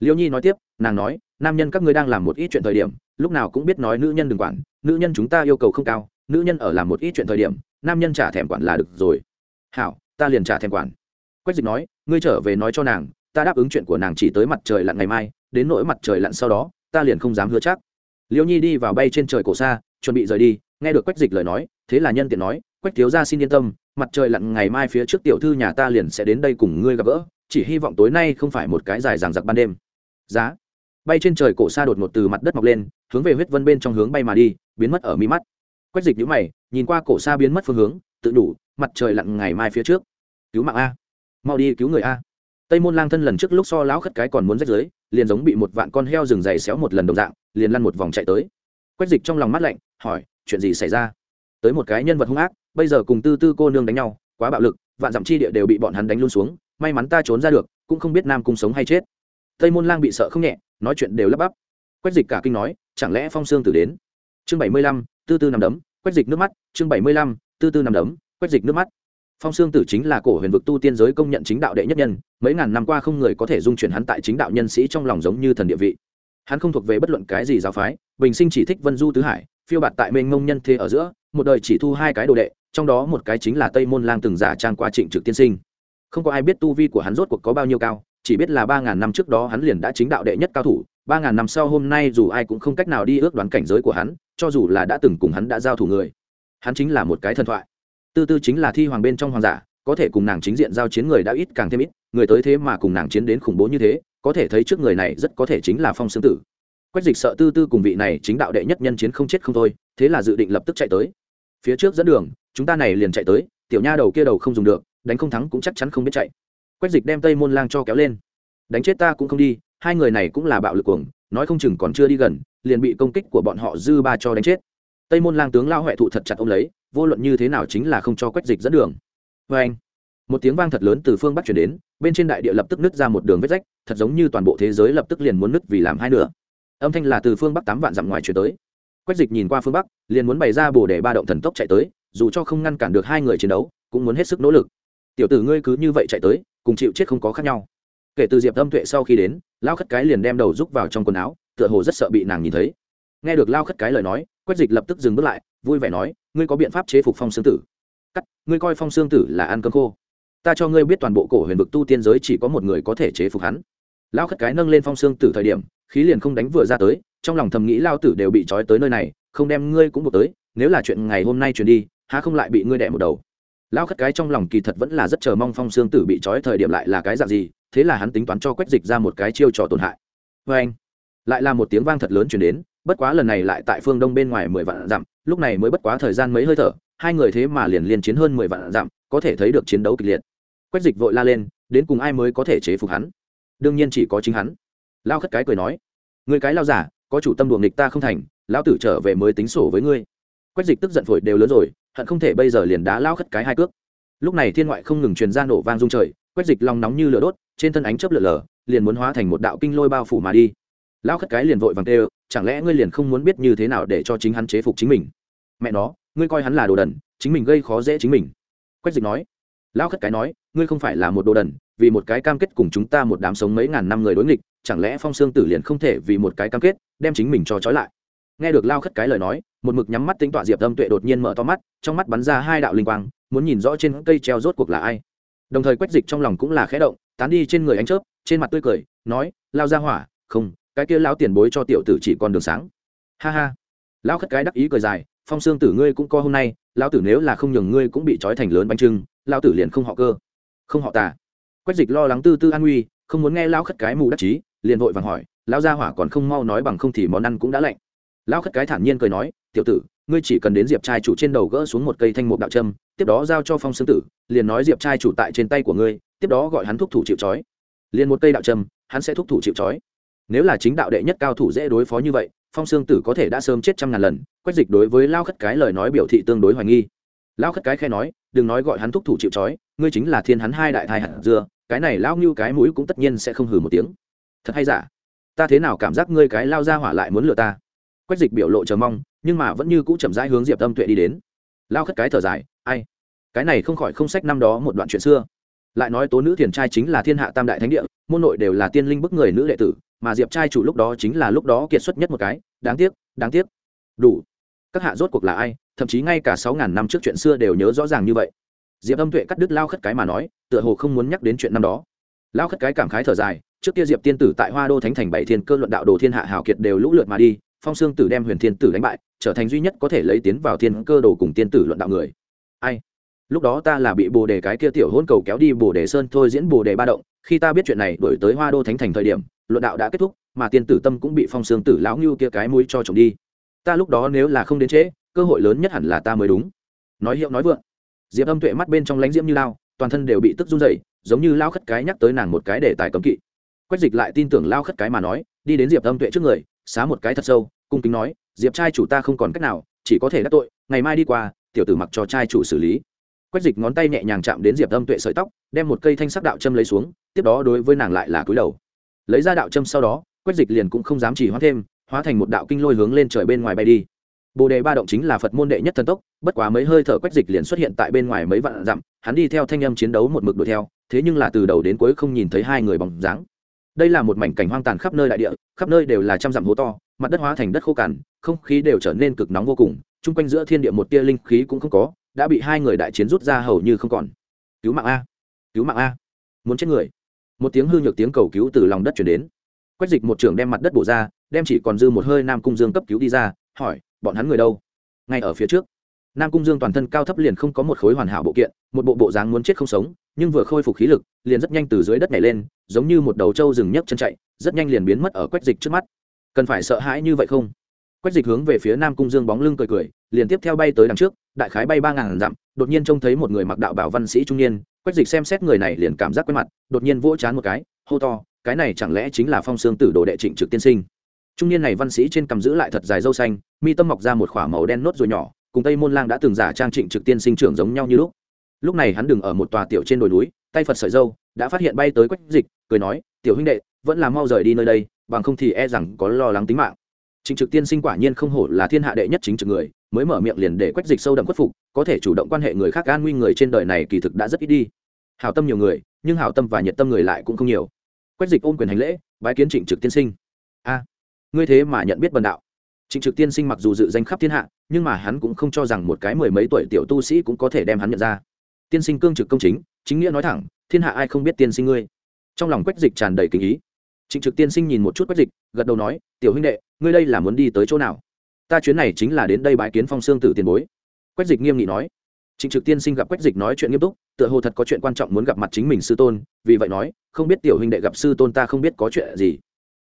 Liễu nhi nói tiếp, nàng nói, nam nhân các ngươi đang làm một ít chuyện thời điểm, lúc nào cũng biết nói nữ nhân đừng quản, nữ nhân chúng ta yêu cầu không cao, nữ nhân ở làm một ít chuyện thời điểm, nam nhân trả thèm quản là được rồi. Hảo, ta liền trả thèm quản. Quách dịch nói, ngươi trở về nói cho nàng, ta đáp ứng chuyện của nàng chỉ tới mặt trời lặn ngày mai, đến nỗi mặt trời lặn sau đó, ta liền không dám hứa chắc liễu nhi đi vào bay trên trời cổ xa, chuẩn bị rời đi, nghe được quách dịch lời nói, thế là nhân tiện nói, quách thiếu gia xin yên tâm, mặt trời lặn ngày mai phía trước tiểu thư nhà ta liền sẽ đến đây cùng ngươi gặp gỡ, chỉ hy vọng tối nay không phải một cái dài dằng dặc ban đêm. Giá. Bay trên trời cổ xa đột ngột từ mặt đất mọc lên, hướng về huyết vân bên trong hướng bay mà đi, biến mất ở mi mắt. Quách dịch nhũ mày, nhìn qua cổ xa biến mất phương hướng, tự đủ, mặt trời lặn ngày mai phía trước. Cứu mạng a, mau đi cứu người a tây môn lang thân lần trước lúc so lão khất cái còn muốn rách dưới, liền giống bị một vạn con heo rừng dày xéo một lần đồng dạng, liền lăn một vòng chạy tới. Quách dịch trong lòng mắt lạnh, hỏi, chuyện gì xảy ra? Tới một cái nhân vật hung ác, bây giờ cùng tư tư cô nương đánh nhau, quá bạo lực, vạn dặm chi địa đều bị bọn hắn đánh luôn xuống, may mắn ta trốn ra được, cũng không biết nam cung sống hay chết. Tây môn lang bị sợ không nhẹ, nói chuyện đều lắp bắp. Quách dịch cả kinh nói, chẳng lẽ phong sương tử đến? Chương bảy mươi lăm, tư tư nằm đấm, quách dịch nước mắt, chương bảy mươi lăm, tư tư nằm đấm, quách dịch nước mắt phong sương tử chính là cổ huyền vực tu tiên giới công nhận chính đạo đệ nhất nhân, mấy ngàn năm qua không người có thể dung chuyển hắn tại chính đạo nhân sĩ trong lòng giống như thần địa vị. Hắn không thuộc về bất luận cái gì giáo phái, bình sinh chỉ thích vân du tứ hải, phiêu bạt tại mênh mông nhân thế ở giữa, một đời chỉ thu hai cái đồ đệ, trong đó một cái chính là tây môn lang từng giả trang qua trịnh trực tiên sinh. Không có ai biết tu vi của hắn rốt cuộc có bao nhiêu cao, chỉ biết là ba ngàn năm trước đó hắn liền đã chính đạo đệ nhất cao thủ, ba ngàn năm sau hôm nay dù ai cũng không cách nào đi ước đoán cảnh giới của hắn, cho dù là đã từng cùng hắn đã giao thủ người, hắn chính là một cái thần thoại tư tư chính là thi hoàng bên trong hoàng giả, có thể cùng nàng chính diện giao chiến người đã ít càng thêm ít, người tới thế mà cùng nàng chiến đến khủng bố như thế, có thể thấy trước người này rất có thể chính là phong xương tử. Quách dịch sợ tư tư cùng vị này chính đạo đệ nhất nhân chiến không chết không thôi, thế là dự định lập tức chạy tới. Phía trước dẫn đường, chúng ta này liền chạy tới, tiểu nha đầu kia đầu không dùng được, đánh không thắng cũng chắc chắn không biết chạy. Quách dịch đem tây môn lang cho kéo lên. Đánh chết ta cũng không đi, hai người này cũng là bạo lực cuồng, nói không chừng còn chưa đi gần, liền bị công kích của bọn họ dư ba cho đánh chết. Tây môn lang tướng lao huệ thụ thật chặt ông lấy vô luận như thế nào chính là không cho quách dịch dẫn đường. Vê anh, một tiếng vang thật lớn từ phương bắc chuyển đến, bên trên đại địa lập tức nứt ra một đường vết rách, thật giống như toàn bộ thế giới lập tức liền muốn nứt vì làm hai nửa. Âm thanh là từ phương bắc tám vạn dặm ngoài chuyển tới. Quách dịch nhìn qua phương bắc, liền muốn bày ra bồ để ba động thần tốc chạy tới, dù cho không ngăn cản được hai người chiến đấu, cũng muốn hết sức nỗ lực. Tiểu tử ngươi cứ như vậy chạy tới, cùng chịu chết không có khác nhau. Kể từ diệp âm tuệ sau khi đến, lao khất cái liền đem đầu rúc vào trong quần áo, tựa hồ rất sợ bị nàng nhìn thấy. Nghe được lao khất cái lời nói, quách dịch lập tức dừng bước lại vui vẻ nói, ngươi có biện pháp chế phục phong xương tử? Cắt, ngươi coi phong xương tử là ăn cơm khô. Ta cho ngươi biết toàn bộ cổ huyền vực tu tiên giới chỉ có một người có thể chế phục hắn. Lão khất cái nâng lên phong xương tử thời điểm, khí liền không đánh vừa ra tới, trong lòng thầm nghĩ lao tử đều bị trói tới nơi này, không đem ngươi cũng buộc tới, nếu là chuyện ngày hôm nay truyền đi, há không lại bị ngươi đẻ một đầu? Lão khất cái trong lòng kỳ thật vẫn là rất chờ mong phong xương tử bị trói thời điểm lại là cái dạng gì, thế là hắn tính toán cho quách dịch ra một cái chiêu trò tổn hại. Vê anh lại là một tiếng vang thật lớn chuyển đến bất quá lần này lại tại phương đông bên ngoài mười vạn dặm, lúc này mới bất quá thời gian mấy hơi thở, hai người thế mà liền liên chiến hơn mười vạn dặm, có thể thấy được chiến đấu kịch liệt. Quách dịch vội la lên, đến cùng ai mới có thể chế phục hắn? Đương nhiên chỉ có chính hắn. Lao khất cái cười nói người cái lao giả, có chủ tâm đuồng nghịch ta không thành lao tử trở về mới tính sổ với ngươi. Quách dịch tức giận phổi đều lớn rồi, hận không thể bây giờ liền đá lao khất cái hai cước. Lúc này thiên ngoại không ngừng truyền ra nổ vang rung trời, quách dịch lòng nóng như lửa đốt, trên thân ánh chớp lửa lở, liền muốn hóa thành một đạo kinh lôi bao phủ mà đi lão khất cái liền vội vàng tê chẳng lẽ ngươi liền không muốn biết như thế nào để cho chính hắn chế phục chính mình? Mẹ nó, ngươi coi hắn là đồ đần, chính mình gây khó dễ chính mình. Quách dịch nói. Lão khất cái nói, ngươi không phải là một đồ đần, vì một cái cam kết cùng chúng ta một đám sống mấy ngàn năm người đối nghịch, chẳng lẽ phong sương tử liền không thể vì một cái cam kết, đem chính mình cho trói lại? Nghe được lao khất cái lời nói, một mực nhắm mắt tính tọa diệp âm tuệ đột nhiên mở to mắt, trong mắt bắn ra hai đạo linh quang, muốn nhìn rõ trên cây treo rốt cuộc là ai. Đồng thời quách dịch trong lòng cũng là khẽ động, tán đi trên người ánh chớp, trên mặt tươi cười, nói, lao ra hỏa, không cái kia lão tiền bối cho tiểu tử chỉ còn đường sáng. Ha ha. Lão khất cái đắc ý cười dài, phong xương tử ngươi cũng có hôm nay, lão tử nếu là không nhường ngươi cũng bị trói thành lớn bánh trưng, lão tử liền không họ cơ. Không họ tà. Quách dịch lo lắng tư tư an nguy, không muốn nghe lão khất cái mù đắc chí, liền vội vàng hỏi, lão gia hỏa còn không mau nói bằng không thì món ăn cũng đã lạnh. Lão khất cái thản nhiên cười nói, tiểu tử, ngươi chỉ cần đến diệp trai chủ trên đầu gỡ xuống một cây thanh mục đạo trâm tiếp đó giao cho phong xương tử, liền nói diệp trai chủ tại trên tay của ngươi, tiếp đó gọi hắn thúc thủ chịu trói. Liền một cây đạo trâm hắn sẽ thúc thủ chịu trói nếu là chính đạo đệ nhất cao thủ dễ đối phó như vậy, phong sương tử có thể đã sớm chết trăm ngàn lần, quách dịch đối với lao khất cái lời nói biểu thị tương đối hoài nghi. Lao khất cái khe nói, đừng nói gọi hắn thúc thủ chịu trói, ngươi chính là thiên hắn hai đại thai hạt dưa, cái này lao như cái mũi cũng tất nhiên sẽ không hừ một tiếng. Thật hay giả? Ta thế nào cảm giác ngươi cái lao ra hỏa lại muốn lừa ta? Quách dịch biểu lộ chờ mong, nhưng mà vẫn như cũ chậm rãi hướng diệp tâm tuệ đi đến. Lao khất cái thở dài, ai? Cái này không khỏi không sách năm đó một đoạn chuyện xưa. Lại nói tố nữ thiền trai chính là thiên hạ tam đại thánh địa, môn nội đều là tiên linh bức người nữ đệ tử mà diệp trai chủ lúc đó chính là lúc đó kiệt xuất nhất một cái, đáng tiếc đáng tiếc. Đủ. Các hạ rốt cuộc là ai, thậm chí ngay cả sáu ngàn năm trước chuyện xưa đều nhớ rõ ràng như vậy. Diệp âm tuệ cắt đứt lao khất cái mà nói, tựa hồ không muốn nhắc đến chuyện năm đó. Lao khất cái cảm khái thở dài, trước kia diệp tiên tử tại hoa đô thánh thành bảy thiên cơ luận đạo đồ thiên hạ hào kiệt đều lũ lượt mà đi, phong sương tử đem huyền thiên tử đánh bại, trở thành duy nhất có thể lấy tiến vào thiên cơ đồ cùng tiên tử luận đạo người. Ai? Lúc đó ta là bị bồ đề cái kia tiểu hôn cầu kéo đi bồ đề sơn thôi diễn bồ đề ba động, khi ta biết chuyện này đổi tới hoa đô thánh thành thời điểm luận đạo đã kết thúc, mà tiên tử tâm cũng bị phong sương tử lão ngưu kia cái mũi cho chồng đi. Ta lúc đó nếu là không đến trễ, cơ hội lớn nhất hẳn là ta mới đúng. Nói hiệu nói vượng. Diệp âm tuệ mắt bên trong lánh diễm như lao, toàn thân đều bị tức run dậy giống như lao khất cái nhắc tới nàng một cái để tài cấm kỵ. Quách dịch lại tin tưởng lao khất cái mà nói, đi đến diệp âm tuệ trước người, xá một cái thật sâu, cung kính nói, diệp trai chủ ta không còn cách nào, chỉ có thể đắc tội, ngày mai đi qua, tiểu tử mặc cho trai chủ xử lý. Quách dịch ngón tay nhẹ nhàng chạm đến diệp âm tuệ sợi tóc, đem một cây thanh sắc đạo châm lấy xuống, tiếp đó đối với nàng lại là cúi đầu lấy ra đạo châm sau đó quách dịch liền cũng không dám chỉ hóa thêm, hóa thành một đạo kinh lôi hướng lên trời bên ngoài bay đi. Bồ đề ba động chính là phật môn đệ nhất thần tốc, bất quá mấy hơi thở quách dịch liền xuất hiện tại bên ngoài mấy vạn dặm, hắn đi theo thanh âm chiến đấu một mực đuổi theo, thế nhưng là từ đầu đến cuối không nhìn thấy hai người bóng dáng. Đây là một mảnh cảnh hoang tàn khắp nơi đại địa, khắp nơi đều là trăm dặm hố to, mặt đất hóa thành đất khô cằn, không khí đều trở nên cực nóng vô cùng, chung quanh giữa thiên địa một tia linh khí cũng không có, đã bị hai người đại chiến rút ra hầu như không còn. Cứu mạng a! Cứu mạng a! Muốn chết người! Một tiếng hư nhược tiếng cầu cứu từ lòng đất chuyển đến. Quách dịch một trưởng đem mặt đất bổ ra, đem chỉ còn dư một hơi nam cung dương cấp cứu đi ra, hỏi, bọn hắn người đâu? Ngay ở phía trước. Nam cung dương toàn thân cao thấp liền không có một khối hoàn hảo bộ kiện, một bộ bộ dáng muốn chết không sống, nhưng vừa khôi phục khí lực, liền rất nhanh từ dưới đất nhảy lên, giống như một đầu trâu rừng nhấc chân chạy, rất nhanh liền biến mất ở quách dịch trước mắt. Cần phải sợ hãi như vậy không? Quách dịch hướng về phía nam cung dương bóng lưng cười cười, liền tiếp theo bay tới đằng trước, đại khái bay ba ngàn dặm, đột nhiên trông thấy một người mặc đạo bảo văn sĩ trung niên quách dịch xem xét người này liền cảm giác quen mặt, đột nhiên vỗ chán một cái, hô to, cái này chẳng lẽ chính là phong sương tử đồ đệ trịnh trực tiên sinh? Trung niên này văn sĩ trên cầm giữ lại thật dài dâu xanh, mi tâm mọc ra một k h ỏ a màu đen nốt rồi nhỏ, cùng tây môn lang đã từng giả trang trịnh trực tiên sinh trưởng giống nhau như lúc. Lúc này hắn đừng ở một tòa tiểu trên đồi núi, tay phật sợi dâu đã phát hiện bay tới quách dịch, cười nói, tiểu huynh đệ, vẫn là mau rời đi nơi đây, bằng không thì e rằng có lo lắng tính mạng trịnh trực tiên sinh quả nhiên không hổ là thiên hạ đệ nhất chính trực người, mới mở miệng liền để quách dịch sâu đậm khuất phục, có thể chủ động quan hệ người khác an nguy người trên đời này kỳ thực đã rất ít đi. Hảo tâm nhiều người, nhưng hảo tâm và nhiệt tâm người lại cũng không nhiều. Quách dịch ôm quyền hành lễ, bái kiến trịnh trực tiên sinh. A, ngươi thế mà nhận biết bần đạo. Trịnh trực tiên sinh mặc dù dự danh khắp thiên hạ, nhưng mà hắn cũng không cho rằng một cái mười mấy tuổi tiểu tu sĩ cũng có thể đem hắn nhận ra. Tiên sinh cương trực công chính chính nghĩa nói thẳng, thiên hạ ai không biết tiên sinh ngươi. Trong lòng quách dịch tràn đầy kính ý trịnh trực tiên sinh nhìn một chút quách dịch, gật đầu nói, tiểu huynh đệ, ngươi đây là muốn đi tới chỗ nào? Ta chuyến này chính là đến đây bãi kiến phong sương tử tiền bối. Quách dịch nghiêm nghị nói. Trịnh trực tiên sinh gặp quách dịch nói chuyện nghiêm túc, tựa hồ thật có chuyện quan trọng muốn gặp mặt chính mình sư tôn, vì vậy nói, không biết tiểu huynh đệ gặp sư tôn ta không biết có chuyện gì.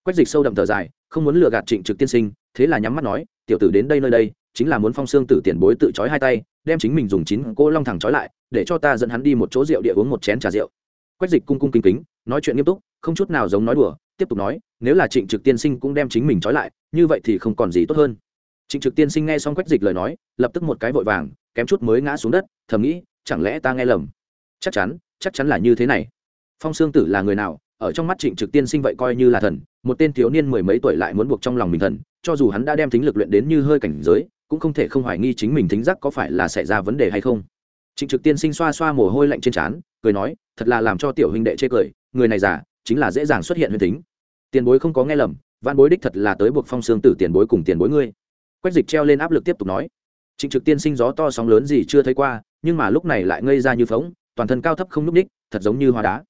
Quách dịch sâu đậm thở dài, không muốn lừa gạt trịnh trực tiên sinh, thế là nhắm mắt nói, tiểu tử đến đây nơi đây, chính là muốn phong xương tử tiền bối tự trói hai tay, đem chính mình dùng chín cô long thẳng trói lại, để cho ta dẫn hắn đi một chỗ rượu địa uống một chén trà rượu. Quách dịch cung cung kính kính nói chuyện nghiêm túc, không chút nào giống nói đùa, tiếp tục nói, nếu là trịnh trực tiên sinh cũng đem chính mình trói lại, như vậy thì không còn gì tốt hơn. Trịnh trực tiên sinh nghe xong quách dịch lời nói, lập tức một cái vội vàng, kém chút mới ngã xuống đất, thầm nghĩ, chẳng lẽ ta nghe lầm? Chắc chắn chắc chắn là như thế này. Phong sương tử là người nào? Ở trong mắt trịnh trực tiên sinh vậy coi như là thần, một tên thiếu niên mười mấy tuổi lại muốn buộc trong lòng mình thần, cho dù hắn đã đem thính lực luyện đến như hơi cảnh giới, cũng không thể không hoài nghi chính mình thính giác có phải là xảy ra vấn đề hay không. Trịnh trực tiên sinh xoa xoa mồ hôi lạnh trên trán, cười nói, thật là làm cho tiểu huynh đệ chê cười người này giả chính là dễ dàng xuất hiện huyền tính tiền bối không có nghe lầm văn bối đích thật là tới buộc phong xương tử tiền bối cùng tiền bối ngươi. Quách dịch treo lên áp lực tiếp tục nói. Trịnh trực tiên sinh gió to sóng lớn gì chưa thấy qua, nhưng mà lúc này lại ngây ra như phóng toàn thân cao thấp không núp ních thật giống như hoa đá.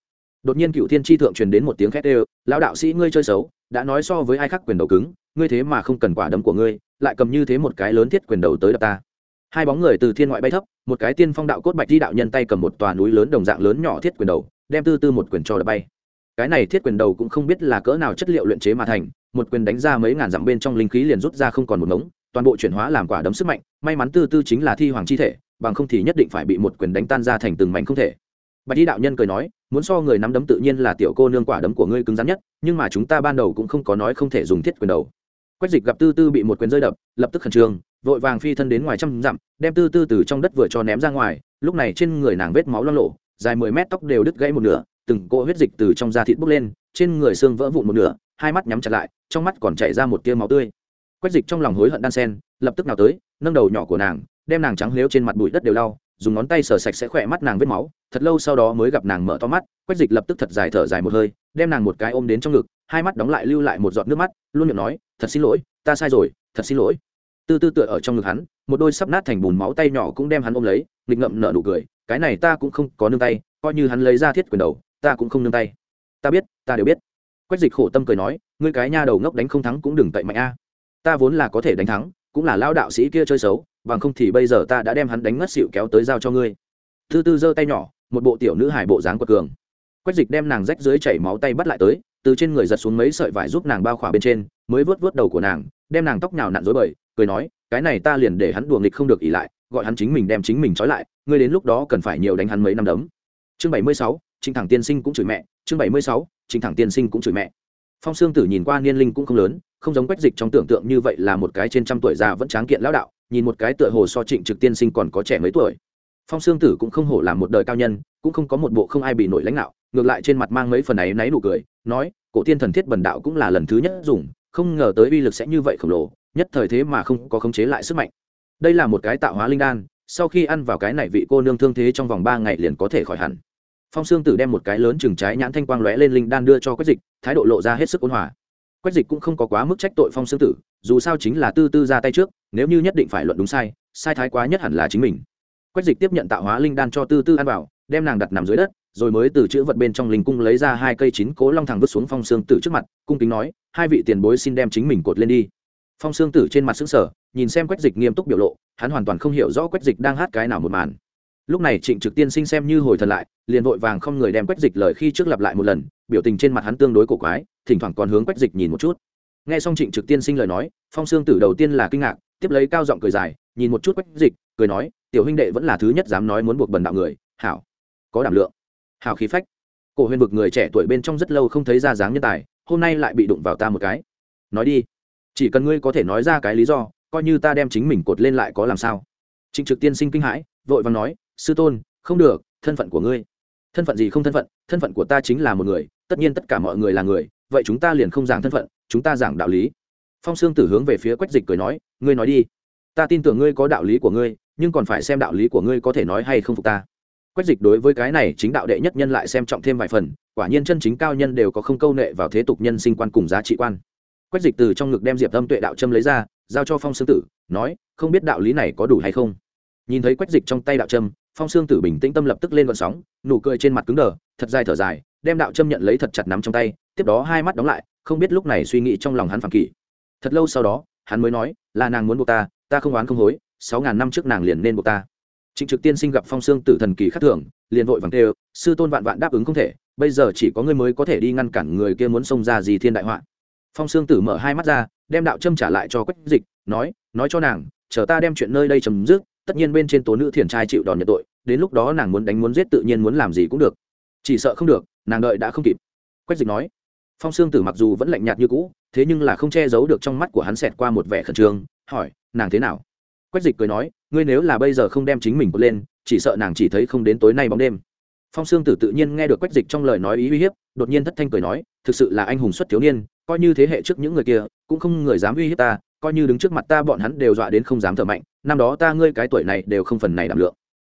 Đột nhiên cựu thiên tri thượng truyền đến một tiếng khét ê lão đạo sĩ ngươi chơi xấu, đã nói so với ai khác quyền đầu cứng, ngươi thế mà không cần quả đấm của ngươi, lại cầm như thế một cái lớn thiết quyền đầu tới đập ta. Hai bóng người từ thiên ngoại bay thấp, một cái tiên phong đạo cốt bạch di đạo nhân tay cầm một tòa núi lớn đồng dạng lớn nhỏ thiết quyền đầu đem tư tư một quyền cho đập bay. Cái này thiết quyền đầu cũng không biết là cỡ nào chất liệu luyện chế mà thành, một quyền đánh ra mấy ngàn dặm bên trong linh khí liền rút ra không còn một mống toàn bộ chuyển hóa làm quả đấm sức mạnh, may mắn tư tư chính là thi hoàng chi thể, bằng không thì nhất định phải bị một quyền đánh tan ra thành từng mảnh không thể. Bạch di đạo nhân cười nói, muốn so người nắm đấm tự nhiên là tiểu cô nương quả đấm của ngươi cứng rắn nhất, nhưng mà chúng ta ban đầu cũng không có nói không thể dùng thiết quyền đầu. Quách dịch gặp tư tư bị một quyền rơi đập, lập tức khẩn trương, vội vàng phi thân đến ngoài trăm dặm, đem tư tư từ trong đất vừa cho ném ra ngoài, lúc này trên người nàng vết máu lo lộ dài mười mét tóc đều đứt gãy một nửa, từng cỗ huyết dịch từ trong da thịt bốc lên, trên người xương vỡ vụn một nửa, hai mắt nhắm chặt lại, trong mắt còn chảy ra một tia máu tươi. Quách dịch trong lòng hối hận đan sen, lập tức nào tới, nâng đầu nhỏ của nàng, đem nàng trắng lếu trên mặt bụi đất đều lau, dùng ngón tay sờ sạch sẽ khỏe mắt nàng vết máu, thật lâu sau đó mới gặp nàng mở to mắt, quách dịch lập tức thật dài thở dài một hơi, đem nàng một cái ôm đến trong ngực, hai mắt đóng lại lưu lại một giọt nước mắt, luôn miệng nói, thật xin lỗi, ta sai rồi, thật xin lỗi. Tư tư tựa ở trong ngực hắn, một đôi sắp nát thành bùn máu tay nhỏ cũng đem hắn ôm lấy, nghịch ngậm nở nụ cười cái này ta cũng không có nương tay, coi như hắn lấy ra thiết quyền đầu, ta cũng không nương tay. Ta biết, ta đều biết. Quách dịch khổ tâm cười nói, ngươi cái nha đầu ngốc đánh không thắng cũng đừng tậy mạnh a. Ta vốn là có thể đánh thắng, cũng là lao đạo sĩ kia chơi xấu, bằng không thì bây giờ ta đã đem hắn đánh ngất xịu kéo tới giao cho ngươi. Thư tư giơ tay nhỏ, một bộ tiểu nữ hải bộ dáng quật cường. Quách dịch đem nàng rách dưới chảy máu tay bắt lại tới, từ trên người giật xuống mấy sợi vải giúp nàng bao khỏa bên trên, mới vớt vớt đầu của nàng, đem nàng tóc nhào nặn dối bời, cười nói, cái này ta liền để hắn đùa nghịch không được ỉ lại gọi hắn chính mình đem chính mình trói lại, ngươi đến lúc đó cần phải nhiều đánh hắn mấy năm đấm. Chương bảy mươi sáu, trịnh thẳng tiên sinh cũng chửi mẹ. Chương bảy mươi sáu, trịnh thẳng tiên sinh cũng chửi mẹ. Phong sương tử nhìn qua niên linh cũng không lớn, không giống quách dịch trong tưởng tượng như vậy là một cái trên trăm tuổi già vẫn tráng kiện lão đạo, nhìn một cái tựa hồ so trịnh trực tiên sinh còn có trẻ mấy tuổi. Phong sương tử cũng không hổ là một đời cao nhân, cũng không có một bộ không ai bị nổi lãnh đạo ngược lại trên mặt mang mấy phần ấy náy nụ cười, nói, cổ tiên thần thiết bần đạo cũng là lần thứ nhất dùng, không ngờ tới uy lực sẽ như vậy khổng lồ, nhất thời thế mà không có khống chế lại sức mạnh đây là một cái tạo hóa linh đan, sau khi ăn vào cái này vị cô nương thương thế trong vòng ba ngày liền có thể khỏi hẳn. Phong sương tử đem một cái lớn chừng trái nhãn thanh quang lóe lên linh đan đưa cho quách dịch, thái độ lộ ra hết sức ôn hòa. Quách dịch cũng không có quá mức trách tội phong sương tử, dù sao chính là tư tư ra tay trước, nếu như nhất định phải luận đúng sai sai thái quá nhất hẳn là chính mình. Quách dịch tiếp nhận tạo hóa linh đan cho tư tư ăn vào, đem nàng đặt nằm dưới đất, rồi mới từ chữ vật bên trong linh cung lấy ra hai cây chín cố long thẳng vứt xuống phong sương tử trước mặt, cung kính nói, hai vị tiền bối xin đem chính mình cột lên đi phong sương tử trên mặt xứng sở nhìn xem quách dịch nghiêm túc biểu lộ, hắn hoàn toàn không hiểu rõ quách dịch đang hát cái nào một màn. Lúc này trịnh trực tiên sinh xem như hồi thần lại, liền vội vàng không người đem quách dịch lời khi trước lặp lại một lần, biểu tình trên mặt hắn tương đối cổ quái, thỉnh thoảng còn hướng quách dịch nhìn một chút. Nghe xong trịnh trực tiên sinh lời nói, phong sương tử đầu tiên là kinh ngạc, tiếp lấy cao giọng cười dài, nhìn một chút quách dịch, cười nói, tiểu huynh đệ vẫn là thứ nhất dám nói muốn buộc bần đạo người, hảo, có đảm lượng, hảo khí phách. Cổ huyền vực người trẻ tuổi bên trong rất lâu không thấy ra dáng nhân tài, hôm nay lại bị đụng vào ta một cái. Nói đi chỉ cần ngươi có thể nói ra cái lý do, coi như ta đem chính mình cột lên lại có làm sao? Trịnh trực tiên sinh kinh hãi, vội vàng nói, sư tôn, không được, thân phận của ngươi. Thân phận gì không thân phận? Thân phận của ta chính là một người, tất nhiên tất cả mọi người là người, vậy chúng ta liền không giảng thân phận, chúng ta giảng đạo lý. Phong sương tử hướng về phía quách dịch cười nói, ngươi nói đi. Ta tin tưởng ngươi có đạo lý của ngươi, nhưng còn phải xem đạo lý của ngươi có thể nói hay không phục ta. Quách dịch đối với cái này chính đạo đệ nhất nhân lại xem trọng thêm vài phần, quả nhiên chân chính cao nhân đều có không câu nệ vào thế tục nhân sinh quan cùng giá trị quan quách dịch từ trong ngực đem diệp âm tuệ đạo châm lấy ra, giao cho phong sương tử, nói, không biết đạo lý này có đủ hay không? Nhìn thấy quách dịch trong tay đạo châm, phong sương tử bình tĩnh tâm lập tức lên gọn sóng, nụ cười trên mặt cứng đờ, thật dài thở dài, đem đạo châm nhận lấy thật chặt nắm trong tay, tiếp đó hai mắt đóng lại, không biết lúc này suy nghĩ trong lòng hắn phản kỷ. Thật lâu sau đó, hắn mới nói, là nàng muốn buộc ta ta không oán không hối, sáu ngàn năm trước nàng liền nên buộc ta. Trịnh trực tiên sinh gặp phong sương tử thần kỳ khắc thường, liền vội vàng tê sư tôn vạn vạn đáp ứng không thể, bây giờ chỉ có ngươi mới có thể đi ngăn cản người kia muốn xông ra gì thiên đại họa phong sương tử mở hai mắt ra, đem đạo châm trả lại cho quách dịch, nói nói cho nàng, chờ ta đem chuyện nơi đây chấm dứt, tất nhiên bên trên tố nữ thiền trai chịu đòn nhận tội, đến lúc đó nàng muốn đánh muốn giết tự nhiên muốn làm gì cũng được. Chỉ sợ không được, nàng đợi đã không kịp. Quách dịch nói. Phong sương tử mặc dù vẫn lạnh nhạt như cũ, thế nhưng là không che giấu được trong mắt của hắn xẹt qua một vẻ khẩn trương, hỏi, nàng thế nào? Quách dịch cười nói, ngươi nếu là bây giờ không đem chính mình cột lên, chỉ sợ nàng chỉ thấy không đến tối nay bóng đêm. Phong sương tử tự nhiên nghe được quách dịch trong lời nói ý uy hiếp, đột nhiên thất thanh cười nói thực sự là anh hùng xuất thiếu niên, coi như thế hệ trước những người kia, cũng không người dám uy hiếp ta, coi như đứng trước mặt ta bọn hắn đều dọa đến không dám thở mạnh, năm đó ta ngươi cái tuổi này đều không phần này đảm lượng.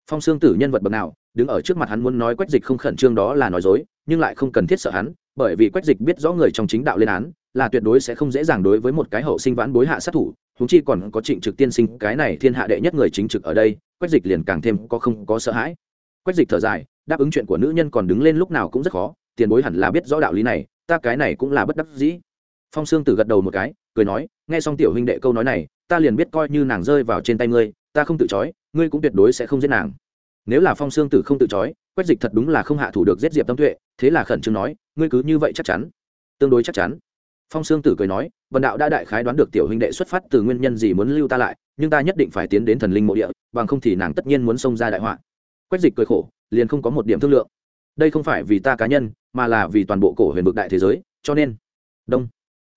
Phong sương tử nhân vật bậc nào, đứng ở trước mặt hắn muốn nói quách dịch không khẩn trương đó là nói dối, nhưng lại không cần thiết sợ hắn, bởi vì quách dịch biết rõ người trong chính đạo lên án, là tuyệt đối sẽ không dễ dàng đối với một cái hậu sinh vãn bối hạ sát thủ húng chi còn có trịnh trực tiên sinh, cái này thiên hạ đệ nhất người chính trực ở đây, quách dịch liền càng thêm có không có sợ hãi. Quách dịch thở dài, đáp ứng chuyện của nữ nhân còn đứng lên lúc nào cũng rất khó, tiền bối hẳn là biết rõ đạo lý này ta cái này cũng là bất đắc dĩ. Phong sương tử gật đầu một cái, cười nói, nghe xong tiểu huynh đệ câu nói này, ta liền biết coi như nàng rơi vào trên tay ngươi, ta không tự trói ngươi cũng tuyệt đối sẽ không giết nàng. Nếu là phong sương tử không tự trói quách dịch thật đúng là không hạ thủ được giết diệp tâm tuệ, thế là khẩn trương nói, ngươi cứ như vậy chắc chắn. Tương đối chắc chắn. Phong sương tử cười nói, vần đạo đã đại khái đoán được tiểu huynh đệ xuất phát từ nguyên nhân gì muốn lưu ta lại, nhưng ta nhất định phải tiến đến thần linh mộ địa, bằng không thì nàng tất nhiên muốn xông ra đại họa. Quách dịch cười khổ, liền không có một điểm thương lượng. Đây không phải vì ta cá nhân mà là vì toàn bộ cổ huyền vực đại thế giới cho nên đông.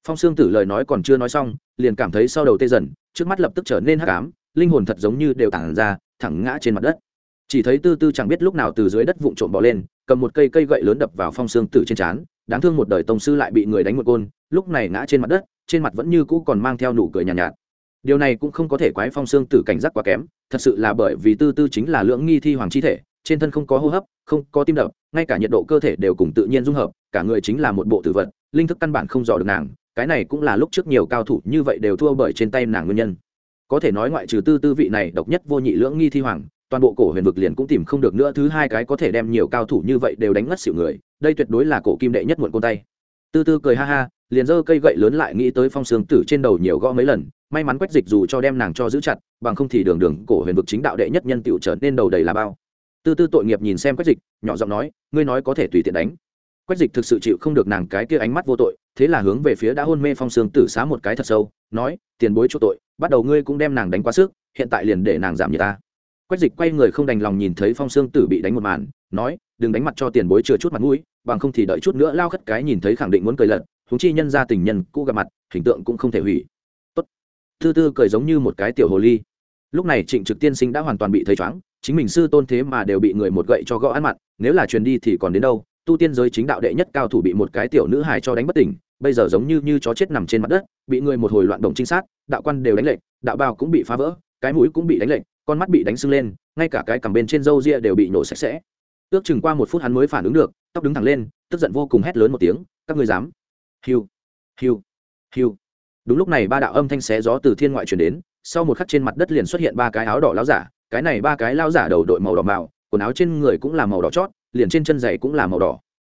Phong sương tử lời nói còn chưa nói xong liền cảm thấy sau đầu tê dần trước mắt lập tức trở nên hắc ám linh hồn thật giống như đều tản ra thẳng ngã trên mặt đất. Chỉ thấy tư tư chẳng biết lúc nào từ dưới đất vụn trộm bỏ lên cầm một cây cây gậy lớn đập vào phong sương tử trên trán đáng thương một đời tông sư lại bị người đánh một côn lúc này ngã trên mặt đất trên mặt vẫn như cũ còn mang theo nụ cười nhàn nhạt, nhạt. Điều này cũng không có thể quái phong sương tử cảnh giác quá kém thật sự là bởi vì tư tư chính là lưỡng nghi thi hoàng chi thể trên thân không có hô hấp, không có tim đập, ngay cả nhiệt độ cơ thể đều cùng tự nhiên dung hợp, cả người chính là một bộ tử vật, linh thức căn bản không dò được nàng, cái này cũng là lúc trước nhiều cao thủ như vậy đều thua bởi trên tay nàng nguyên nhân. Có thể nói ngoại trừ tư tư vị này độc nhất vô nhị lưỡng nghi thi hoàng, toàn bộ cổ huyền vực liền cũng tìm không được nữa thứ hai cái có thể đem nhiều cao thủ như vậy đều đánh ngất xỉu người, đây tuyệt đối là cổ kim đệ nhất muộn côn tay. Tư tư cười ha ha, liền giơ cây gậy lớn lại nghĩ tới phong sương tử trên đầu nhiều gõ mấy lần, may mắn quách dịch dù cho đem nàng cho giữ chặt, bằng không thì đường đường cổ huyền vực chính đạo đệ nhất nhân tựu trở nên đầu đầy là bao tư tư tội nghiệp nhìn xem quách dịch, nhỏ giọng nói, ngươi nói có thể tùy tiện đánh. Quách dịch thực sự chịu không được nàng cái kia ánh mắt vô tội, thế là hướng về phía đã hôn mê phong sương tử xá một cái thật sâu, nói, tiền bối chỗ tội, bắt đầu ngươi cũng đem nàng đánh quá sức, hiện tại liền để nàng giảm như ta. Quách dịch quay người không đành lòng nhìn thấy phong sương tử bị đánh một màn, nói, đừng đánh mặt cho tiền bối chừa chút mặt mũi, bằng không thì đợi chút nữa lao khất cái nhìn thấy khẳng định muốn cười lật húng chi nhân ra tình nhân cũ gặp mặt, hình tượng cũng không thể hủy. Tốt. Thư tư cười giống như một cái tiểu hồ ly. Lúc này trịnh trực tiên sinh đã hoàn toàn bị thấy chóng chính mình sư tôn thế mà đều bị người một gậy cho gõ ăn mặn nếu là truyền đi thì còn đến đâu? Tu tiên giới chính đạo đệ nhất cao thủ bị một cái tiểu nữ hài cho đánh bất tỉnh, bây giờ giống như như chó chết nằm trên mặt đất, bị người một hồi loạn động trinh sát, đạo quan đều đánh lệnh đạo bao cũng bị phá vỡ, cái mũi cũng bị đánh lệnh con mắt bị đánh sưng lên, ngay cả cái cằm bên trên râu ria đều bị nổ sạch sẽ. Ước chừng qua một phút hắn mới phản ứng được, tóc đứng thẳng lên, tức giận vô cùng hét lớn một tiếng, các ngươi dám hiu hiu hiu. Đúng lúc này ba đạo âm thanh xé gió từ thiên ngoại truyền đến, sau một khắc trên mặt đất liền xuất hiện ba cái áo đỏ láo giả cái này ba cái lao giả đầu đội màu đỏ màu quần áo trên người cũng là màu đỏ chót, liền trên chân giày cũng là màu đỏ.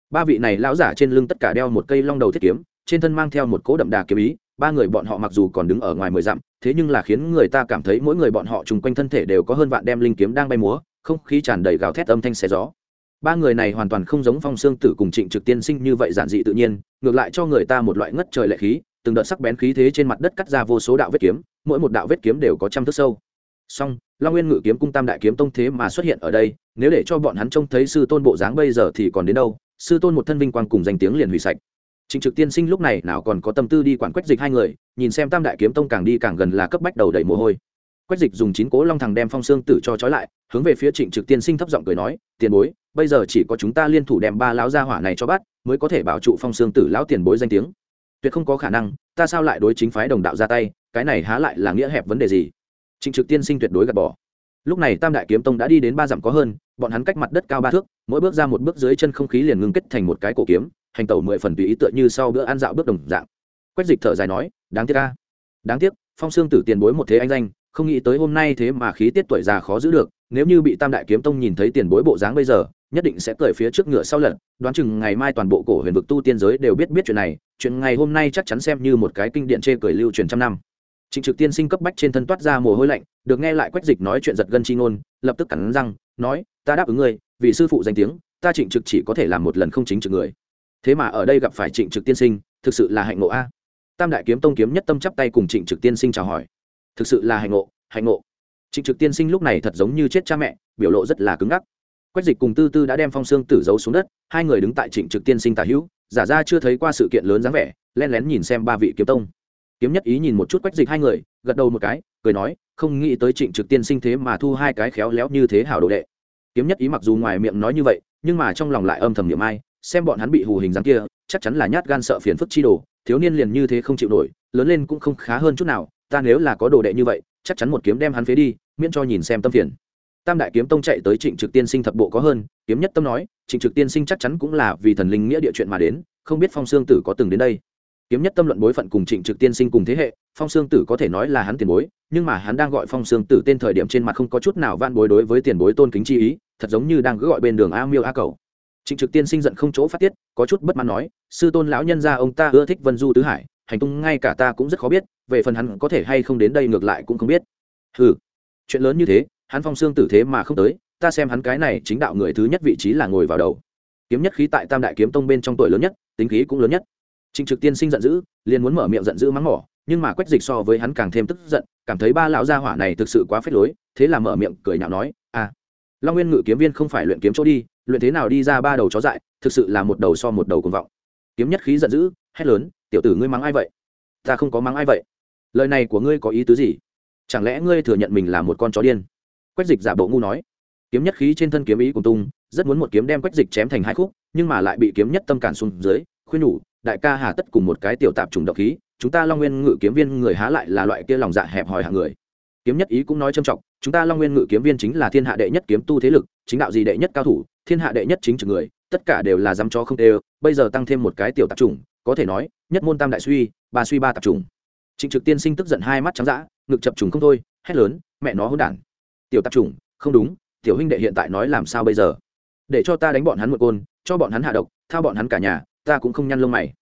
Ba vị này lão giả trên lưng tất cả đeo một cây long đầu thiết kiếm, trên thân mang theo một cỗ đậm đà kiếm ý, ba người bọn họ mặc dù còn đứng ở ngoài mười dặm, thế nhưng là khiến người ta cảm thấy mỗi người bọn họ chung quanh thân thể đều có hơn vạn đem linh kiếm đang bay múa, không khí tràn đầy gào thét âm thanh xé gió. Ba người này hoàn toàn không giống phong xương tử cùng trịnh trực tiên sinh như vậy giản dị tự nhiên, ngược lại cho người ta một loại ngất trời lệ khí, từng đợt sắc bén khí thế trên mặt đất cắt ra vô số đạo vết kiếm, mỗi một đạo vết kiếm đều có trăm thước sâu song, long nguyên ngự kiếm cung tam đại kiếm tông thế mà xuất hiện ở đây, nếu để cho bọn hắn trông thấy sư tôn bộ dáng bây giờ thì còn đến đâu? Sư tôn một thân vinh quang cùng danh tiếng liền hủy sạch. Trịnh trực tiên sinh lúc này nào còn có tâm tư đi quản quách dịch hai người, nhìn xem tam đại kiếm tông càng đi càng gần là cấp bách đầu đầy mồ hôi. Quách dịch dùng chín cố long thằng đem phong xương tử cho trói lại, hướng về phía trịnh trực tiên sinh thấp giọng cười nói, tiền bối, bây giờ chỉ có chúng ta liên thủ đem ba lão gia hỏa này cho bắt, mới có thể bảo trụ phong xương tử lão tiền bối danh tiếng. Tuyệt không có khả năng, ta sao lại đối chính phái đồng đạo ra tay, cái này há lại là nghĩa hẹp vấn đề gì? Trịnh trực tiên sinh tuyệt đối gạt bỏ. Lúc này tam đại kiếm tông đã đi đến ba dặm có hơn, bọn hắn cách mặt đất cao ba thước, mỗi bước ra một bước dưới chân không khí liền ngưng kết thành một cái cổ kiếm, hành tẩu mười phần tùy ý tựa như sau bữa ăn dạo bước đồng dạng. Quách dịch thở dài nói, đáng tiếc ca đáng tiếc, phong xương tử tiền bối một thế anh danh, không nghĩ tới hôm nay thế mà khí tiết tuổi già khó giữ được, nếu như bị tam đại kiếm tông nhìn thấy tiền bối bộ dáng bây giờ, nhất định sẽ cởi phía trước ngựa sau lần đoán chừng ngày mai toàn bộ cổ huyền vực tu tiên giới đều biết biết chuyện này, chuyện ngày hôm nay chắc chắn xem như một cái kinh điện chê cười lưu truyền trăm năm trịnh trực tiên sinh cấp bách trên thân toát ra mồ hôi lạnh, được nghe lại quách dịch nói chuyện giật gân chi ngôn, lập tức cắn răng, nói, ta đáp ứng ngươi, vì sư phụ danh tiếng, ta trịnh trực chỉ có thể làm một lần không chính trực người. Thế mà ở đây gặp phải trịnh trực tiên sinh, thực sự là hạnh ngộ a. Tam đại kiếm tông kiếm nhất tâm chắp tay cùng trịnh trực tiên sinh chào hỏi. Thực sự là hạnh ngộ hạnh ngộ. Trịnh trực tiên sinh lúc này thật giống như chết cha mẹ, biểu lộ rất là cứng ngắc. Quách dịch cùng tư tư đã đem phong xương tử giấu xuống đất, hai người đứng tại trịnh trực tiên sinh tà hữu, giả ra chưa thấy qua sự kiện lớn dáng vẻ, lén lén nhìn xem ba vị kiếm tông kiếm nhất ý nhìn một chút quách dịch hai người, gật đầu một cái, cười nói, không nghĩ tới trịnh trực tiên sinh thế mà thu hai cái khéo léo như thế hảo đồ đệ. Kiếm nhất ý mặc dù ngoài miệng nói như vậy, nhưng mà trong lòng lại âm thầm niệm ai, xem bọn hắn bị hù hình dáng kia, chắc chắn là nhát gan sợ phiền phức chi đồ, thiếu niên liền như thế không chịu nổi, lớn lên cũng không khá hơn chút nào, ta nếu là có đồ đệ như vậy, chắc chắn một kiếm đem hắn phế đi, miễn cho nhìn xem tâm phiền. Tam đại kiếm tông chạy tới trịnh trực tiên sinh thập bộ có hơn, kiếm nhất tâm nói, trịnh trực tiên sinh chắc chắn cũng là vì thần linh nghĩa địa chuyện mà đến, không biết phong sương tử có từng đến đây kiếm nhất tâm luận bối phận cùng trịnh trực tiên sinh cùng thế hệ, phong sương tử có thể nói là hắn tiền bối, nhưng mà hắn đang gọi phong sương tử tên thời điểm trên mặt không có chút nào van bối đối với tiền bối tôn kính chi ý, thật giống như đang cứ gọi bên đường a miêu a cầu. Trịnh trực tiên sinh giận không chỗ phát tiết, có chút bất mãn nói, sư tôn lão nhân gia ông ta ưa thích vân du tứ hải, hành tung ngay cả ta cũng rất khó biết, về phần hắn có thể hay không đến đây ngược lại cũng không biết. Ừ chuyện lớn như thế, hắn phong xương tử thế mà không tới, ta xem hắn cái này chính đạo người thứ nhất vị trí là ngồi vào đầu. Kiếm nhất khí tại tam đại kiếm tông bên trong tuổi lớn nhất, tính khí cũng lớn nhất trịnh trực tiên sinh giận dữ, liền muốn mở miệng giận dữ mắng mỏ, nhưng mà quách dịch so với hắn càng thêm tức giận, cảm thấy ba lão gia hỏa này thực sự quá phết lối, thế là mở miệng cười nhạo nói à long nguyên ngự kiếm viên không phải luyện kiếm chỗ đi, luyện thế nào đi ra ba đầu chó dại, thực sự là một đầu so một đầu cùng vọng. Kiếm nhất khí giận dữ, hét lớn, tiểu tử ngươi mắng ai vậy? Ta không có mắng ai vậy. Lời này của ngươi có ý tứ gì? Chẳng lẽ ngươi thừa nhận mình là một con chó điên? Quách dịch giả bộ ngu nói. Kiếm nhất khí trên thân kiếm ý cùng tung, rất muốn một kiếm đem quách dịch chém thành hai khúc, nhưng mà lại bị kiếm nhất tâm cản xuống dưới, khuyên nhủ đại ca hà tất cùng một cái tiểu tạp trùng độc khí, chúng ta long nguyên ngự kiếm viên người há lại là loại kia lòng dạ hẹp hòi hạng người. Kiếm nhất ý cũng nói trâm trọng, chúng ta long nguyên ngự kiếm viên chính là thiên hạ đệ nhất kiếm tu thế lực, chính đạo gì đệ nhất cao thủ, thiên hạ đệ nhất chính trực người, tất cả đều là dám cho không đều, bây giờ tăng thêm một cái tiểu tạp trùng, có thể nói, nhất môn tam đại suy, ba suy ba tạp trùng. Trịnh trực tiên sinh tức giận hai mắt trắng dã, ngực chập trùng không thôi, hét lớn, mẹ nó hỗn đản. Tiểu tạp trùng, không đúng, tiểu huynh đệ hiện tại nói làm sao bây giờ? Để cho ta đánh bọn hắn một côn, cho bọn hắn hạ độc thao bọn hắn cả nhà ta cũng không nhăn lông mày.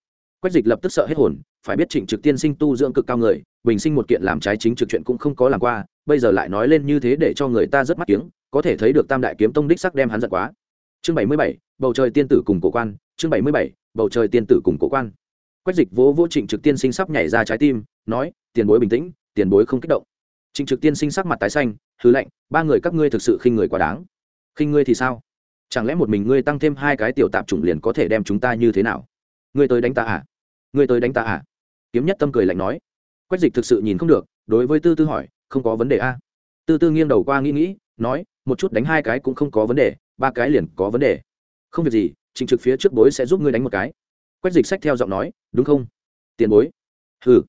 Quách dịch lập tức sợ hết hồn, phải biết trịnh trực tiên sinh tu dưỡng cực cao người, bình sinh một kiện làm trái chính trực chuyện cũng không có làm qua, bây giờ lại nói lên như thế để cho người ta rất mắt kiếng, có thể thấy được tam đại kiếm tông đích sắc đem hắn giận quá. Chương bảy mươi bảy, bầu trời tiên tử cùng cổ quan, chương bảy mươi bảy, bầu trời tiên tử cùng cổ quan. Quách dịch vỗ vỗ trịnh trực tiên sinh sắp nhảy ra trái tim, nói, tiền bối bình tĩnh, tiền bối không kích động. Trịnh trực tiên sinh sắc mặt tái xanh hứ lệnh, ba người các ngươi thực sự khinh người quá đáng. Khinh ngươi thì sao? Chẳng lẽ một mình ngươi tăng thêm hai cái tiểu tạp chủng liền có thể đem chúng ta như thế nào? Ngươi tới đánh ta à? Ngươi tới đánh ta à? Kiếm nhất tâm cười lạnh nói. Quách dịch thực sự nhìn không được, đối với tư tư hỏi, không có vấn đề a à? tư tư nghiêng đầu qua nghĩ nghĩ, nói, một chút đánh hai cái cũng không có vấn đề, ba cái liền có vấn đề. Không việc gì, trình trực phía trước bối sẽ giúp ngươi đánh một cái. Quách dịch sách theo giọng nói, đúng không? Tiền bối. Ừ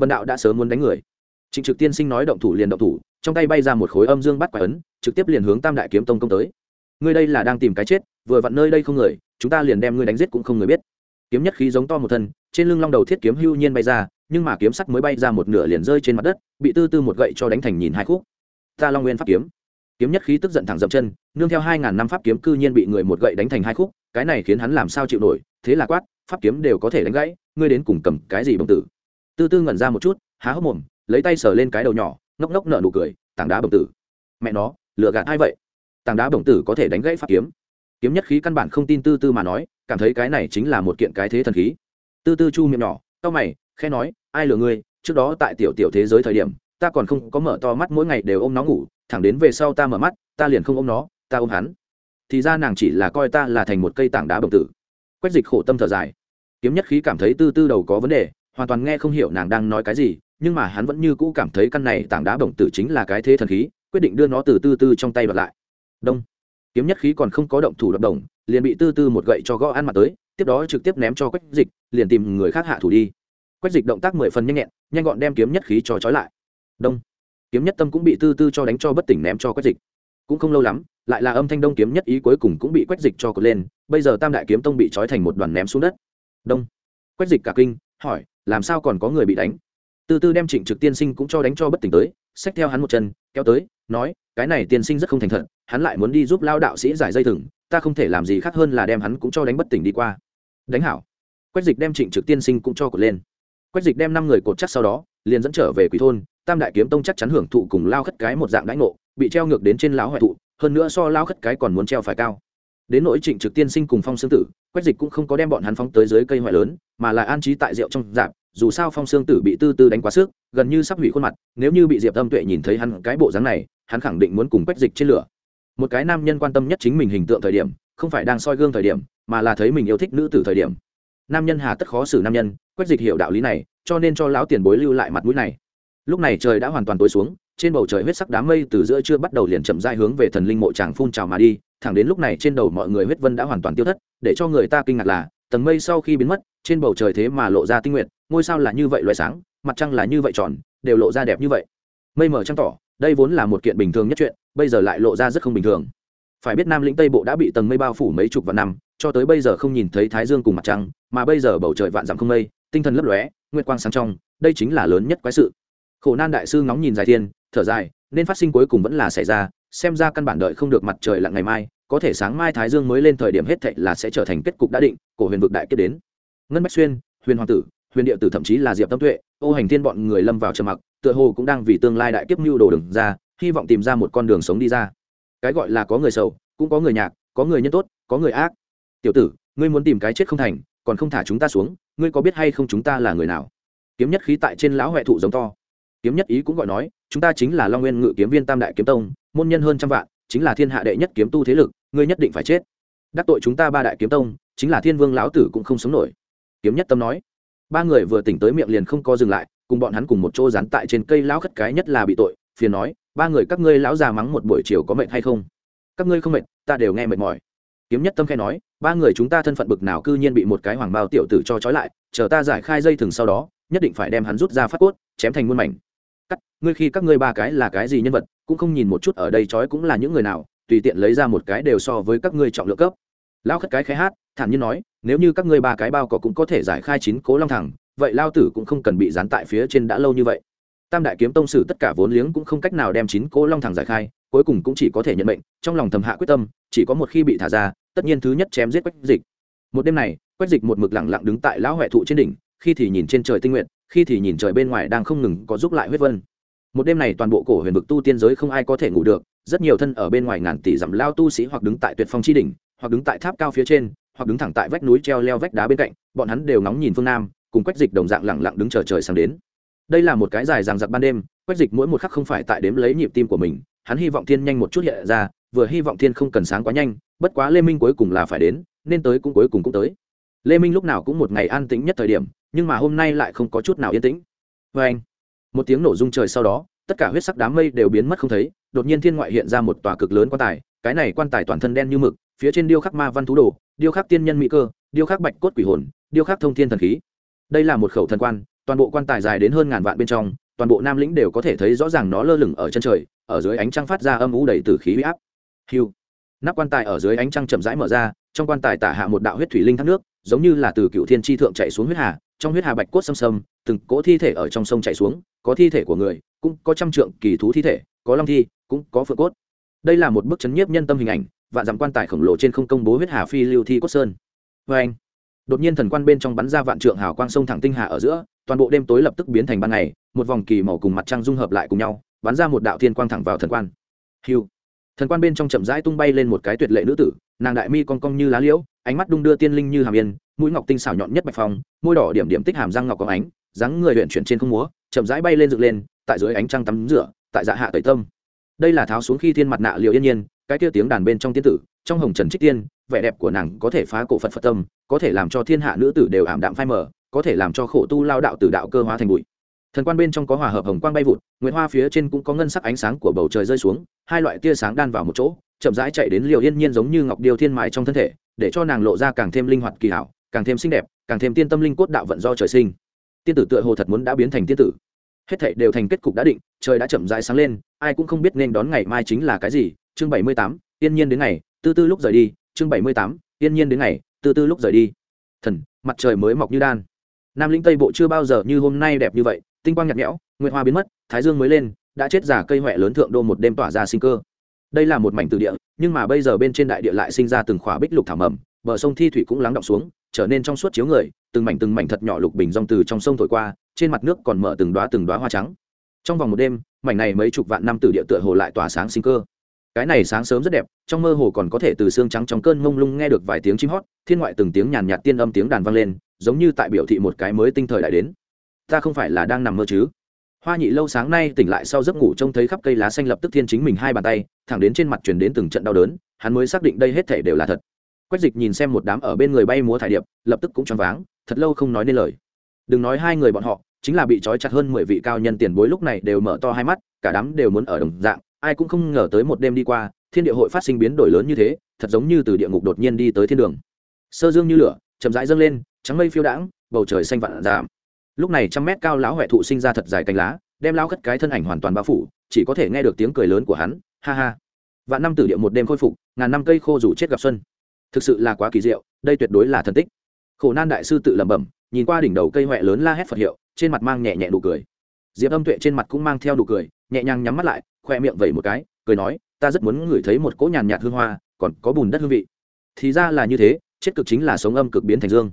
bần đạo đã sớm muốn đánh người. Trịnh trực tiên sinh nói động thủ liền động thủ, trong tay bay ra một khối âm dương bắt quả ấn, trực tiếp liền hướng tam đại kiếm tông công tới ngươi đây là đang tìm cái chết, vừa vặn nơi đây không người, chúng ta liền đem ngươi đánh giết cũng không người biết. Kiếm nhất khí giống to một thân, trên lưng long đầu thiết kiếm hưu nhiên bay ra, nhưng mà kiếm sắc mới bay ra một nửa liền rơi trên mặt đất, bị tư tư một gậy cho đánh thành nhìn hai khúc. Ta long nguyên pháp kiếm. Kiếm nhất khí tức giận thẳng dậm chân, nương theo hai ngàn năm pháp kiếm cư nhiên bị người một gậy đánh thành hai khúc, cái này khiến hắn làm sao chịu nổi, thế là quát, pháp kiếm đều có thể đánh gãy, ngươi đến cùng cầm cái gì bồng tử? Tư tư ngẩn ra một chút, há hốc mồm, lấy tay sờ lên cái đầu nhỏ, ngốc ngốc nở nụ cười, tảng đá bồng tử. Mẹ nó lựa gạt ai vậy? Tảng đá bổng tử có thể đánh gãy pháp kiếm. Kiếm nhất khí căn bản không tin tư tư mà nói, cảm thấy cái này chính là một kiện cái thế thần khí. Tư tư chu miệng nhỏ tao mày khe nói, ai lừa ngươi? Trước đó tại tiểu tiểu thế giới thời điểm, ta còn không có mở to mắt mỗi ngày đều ôm nó ngủ, thẳng đến về sau ta mở mắt, ta liền không ôm nó, ta ôm hắn. Thì ra nàng chỉ là coi ta là thành một cây tảng đá bồng tử. Quách dịch khổ tâm thở dài. Kiếm nhất khí cảm thấy tư tư đầu có vấn đề, hoàn toàn nghe không hiểu nàng đang nói cái gì, nhưng mà hắn vẫn như cũ cảm thấy căn này tảng đá bồng tử chính là cái thế thần khí, quyết định đưa nó từ tư tư trong tay bật lại đông. Kiếm nhất khí còn không có động thủ đập đồng, liền bị tư tư một gậy cho gõ ăn mặt tới, tiếp đó trực tiếp ném cho quách dịch, liền tìm người khác hạ thủ đi. Quách dịch động tác mười phần nhanh nhẹn, nhanh gọn đem kiếm nhất khí cho trói lại. Đông. Kiếm nhất tâm cũng bị tư tư cho đánh cho bất tỉnh ném cho quách dịch. Cũng không lâu lắm, lại là âm thanh đông kiếm nhất ý cuối cùng cũng bị quách dịch cho cột lên, bây giờ tam đại kiếm tông bị trói thành một đoàn ném xuống đất. Đông. Quách dịch cả kinh, hỏi, làm sao còn có người bị đánh? Tư tư đem trịnh trực tiên sinh cũng cho đánh cho bất tỉnh tới, xách theo hắn một chân, kéo tới nói, cái này tiên sinh rất không thành thật, hắn lại muốn đi giúp lao đạo sĩ giải dây thừng, ta không thể làm gì khác hơn là đem hắn cũng cho đánh bất tỉnh đi qua. Đánh hảo. Quách dịch đem trịnh trực tiên sinh cũng cho cột lên. Quách dịch đem năm người cột chắc sau đó, liền dẫn trở về quỷ thôn, tam đại kiếm tông chắc chắn hưởng thụ cùng lao khất cái một dạng đãi ngộ, bị treo ngược đến trên lão hoại thụ, hơn nữa so lao khất cái còn muốn treo phải cao. Đến nỗi trịnh trực tiên sinh cùng phong xương tử, quách dịch cũng không có đem bọn hắn phóng tới dưới cây hoại lớn, mà là an trí tại rượu trong dạp, dù sao phong xương tử bị tư tư đánh quá sức, gần như sắp hủy khuôn mặt, nếu như bị diệp âm tuệ nhìn thấy hắn cái bộ dáng này hắn khẳng định muốn cùng quách dịch trên lửa. Một cái nam nhân quan tâm nhất chính mình hình tượng thời điểm, không phải đang soi gương thời điểm, mà là thấy mình yêu thích nữ tử thời điểm. Nam nhân hà tất khó xử nam nhân, quách dịch hiểu đạo lý này, cho nên cho lão tiền bối lưu lại mặt mũi này. Lúc này trời đã hoàn toàn tối xuống, trên bầu trời huyết sắc đám mây từ giữa trưa bắt đầu liền chậm dai hướng về thần linh mộ tràng phun trào mà đi, thẳng đến lúc này trên đầu mọi người huyết vân đã hoàn toàn tiêu thất, để cho người ta kinh ngạc là, tầng mây sau khi biến mất, trên bầu trời thế mà lộ ra tinh nguyện ngôi sao là như vậy loại sáng, mặt trăng là như vậy tròn, đều lộ ra đẹp như vậy. Mây mở trăng tỏ đây vốn là một kiện bình thường nhất chuyện, bây giờ lại lộ ra rất không bình thường. Phải biết nam lĩnh tây bộ đã bị tầng mây bao phủ mấy chục vạn năm, cho tới bây giờ không nhìn thấy thái dương cùng mặt trăng, mà bây giờ bầu trời vạn dặm không mây, tinh thần lấp lóe, nguyệt quang sáng trong, đây chính là lớn nhất quái sự. Khổ nan đại sư ngóng nhìn dài thiên, thở dài, nên phát sinh cuối cùng vẫn là xảy ra, xem ra căn bản đợi không được mặt trời lặn ngày mai, có thể sáng mai thái dương mới lên thời điểm hết thệ là sẽ trở thành kết cục đã định của huyền vực đại kết đến. Ngân bách xuyên, huyền hoàng tử, huyền địa tử thậm chí là diệp tâm tuệ, ô hành thiên bọn người lâm vào trầm mặc tựa hồ cũng đang vì tương lai đại kiếp mưu đồ đừng ra, hy vọng tìm ra một con đường sống đi ra. Cái gọi là có người sầu, cũng có người nhạc, có người nhân tốt, có người ác. Tiểu tử, ngươi muốn tìm cái chết không thành, còn không thả chúng ta xuống, ngươi có biết hay không chúng ta là người nào? Kiếm nhất khí tại trên lão huệ thụ giống to. Kiếm nhất ý cũng gọi nói, chúng ta chính là long nguyên ngự kiếm viên tam đại kiếm tông, môn nhân hơn trăm vạn, chính là thiên hạ đệ nhất kiếm tu thế lực, ngươi nhất định phải chết. Đắc tội chúng ta ba đại kiếm tông, chính là thiên vương lão tử cũng không sống nổi. Kiếm nhất tâm nói. Ba người vừa tỉnh tới miệng liền không co dừng lại cùng bọn hắn cùng một chỗ dán tại trên cây lão khất cái nhất là bị tội, phiền nói, ba người các ngươi lão già mắng một buổi chiều có mệt hay không? Các ngươi không mệt, ta đều nghe mệt mỏi. Kiếm nhất tâm khai nói, ba người chúng ta thân phận bực nào cư nhiên bị một cái hoàng bao tiểu tử cho trói lại, chờ ta giải khai dây thừng sau đó, nhất định phải đem hắn rút ra phát cốt, chém thành muôn mảnh. Cắt, ngươi khi các ngươi ba cái là cái gì nhân vật, cũng không nhìn một chút ở đây trói cũng là những người nào, tùy tiện lấy ra một cái đều so với các ngươi trọng lượng cấp. Lão khất cái khai hát, thản nhiên nói, nếu như các ngươi ba cái bao cỏ cũng có thể giải khai chín cố long thẳng vậy lao tử cũng không cần bị dán tại phía trên đã lâu như vậy. Tam đại kiếm tông sử tất cả vốn liếng cũng không cách nào đem chín cố long thẳng giải khai, cuối cùng cũng chỉ có thể nhận mệnh, trong lòng thầm hạ quyết tâm, chỉ có một khi bị thả ra, tất nhiên thứ nhất chém giết quách dịch. Một đêm này, quách dịch một mực lẳng lặng đứng tại lão huệ thụ trên đỉnh, khi thì nhìn trên trời tinh nguyện, khi thì nhìn trời bên ngoài đang không ngừng có giúp lại huyết vân. Một đêm này toàn bộ cổ huyền vực tu tiên giới không ai có thể ngủ được, rất nhiều thân ở bên ngoài ngàn tỷ dặm lao tu sĩ hoặc đứng tại tuyệt phong chi đỉnh, hoặc đứng tại tháp cao phía trên, hoặc đứng thẳng tại vách núi treo leo vách đá bên cạnh, bọn hắn đều ngóng nhìn phương nam cùng quách dịch đồng dạng lẳng lặng đứng chờ trời sáng đến. Đây là một cái dài ràng giặc ban đêm, quách dịch mỗi một khắc không phải tại đếm lấy nhịp tim của mình, hắn hy vọng thiên nhanh một chút hiện ra, vừa hy vọng thiên không cần sáng quá nhanh, bất quá lê minh cuối cùng là phải đến, nên tới cũng cuối cùng cũng tới. Lê minh lúc nào cũng một ngày an tĩnh nhất thời điểm, nhưng mà hôm nay lại không có chút nào yên tĩnh. Vê anh, một tiếng nổ rung trời sau đó, tất cả huyết sắc đám mây đều biến mất không thấy, đột nhiên thiên ngoại hiện ra một tòa cực lớn quan tài, cái này quan tài toàn thân đen như mực, phía trên điêu khắc ma văn thú đồ, điêu khắc tiên nhân mỹ cơ, điêu khắc bạch cốt quỷ hồn, điêu khắc thông thiên thần khí đây là một khẩu thần quan, toàn bộ quan tài dài đến hơn ngàn vạn bên trong, toàn bộ nam lĩnh đều có thể thấy rõ ràng nó lơ lửng ở chân trời, ở dưới ánh trăng phát ra âm u đầy từ khí huy áp. Hiu nắp quan tài ở dưới ánh trăng chậm rãi mở ra, trong quan tài tả hạ một đạo huyết thủy linh thác nước, giống như là từ cựu thiên tri thượng chạy xuống huyết hà, trong huyết hà bạch cốt xâm xâm, từng cỗ thi thể ở trong sông chạy xuống, có thi thể của người, cũng có trăm trượng kỳ thú thi thể, có long thi, cũng có phượng cốt. Đây là một bức chấn nhiếp nhân tâm hình ảnh và dặm quan tài khổng lồ trên không công bố huyết hà phi lưu thi cốt sơn. Vê anh đột nhiên thần quan bên trong bắn ra vạn trượng hào quang sông thẳng tinh hà ở giữa, toàn bộ đêm tối lập tức biến thành ban ngày, một vòng kỳ màu cùng mặt trăng dung hợp lại cùng nhau, bắn ra một đạo thiên quang thẳng vào thần quan. Hiu. Thần quan bên trong chậm rãi tung bay lên một cái tuyệt lệ nữ tử, nàng đại mi cong cong như lá liễu, ánh mắt đung đưa tiên linh như hàm yên, mũi ngọc tinh xảo nhọn nhất bạch phong, môi đỏ điểm điểm tích hàm răng ngọc có ánh, dáng người luyện chuyển trên không múa, chậm rãi bay lên dựng lên, tại dưới ánh trăng tắm rửa, tại dạ hạ tẩy tâm. Đây là tháo xuống khi thiên mặt nạ liệu yên nhiên, cái kia tiếng đàn bên trong tiên tử, trong hồng trần trích tiên vẻ đẹp của nàng có thể phá cổ phật phật tâm, có thể làm cho thiên hạ nữ tử đều ảm đạm phai mờ, có thể làm cho khổ tu lao đạo từ đạo cơ hóa thành bụi. Thần quan bên trong có hòa hợp hồng quang bay vụt nguyễn hoa phía trên cũng có ngân sắc ánh sáng của bầu trời rơi xuống, hai loại tia sáng đan vào một chỗ, chậm rãi chạy đến liều yên nhiên giống như ngọc điều thiên mại trong thân thể, để cho nàng lộ ra càng thêm linh hoạt kỳ hảo, càng thêm xinh đẹp, càng thêm tiên tâm linh cốt đạo vận do trời sinh. Tiên tử tựa hồ thật muốn đã biến thành tiên tử. Hết thảy đều thành kết cục đã định, trời đã chậm rãi sáng lên, ai cũng không biết nên đón ngày mai chính là cái gì. Chương bảy mươi tám, yên nhiên đến ngày, tư tư lúc rời đi chương bảy mươi tám, yên nhiên đến ngày, từ từ lúc rời đi. Thần, mặt trời mới mọc như đan. Nam lĩnh tây bộ chưa bao giờ như hôm nay đẹp như vậy, tinh quang nhạt nhẽo, nguyệt hoa biến mất, thái dương mới lên, đã chết giả cây huệ lớn thượng đô một đêm tỏa ra sinh cơ. Đây là một mảnh từ địa, nhưng mà bây giờ bên trên đại địa lại sinh ra từng khỏa bích lục thảm mầm, bờ sông thi thủy cũng lắng động xuống, trở nên trong suốt chiếu người, từng mảnh từng mảnh thật nhỏ lục bình rong từ trong sông thổi qua, trên mặt nước còn mở từng đoá từng đoá hoa trắng. Trong vòng một đêm, mảnh này mấy chục vạn năm từ địa tựa hồ lại tỏa sáng sinh cơ cái này sáng sớm rất đẹp, trong mơ hồ còn có thể từ xương trắng trong cơn mông lung nghe được vài tiếng chim hót, thiên ngoại từng tiếng nhàn nhạt tiên âm tiếng đàn vang lên, giống như tại biểu thị một cái mới tinh thời đại đến. Ta không phải là đang nằm mơ chứ? Hoa nhị lâu sáng nay tỉnh lại sau giấc ngủ trông thấy khắp cây lá xanh lập tức thiên chính mình hai bàn tay, thẳng đến trên mặt chuyển đến từng trận đau đớn, hắn mới xác định đây hết thể đều là thật. Quách dịch nhìn xem một đám ở bên người bay múa thải điệp, lập tức cũng choáng váng, thật lâu không nói nên lời. Đừng nói hai người bọn họ, chính là bị trói chặt hơn mười vị cao nhân tiền bối lúc này đều mở to hai mắt, cả đám đều muốn ở đồng dạng ai cũng không ngờ tới một đêm đi qua, thiên địa hội phát sinh biến đổi lớn như thế, thật giống như từ địa ngục đột nhiên đi tới thiên đường. Sơ dương như lửa, chậm rãi dâng lên, trắng mây phiêu đãng, bầu trời xanh vạn giảm. Lúc này trăm mét cao lão huệ thụ sinh ra thật dài cánh lá, đem lão cất cái thân ảnh hoàn toàn bao phủ, chỉ có thể nghe được tiếng cười lớn của hắn, ha ha. Vạn năm tử địa một đêm khôi phục, ngàn năm cây khô rủ chết gặp xuân. Thực sự là quá kỳ diệu, đây tuyệt đối là thần tích. Khổ nan đại sư tự lẩm bẩm, nhìn qua đỉnh đầu cây huệ lớn la hét phật hiệu, trên mặt mang nhẹ nhẹ nụ cười. Diệp âm tuệ trên mặt cũng mang theo nụ cười, nhẹ nhàng nhắm mắt lại khoe miệng vẩy một cái, cười nói, ta rất muốn ngửi thấy một cỗ nhàn nhạt hương hoa, còn có bùn đất hương vị. Thì ra là như thế, chết cực chính là sống âm cực biến thành dương.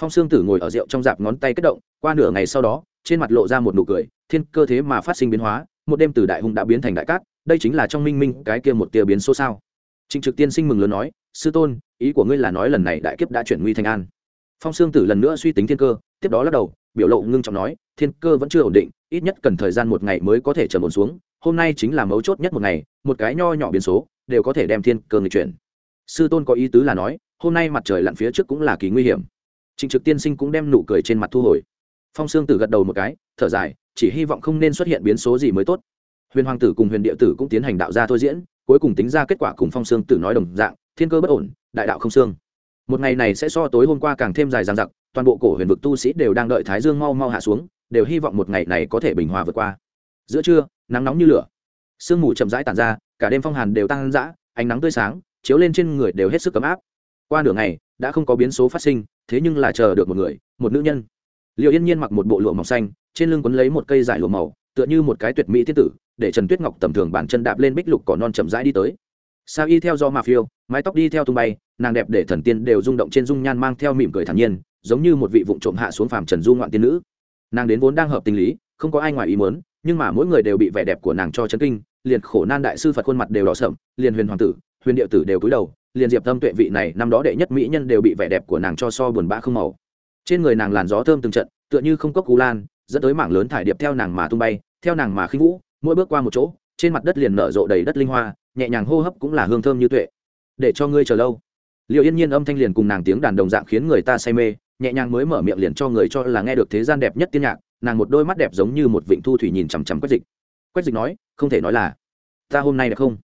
Phong sương tử ngồi ở rượu trong dạp ngón tay kết động, qua nửa ngày sau đó, trên mặt lộ ra một nụ cười, thiên cơ thế mà phát sinh biến hóa, một đêm từ đại hùng đã biến thành đại cát, đây chính là trong minh minh cái kia một tia biến số sao. Trịnh trực tiên sinh mừng lớn nói, sư tôn, ý của ngươi là nói lần này đại kiếp đã chuyển nguy thành an. Phong sương tử lần nữa suy tính thiên cơ, tiếp đó lắc đầu, biểu lộ ngưng trọng nói, thiên cơ vẫn chưa ổn định, ít nhất cần thời gian một ngày mới có thể trầm ổn xuống hôm nay chính là mấu chốt nhất một ngày, một cái nho nhỏ biến số, đều có thể đem thiên cơ nghịch chuyển. Sư tôn có ý tứ là nói, hôm nay mặt trời lặn phía trước cũng là kỳ nguy hiểm. Trịnh trực tiên sinh cũng đem nụ cười trên mặt thu hồi. Phong sương tử gật đầu một cái, thở dài, chỉ hy vọng không nên xuất hiện biến số gì mới tốt. Huyền hoàng tử cùng huyền địa tử cũng tiến hành đạo ra thôi diễn, cuối cùng tính ra kết quả cùng phong sương tử nói đồng dạng, thiên cơ bất ổn, đại đạo không xương. Một ngày này sẽ so tối hôm qua càng thêm dài dằng dặc, toàn bộ cổ huyền vực tu sĩ đều đang đợi thái dương mau mau hạ xuống, đều hy vọng một ngày này có thể bình hòa vượt qua. Giữa trưa nắng nóng như lửa. Sương mù chậm rãi tàn ra, cả đêm phong hàn đều tăng dã, ánh nắng tươi sáng, chiếu lên trên người đều hết sức ấm áp. Qua nửa ngày, đã không có biến số phát sinh, thế nhưng là chờ được một người, một nữ nhân. Liệu yên nhiên mặc một bộ lụa màu xanh, trên lưng quấn lấy một cây giải lụa màu, tựa như một cái tuyệt mỹ thiết tử, để trần tuyết ngọc tầm thường bản chân đạp lên bích lục cỏ non chậm rãi đi tới. Sao y theo do mà phiêu, mái tóc đi theo tung bay, nàng đẹp để thần tiên đều rung động trên dung nhan mang theo mỉm cười thản nhiên, giống như một vị vụng trộm hạ xuống phàm trần du ngoạn tiên nữ. Nàng đến vốn đang hợp tình lý, không có ai ngoài ý muốn nhưng mà mỗi người đều bị vẻ đẹp của nàng cho chấn kinh, liền khổ nan đại sư phật khuôn mặt đều đỏ sậm, liền huyền hoàng tử, huyền địa tử đều cúi đầu, liền diệp tâm tuệ vị này, năm đó đệ nhất mỹ nhân đều bị vẻ đẹp của nàng cho so buồn bã không màu. Trên người nàng làn gió thơm từng trận, tựa như không cốc cú lan, dẫn tới mảng lớn thải điệp theo nàng mà tung bay, theo nàng mà khinh vũ, mỗi bước qua một chỗ, trên mặt đất liền nở rộ đầy đất linh hoa, nhẹ nhàng hô hấp cũng là hương thơm như tuệ. Để cho ngươi chờ lâu. Liệu yên nhiên âm thanh liền cùng nàng tiếng đàn đồng dạng khiến người ta say mê, nhẹ nhàng mới mở miệng liền cho người cho là nghe được thế gian đẹp nhất tiên nhạc nàng một đôi mắt đẹp giống như một vịnh thu thủy nhìn chằm chằm quách dịch. Quách dịch nói không thể nói là ta hôm nay đẹp không?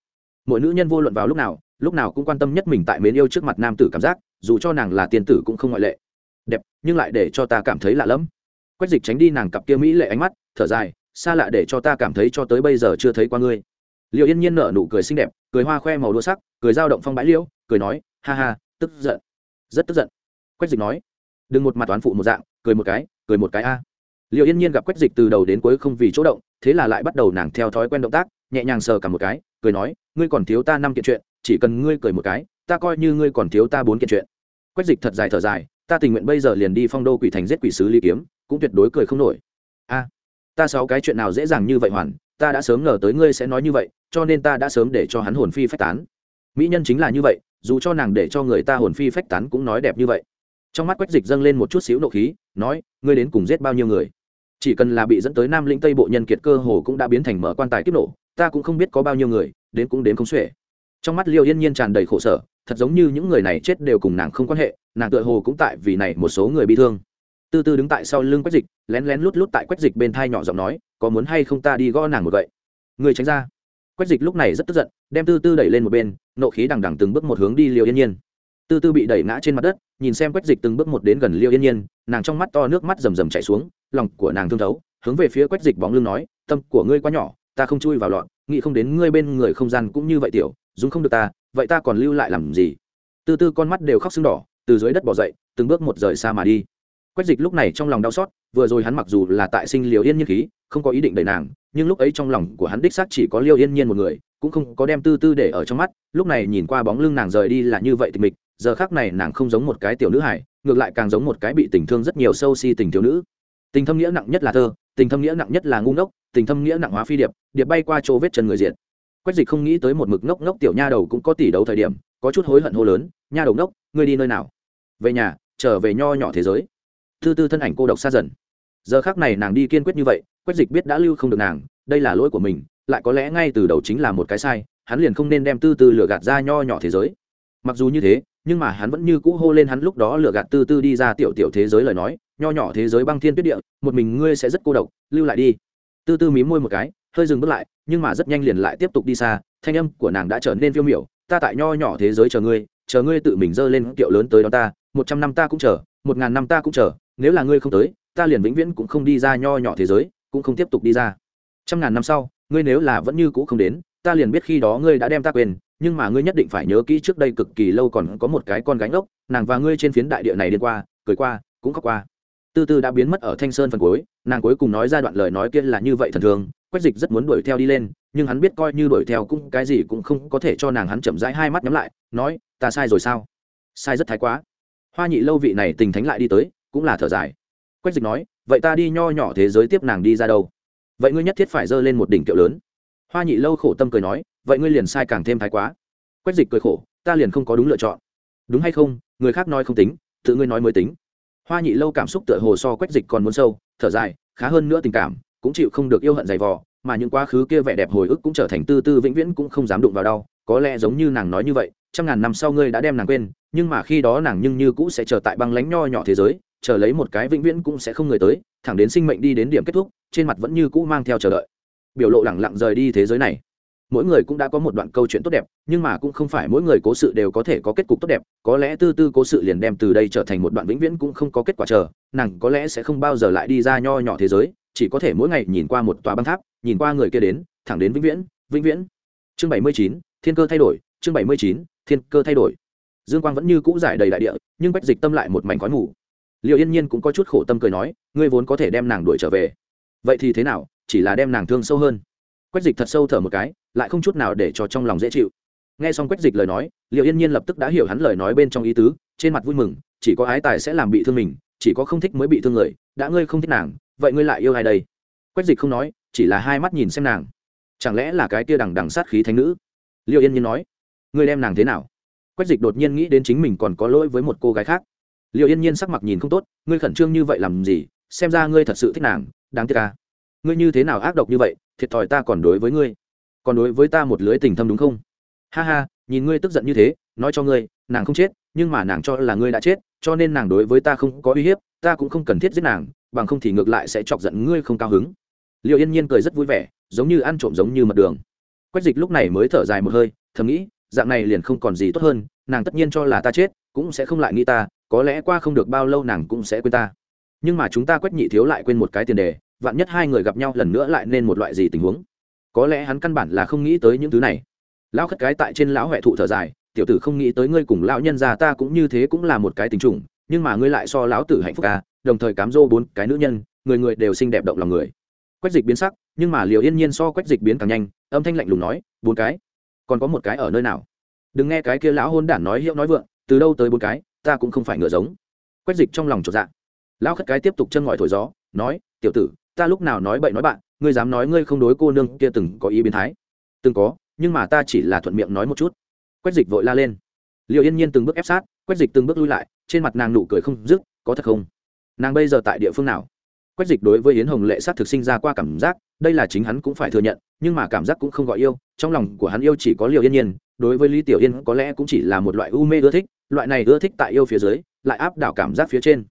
Mỗi nữ nhân vô luận vào lúc nào lúc nào cũng quan tâm nhất mình tại mến yêu trước mặt nam tử cảm giác dù cho nàng là tiên tử cũng không ngoại lệ. Đẹp nhưng lại để cho ta cảm thấy lạ lẫm. Quách dịch tránh đi nàng cặp kia mỹ lệ ánh mắt thở dài xa lạ để cho ta cảm thấy cho tới bây giờ chưa thấy qua ngươi. Liệu yên nhiên nở nụ cười xinh đẹp cười hoa khoe màu đua sắc cười dao động phong bãi liễu, cười nói ha ha tức giận. Rất tức giận. Quách dịch nói đừng một mặt toán phụ một dạng cười một cái cười một cái a liệu yên nhiên gặp quách dịch từ đầu đến cuối không vì chỗ động, thế là lại bắt đầu nàng theo thói quen động tác, nhẹ nhàng sờ cả một cái, cười nói, ngươi còn thiếu ta năm kiện chuyện, chỉ cần ngươi cười một cái, ta coi như ngươi còn thiếu ta bốn kiện chuyện. Quách dịch thật dài thở dài, ta tình nguyện bây giờ liền đi phong đô quỷ thành giết quỷ sứ ly kiếm, cũng tuyệt đối cười không nổi. A, ta sáu cái chuyện nào dễ dàng như vậy hoàn, ta đã sớm ngờ tới ngươi sẽ nói như vậy, cho nên ta đã sớm để cho hắn hồn phi phách tán. Mỹ nhân chính là như vậy, dù cho nàng để cho người ta hồn phi phách tán cũng nói đẹp như vậy. Trong mắt quách dịch dâng lên một chút xíu nộ khí, nói, ngươi đến cùng giết bao nhiêu người? Chỉ cần là bị dẫn tới nam lĩnh tây bộ nhân kiệt cơ hồ cũng đã biến thành mở quan tài kiếp nổ, ta cũng không biết có bao nhiêu người, đến cũng đến không xuể. Trong mắt liêu yên nhiên tràn đầy khổ sở, thật giống như những người này chết đều cùng nàng không quan hệ, nàng tựa hồ cũng tại vì này một số người bị thương. Tư tư đứng tại sau lưng quách dịch, lén lén lút lút tại quách dịch bên thai nhỏ giọng nói, có muốn hay không ta đi gõ nàng một vậy người tránh ra. Quách dịch lúc này rất tức giận, đem tư tư đẩy lên một bên, nộ khí đằng đằng từng bước một hướng đi liêu yên nhiên. Tư tư bị đẩy ngã trên mặt đất, nhìn xem quách dịch từng bước một đến gần liêu yên nhiên, nàng trong mắt to nước mắt rầm rầm chảy xuống lòng của nàng thương thấu, hướng về phía quách dịch bóng lưng nói, tâm của ngươi quá nhỏ, ta không chui vào lọn nghĩ không đến ngươi bên người không gian cũng như vậy tiểu, dùng không được ta, vậy ta còn lưu lại làm gì? Từ từ con mắt đều khóc sưng đỏ, từ dưới đất bỏ dậy, từng bước một rời xa mà đi. Quách dịch lúc này trong lòng đau xót, vừa rồi hắn mặc dù là tại sinh liều yên nhiên khí, không có ý định đẩy nàng, nhưng lúc ấy trong lòng của hắn đích xác chỉ có liêu yên nhiên một người, cũng không có đem tư tư để ở trong mắt, lúc này nhìn qua bóng lưng nàng rời đi là như vậy thì mịch, giờ khác này nàng không giống một cái tiểu nữ hải ngược lại càng giống một cái bị tình thương rất nhiều sâu si tình thiếu nữ tình thâm nghĩa nặng nhất là thơ, tình thâm nghĩa nặng nhất là ngu ngốc, tình thâm nghĩa nặng hóa phi điệp điệp bay qua chỗ vết chân người diện quách dịch không nghĩ tới một mực ngốc ngốc tiểu nha đầu cũng có tỷ đấu thời điểm, có chút hối hận hô lớn, nha đầu ngốc, ngươi đi nơi nào? Về nhà, trở về nho nhỏ thế giới. Thư tư thân ảnh cô độc xa dần. Giờ khác này nàng đi kiên quyết như vậy, quách dịch biết đã lưu không được nàng, đây là lỗi của mình, lại có lẽ ngay từ đầu chính là một cái sai, hắn liền không nên đem tư tư lừa gạt ra nho nhỏ thế giới. Mặc dù như thế, nhưng mà hắn vẫn như cũ hô lên hắn lúc đó lừa gạt tư tư đi ra tiểu tiểu thế giới lời nói nho nhỏ thế giới băng thiên tuyết địa, một mình ngươi sẽ rất cô độc, lưu lại đi. Tư tư mím môi một cái, hơi dừng bước lại, nhưng mà rất nhanh liền lại tiếp tục đi xa, thanh âm của nàng đã trở nên phiêu miểu, ta tại nho nhỏ thế giới chờ ngươi chờ ngươi tự mình dơ lên kiệu lớn tới đó ta, một trăm năm ta cũng chờ, một ngàn năm ta cũng chờ, nếu là ngươi không tới, ta liền vĩnh viễn cũng không đi ra nho nhỏ thế giới, cũng không tiếp tục đi ra. Trăm ngàn năm sau, ngươi nếu là vẫn như cũ không đến, ta liền biết khi đó ngươi đã đem ta quên, nhưng mà ngươi nhất định phải nhớ kỹ trước đây cực kỳ lâu còn có một cái con gánh ốc, nàng và ngươi trên phiến đại địa này đi qua, cười qua, cũng khóc qua tư tư đã biến mất ở thanh sơn phần cuối, nàng cuối cùng nói ra đoạn lời nói kia là như vậy thần thường, quách dịch rất muốn đuổi theo đi lên, nhưng hắn biết coi như đuổi theo cũng cái gì cũng không có thể cho nàng hắn chậm rãi hai mắt nhắm lại, nói, ta sai rồi sao? Sai rất thái quá. Hoa nhị lâu vị này tình thánh lại đi tới, cũng là thở dài. Quách dịch nói, vậy ta đi nho nhỏ thế giới tiếp nàng đi ra đâu? Vậy ngươi nhất thiết phải dơ lên một đỉnh kiệu lớn. Hoa nhị lâu khổ tâm cười nói, vậy ngươi liền sai càng thêm thái quá. Quách dịch cười khổ, ta liền không có đúng lựa chọn. Đúng hay không? Người khác nói không tính, tự ngươi nói mới tính hoa nhị lâu cảm xúc tựa hồ so quách dịch còn muốn sâu, thở dài, khá hơn nữa tình cảm, cũng chịu không được yêu hận dày vò, mà những quá khứ kia vẻ đẹp hồi ức cũng trở thành tư tư vĩnh viễn cũng không dám đụng vào đau. Có lẽ giống như nàng nói như vậy, trăm ngàn năm sau ngươi đã đem nàng quên, nhưng mà khi đó nàng nhưng như cũ sẽ chờ tại băng lánh nho nhỏ thế giới, chờ lấy một cái vĩnh viễn cũng sẽ không người tới, thẳng đến sinh mệnh đi đến điểm kết thúc, trên mặt vẫn như cũ mang theo chờ đợi. Biểu lộ lẳng lặng rời đi thế giới này mỗi người cũng đã có một đoạn câu chuyện tốt đẹp, nhưng mà cũng không phải mỗi người cố sự đều có thể có kết cục tốt đẹp, có lẽ tư tư cố sự liền đem từ đây trở thành một đoạn vĩnh viễn cũng không có kết quả chờ, nàng có lẽ sẽ không bao giờ lại đi ra nho nhỏ thế giới, chỉ có thể mỗi ngày nhìn qua một tòa băng tháp, nhìn qua người kia đến, thẳng đến vĩnh viễn vĩnh viễn. Chương bảy mươi chín, thiên cơ thay đổi, chương bảy mươi chín, thiên cơ thay đổi. Dương quang vẫn như cũ giải đầy đại địa, nhưng bách dịch tâm lại một mảnh khói mù. Liệu yên nhiên cũng có chút khổ tâm cười nói, ngươi vốn có thể đem nàng đuổi trở về. Vậy thì thế nào, chỉ là đem nàng thương sâu hơn. Quách dịch thật sâu thở một cái lại không chút nào để cho trong lòng dễ chịu. Nghe xong quách dịch lời nói liệu yên nhiên lập tức đã hiểu hắn lời nói bên trong ý tứ, trên mặt vui mừng, chỉ có ái tài sẽ làm bị thương mình, chỉ có không thích mới bị thương người, đã ngươi không thích nàng, vậy ngươi lại yêu ai đây? Quách dịch không nói, chỉ là hai mắt nhìn xem nàng. Chẳng lẽ là cái kia đằng đằng sát khí thánh nữ? Liệu yên nhiên nói, ngươi đem nàng thế nào? Quách dịch đột nhiên nghĩ đến chính mình còn có lỗi với một cô gái khác. Liệu yên nhiên sắc mặt nhìn không tốt, ngươi khẩn trương như vậy làm gì? Xem ra ngươi thật sự thích nàng, đáng tiếc ca ngươi như thế nào ác độc như vậy, thiệt thòi ta còn đối với ngươi còn đối với ta một lưới tình thâm đúng không? Ha ha, nhìn ngươi tức giận như thế, nói cho ngươi, nàng không chết, nhưng mà nàng cho là ngươi đã chết, cho nên nàng đối với ta không có uy hiếp, ta cũng không cần thiết giết nàng, bằng không thì ngược lại sẽ chọc giận ngươi không cao hứng. Liệu yên nhiên cười rất vui vẻ, giống như ăn trộm giống như mật đường. Quách dịch lúc này mới thở dài một hơi, thầm nghĩ, dạng này liền không còn gì tốt hơn, nàng tất nhiên cho là ta chết, cũng sẽ không lại nghĩ ta, có lẽ qua không được bao lâu nàng cũng sẽ quên ta. Nhưng mà chúng ta quách nhị thiếu lại quên một cái tiền đề, vạn nhất hai người gặp nhau lần nữa lại nên một loại gì tình huống? Có lẽ hắn căn bản là không nghĩ tới những thứ này. Lão khất cái tại trên lão huệ thụ thở dài, tiểu tử không nghĩ tới ngươi cùng lão nhân già ta cũng như thế cũng là một cái tình trùng, nhưng mà ngươi lại so lão tử hạnh phúc ca đồng thời cám dô bốn cái nữ nhân, người người đều xinh đẹp động lòng người. Quách dịch biến sắc, nhưng mà liều yên nhiên so quách dịch biến càng nhanh, âm thanh lạnh lùng nói, bốn cái? Còn có một cái ở nơi nào? Đừng nghe cái kia lão hôn đản nói hiệu nói vượng, từ đâu tới bốn cái, ta cũng không phải ngựa giống. Quách dịch trong lòng trột dạ. Lão khất cái tiếp tục chân ngòi thổi gió, nói, tiểu tử ta lúc nào nói bậy nói bạn, ngươi dám nói ngươi không đối cô nương kia từng có ý biến thái. Từng có, nhưng mà ta chỉ là thuận miệng nói một chút. Quách dịch vội la lên. Liệu yên nhiên từng bước ép sát, quách dịch từng bước lui lại, trên mặt nàng nụ cười không dứt, có thật không? Nàng bây giờ tại địa phương nào? Quách dịch đối với yến hồng lệ sát thực sinh ra qua cảm giác, đây là chính hắn cũng phải thừa nhận, nhưng mà cảm giác cũng không gọi yêu, trong lòng của hắn yêu chỉ có liệu yên nhiên, đối với lý tiểu yên có lẽ cũng chỉ là một loại u mê ưa thích, loại này ưa thích tại yêu phía dưới, lại áp đảo cảm giác phía trên.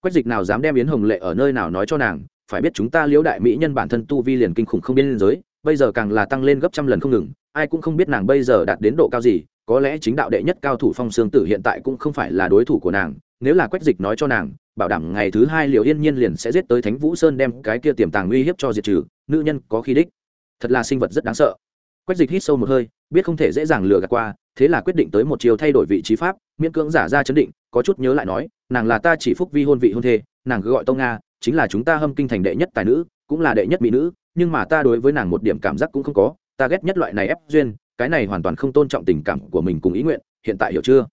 Quách dịch nào dám đem yến hồng lệ ở nơi nào nói cho nàng phải biết chúng ta liễu đại mỹ nhân bản thân tu vi liền kinh khủng không biên giới, bây giờ càng là tăng lên gấp trăm lần không ngừng, ai cũng không biết nàng bây giờ đạt đến độ cao gì, có lẽ chính đạo đệ nhất cao thủ phong sương tử hiện tại cũng không phải là đối thủ của nàng, nếu là quách dịch nói cho nàng, bảo đảm ngày thứ hai liệu yên nhiên liền sẽ giết tới thánh vũ sơn đem cái kia tiềm tàng uy hiếp cho diệt trừ, nữ nhân có khi đích. Thật là sinh vật rất đáng sợ. Quách dịch hít sâu một hơi, biết không thể dễ dàng lừa gạt qua, thế là quyết định tới một chiều thay đổi vị trí pháp, miễn cưỡng giả ra chấn định, có chút nhớ lại nói, nàng là ta chỉ phúc vi hôn vị hôn thê, nàng cứ gọi tông nga chính là chúng ta hâm kinh thành đệ nhất tài nữ, cũng là đệ nhất mỹ nữ, nhưng mà ta đối với nàng một điểm cảm giác cũng không có, ta ghét nhất loại này ép duyên, cái này hoàn toàn không tôn trọng tình cảm của mình cùng ý nguyện, hiện tại hiểu chưa?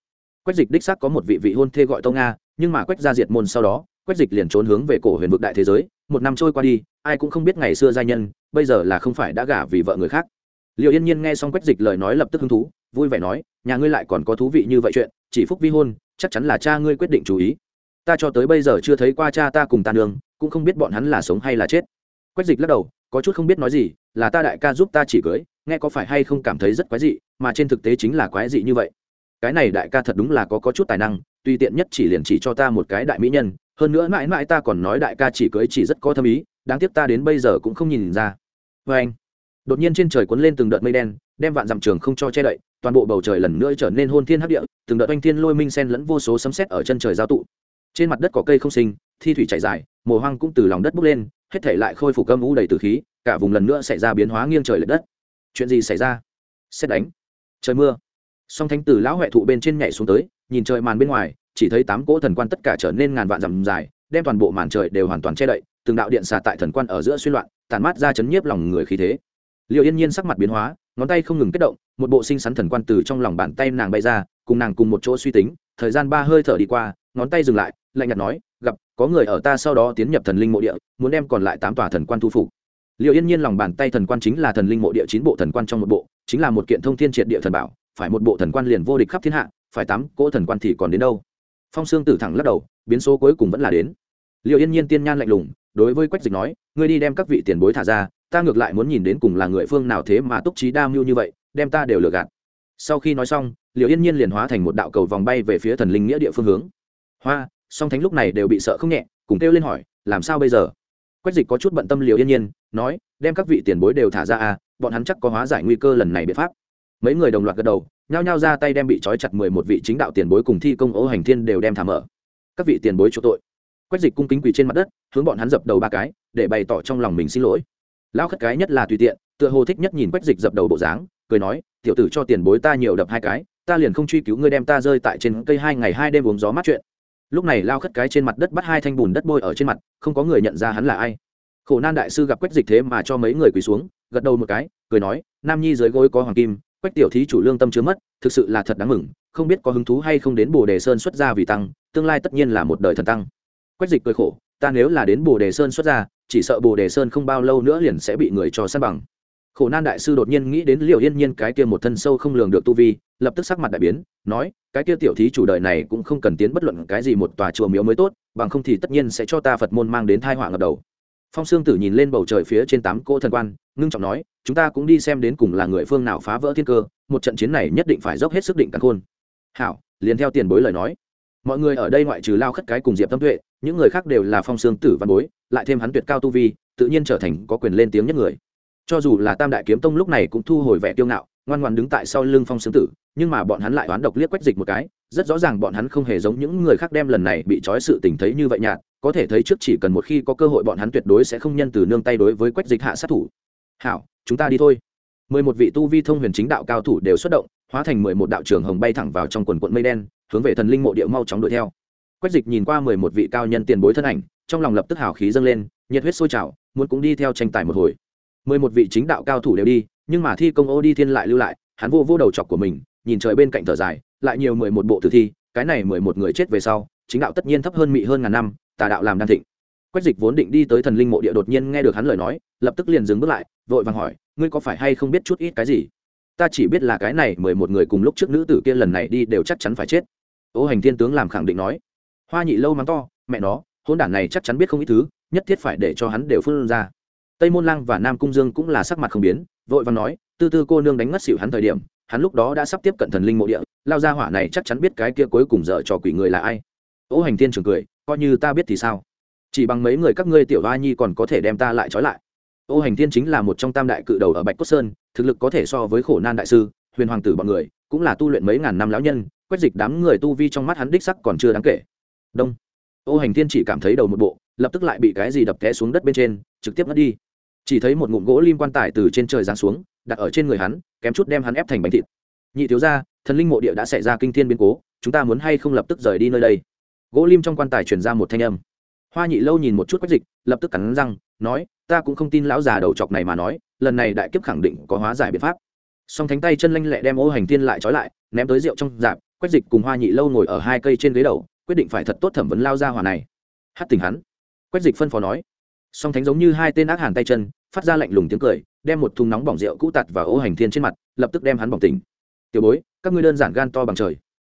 Quách dịch đích xác có một vị vị hôn thê gọi tông nga, nhưng mà quách ra diệt môn sau đó, quách dịch liền trốn hướng về cổ huyền vực đại thế giới, một năm trôi qua đi, ai cũng không biết ngày xưa giai nhân, bây giờ là không phải đã gả vì vợ người khác. Liệu yên nhiên nghe xong quách dịch lời nói lập tức hứng thú, vui vẻ nói, nhà ngươi lại còn có thú vị như vậy chuyện, chỉ phúc vi hôn, chắc chắn là cha ngươi quyết định chú ý ta cho tới bây giờ chưa thấy qua cha ta cùng ta nương, cũng không biết bọn hắn là sống hay là chết. Quách dịch lắc đầu, có chút không biết nói gì, là ta đại ca giúp ta chỉ cưới, nghe có phải hay không cảm thấy rất quái dị, mà trên thực tế chính là quái dị như vậy. Cái này đại ca thật đúng là có có chút tài năng tùy tiện nhất chỉ liền chỉ cho ta một cái đại mỹ nhân, hơn nữa mãi mãi ta còn nói đại ca chỉ cưới chỉ rất có thâm ý, đáng tiếc ta đến bây giờ cũng không nhìn ra. Vê anh, đột nhiên trên trời cuốn lên từng đợt mây đen, đem vạn dặm trường không cho che đậy, toàn bộ bầu trời lần nữa trở nên hôn thiên hấp địa, từng đợt oanh thiên lôi minh sen lẫn vô số sấm sét ở chân trời giao tụ trên mặt đất có cây không sinh, thi thủy chảy dài, mồ hoang cũng từ lòng đất bốc lên, hết thể lại khôi phục âm u đầy từ khí, cả vùng lần nữa xảy ra biến hóa nghiêng trời l ệ đất. Chuyện gì xảy ra? Xét đánh. Trời mưa. Song thánh tử lão huệ thụ bên trên nhảy xuống tới, nhìn trời màn bên ngoài, chỉ thấy tám cỗ thần quan tất cả trở nên ngàn vạn dặm dài, đem toàn bộ màn trời đều hoàn toàn che đậy, từng đạo điện xà tại thần quan ở giữa suy loạn tàn mát ra chấn nhiếp lòng người khí thế. Liệu yên nhiên sắc mặt biến hóa, ngón tay không ngừng kết động, một bộ sinh sắn thần quan từ trong lòng bàn tay nàng bay ra cùng nàng cùng một chỗ suy tính, thời gian ba hơi thở đi qua, ngón tay dừng lại, lạnh nhạt nói, gặp, có người ở ta sau đó tiến nhập thần linh mộ địa, muốn đem còn lại tám tòa thần quan thu phục. Liệu yên nhiên lòng bàn tay thần quan chính là thần linh mộ địa chín bộ thần quan trong một bộ, chính là một kiện thông thiên triệt địa thần bảo, phải một bộ thần quan liền vô địch khắp thiên hạ, phải tám cỗ thần quan thì còn đến đâu? Phong sương tử thẳng lắc đầu, biến số cuối cùng vẫn là đến. Liệu yên nhiên tiên nhan lạnh lùng, đối với quách dịch nói, ngươi đi đem các vị tiền bối thả ra, ta ngược lại muốn nhìn đến cùng là người phương nào thế mà túc trí đa mưu như vậy, đem ta đều lừa gạt. Sau khi nói xong liệu yên nhiên liền hóa thành một đạo cầu vòng bay về phía thần linh nghĩa địa phương hướng. Hoa, song thánh lúc này đều bị sợ không nhẹ, cùng kêu lên hỏi, làm sao bây giờ? Quách dịch có chút bận tâm liệu yên nhiên, nói, đem các vị tiền bối đều thả ra à bọn hắn chắc có hóa giải nguy cơ lần này biện pháp. Mấy người đồng loạt gật đầu, nhao nhao ra tay đem bị trói chặt mười một vị chính đạo tiền bối cùng thi công ô hành thiên đều đem thả mở. Các vị tiền bối chỗ tội. Quách dịch cung kính quỳ trên mặt đất, hướng bọn hắn dập đầu ba cái, để bày tỏ trong lòng mình xin lỗi. Lão khất cái nhất là tùy tiện, tựa hồ thích nhất nhìn quách dịch dập đầu bộ dáng, cười nói, tiểu tử cho tiền bối ta nhiều đập hai cái ta liền không truy cứu ngươi đem ta rơi tại trên cây hai ngày hai đêm uống gió mát chuyện. Lúc này lao khất cái trên mặt đất bắt hai thanh bùn đất bôi ở trên mặt, không có người nhận ra hắn là ai. Khổ nan đại sư gặp quách dịch thế mà cho mấy người quỳ xuống, gật đầu một cái, cười nói, nam nhi dưới gối có hoàng kim, quách tiểu thí chủ lương tâm chứa mất, thực sự là thật đáng mừng, không biết có hứng thú hay không đến bồ đề sơn xuất gia vì tăng, tương lai tất nhiên là một đời thần tăng. Quách dịch cười khổ, ta nếu là đến bồ đề sơn xuất gia, chỉ sợ bồ đề sơn không bao lâu nữa liền sẽ bị người cho sát bằng khổ nan đại sư đột nhiên nghĩ đến liệu yên nhiên cái kia một thân sâu không lường được tu vi, lập tức sắc mặt đại biến, nói, cái kia tiểu thí chủ đời này cũng không cần tiến bất luận cái gì một tòa chùa miếu mới tốt, bằng không thì tất nhiên sẽ cho ta phật môn mang đến thai họa ngập đầu. Phong sương tử nhìn lên bầu trời phía trên tám cỗ thần quan, ngưng trọng nói, chúng ta cũng đi xem đến cùng là người phương nào phá vỡ thiên cơ, một trận chiến này nhất định phải dốc hết sức định căn khôn. Hảo, liền theo tiền bối lời nói. Mọi người ở đây ngoại trừ lao khất cái cùng diệp tâm tuệ, những người khác đều là phong sương tử văn bối, lại thêm hắn tuyệt cao tu vi, tự nhiên trở thành có quyền lên tiếng nhất người cho dù là tam đại kiếm tông lúc này cũng thu hồi vẻ tiêu ngạo, ngoan ngoan đứng tại sau lưng phong sương tử, nhưng mà bọn hắn lại oán độc liếc quách dịch một cái, rất rõ ràng bọn hắn không hề giống những người khác đem lần này bị trói sự tình thấy như vậy nhạt, có thể thấy trước chỉ cần một khi có cơ hội bọn hắn tuyệt đối sẽ không nhân từ nương tay đối với quách dịch hạ sát thủ. Hảo, chúng ta đi thôi. Mười một vị tu vi thông huyền chính đạo cao thủ đều xuất động, hóa thành mười một đạo trường hồng bay thẳng vào trong quần quận mây đen, hướng về thần linh mộ địa mau chóng đuổi theo. Quách dịch nhìn qua mười một vị cao nhân tiền bối thân ảnh, trong lòng lập tức hào khí dâng lên, nhiệt huyết sôi trào, muốn cũng đi theo tranh tài một hồi mười một vị chính đạo cao thủ đều đi, nhưng mà thi công ô đi thiên lại lưu lại, hắn vô vô đầu chọc của mình, nhìn trời bên cạnh thở dài, lại nhiều mười một bộ tử thi, cái này mười một người chết về sau, chính đạo tất nhiên thấp hơn mị hơn ngàn năm, tà đạo làm đan thịnh. Quách dịch vốn định đi tới thần linh mộ địa đột nhiên nghe được hắn lời nói, lập tức liền dừng bước lại, vội vàng hỏi, ngươi có phải hay không biết chút ít cái gì? Ta chỉ biết là cái này mười một người cùng lúc trước nữ tử kia lần này đi đều chắc chắn phải chết. Ô hành thiên tướng làm khẳng định nói. Hoa nhị lâu mắng to, mẹ nó hôn đản này chắc chắn biết không ít thứ, nhất thiết phải để cho hắn đều phân ra tây môn lang và nam cung dương cũng là sắc mặt không biến, vội vàng nói, tư tư cô nương đánh ngất xỉu hắn thời điểm, hắn lúc đó đã sắp tiếp cận thần linh mộ địa, lao ra hỏa này chắc chắn biết cái kia cuối cùng dở trò quỷ người là ai. Ô hành thiên trường cười, coi như ta biết thì sao? Chỉ bằng mấy người các ngươi tiểu hoa nhi còn có thể đem ta lại trói lại. Ô hành thiên chính là một trong tam đại cự đầu ở bạch cốt sơn, thực lực có thể so với khổ nan đại sư, huyền hoàng tử bọn người, cũng là tu luyện mấy ngàn năm lão nhân, quét dịch đám người tu vi trong mắt hắn đích sắc còn chưa đáng kể. Đông. Ô hành thiên chỉ cảm thấy đầu một bộ, lập tức lại bị cái gì đập té xuống đất bên trên, trực tiếp ngất đi chỉ thấy một ngụm gỗ lim quan tài từ trên trời giáng xuống, đặt ở trên người hắn, kém chút đem hắn ép thành bánh thịt. Nhị thiếu ra thần linh mộ địa đã xảy ra kinh thiên biến cố, chúng ta muốn hay không lập tức rời đi nơi đây? Gỗ lim trong quan tài truyền ra một thanh âm. Hoa nhị lâu nhìn một chút quách dịch, lập tức cắn răng, nói, ta cũng không tin lão già đầu chọc này mà nói, lần này đại kiếp khẳng định có hóa giải biện pháp. Song thánh tay chân lanh lẹ đem ô hành tiên lại trói lại, ném tới rượu trong dạp, quách dịch cùng hoa nhị lâu ngồi ở hai cây trên ghế đầu, quyết định phải thật tốt thẩm vấn lao ra hỏa này. Hát tình hắn. Quách dịch phân phó nói, song thánh giống như hai tên ác hàn tay chân phát ra lạnh lùng tiếng cười, đem một thùng nóng bỏng rượu cũ tặt và ô hành thiên trên mặt, lập tức đem hắn bỏng tỉnh. Tiểu bối, các ngươi đơn giản gan to bằng trời.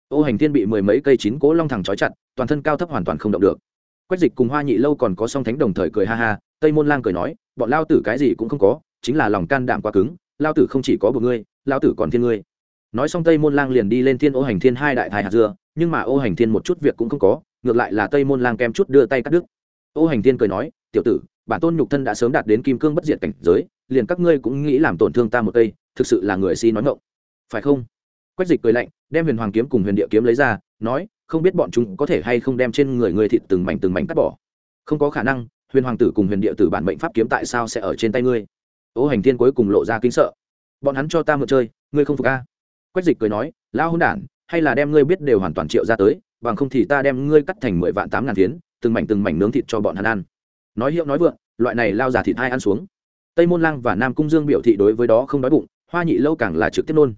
Ô hành thiên bị mười mấy cây chín cố long thẳng trói chặt, toàn thân cao thấp hoàn toàn không động được. Quách dịch cùng hoa nhị lâu còn có song thánh đồng thời cười ha ha, tây môn lang cười nói, bọn lao tử cái gì cũng không có, chính là lòng can đảm quá cứng, lao tử không chỉ có một ngươi, lao tử còn thiên ngươi. Nói xong tây môn lang liền đi lên thiên ô hành thiên hai đại thái hạt dưa, nhưng mà ô hành thiên một chút việc cũng không có, ngược lại là tây môn lang kem chút đưa tay cắt đứt ô hành thiên cười nói, tiểu tử, bản tôn nhục thân đã sớm đạt đến kim cương bất diệt cảnh giới, liền các ngươi cũng nghĩ làm tổn thương ta một cây, thực sự là người si nói ngộng phải không? Quách dịch cười lạnh, đem huyền hoàng kiếm cùng huyền địa kiếm lấy ra, nói, không biết bọn chúng có thể hay không đem trên người người thịt từng mảnh từng mảnh cắt bỏ. Không có khả năng, huyền hoàng tử cùng huyền địa tử bản mệnh pháp kiếm tại sao sẽ ở trên tay ngươi? Ô hành thiên cuối cùng lộ ra kinh sợ. Bọn hắn cho ta mượn chơi, ngươi không phục a? Quách dịch cười nói lao hôn đản, hay là đem ngươi biết đều hoàn toàn triệu ra tới, bằng không thì ta đem ngươi cắt thành mười vạn tám ngàn phiến từng mảnh từng mảnh nướng thịt cho bọn hắn ăn. Nói hiệu nói vượng, loại này lao giả thịt hai ăn xuống? Tây môn lang và nam cung dương biểu thị đối với đó không đói bụng, hoa nhị lâu càng là trực tiếp nôn.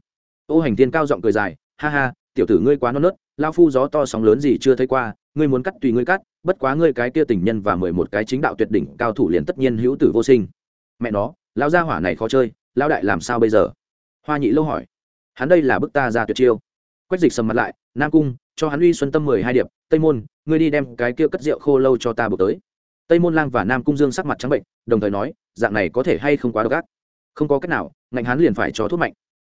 Ô hành tiên cao giọng cười dài, ha ha, tiểu tử ngươi quá non nớt lao phu gió to sóng lớn gì chưa thấy qua, ngươi muốn cắt tùy ngươi cắt, bất quá ngươi cái kia tình nhân và mười một cái chính đạo tuyệt đỉnh cao thủ liền tất nhiên hữu tử vô sinh. Mẹ nó lao gia hỏa này khó chơi lao đại làm sao bây giờ? Hoa nhị lâu hỏi. Hắn đây là bức ta ra tuyệt chiêu. Quách dịch sầm mặt lại, nam cung, cho hắn uy xuân tâm mười hai điệp, tây môn ngươi đi đem cái kia cất rượu khô lâu cho ta buộc tới. Tây môn lang và nam cung dương sắc mặt trắng bệnh, đồng thời nói, dạng này có thể hay không quá độc ác? Không có cách nào, ngạnh hắn liền phải cho thuốc mạnh.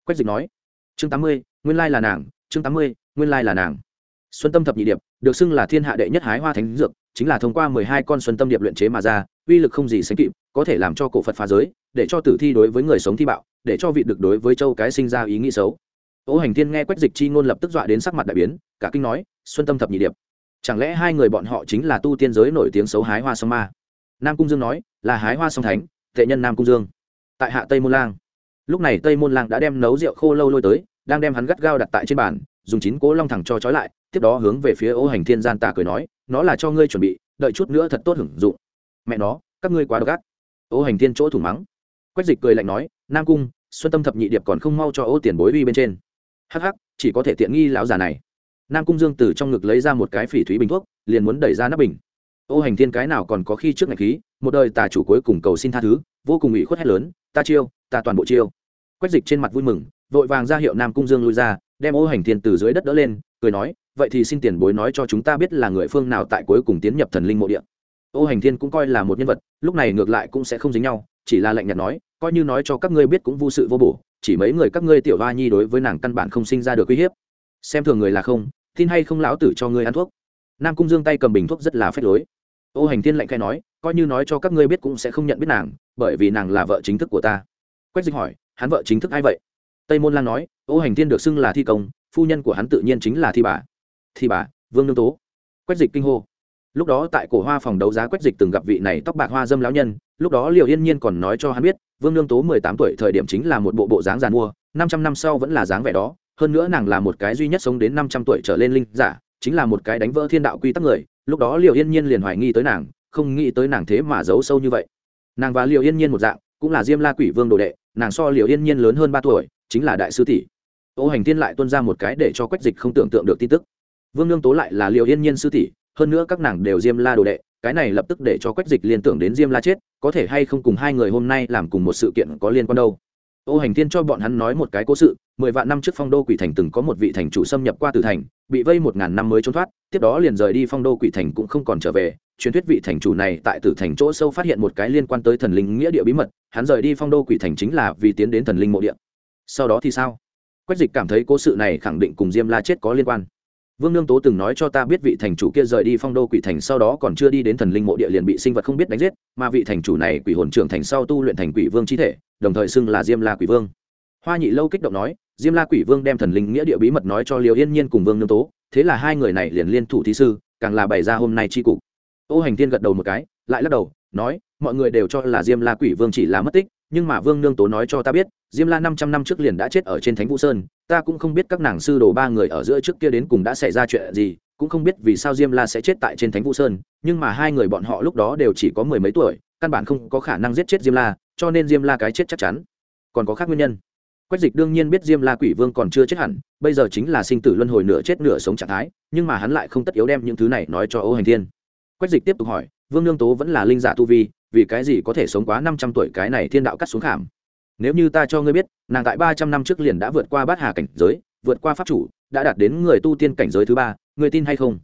Quách dịch nói, chương tám mươi, nguyên lai là nàng, chương tám mươi, nguyên lai là nàng. Xuân tâm thập nhị điệp, được xưng là thiên hạ đệ nhất hái hoa thánh dược, chính là thông qua mười hai con xuân tâm điệp luyện chế mà ra, uy lực không gì sánh kịp, có thể làm cho cổ phật phá giới, để cho tử thi đối với người sống thi bạo, để cho vị được đối với châu cái sinh ra ý nghĩ xấu. Ô hành thiên nghe quách dịch chi ngôn lập tức dọa đến sắc mặt đại biến, cả kinh nói, xuân tâm thập nhị điệp chẳng lẽ hai người bọn họ chính là tu tiên giới nổi tiếng xấu hái hoa song ma? Nam cung dương nói, là hái hoa song thánh, tệ nhân nam cung dương. Tại hạ tây môn lang. Lúc này tây môn lang đã đem nấu rượu khô lâu lôi tới, đang đem hắn gắt gao đặt tại trên bàn, dùng chín cố long thẳng cho trói lại, tiếp đó hướng về phía ô hành thiên gian tà cười nói, nó là cho ngươi chuẩn bị, đợi chút nữa thật tốt hưởng dụng. Mẹ nó, các ngươi quá độc ác. Ô hành thiên chỗ thủ mắng. Quách dịch cười lạnh nói, nam cung, xuân tâm thập nhị điệp còn không mau cho ô tiền bối uy bên trên. Hắc hắc, chỉ có thể tiện nghi lão già này nam cung dương từ trong ngực lấy ra một cái phỉ thúy bình thuốc, liền muốn đẩy ra nắp bình. Ô hành thiên cái nào còn có khi trước ngày khí, một đời tà chủ cuối cùng cầu xin tha thứ, vô cùng ủy khuất hét lớn, ta chiêu, ta toàn bộ chiêu. Quách dịch trên mặt vui mừng, vội vàng ra hiệu nam cung dương lui ra, đem ô hành thiên từ dưới đất đỡ lên, cười nói, vậy thì xin tiền bối nói cho chúng ta biết là người phương nào tại cuối cùng tiến nhập thần linh mộ địa. Ô hành thiên cũng coi là một nhân vật, lúc này ngược lại cũng sẽ không dính nhau, chỉ là lạnh nhạt nói, coi như nói cho các ngươi biết cũng vô sự vô bổ, chỉ mấy người các ngươi tiểu va nhi đối với nàng căn bản không sinh ra được uy hiếp xem thường người là không, tin hay không lão tử cho ngươi ăn thuốc. Nam cung dương tay cầm bình thuốc rất là phép lối. Ô hành thiên lạnh khai nói, coi như nói cho các ngươi biết cũng sẽ không nhận biết nàng, bởi vì nàng là vợ chính thức của ta. Quách dịch hỏi, hắn vợ chính thức ai vậy? Tây môn lan nói, ô hành thiên được xưng là thi công, phu nhân của hắn tự nhiên chính là thi bà. Thi bà, vương nương tố. Quách dịch kinh hô. Lúc đó tại cổ hoa phòng đấu giá quách dịch từng gặp vị này tóc bạc hoa dâm lão nhân, lúc đó liệu yên nhiên còn nói cho hắn biết, vương nương tố mười tám tuổi thời điểm chính là một bộ bộ dáng giàn mua năm trăm năm sau vẫn là dáng vẻ đó hơn nữa nàng là một cái duy nhất sống đến năm trăm tuổi trở lên linh giả, chính là một cái đánh vỡ thiên đạo quy tắc người, lúc đó liệu yên nhiên liền hoài nghi tới nàng, không nghĩ tới nàng thế mà giấu sâu như vậy. Nàng và liệu yên nhiên một dạng, cũng là diêm la quỷ vương đồ đệ, nàng so liệu yên nhiên lớn hơn ba tuổi, chính là đại sư tỷ. Ô hành thiên lại tuân ra một cái để cho quách dịch không tưởng tượng được tin tức. Vương nương tố lại là liệu yên nhiên sư tỷ, hơn nữa các nàng đều diêm la đồ đệ, cái này lập tức để cho quách dịch liên tưởng đến diêm la chết, có thể hay không cùng hai người hôm nay làm cùng một sự kiện có liên quan đâu ô hành thiên cho bọn hắn nói một cái cố sự, mười vạn năm trước phong đô quỷ thành từng có một vị thành chủ xâm nhập qua từ thành, bị vây một ngàn năm mới trốn thoát, tiếp đó liền rời đi phong đô quỷ thành cũng không còn trở về. Truyền thuyết vị thành chủ này tại tử thành chỗ sâu phát hiện một cái liên quan tới thần linh nghĩa địa bí mật, hắn rời đi phong đô quỷ thành chính là vì tiến đến thần linh mộ địa. Sau đó thì sao? Quách dịch cảm thấy cố sự này khẳng định cùng diêm la chết có liên quan vương nương tố từng nói cho ta biết vị thành chủ kia rời đi phong đô quỷ thành sau đó còn chưa đi đến thần linh mộ địa liền bị sinh vật không biết đánh giết, mà vị thành chủ này quỷ hồn trưởng thành sau tu luyện thành quỷ vương chi thể, đồng thời xưng là diêm la quỷ vương. Hoa nhị lâu kích động nói, diêm la quỷ vương đem thần linh nghĩa địa bí mật nói cho liều yên nhiên cùng vương nương tố, thế là hai người này liền liên thủ thí sư, càng là bày ra hôm nay tri cục. Ô hành tiên gật đầu một cái, lại lắc đầu, nói, mọi người đều cho là diêm la quỷ vương chỉ là mất tích, nhưng mà vương nương tố nói cho ta biết diêm la năm trăm năm trước liền đã chết ở trên thánh vũ sơn, ta cũng không biết các nàng sư đồ ba người ở giữa trước kia đến cùng đã xảy ra chuyện gì, cũng không biết vì sao diêm la sẽ chết tại trên thánh vũ sơn, nhưng mà hai người bọn họ lúc đó đều chỉ có mười mấy tuổi, căn bản không có khả năng giết chết diêm la, cho nên diêm la cái chết chắc chắn. Còn có khác nguyên nhân. Quách dịch đương nhiên biết diêm la quỷ vương còn chưa chết hẳn, bây giờ chính là sinh tử luân hồi nửa chết nửa sống trạng thái, nhưng mà hắn lại không tất yếu đem những thứ này nói cho ô hành thiên. Quách dịch tiếp tục hỏi, vương nương tố vẫn là linh giả tu vi, vì cái gì có thể sống quá năm trăm tuổi cái này thiên đạo cắt xuống khảm? Nếu như ta cho ngươi biết, nàng tại ba trăm năm trước liền đã vượt qua bát hà cảnh giới, vượt qua pháp chủ, đã đạt đến người tu tiên cảnh giới thứ ba, ngươi tin hay không?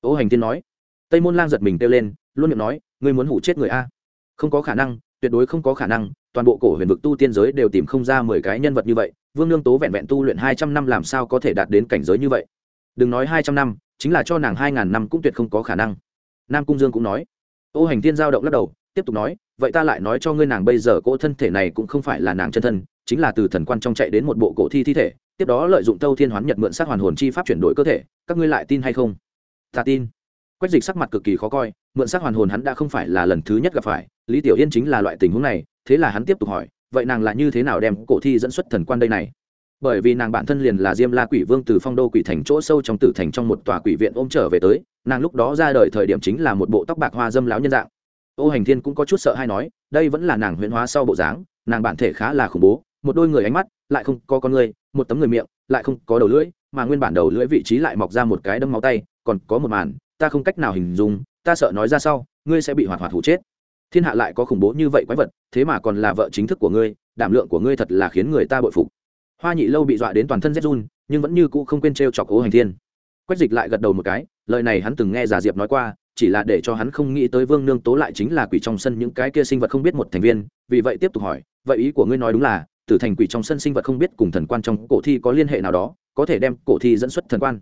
Ô hành tiên nói. Tây môn lang giật mình kêu lên, luôn miệng nói, ngươi muốn hủ chết người a? Không có khả năng, tuyệt đối không có khả năng, toàn bộ cổ huyền vực tu tiên giới đều tìm không ra mười cái nhân vật như vậy, vương lương tố vẹn vẹn tu luyện hai trăm năm làm sao có thể đạt đến cảnh giới như vậy? Đừng nói hai trăm năm, chính là cho nàng hai ngàn năm cũng tuyệt không có khả năng. Nam cung dương cũng nói. Ô hành tiên giao động lắc đầu tiếp tục nói, vậy ta lại nói cho ngươi nàng bây giờ cỗ thân thể này cũng không phải là nàng chân thân, chính là từ thần quan trong chạy đến một bộ cổ thi thi thể, tiếp đó lợi dụng tâu thiên hoán nhật mượn sát hoàn hồn chi pháp chuyển đổi cơ thể, các ngươi lại tin hay không? Ta tin. Quách dịch sắc mặt cực kỳ khó coi, mượn sát hoàn hồn hắn đã không phải là lần thứ nhất gặp phải, lý tiểu yên chính là loại tình huống này, thế là hắn tiếp tục hỏi, vậy nàng là như thế nào đem cổ thi dẫn xuất thần quan đây này? Bởi vì nàng bản thân liền là diêm la quỷ vương từ phong đô quỷ thành chỗ sâu trong tử thành trong một tòa quỷ viện ôm trở về tới, nàng lúc đó ra đời thời điểm chính là một bộ tóc bạc hoa dâm láo nhân dạng ô hành thiên cũng có chút sợ hay nói, đây vẫn là nàng huyễn hóa sau bộ dáng, nàng bản thể khá là khủng bố, một đôi người ánh mắt, lại không có con người, một tấm người miệng, lại không có đầu lưỡi, mà nguyên bản đầu lưỡi vị trí lại mọc ra một cái đâm máu tay, còn có một màn, ta không cách nào hình dung, ta sợ nói ra sau, ngươi sẽ bị hoạt hoạt hủ chết. Thiên hạ lại có khủng bố như vậy quái vật, thế mà còn là vợ chính thức của ngươi, đảm lượng của ngươi thật là khiến người ta bội phục. Hoa nhị lâu bị dọa đến toàn thân rét run, nhưng vẫn như cũ không quên t r e o chọc ố hành thiên. Quách dịch lại gật đầu một cái, lời này hắn từng nghe giả diệp nói qua chỉ là để cho hắn không nghĩ tới vương nương tố lại chính là quỷ trong sân những cái kia sinh vật không biết một thành viên, vì vậy tiếp tục hỏi, vậy ý của ngươi nói đúng là, tử thành quỷ trong sân sinh vật không biết cùng thần quan trong cổ thi có liên hệ nào đó, có thể đem cổ thi dẫn xuất thần quan?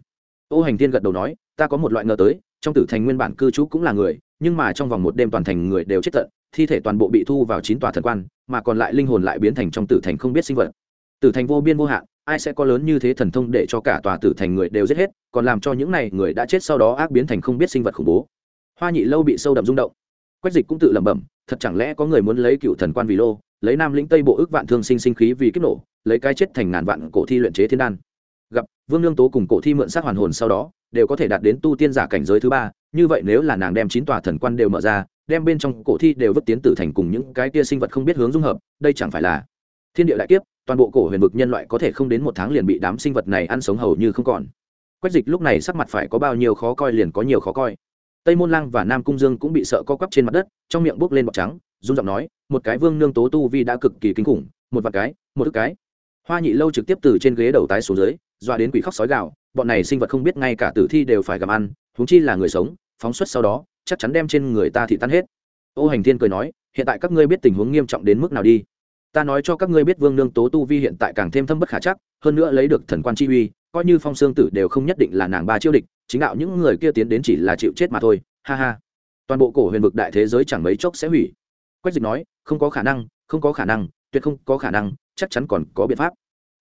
Ô hành thiên gật đầu nói, ta có một loại ngờ tới, trong tử thành nguyên bản cư trú cũng là người, nhưng mà trong vòng một đêm toàn thành người đều chết tận, thi thể toàn bộ bị thu vào chín tòa thần quan, mà còn lại linh hồn lại biến thành trong tử thành không biết sinh vật. Tử thành vô biên vô hạn, ai sẽ có lớn như thế thần thông để cho cả tòa tử thành người đều giết hết, còn làm cho những này người đã chết sau đó ác biến thành không biết sinh vật khủng bố hoa nhị lâu bị sâu đậm rung động. Quách dịch cũng tự lẩm bẩm, thật chẳng lẽ có người muốn lấy cựu thần quan vì lô, lấy nam lĩnh tây bộ ước vạn thương sinh sinh khí vì kích nổ, lấy cái chết thành ngàn vạn cổ thi luyện chế thiên đan. Gặp vương lương tố cùng cổ thi mượn sát hoàn hồn sau đó, đều có thể đạt đến tu tiên giả cảnh giới thứ ba, như vậy nếu là nàng đem chín tòa thần quan đều mở ra, đem bên trong cổ thi đều vứt tiến tử thành cùng những cái kia sinh vật không biết hướng dung hợp, đây chẳng phải là thiên địa đại kiếp, toàn bộ cổ huyền vực nhân loại có thể không đến một tháng liền bị đám sinh vật này ăn sống hầu như không còn. Quách dịch lúc này sắc mặt phải có bao nhiêu khó coi liền có nhiều khó coi tây môn lang và nam cung dương cũng bị sợ co quắp trên mặt đất, trong miệng bốc lên bọc trắng, run giọng nói, một cái vương nương tố tu vi đã cực kỳ kinh khủng, một vạn cái, một ức cái. Hoa nhị lâu trực tiếp từ trên ghế đầu tái xuống dưới, dọa đến quỷ khóc sói gạo bọn này sinh vật không biết ngay cả tử thi đều phải gặm ăn, huống chi là người sống, phóng xuất sau đó, chắc chắn đem trên người ta thị tan hết. Ô hành thiên cười nói, hiện tại các ngươi biết tình huống nghiêm trọng đến mức nào đi. Ta nói cho các ngươi biết vương nương tố tu vi hiện tại càng thêm thâm bất khả chắc, hơn nữa lấy được thần quan chi uy, coi như phong xương tử đều không nhất định là nàng ba chiêu địch chính đạo những người kia tiến đến chỉ là chịu chết mà thôi, ha ha. Toàn bộ cổ huyền vực đại thế giới chẳng mấy chốc sẽ hủy. Quách dịch nói, không có khả năng, không có khả năng, tuyệt không có khả năng, chắc chắn còn có biện pháp.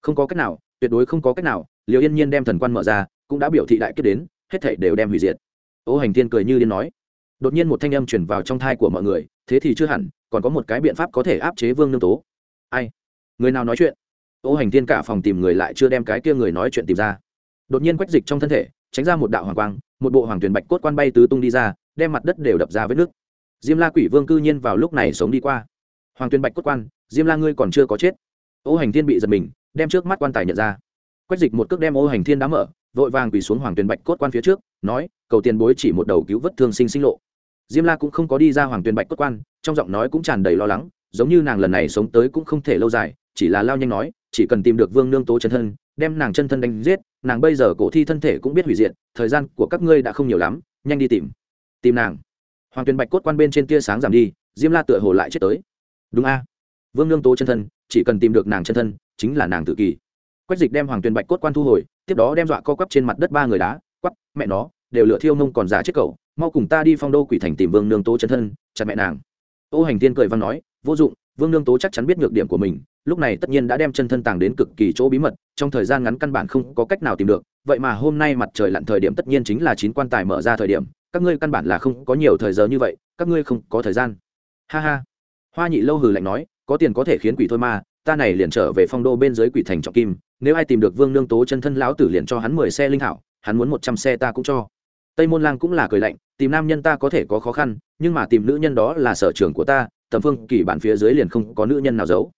Không có cách nào, tuyệt đối không có cách nào liều yên nhiên đem thần quan mở ra, cũng đã biểu thị đại kết đến, hết thảy đều đem hủy diệt. Ô hành thiên cười như điên nói. Đột nhiên một thanh âm chuyển vào trong thai của mọi người, thế thì chưa hẳn, còn có một cái biện pháp có thể áp chế vương nương tố. Ai? Người nào nói chuyện? Ô hành thiên cả phòng tìm người lại chưa đem cái kia người nói chuyện tìm ra. Đột nhiên quách dịch trong thân thể tránh ra một đạo hoàng quang, một bộ hoàng tuyền bạch cốt quan bay tứ tung đi ra, đem mặt đất đều đập ra với nước. Diêm la quỷ vương cư nhiên vào lúc này sống đi qua. Hoàng tuyên bạch cốt quan, diêm la ngươi còn chưa có chết. Ô hành thiên bị giật mình, đem trước mắt quan tài nhận ra. Quách dịch một cước đem ô hành thiên đá mở, vội vàng quỳ xuống hoàng tuyên bạch cốt quan phía trước, nói, cầu tiền bối chỉ một đầu cứu vất thương sinh sinh lộ. Diêm la cũng không có đi ra hoàng tuyên bạch cốt quan, trong giọng nói cũng tràn đầy lo lắng, giống như nàng lần này sống tới cũng không thể lâu dài, chỉ là lao nhanh nói, chỉ cần tìm được vương nương tố chân thân, đem nàng chân thân đánh giết nàng bây giờ cổ thi thân thể cũng biết hủy diệt, thời gian của các ngươi đã không nhiều lắm, nhanh đi tìm tìm nàng. Hoàng tuyền bạch cốt quan bên trên tia sáng giảm đi, diêm la tựa hồ lại chết tới. Đúng a. Vương nương tố chân thân, chỉ cần tìm được nàng chân thân, chính là nàng tự kỷ. Quách dịch đem hoàng tuyền bạch cốt quan thu hồi, tiếp đó đem dọa co quắp trên mặt đất ba người đá, quắp, mẹ nó, đều lựa thiêu nông còn giả chết cậu, mau cùng ta đi phong đô quỷ thành tìm vương nương tố chân thân, chặt mẹ nàng. Ô hành tiên cười văn nói, vô dụng, vương nương tố chắc chắn biết nhược điểm của mình lúc này tất nhiên đã đem chân thân tàng đến cực kỳ chỗ bí mật, trong thời gian ngắn căn bản không có cách nào tìm được. Vậy mà hôm nay mặt trời lặn thời điểm tất nhiên chính là chín quan tài mở ra thời điểm. Các ngươi căn bản là không có nhiều thời giờ như vậy, các ngươi không có thời gian. Ha ha. Hoa nhị lâu hừ lạnh nói, có tiền có thể khiến quỷ thôi mà, ta này liền trở về phong đô bên dưới quỷ thành trọng kim. Nếu ai tìm được vương nương tố chân thân lão tử liền cho hắn mười xe linh hảo hắn muốn một trăm xe ta cũng cho. Tây môn lang cũng là cười lạnh, tìm nam nhân ta có thể có khó khăn, nhưng mà tìm nữ nhân đó là sở trường của ta, tầm phương kỳ bản phía dưới liền không có nữ nhân nào giấu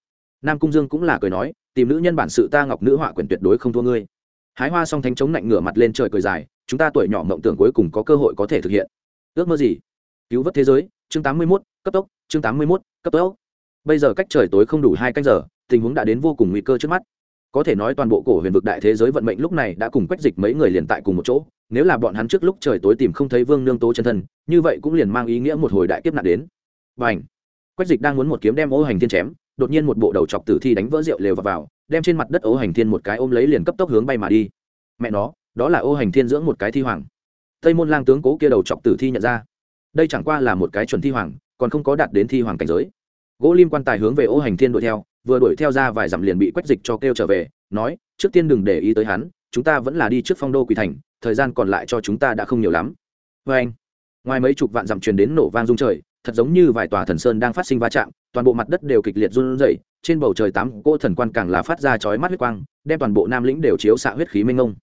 nam cung dương cũng là cười nói tìm nữ nhân bản sự ta ngọc nữ họa quyển tuyệt đối không thua ngươi. Hái hoa xong thánh chống lạnh ngửa mặt lên trời cười dài chúng ta tuổi nhỏ mộng tưởng cuối cùng có cơ hội có thể thực hiện. Ước mơ gì? Cứu vớt thế giới chương tám mươi 81, cấp tốc chương tám mươi 81, cấp tốc. Bây giờ cách trời tối không đủ hai canh giờ tình huống đã đến vô cùng nguy cơ trước mắt. Có thể nói toàn bộ cổ huyền vực đại thế giới vận mệnh lúc này đã cùng quách dịch mấy người liền tại cùng một chỗ nếu là bọn hắn trước lúc trời tối tìm không thấy vương nương tố chân thân như vậy cũng liền mang ý nghĩa một hồi đại kiếp nạn đến. Và ảnh quách dịch đang muốn một kiếm đem ô hành thiên chém đột nhiên một bộ đầu chọc tử thi đánh vỡ rượu lều vào, vào đem trên mặt đất ô hành thiên một cái ôm lấy liền cấp tốc hướng bay mà đi. Mẹ nó đó là ô hành thiên dưỡng một cái thi hoàng. Tây môn lang tướng cố kia đầu chọc tử thi nhận ra. Đây chẳng qua là một cái chuẩn thi hoàng còn không có đạt đến thi hoàng cảnh giới. Gỗ lim quan tài hướng về ô hành thiên đuổi theo vừa đuổi theo ra vài dặm liền bị quách dịch cho kêu trở về nói trước tiên đừng để ý tới hắn chúng ta vẫn là đi trước phong đô quỳ thành thời gian còn lại cho chúng ta đã không nhiều lắm. Vê anh ngoài mấy chục vạn dặm truyền đến nổ vang rung trời thật giống như vài tòa thần sơn đang phát sinh va chạm, toàn bộ mặt đất đều kịch liệt run rẩy, trên bầu trời tám cỗ thần quan càng là phát ra chói mắt huyết quang, đem toàn bộ nam lĩnh đều chiếu xạ huyết khí minh ngông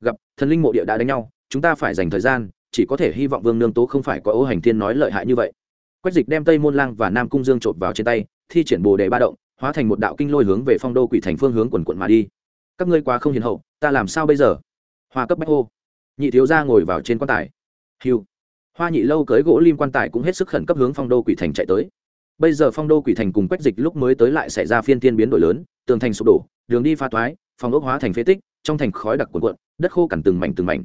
gặp, thần linh mộ địa đã đánh nhau, chúng ta phải dành thời gian, chỉ có thể hy vọng vương nương tố không phải có ô hành thiên nói lợi hại như vậy. Quách dịch đem tây môn lang và nam cung dương trộm vào trên tay, thi triển bồ đề ba động, hóa thành một đạo kinh lôi hướng về phong đô quỷ thành phương hướng quần quận mà đi. Các ngươi quá không hiền hậu, ta làm sao bây giờ? Hoa cấp bách hô. Nhị thiếu gia ngồi vào trên quan tài. Hiu hoa nhị lâu cưới gỗ lim quan tài cũng hết sức khẩn cấp hướng phong đô quỷ thành chạy tới. Bây giờ phong đô quỷ thành cùng quách dịch lúc mới tới lại xảy ra phiên tiên biến đổi lớn, tường thành sụp đổ, đường đi pha toái, phòng ốc hóa thành phế tích, trong thành khói đặc cuộn cuộn, đất khô cằn từng mảnh từng mảnh.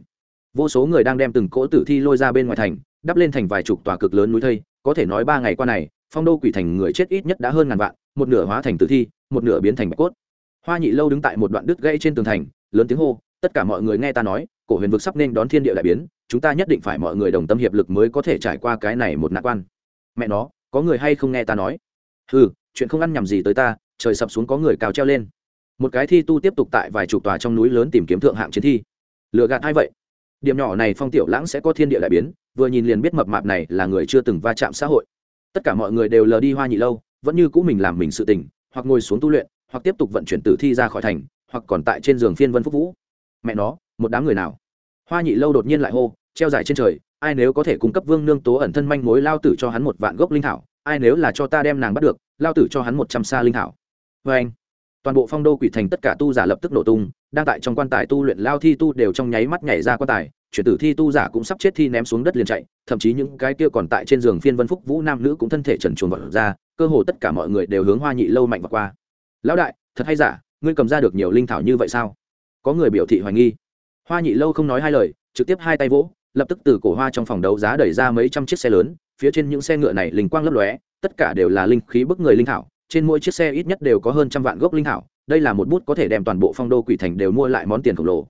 Vô số người đang đem từng cỗ tử thi lôi ra bên ngoài thành, đắp lên thành vài chục tòa cực lớn núi thây, có thể nói ba ngày qua này, phong đô quỷ thành người chết ít nhất đã hơn ngàn vạn, một nửa hóa thành tử thi, một nửa biến thành bạch cốt. Hoa nhị lâu đứng tại một đoạn đứt gãy trên tường thành, lớn tiếng hô, tất cả mọi người nghe ta nói cổ huyền vực sắp nên đón thiên địa đại biến, chúng ta nhất định phải mọi người đồng tâm hiệp lực mới có thể trải qua cái này một nạn quan. Mẹ nó, có người hay không nghe ta nói? Ừ chuyện không ăn nhầm gì tới ta, trời sập xuống có người cào treo lên. Một cái thi tu tiếp tục tại vài chục tòa trong núi lớn tìm kiếm thượng hạng chiến thi. Lựa gạt ai vậy? Điểm nhỏ này phong tiểu lãng sẽ có thiên địa đại biến, vừa nhìn liền biết mập mạp này là người chưa từng va chạm xã hội. Tất cả mọi người đều lờ đi hoa nhị lâu, vẫn như cũ mình làm mình sự tình, hoặc ngồi xuống tu luyện, hoặc tiếp tục vận chuyển tử thi ra khỏi thành, hoặc còn tại trên giường phiên vân phúc vũ. Mẹ nó một đám người nào. Hoa nhị lâu đột nhiên lại hô, treo dài trên trời, ai nếu có thể cung cấp vương nương tố ẩn thân manh mối lao tử cho hắn một vạn gốc linh thảo, ai nếu là cho ta đem nàng bắt được, lao tử cho hắn một trăm xa linh thảo. Vê anh, toàn bộ phong đô quỷ thành tất cả tu giả lập tức nổ tung, đang tại trong quan tài tu luyện lao thi tu đều trong nháy mắt nhảy ra quan tài, chuyển tử thi tu giả cũng sắp chết thi ném xuống đất liền chạy, thậm chí những cái kia còn tại trên giường phiên vân phúc vũ nam nữ cũng thân thể trần chuồn vật ra, cơ hồ tất cả mọi người đều hướng hoa nhị lâu mạnh vào qua. Lão đại, thật hay giả, ngươi cầm ra được nhiều linh thảo như vậy sao? Có người biểu thị hoài nghi hoa nhị lâu không nói hai lời, trực tiếp hai tay vỗ, lập tức từ cổ hoa trong phòng đấu giá đẩy ra mấy trăm chiếc xe lớn, phía trên những xe ngựa này linh quang lấp lóe, tất cả đều là linh khí bức người linh thảo, trên mỗi chiếc xe ít nhất đều có hơn trăm vạn gốc linh thảo, đây là một bút có thể đem toàn bộ phong đô quỷ thành đều mua lại món tiền khổng lồ.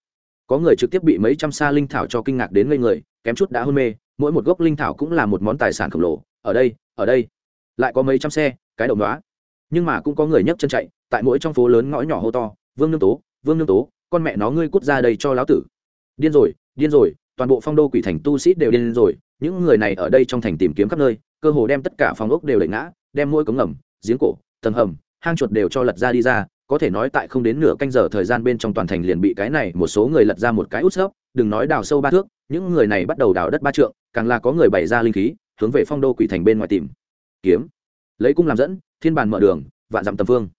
Có người trực tiếp bị mấy trăm xa linh thảo cho kinh ngạc đến ngây người, kém chút đã hôn mê, mỗi một gốc linh thảo cũng là một món tài sản khổng lồ, ở đây ở đây, lại có mấy trăm xe, cái đầu đó nhưng mà cũng có người nhấc chân chạy, tại mỗi trong phố lớn ngõ nhỏ hô to, vương nương tố, vương nương tố con mẹ nó ngươi cút ra đây cho lão tử. Điên rồi điên rồi, toàn bộ phong đô quỷ thành tu sĩ đều điên rồi, những người này ở đây trong thành tìm kiếm khắp nơi, cơ hồ đem tất cả phòng ốc đều đẩy ngã, đem mỗi cống ngầm, giếng cổ, tầng hầm, hang chuột đều cho lật ra đi ra, có thể nói tại không đến nửa canh giờ thời gian bên trong toàn thành liền bị cái này một số người lật ra một cái út sấp đừng nói đào sâu ba thước, những người này bắt đầu đào đất ba trượng, càng là có người bày ra linh khí, hướng về phong đô quỷ thành bên ngoài tìm. Kiếm. Lấy cung làm dẫn, thiên bàn mở đường, vạn dặm tầm phương.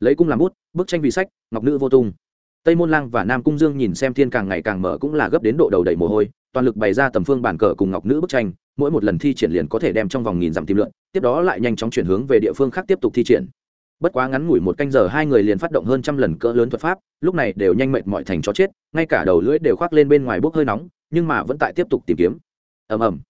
Lấy cung làm bút, bức tranh vì sách, ngọc nữ vô tung tây môn lang và nam cung dương nhìn xem thiên càng ngày càng mở cũng là gấp đến độ đầu đầy mồ hôi, toàn lực bày ra tầm phương bản cờ cùng ngọc nữ bức tranh, mỗi một lần thi triển liền có thể đem trong vòng nghìn dặm tìm lượn, tiếp đó lại nhanh chóng chuyển hướng về địa phương khác tiếp tục thi triển. Bất quá ngắn ngủi một canh giờ hai người liền phát động hơn trăm lần cỡ lớn thuật pháp, lúc này đều nhanh mệt mọi thành chó chết, ngay cả đầu lưỡi đều khoác lên bên ngoài bốc hơi nóng, nhưng mà vẫn tại tiếp tục tìm kiếm. Ầm ầm.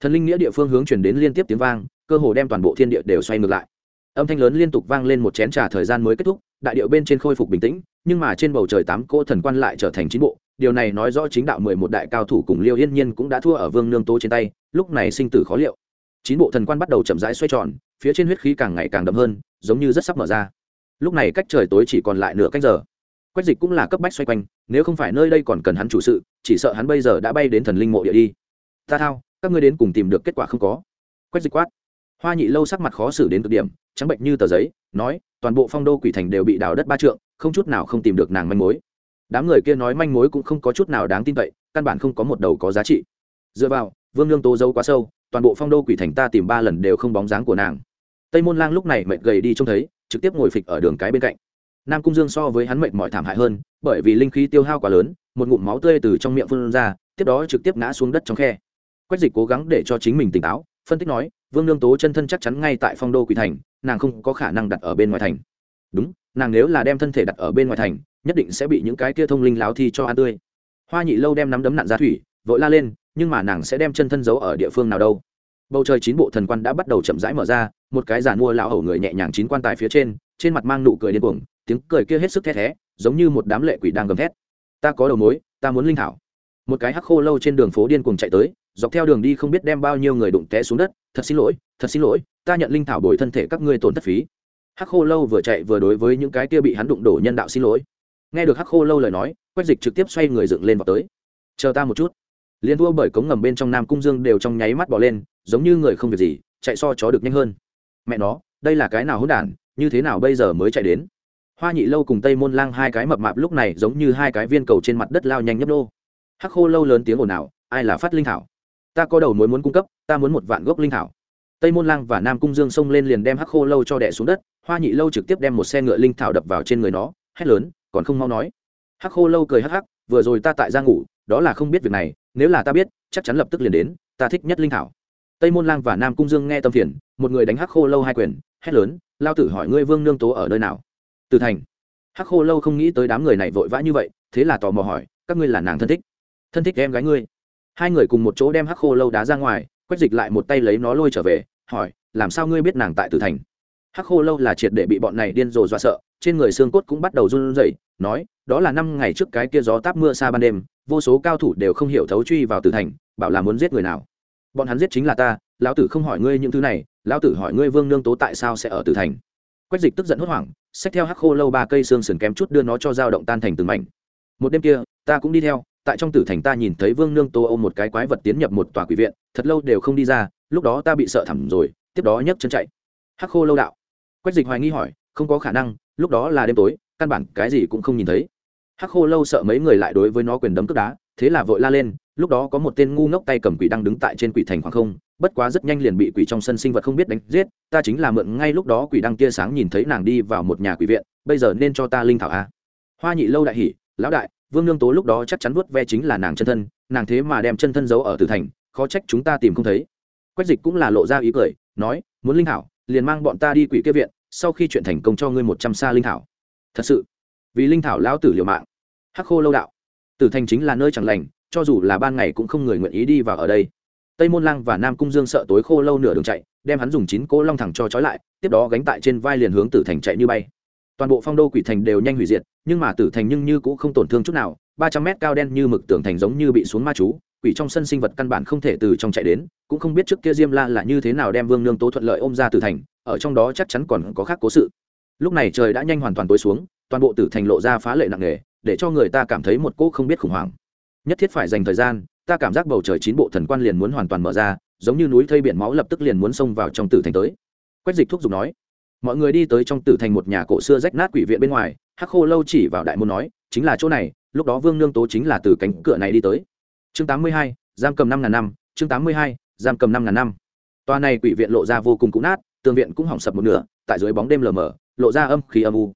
Thần linh nghĩa địa phương hướng chuyển đến liên tiếp tiếng vang, cơ hồ đem toàn bộ thiên địa đều xoay ngược lại. Âm thanh lớn liên tục vang lên một chén trà thời gian mới kết thúc, đại điệu bên trên khôi phục bình tĩnh nhưng mà trên bầu trời tám cỗ thần quan lại trở thành chín bộ, điều này nói rõ chính đạo mười một đại cao thủ cùng liêu yên nhiên cũng đã thua ở vương nương tố trên tay, lúc này sinh tử khó liệu. Chín bộ thần quan bắt đầu chậm rãi xoay tròn, phía trên huyết khí càng ngày càng đậm hơn, giống như rất sắp mở ra. Lúc này cách trời tối chỉ còn lại nửa cách giờ. Quách dịch cũng là cấp bách xoay quanh, nếu không phải nơi đây còn cần hắn chủ sự, chỉ sợ hắn bây giờ đã bay đến thần linh mộ địa đi. Ta thao, các ngươi đến cùng tìm được kết quả không có. Quách dịch quát. Hoa nhị lâu sắc mặt khó xử đến cực điểm, trắng bệnh như tờ giấy, nói, toàn bộ phong đô quỷ thành đều bị đào đất ba trượng không chút nào không tìm được nàng manh mối. Đám người kia nói manh mối cũng không có chút nào đáng tin cậy, căn bản không có một đầu có giá trị. Dựa vào, vương lương tố dâu quá sâu, toàn bộ phong đô quỷ thành ta tìm ba lần đều không bóng dáng của nàng. Tây môn lang lúc này mệt gầy đi trông thấy, trực tiếp ngồi phịch ở đường cái bên cạnh. Nam cung dương so với hắn mệt mỏi thảm hại hơn, bởi vì linh khí tiêu hao quá lớn, một ngụm máu tươi từ trong miệng phun ra, tiếp đó trực tiếp ngã xuống đất trong khe. Quách dịch cố gắng để cho chính mình tỉnh táo, phân tích nói, vương lương tố chân thân chắc chắn ngay tại phong đô quỷ thành, nàng không có khả năng đặt ở bên ngoài thành. Đúng nàng nếu là đem thân thể đặt ở bên ngoài thành, nhất định sẽ bị những cái kia thông linh láo thi cho ăn tươi. Hoa nhị lâu đem nắm đấm nặn ra thủy, vội la lên, nhưng mà nàng sẽ đem chân thân giấu ở địa phương nào đâu. Bầu trời chín bộ thần quan đã bắt đầu chậm rãi mở ra, một cái giàn mua lão hầu người nhẹ nhàng chín quan tài phía trên trên mặt mang nụ cười điên cuồng, tiếng cười kia hết sức thét thé, giống như một đám lệ quỷ đang gầm thét. Ta có đầu mối, ta muốn linh thảo. Một cái hắc khô lâu trên đường phố điên cuồng chạy tới, dọc theo đường đi không biết đem bao nhiêu người đụng té xuống đất. Thật xin lỗi, thật xin lỗi, ta nhận linh thảo bồi thân thể các ngươi tổn thất phí hắc khô lâu vừa chạy vừa đối với những cái kia bị hắn đụng đổ nhân đạo xin lỗi. Nghe được hắc khô lâu lời nói, quách dịch trực tiếp xoay người dựng lên vào tới. Chờ ta một chút. Liên thua bởi cống ngầm bên trong nam cung dương đều trong nháy mắt bỏ lên, giống như người không việc gì, chạy so chó được nhanh hơn. Mẹ nó, đây là cái nào hỗn đản, như thế nào bây giờ mới chạy đến? Hoa nhị lâu cùng tây môn lang hai cái mập mạp lúc này giống như hai cái viên cầu trên mặt đất lao nhanh nhấp đô. hắc khô lâu lớn tiếng ồn ào, ai là phát linh thảo? Ta có đầu mối muốn cung cấp, ta muốn một vạn gốc linh thảo. Tây môn lang và nam cung dương xông lên liền đem hắc khô lâu cho đẻ xuống đất hoa nhị lâu trực tiếp đem một xe ngựa linh thảo đập vào trên người nó, hét lớn, còn không mau nói. Hắc khô lâu cười hắc hắc, vừa rồi ta tại ra ngủ, đó là không biết việc này, nếu là ta biết, chắc chắn lập tức liền đến, ta thích nhất linh thảo. Tây môn lang và nam cung dương nghe tâm phiền, một người đánh hắc khô lâu hai quyền, hét lớn, lao tử hỏi ngươi vương nương tố ở nơi nào? Từ thành. Hắc khô lâu không nghĩ tới đám người này vội vã như vậy, thế là tò mò hỏi, các ngươi là nàng thân thích? Thân thích em gái ngươi. Hai người cùng một chỗ đem hắc khô lâu đá ra ngoài, quét dịch lại một tay lấy nó lôi trở về, hỏi, làm sao ngươi biết nàng tại tử thành? Hắc khô lâu là triệt để bị bọn này điên rồ dọa sợ, trên người xương cốt cũng bắt đầu run rẩy, nói, đó là năm ngày trước cái kia gió táp mưa xa ban đêm, vô số cao thủ đều không hiểu thấu truy vào tử thành, bảo là muốn giết người nào. Bọn hắn giết chính là ta, lão tử không hỏi ngươi những thứ này, lão tử hỏi ngươi vương nương tố tại sao sẽ ở tử thành. Quách dịch tức giận hốt hoảng, xách theo hắc khô lâu ba cây xương sườn kém chút đưa nó cho dao động tan thành từng mảnh. Một đêm kia, ta cũng đi theo, tại trong tử thành ta nhìn thấy vương nương tố ôm một cái quái vật tiến nhập một tòa quỷ viện, thật lâu đều không đi ra, lúc đó ta bị sợ thẳm rồi, tiếp đó nhấc chân chạy. Hắc khô lâu đạo quách dịch hoài nghi hỏi, không có khả năng, lúc đó là đêm tối, căn bản cái gì cũng không nhìn thấy. Hắc khô lâu sợ mấy người lại đối với nó quyền đấm cướp đá, thế là vội la lên, lúc đó có một tên ngu ngốc tay cầm quỷ đang đứng tại trên quỷ thành khoảng không, bất quá rất nhanh liền bị quỷ trong sân sinh vật không biết đánh giết, ta chính là mượn ngay lúc đó quỷ đang tia sáng nhìn thấy nàng đi vào một nhà quỷ viện, bây giờ nên cho ta linh thảo a. Hoa nhị lâu đại hỉ, lão đại, vương nương tố lúc đó chắc chắn vuốt ve chính là nàng chân thân, nàng thế mà đem chân thân giấu ở tử thành, khó trách chúng ta tìm không thấy. Quách dịch cũng là lộ ra ý cười, nói, muốn linh thảo liền mang bọn ta đi quỷ kia viện, sau khi chuyện thành công cho ngươi một trăm xa linh thảo. Thật sự, vì linh thảo lão tử liều mạng. Hắc khô lâu đạo, tử thành chính là nơi chẳng lành, cho dù là ban ngày cũng không người nguyện ý đi vào ở đây. Tây môn lăng và nam cung dương sợ tối khô lâu nửa đường chạy, đem hắn dùng chín cỗ long thẳng cho trói lại, tiếp đó gánh tại trên vai liền hướng tử thành chạy như bay. Toàn bộ phong đô quỷ thành đều nhanh hủy diệt, nhưng mà tử thành nhưng như cũng không tổn thương chút nào, ba trăm mét cao đen như mực tường thành giống như bị xuống ma chú quỷ trong sân sinh vật căn bản không thể từ trong chạy đến, cũng không biết trước kia diêm la là như thế nào đem vương nương tố thuận lợi ôm ra tử thành, ở trong đó chắc chắn còn có khác cố sự. Lúc này trời đã nhanh hoàn toàn tối xuống, toàn bộ tử thành lộ ra phá lệ nặng nề, để cho người ta cảm thấy một cỗ không biết khủng hoảng. Nhất thiết phải dành thời gian, ta cảm giác bầu trời chín bộ thần quan liền muốn hoàn toàn mở ra, giống như núi thây biển máu lập tức liền muốn xông vào trong tử thành tới. Quách dịch thúc giục nói, mọi người đi tới trong tử thành một nhà cổ xưa rách nát quỷ viện bên ngoài. Hắc khô lâu chỉ vào đại môn nói, chính là chỗ này, lúc đó vương nương tố chính là từ cánh cửa này đi tới chương tám mươi hai, giam cầm năm ngàn năm, chương tám mươi hai, giam cầm năm ngàn năm. Toa này quỷ viện lộ ra vô cùng cũ nát, tường viện cũng hỏng sập một nửa, tại dưới bóng đêm lờ mờ, lộ ra âm khí âm u.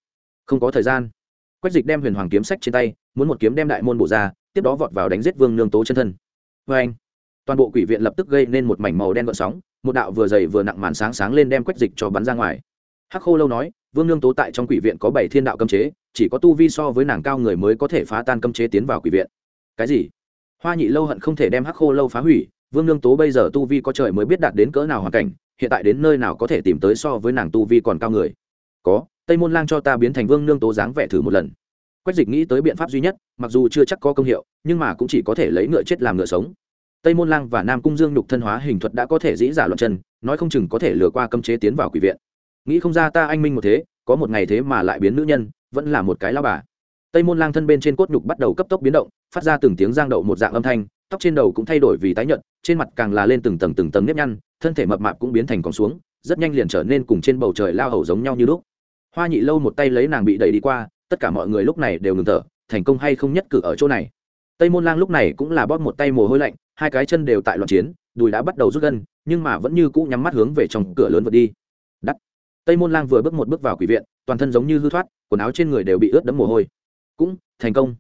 Không có thời gian. Quách dịch đem huyền hoàng kiếm sách trên tay, muốn một kiếm đem đại môn bổ ra, tiếp đó vọt vào đánh giết vương nương tố chân thân. Vê anh, toàn bộ quỷ viện lập tức gây nên một mảnh màu đen gợn sóng, một đạo vừa dày vừa nặng màn sáng sáng lên đem quách dịch cho bắn ra ngoài. Hắc khô lâu nói, vương nương tố tại trong quỷ viện có bảy thiên đạo cấm chế, chỉ có tu vi so với nàng cao người mới có thể phá tan cấm chế tiến vào quỷ viện. Cái gì? Hoa nhị lâu hận không thể đem hắc khô lâu phá hủy, vương nương tố bây giờ tu vi có trời mới biết đạt đến cỡ nào hoàn cảnh, hiện tại đến nơi nào có thể tìm tới so với nàng tu vi còn cao người. Có, tây môn lang cho ta biến thành vương nương tố dáng vẻ thử một lần. Quách dịch nghĩ tới biện pháp duy nhất, mặc dù chưa chắc có công hiệu, nhưng mà cũng chỉ có thể lấy ngựa chết làm ngựa sống. Tây môn lang và nam cung dương nhục thân hóa hình thuật đã có thể dĩ giả loạn chân, nói không chừng có thể lừa qua cấm chế tiến vào quỷ viện. Nghĩ không ra ta anh minh một thế, có một ngày thế mà lại biến nữ nhân, vẫn là một cái lao bà tây môn lang thân bên trên cốt nhục bắt đầu cấp tốc biến động, phát ra từng tiếng giang đậu một dạng âm thanh, tóc trên đầu cũng thay đổi vì tái nhợt, trên mặt càng là lên từng tầng từng tầng nếp nhăn, thân thể mập mạp cũng biến thành còn xuống, rất nhanh liền trở nên cùng trên bầu trời lao hầu giống nhau như lúc. Hoa nhị lâu một tay lấy nàng bị đẩy đi qua, tất cả mọi người lúc này đều ngừng thở, thành công hay không nhất cử ở chỗ này. Tây môn lang lúc này cũng là bóp một tay mồ hôi lạnh, hai cái chân đều tại loạn chiến, đùi đã bắt đầu rút gân, nhưng mà vẫn như cũ nhắm mắt hướng về trong cửa lớn vượt đi. Đắt. Tây môn lang vừa bước một bước vào quỷ viện, toàn thân giống như hư thoát, quần áo trên người đều bị ướt đẫm mồ hôi cũng, thành công.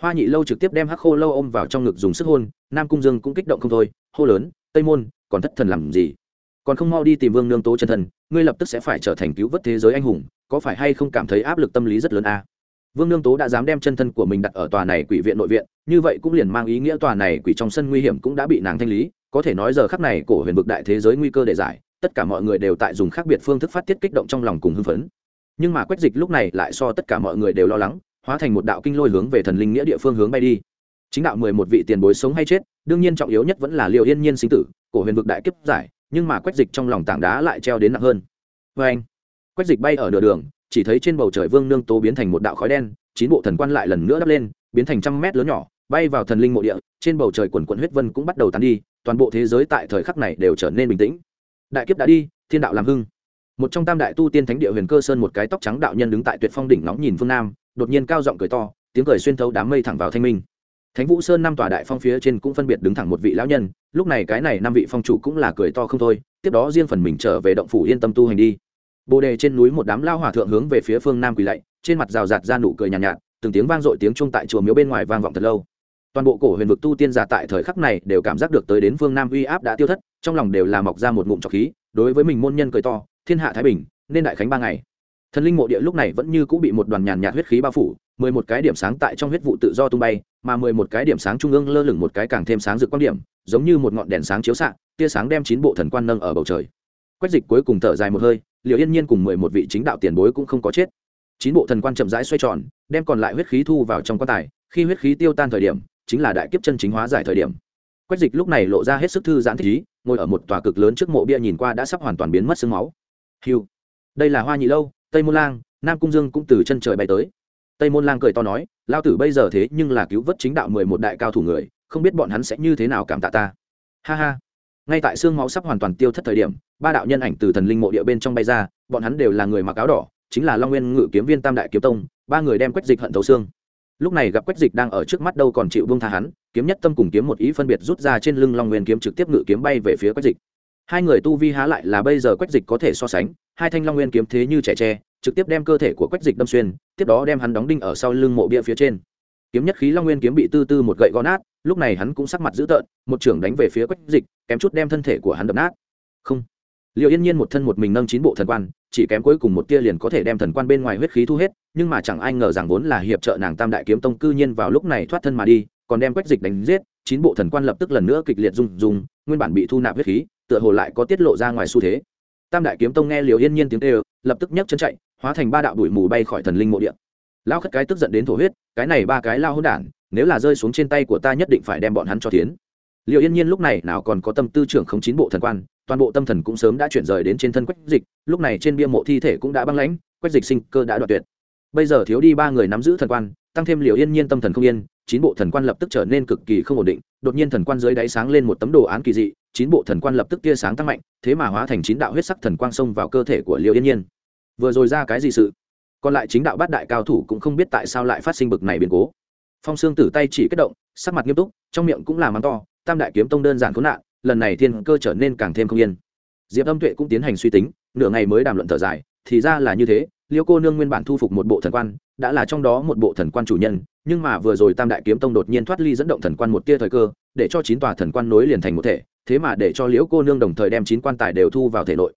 Hoa nhị lâu trực tiếp đem hắc khô lâu ôm vào trong ngực dùng sức hôn, nam cung dương cũng kích động không thôi, hô lớn, tây môn, còn thất thần làm gì? Còn không mau đi tìm vương nương tố chân thần, ngươi lập tức sẽ phải trở thành cứu vớt thế giới anh hùng, có phải hay không cảm thấy áp lực tâm lý rất lớn à? vương nương tố đã dám đem chân thân của mình đặt ở tòa này quỷ viện nội viện, như vậy cũng liền mang ý nghĩa tòa này quỷ trong sân nguy hiểm cũng đã bị nàng thanh lý, có thể nói giờ khắc này cổ huyền vực đại thế giới nguy cơ để giải, tất cả mọi người đều tại dùng khác biệt phương thức phát tiết kích động trong lòng cùng hưng phấn. Nhưng mà quách dịch lúc này lại so tất cả mọi người đều lo lắng hóa thành một đạo kinh lôi hướng về thần linh nghĩa địa phương hướng bay đi. Chính đạo mười một vị tiền bối sống hay chết, đương nhiên trọng yếu nhất vẫn là liệu yên nhiên sinh tử, cổ huyền vực đại kiếp giải, nhưng mà quách dịch trong lòng tảng đá lại treo đến nặng hơn. Vê anh, quách dịch bay ở nửa đường, chỉ thấy trên bầu trời vương nương tố biến thành một đạo khói đen, chín bộ thần quan lại lần nữa đắp lên, biến thành trăm mét lớn nhỏ, bay vào thần linh mộ địa, trên bầu trời quần quận huyết vân cũng bắt đầu tán đi, toàn bộ thế giới tại thời khắc này đều trở nên bình tĩnh. Đại kiếp đã đi, thiên đạo làm hưng. Một trong tam đại tu tiên thánh địa huyền cơ sơn một cái tóc trắng đạo nhân đứng tại tuyệt phong đỉnh nóng nhìn phương nam đột nhiên cao giọng cười to tiếng cười xuyên thấu đám mây thẳng vào thanh minh. Thánh vũ sơn năm tòa đại phong phía trên cũng phân biệt đứng thẳng một vị lão nhân lúc này cái này năm vị phong chủ cũng là cười to không thôi tiếp đó riêng phần mình trở về động phủ yên tâm tu hành đi. Bồ đề trên núi một đám lao hòa thượng hướng về phía phương nam quỳ lạy trên mặt rào rạt ra nụ cười nhàn nhạt, nhạt từng tiếng vang dội tiếng chuông tại chùa miếu bên ngoài vang vọng thật lâu. Toàn bộ cổ huyền vực tu tiên giả tại thời khắc này đều cảm giác được tới đến phương nam uy áp đã tiêu thất trong lòng đều là mọc ra một ngụm trọc khí đối với mình môn nhân cười to thiên hạ thái bình nên đại khánh ba ngày thần linh mộ địa lúc này vẫn như cũng bị một đoàn nhàn nhạt huyết khí bao phủ, mười một cái điểm sáng tại trong huyết vụ tự do tung bay, mà mười một cái điểm sáng trung ương lơ lửng một cái càng thêm sáng rực quan điểm, giống như một ngọn đèn sáng chiếu xạ, tia sáng đem chín bộ thần quan nâng ở bầu trời. Quách dịch cuối cùng thở dài một hơi liệu yên nhiên cùng mười một vị chính đạo tiền bối cũng không có chết. Chín bộ thần quan chậm rãi xoay tròn, đem còn lại huyết khí thu vào trong quan tài, khi huyết khí tiêu tan thời điểm, chính là đại kiếp chân chính hóa giải thời điểm. Quách dịch lúc này lộ ra hết sức thư giãn thích ý, ngồi ở một tòa cực lớn trước mộ bia nhìn qua đã sắp hoàn toàn biến mất sương máu. Hiu đây là hoa nhị lâu tây môn lang, nam cung dương cũng từ chân trời bay tới. Tây môn lang cười to nói lao tử bây giờ thế nhưng là cứu vớt chính đạo mười một đại cao thủ người, không biết bọn hắn sẽ như thế nào cảm tạ ta. Ha ha. Ngay tại xương máu sắp hoàn toàn tiêu thất thời điểm, ba đạo nhân ảnh từ thần linh mộ địa bên trong bay ra, bọn hắn đều là người mặc áo đỏ, chính là long nguyên ngự kiếm viên tam đại kiếm tông, ba người đem quách dịch hận thấu xương. Lúc này gặp quách dịch đang ở trước mắt đâu còn chịu vương tha hắn, kiếm nhất tâm cùng kiếm một ý phân biệt rút ra trên lưng long nguyên kiếm trực tiếp ngự kiếm bay về phía quách dịch. Hai người tu vi há lại là bây giờ quách dịch có thể so sánh hai thanh long nguyên kiếm thế như trẻ tre, trực tiếp đem cơ thể của quách dịch đâm xuyên, tiếp đó đem hắn đóng đinh ở sau lưng mộ bia phía trên. Kiếm nhất khí long nguyên kiếm bị tư tư một gậy gõ nát, lúc này hắn cũng sắc mặt dữ tợn, một trưởng đánh về phía quách dịch, kém chút đem thân thể của hắn đập nát. Không. Liệu yên nhiên một thân một mình nâng chín bộ thần quan, chỉ kém cuối cùng một tia liền có thể đem thần quan bên ngoài huyết khí thu hết, nhưng mà chẳng ai ngờ rằng vốn là hiệp trợ nàng tam đại kiếm tông cư nhiên vào lúc này thoát thân mà đi, còn đem quách dịch đánh giết, chín bộ thần quan lập tức lần nữa kịch liệt rung rung, nguyên bản bị thu nạp huyết khí, tựa hồ lại có tiết lộ ra ngoài xu thế tam đại kiếm tông nghe liều yên nhiên tiếng tê lập tức nhấc chân chạy, hóa thành ba đạo đuổi mù bay khỏi thần linh mộ điện lao khất cái tức giận đến thổ huyết, cái này ba cái lao hôn đản, nếu là rơi xuống trên tay của ta nhất định phải đem bọn hắn cho tiến liệu yên nhiên lúc này nào còn có tâm tư trưởng không chín bộ thần quan, toàn bộ tâm thần cũng sớm đã chuyển rời đến trên thân quách dịch, lúc này trên bia mộ thi thể cũng đã băng lãnh, quách dịch sinh cơ đã đoạt tuyệt. Bây giờ thiếu đi ba người nắm giữ thần quan, tăng thêm liều yên nhiên tâm thần không yên, chín bộ thần quan lập tức trở nên cực kỳ không ổn định, đột nhiên thần quan dưới đáy sáng lên một tấm đồ án kỳ dị chín bộ thần quan lập tức tia sáng tăng mạnh, thế mà hóa thành chín đạo huyết sắc thần quang xông vào cơ thể của liệu yên nhiên. Vừa rồi ra cái gì sự? Còn lại chính đạo bát đại cao thủ cũng không biết tại sao lại phát sinh bực này biến cố. Phong xương tử tay chỉ kết động, sắc mặt nghiêm túc, trong miệng cũng là mắng to, tam đại kiếm tông đơn giản khốn nạn, lần này thiên cơ trở nên càng thêm không yên. Diệp âm tuệ cũng tiến hành suy tính, nửa ngày mới đàm luận thở dài, thì ra là như thế, liêu cô nương nguyên bản thu phục một bộ thần quan, đã là trong đó một bộ thần quan chủ nhân, nhưng mà vừa rồi tam đại kiếm tông đột nhiên thoát ly dẫn động thần quan một tia thời cơ, để cho chín tòa thần quan nối liền thành một thể thế mà để cho liễu cô nương đồng thời đem chín quan tài đều thu vào thể nội.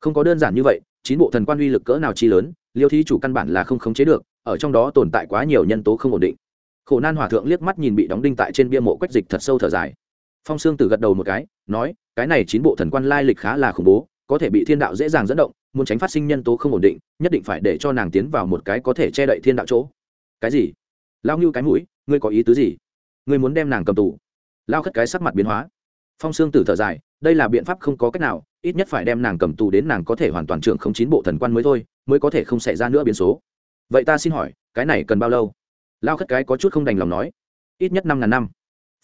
Không có đơn giản như vậy, chín bộ thần quan uy lực cỡ nào chi lớn, liêu thí chủ căn bản là không khống chế được, ở trong đó tồn tại quá nhiều nhân tố không ổn định. Khổ nan hòa thượng liếc mắt nhìn bị đóng đinh tại trên bia mộ quách dịch thật sâu thở dài. Phong sương tử gật đầu một cái, nói, cái này chín bộ thần quan lai lịch khá là khủng bố, có thể bị thiên đạo dễ dàng dẫn động, muốn tránh phát sinh nhân tố không ổn định, nhất định phải để cho nàng tiến vào một cái có thể che đậy thiên đạo chỗ. Cái gì? Lao ngưu cái mũi, ngươi có ý tứ gì? Ngươi muốn đem nàng cầm tù? Lao khất cái sắc mặt biến hóa phong sương tử thở dài, đây là biện pháp không có cách nào, ít nhất phải đem nàng cầm tù đến nàng có thể hoàn toàn trưởng không chín bộ thần quan mới thôi, mới có thể không xảy ra nữa biến số. Vậy ta xin hỏi, cái này cần bao lâu? Lao khất cái có chút không đành lòng nói. Ít nhất năm ngàn năm.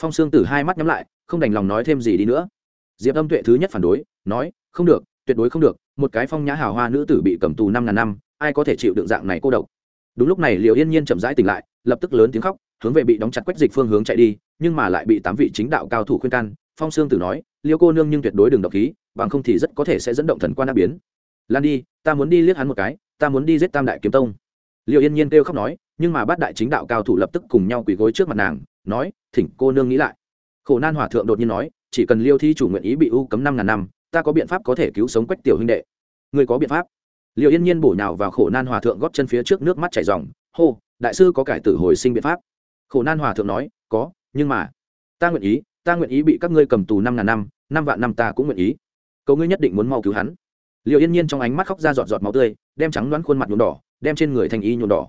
Phong sương tử hai mắt nhắm lại, không đành lòng nói thêm gì đi nữa. Diệp âm tuệ thứ nhất phản đối, nói, không được, tuyệt đối không được, một cái phong nhã hào hoa nữ tử bị cầm tù năm ngàn năm, ai có thể chịu đựng dạng này cô độc? Đúng lúc này liệu yên nhiên chậm rãi tỉnh lại, lập tức lớn tiếng khóc, hướng về bị đóng chặt quách dịch phương hướng chạy đi, nhưng mà lại bị tám vị chính đạo cao thủ khuyên can phong sương tử nói, liêu cô nương nhưng tuyệt đối đừng độc khí, bằng không thì rất có thể sẽ dẫn động thần quan đã biến. Lan đi, ta muốn đi liếc hắn một cái, ta muốn đi giết tam đại kiếm tông. Liệu yên nhiên kêu khóc nói, nhưng mà bát đại chính đạo cao thủ lập tức cùng nhau quỳ gối trước mặt nàng, nói, thỉnh cô nương nghĩ lại. Khổ nan hòa thượng đột nhiên nói, chỉ cần liêu thi chủ nguyện ý bị u cấm năm ngàn năm, ta có biện pháp có thể cứu sống quách tiểu huynh đệ. Người có biện pháp? Liệu yên nhiên bổ nhào vào khổ nan hòa thượng góp chân phía trước, nước mắt chảy dòng hô, đại sư có cải tử hồi sinh biện pháp. Khổ nan hòa thượng nói, có, nhưng mà, ta nguyện ý ta nguyện ý bị các ngươi cầm tù năm ngàn năm năm vạn năm ta cũng nguyện ý. Cầu ngươi nhất định muốn mau cứu hắn. Liệu yên nhiên trong ánh mắt khóc ra giọt giọt máu tươi, đem trắng đoán khuôn mặt nhuộm đỏ, đem trên người thành y nhuộm đỏ.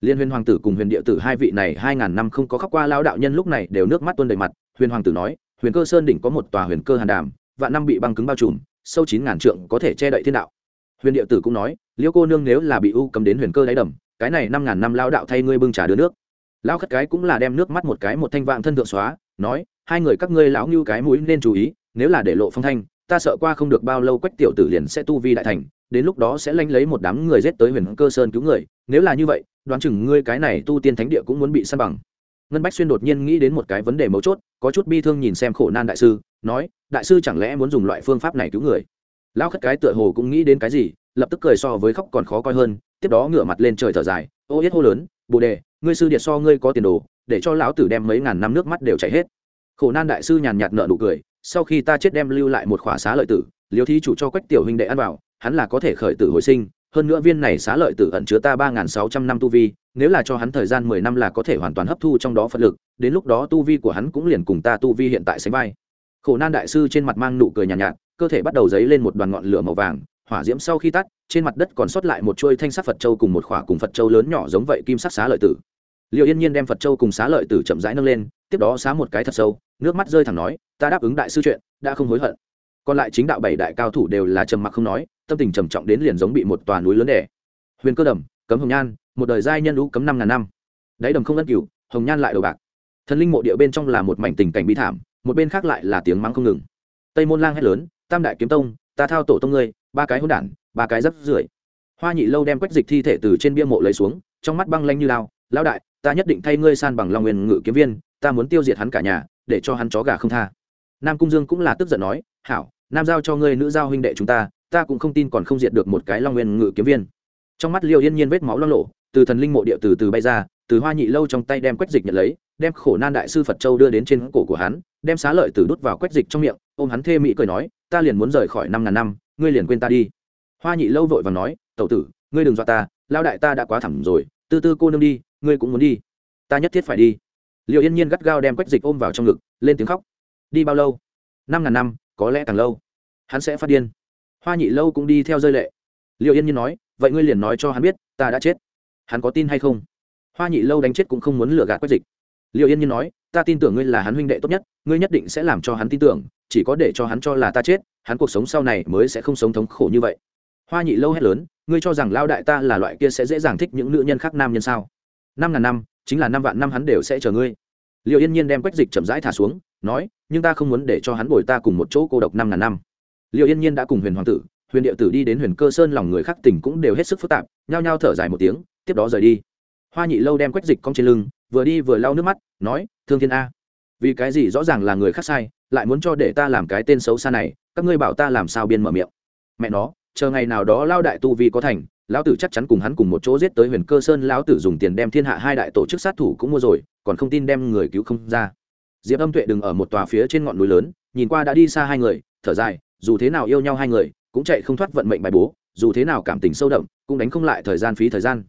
Liên huyền hoàng tử cùng huyền địa tử hai vị này hai ngàn năm không có khóc qua lao đạo nhân lúc này đều nước mắt tuôn đầy mặt. Huyền hoàng tử nói, huyền cơ sơn đỉnh có một tòa huyền cơ hàn đàm, vạn năm bị băng cứng bao trùm, sâu chín ngàn trượng có thể che đậy thiên đạo. Huyền địa tử cũng nói, liêu cô nương nếu là bị u cầm đến huyền cơ đáy đầm, cái này năm ngàn năm lao đạo thay ngươi bưng trà đứa nước. Lao khất cái cũng là đem nước mắt một cái một thanh vạn thân thượng xóa nói, hai người các ngươi lão như cái mũi nên chú ý, nếu là để lộ phong thanh, ta sợ qua không được bao lâu quách tiểu tử liền sẽ tu vi đại thành, đến lúc đó sẽ lanh lấy một đám người giết tới huyền cơ sơn cứu người, nếu là như vậy, đoán chừng ngươi cái này tu tiên thánh địa cũng muốn bị săn bằng. Ngân bách xuyên đột nhiên nghĩ đến một cái vấn đề mấu chốt, có chút bi thương nhìn xem khổ nan đại sư, nói, đại sư chẳng lẽ muốn dùng loại phương pháp này cứu người? Lão khất cái tựa hồ cũng nghĩ đến cái gì, lập tức cười so với khóc còn khó coi hơn, tiếp đó ngửa mặt lên trời thở dài, ô yết hô lớn, bồ đề, ngươi sư điệt so ngươi có tiền đồ để cho lão tử đem mấy ngàn năm nước mắt đều chảy hết. Khổ nan đại sư nhàn nhạt nợ nụ cười sau khi ta chết đem lưu lại một khỏa xá lợi tử liêu thí chủ cho quách tiểu huynh đệ ăn vào hắn là có thể khởi tử hồi sinh hơn nữa viên này xá lợi tử ẩn chứa ta ba sáu trăm năm tu vi nếu là cho hắn thời gian mười năm là có thể hoàn toàn hấp thu trong đó phật lực đến lúc đó tu vi của hắn cũng liền cùng ta tu vi hiện tại sánh vai. Khổ nan đại sư trên mặt mang nụ cười nhàn nhạt, nhạt cơ thể bắt đầu dấy lên một đoàn ngọn lửa màu vàng hỏa diễm sau khi tắt trên mặt đất còn sót lại một chuôi thanh sắc phật châu cùng một khỏa cùng phật châu lớn nhỏ giống vậy kim sắc xá lợi tử liệu yên nhiên đem phật châu cùng xá lợi tử chậm rãi nâng lên, tiếp đó xá một cái thật sâu, nước mắt rơi thẳng nói, ta đáp ứng đại sư chuyện, đã không hối hận. Còn lại chính đạo bảy đại cao thủ đều là trầm mặc không nói, tâm tình trầm trọng đến liền giống bị một tòa núi lớn đẻ huyền cơ đầm, cấm hồng nhan, một đời giai nhân lũ cấm năm ngàn năm. Đáy đầm không ân cửu, hồng nhan lại đầu bạc. Thần linh mộ địa bên trong là một mảnh tình cảnh bi thảm, một bên khác lại là tiếng mắng không ngừng. Tây môn lang hét lớn, tam đại kiếm tông, ta thao tổ tông ngươi, ba cái hỗn đản, ba cái rất rưởi. Hoa nhị lâu đem quách dịch thi thể từ trên bia mộ lấy xuống, trong mắt băng lanh như lao, lão đại ta nhất định thay ngươi san bằng long nguyên ngự kiếm viên, ta muốn tiêu diệt hắn cả nhà, để cho hắn chó gà không tha. Nam cung dương cũng là tức giận nói, hảo, nam giao cho ngươi nữ giao huynh đệ chúng ta ta cũng không tin còn không diệt được một cái long nguyên ngự kiếm viên. Trong mắt liêu yên nhiên vết máu lo lộ từ thần linh mộ địa từ từ bay ra, từ hoa nhị lâu trong tay đem quách dịch nhận lấy, đem khổ nan đại sư phật châu đưa đến trên cổ của hắn, đem xá lợi từ đút vào quách dịch trong miệng, ôm hắn thê mỹ cười nói, ta liền muốn rời khỏi năm ngàn năm, ngươi liền quên ta đi. Hoa nhị lâu vội và nói, tẩu tử, ngươi đừng dọa ta lao đại ta đã quá thẳm rồi, tư tư cô nương đi ngươi cũng muốn đi. Ta nhất thiết phải đi. Liệu yên nhiên gắt gao đem quách dịch ôm vào trong ngực, lên tiếng khóc. Đi bao lâu? Năm ngàn năm, có lẽ càng lâu. Hắn sẽ phát điên. Hoa nhị lâu cũng đi theo rơi lệ. Liệu yên nhiên nói, vậy ngươi liền nói cho hắn biết, ta đã chết. Hắn có tin hay không? Hoa nhị lâu đánh chết cũng không muốn lừa gạt quách dịch. Liệu yên nhiên nói, ta tin tưởng ngươi là hắn huynh đệ tốt nhất, ngươi nhất định sẽ làm cho hắn tin tưởng, chỉ có để cho hắn cho là ta chết, hắn cuộc sống sau này mới sẽ không sống thống khổ như vậy. Hoa nhị lâu hét lớn, ngươi cho rằng lao đại ta là loại kia sẽ dễ dàng thích những nữ nhân khác nam nhân sao? Năm ngàn năm, chính là năm vạn năm hắn đều sẽ chờ ngươi. Liệu yên nhiên đem quách dịch chậm rãi thả xuống, nói, nhưng ta không muốn để cho hắn bồi ta cùng một chỗ cô độc năm ngàn năm. Liệu yên nhiên đã cùng huyền hoàng tử, huyền điệu tử đi đến huyền cơ sơn lòng người khác tỉnh cũng đều hết sức phức tạp, nhao nhao thở dài một tiếng, tiếp đó rời đi. Hoa nhị lâu đem quách dịch cong trên lưng, vừa đi vừa lau nước mắt, nói, thương thiên a, vì cái gì rõ ràng là người khác sai, lại muốn cho để ta làm cái tên xấu xa này, các ngươi bảo ta làm sao biên mở miệng? Mẹ nó, chờ ngày nào đó lao đại tu vi có thành lão tử chắc chắn cùng hắn cùng một chỗ giết tới huyền cơ sơn, lão tử dùng tiền đem thiên hạ hai đại tổ chức sát thủ cũng mua rồi, còn không tin đem người cứu không ra. Diệp âm tuệ đừng ở một tòa phía trên ngọn núi lớn, nhìn qua đã đi xa hai người, thở dài, dù thế nào yêu nhau hai người, cũng chạy không thoát vận mệnh bài bố, dù thế nào cảm tình sâu đậm, cũng đánh không lại thời gian phí thời gian.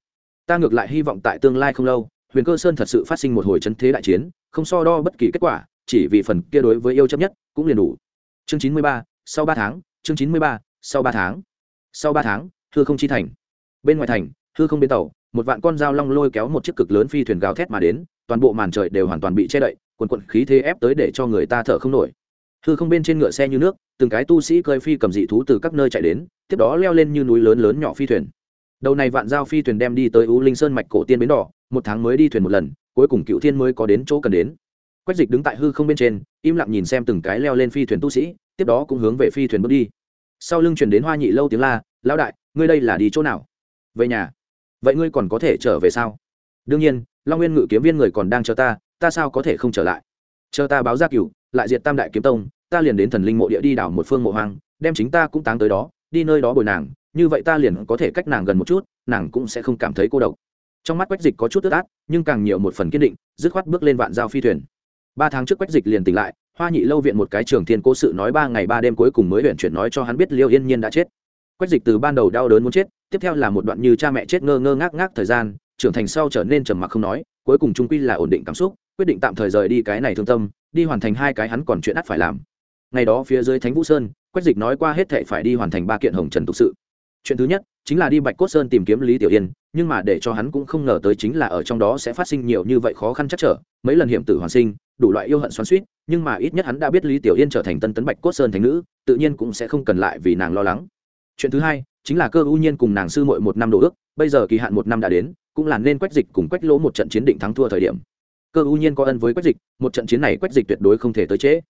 Ta ngược lại hy vọng tại tương lai không lâu, huyền cơ sơn thật sự phát sinh một hồi chấn thế đại chiến, không so đo bất kỳ kết quả, chỉ vì phần kia đối với yêu chấp nhất, cũng liền đủ. Chương chín mươi ba, sau ba tháng, chương chín mươi ba, sau ba tháng. Sau ba tháng, thưa không chi thành bên ngoài thành, hư không bên tàu, một vạn con dao long lôi kéo một chiếc cực lớn phi thuyền gào thét mà đến, toàn bộ màn trời đều hoàn toàn bị che đậy, quần quận khí thế ép tới để cho người ta thở không nổi. Hư không bên trên ngựa xe như nước, từng cái tu sĩ cơi phi cầm dị thú từ các nơi chạy đến, tiếp đó leo lên như núi lớn lớn nhỏ phi thuyền. Đầu này vạn giao phi thuyền đem đi tới u linh sơn mạch cổ tiên bến đỏ, một tháng mới đi thuyền một lần, cuối cùng cựu thiên mới có đến chỗ cần đến. Quách dịch đứng tại hư không bên trên, im lặng nhìn xem từng cái leo lên phi thuyền tu sĩ, tiếp đó cũng hướng về phi thuyền bước đi. Sau lưng chuyển đến hoa nhị lâu tiếng la, lão đại, ngươi đây là đi chỗ nào? Về nhà. Vậy ngươi còn có thể trở về sao? Đương nhiên, long nguyên ngự kiếm viên người còn đang chờ ta ta sao có thể không trở lại? Chờ ta báo ra cựu lại diệt tam đại kiếm tông, ta liền đến thần linh mộ địa đi đảo một phương mộ hoang, đem chính ta cũng táng tới đó, đi nơi đó bồi nàng, như vậy ta liền có thể cách nàng gần một chút, nàng cũng sẽ không cảm thấy cô độc. Trong mắt quách dịch có chút tức át, nhưng càng nhiều một phần kiên định, dứt khoát bước lên vạn giao phi thuyền. Ba tháng trước quách dịch liền tỉnh lại, hoa nhị lâu viện một cái trường thiên cố sự nói ba ngày ba đêm cuối cùng mới huyện chuyển nói cho hắn biết liêu yên nhiên đã chết quách dịch từ ban đầu đau đớn muốn chết, tiếp theo là một đoạn như cha mẹ chết ngơ ngơ ngác ngác thời gian, trưởng thành sau trở nên trầm mặc không nói, cuối cùng trung quy là ổn định cảm xúc, quyết định tạm thời rời đi cái này thương tâm, đi hoàn thành hai cái hắn còn chuyện ắt phải làm. Ngày đó phía dưới thánh vũ sơn, quách dịch nói qua hết thệ phải đi hoàn thành ba kiện hồng trần tục sự. Chuyện thứ nhất, chính là đi bạch cốt sơn tìm kiếm lý tiểu yên, nhưng mà để cho hắn cũng không ngờ tới chính là ở trong đó sẽ phát sinh nhiều như vậy khó khăn chắc trở, mấy lần hiểm tử hoàn sinh, đủ loại yêu hận xoắn suýt nhưng mà ít nhất hắn đã biết lý tiểu yên trở thành tân tấn bạch cốt sơn thành nữ, tự nhiên cũng sẽ không cần lại vì nàng lo lắng chuyện thứ hai chính là cơ ưu nhiên cùng nàng sư Mội một năm đồ ước, bây giờ kỳ hạn một năm đã đến, cũng là nên quách dịch cùng quách lỗ một trận chiến định thắng thua thời điểm. Cơ ưu nhiên có ân với quách dịch, một trận chiến này quách dịch tuyệt đối không thể tới trễ.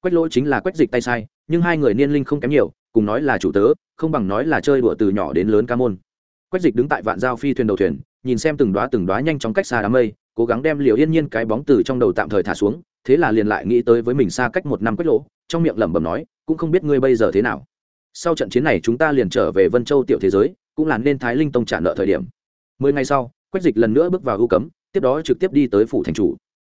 Quách lỗ chính là quách dịch tay sai, nhưng hai người niên linh không kém nhiều, cùng nói là chủ tớ, không bằng nói là chơi đùa từ nhỏ đến lớn ca môn. Quách dịch đứng tại vạn giao phi thuyền đầu thuyền, nhìn xem từng đoá từng đoá nhanh chóng cách xa đám mây, cố gắng đem liều yên nhiên cái bóng từ trong đầu tạm thời thả xuống, thế là liền lại nghĩ tới với mình xa cách một năm quách lỗ, trong miệng lẩm bẩm nói, cũng không biết ngươi bây giờ thế nào sau trận chiến này chúng ta liền trở về vân châu tiểu thế giới, cũng là nên thái linh tông trả nợ thời điểm. Mười ngày sau, quách dịch lần nữa bước vào ưu cấm, tiếp đó trực tiếp đi tới phủ thành chủ.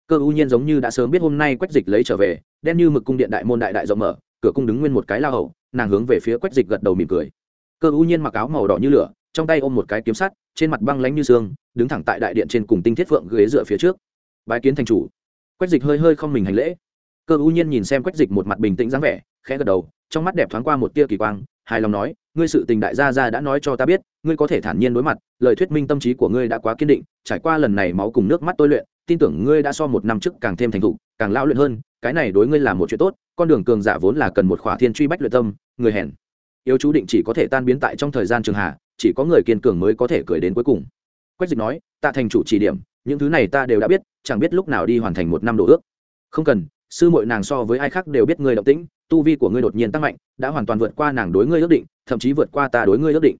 Cơ ưu nhiên giống như đã sớm biết hôm nay quách dịch lấy trở về, đen như mực cung điện đại môn đại đại rộng mở, cửa cung đứng nguyên một cái la hậu nàng hướng về phía quách dịch gật đầu mỉm cười. Cơ ưu nhiên mặc áo màu đỏ như lửa, trong tay ôm một cái kiếm sắt, trên mặt băng lánh như xương, đứng thẳng tại đại điện trên cùng tinh thiết phượng ghế dựa phía trước. Bái kiến thành chủ. Quách dịch hơi hơi không mình hành lễ. Cơ ưu nhiên nhìn xem quách dịch một mặt bình tĩnh dáng vẻ, khẽ gật đầu trong mắt đẹp thoáng qua một tia kỳ quang, hài lòng nói, ngươi sự tình đại gia gia đã nói cho ta biết, ngươi có thể thản nhiên đối mặt, lời thuyết minh tâm trí của ngươi đã quá kiên định, trải qua lần này máu cùng nước mắt tôi luyện, tin tưởng ngươi đã so một năm trước càng thêm thành thục, càng lão luyện hơn, cái này đối ngươi là một chuyện tốt, con đường cường giả vốn là cần một khỏa thiên truy bách luyện tâm, người hèn. Yếu chú định chỉ có thể tan biến tại trong thời gian trường hạ, chỉ có người kiên cường mới có thể cười đến cuối cùng. Quách dịch nói, tạ thành chủ chỉ điểm, những thứ này ta đều đã biết, chẳng biết lúc nào đi hoàn thành một năm đồ ước. Không cần sư muội nàng so với ai khác đều biết ngươi động tĩnh, tu vi của ngươi đột nhiên tăng mạnh, đã hoàn toàn vượt qua nàng đối ngươi ước định, thậm chí vượt qua ta đối ngươi ước định.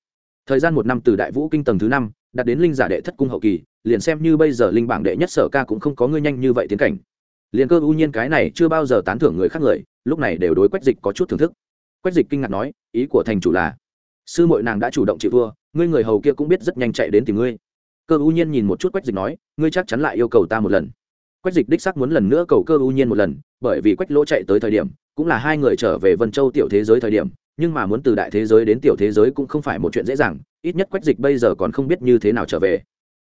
Thời gian một năm từ đại vũ kinh tầng thứ năm, đạt đến linh giả đệ thất cung hậu kỳ, liền xem như bây giờ linh bảng đệ nhất sở ca cũng không có ngươi nhanh như vậy tiến cảnh. Liền cơ ưu nhiên cái này chưa bao giờ tán thưởng người khác người, lúc này đều đối quách dịch có chút thưởng thức. Quách dịch kinh ngạc nói, ý của thành chủ là, sư muội nàng đã chủ động chịu thua, ngươi người hầu kia cũng biết rất nhanh chạy đến tìm ngươi. Cơ ưu nhiên nhìn một chút quách dịch nói, ngươi chắc chắn lại yêu cầu ta một lần quách dịch đích sắc muốn lần nữa cầu cơ ưu nhiên một lần, bởi vì quách lỗ chạy tới thời điểm, cũng là hai người trở về vân châu tiểu thế giới thời điểm, nhưng mà muốn từ đại thế giới đến tiểu thế giới cũng không phải một chuyện dễ dàng, ít nhất quách dịch bây giờ còn không biết như thế nào trở về.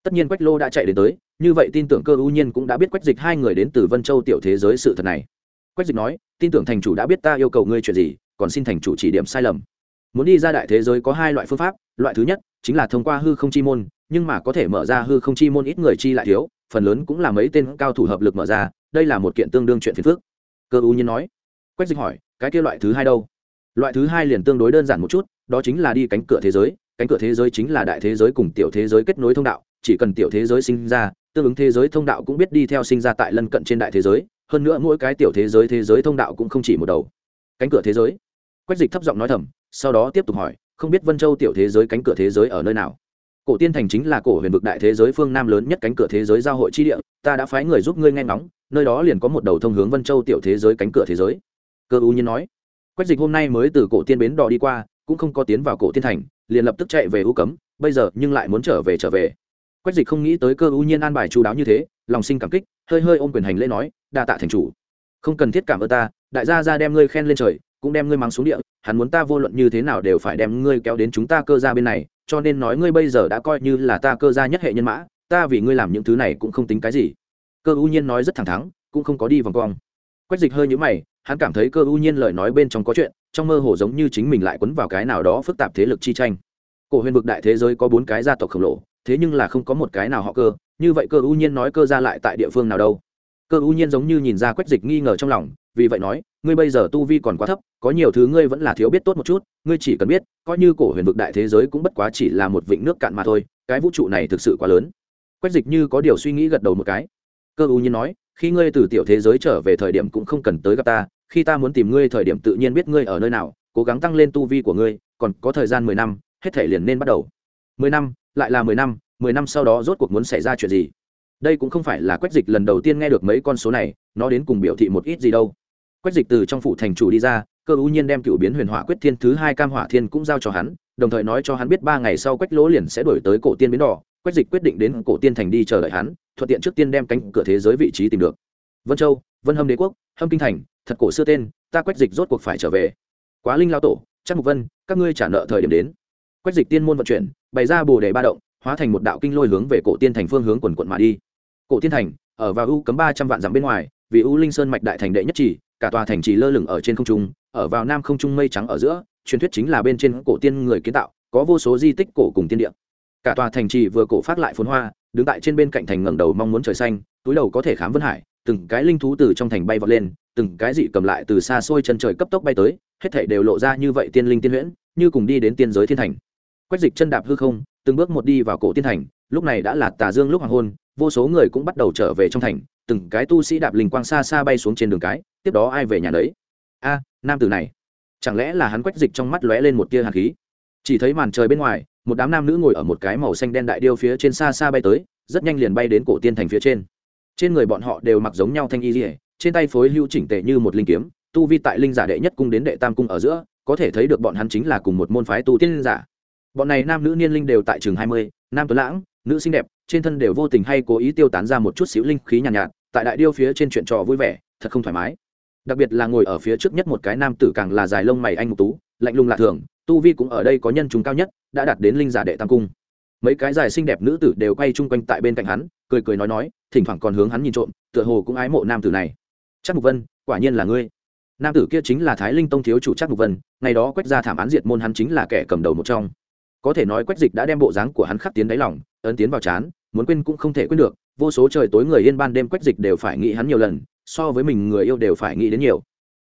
Tất nhiên quách lô đã chạy đến tới, như vậy tin tưởng cơ ưu nhiên cũng đã biết quách dịch hai người đến từ vân châu tiểu thế giới sự thật này. Quách dịch nói, tin tưởng thành chủ đã biết ta yêu cầu ngươi chuyện gì, còn xin thành chủ chỉ điểm sai lầm. Muốn đi ra đại thế giới có hai loại phương pháp, loại thứ nhất chính là thông qua hư không chi môn, nhưng mà có thể mở ra hư không chi môn ít người chi lại thiếu phần lớn cũng là mấy tên cao thủ hợp lực mở ra, đây là một kiện tương đương chuyện phiền phức. Cơ U nhiên nói. Quách dịch hỏi, cái kia loại thứ hai đâu? Loại thứ hai liền tương đối đơn giản một chút, đó chính là đi cánh cửa thế giới, cánh cửa thế giới chính là đại thế giới cùng tiểu thế giới kết nối thông đạo, chỉ cần tiểu thế giới sinh ra, tương ứng thế giới thông đạo cũng biết đi theo sinh ra tại lân cận trên đại thế giới, hơn nữa mỗi cái tiểu thế giới thế giới thông đạo cũng không chỉ một đầu. Cánh cửa thế giới. Quách dịch thấp giọng nói thầm, sau đó tiếp tục hỏi, không biết vân châu tiểu thế giới cánh cửa thế giới ở nơi nào? Cổ tiên thành chính là cổ huyền vực đại thế giới phương nam lớn nhất cánh cửa thế giới giao hội chi địa, ta đã phái người giúp ngươi nghe ngóng, nơi đó liền có một đầu thông hướng vân châu tiểu thế giới cánh cửa thế giới. Cơ u nhiên nói. Quách dịch hôm nay mới từ cổ tiên bến đò đi qua, cũng không có tiến vào cổ tiên thành, liền lập tức chạy về u cấm, bây giờ nhưng lại muốn trở về trở về. Quách dịch không nghĩ tới cơ u nhiên an bài chú đáo như thế, lòng sinh cảm kích, hơi hơi ôm quyền hành lễ nói, đa tạ thành chủ. Không cần thiết cảm ơn ta, đại gia ra đem ngươi khen lên trời, cũng đem ngươi mang xuống địa, hắn muốn ta vô luận như thế nào đều phải đem ngươi kéo đến chúng ta cơ ra bên này cho nên nói ngươi bây giờ đã coi như là ta cơ gia nhất hệ nhân mã, ta vì ngươi làm những thứ này cũng không tính cái gì. Cơ u nhiên nói rất thẳng thắn, cũng không có đi vòng cong quách dịch hơi nhũ mày, hắn cảm thấy cơ u nhiên lời nói bên trong có chuyện, trong mơ hồ giống như chính mình lại quấn vào cái nào đó phức tạp thế lực chi tranh. Cổ huyền vực đại thế giới có bốn cái gia tộc khổng lồ, thế nhưng là không có một cái nào họ cơ, như vậy cơ u nhiên nói cơ ra lại tại địa phương nào đâu? Cơ u nhiên giống như nhìn ra quách dịch nghi ngờ trong lòng, vì vậy nói, ngươi bây giờ tu vi còn quá thấp, có nhiều thứ ngươi vẫn là thiếu biết tốt một chút, ngươi chỉ cần biết, coi như cổ huyền vực đại thế giới cũng bất quá chỉ là một vịnh nước cạn mà thôi, cái vũ trụ này thực sự quá lớn. Quách dịch như có điều suy nghĩ gật đầu một cái. Cơ u nhiên nói, khi ngươi từ tiểu thế giới trở về thời điểm cũng không cần tới gặp ta, khi ta muốn tìm ngươi thời điểm tự nhiên biết ngươi ở nơi nào, cố gắng tăng lên tu vi của ngươi, còn có thời gian mười năm, hết thể liền nên bắt đầu. Mười năm, lại là mười năm mười năm sau đó rốt cuộc muốn xảy ra chuyện gì? Đây cũng không phải là quách dịch lần đầu tiên nghe được mấy con số này, nó đến cùng biểu thị một ít gì đâu. Quách dịch từ trong phủ thành chủ đi ra, cơ ưu nhiên đem cựu biến huyền hỏa quyết thiên thứ hai cam hỏa thiên cũng giao cho hắn, đồng thời nói cho hắn biết ba ngày sau quách lỗ liền sẽ đổi tới cổ tiên biến đỏ. Quách dịch quyết định đến cổ tiên thành đi chờ đợi hắn, thuận tiện trước tiên đem cánh cửa thế giới vị trí tìm được. Vân châu, vân hâm đế quốc, hâm kinh thành, thật cổ xưa tên, ta quách dịch rốt cuộc phải trở về. Quá linh lao tổ, chắc mục vân, các ngươi trả nợ thời điểm đến. Quách dịch tiên môn vận chuyển, bày ra bồ đề ba động, hóa thành một đạo kinh lôi hướng về cổ tiên thành phương hướng quần quận mà đi cổ thiên thành, ở vào u cấm ba trăm vạn dặm bên ngoài, vì u linh sơn mạch đại thành đệ nhất chỉ, cả tòa thành trì lơ lửng ở trên không trung, ở vào nam không trung mây trắng ở giữa, truyền thuyết chính là bên trên cổ tiên người kiến tạo, có vô số di tích cổ cùng tiên địa. Cả tòa thành trì vừa cổ phát lại phồn hoa, đứng tại trên bên cạnh thành ngẩng đầu mong muốn trời xanh, túi đầu có thể khám vân hải, từng cái linh thú từ trong thành bay vọt lên, từng cái dị cầm lại từ xa xôi chân trời cấp tốc bay tới, hết thảy đều lộ ra như vậy tiên linh tiên huyễn, như cùng đi đến tiên giới thiên thành. Quách dịch chân đạp hư không, từng bước một đi vào cổ tiên thành, lúc này đã là tà dương lúc hoàng hôn vô số người cũng bắt đầu trở về trong thành, từng cái tu sĩ đạp linh quang xa xa bay xuống trên đường cái, tiếp đó ai về nhà đấy a, nam tử này. Chẳng lẽ là hắn quách dịch trong mắt lóe lên một tia hạt khí? Chỉ thấy màn trời bên ngoài, một đám nam nữ ngồi ở một cái màu xanh đen đại điêu phía trên xa xa bay tới, rất nhanh liền bay đến cổ tiên thành phía trên. Trên người bọn họ đều mặc giống nhau thanh y dỉa trên tay phối hưu chỉnh tệ như một linh kiếm, tu vi tại linh giả đệ nhất cung đến đệ tam cung ở giữa, có thể thấy được bọn hắn chính là cùng một môn phái tu tiên giả. Bọn này nam nữ niên linh đều tại trường hai mươi, nam tuấn lãng, nữ xinh đẹp trên thân đều vô tình hay cố ý tiêu tán ra một chút xíu linh khí nhàn nhạt, nhạt tại đại điêu phía trên chuyện trò vui vẻ thật không thoải mái. Đặc biệt là ngồi ở phía trước nhất một cái nam tử càng là dài lông mày anh mục tú lạnh lùng lạ thường tu vi cũng ở đây có nhân chúng cao nhất đã đạt đến linh giả đệ tam cung. Mấy cái dài xinh đẹp nữ tử đều quay chung quanh tại bên cạnh hắn cười cười nói nói thỉnh thoảng còn hướng hắn nhìn trộm tựa hồ cũng ái mộ nam tử này. Chắc mục vân quả nhiên là ngươi. Nam tử kia chính là thái linh tông thiếu chủ chắc mục vân ngày đó quách ra thảm án diệt môn hắn chính là kẻ cầm đầu một trong. Có thể nói quách dịch đã đem bộ dáng của hắn khắc tiến đáy lòng ấn tiến vào chán, muốn quên cũng không thể quên được, vô số trời tối người yên ban đêm quách dịch đều phải nghĩ hắn nhiều lần, so với mình người yêu đều phải nghĩ đến nhiều.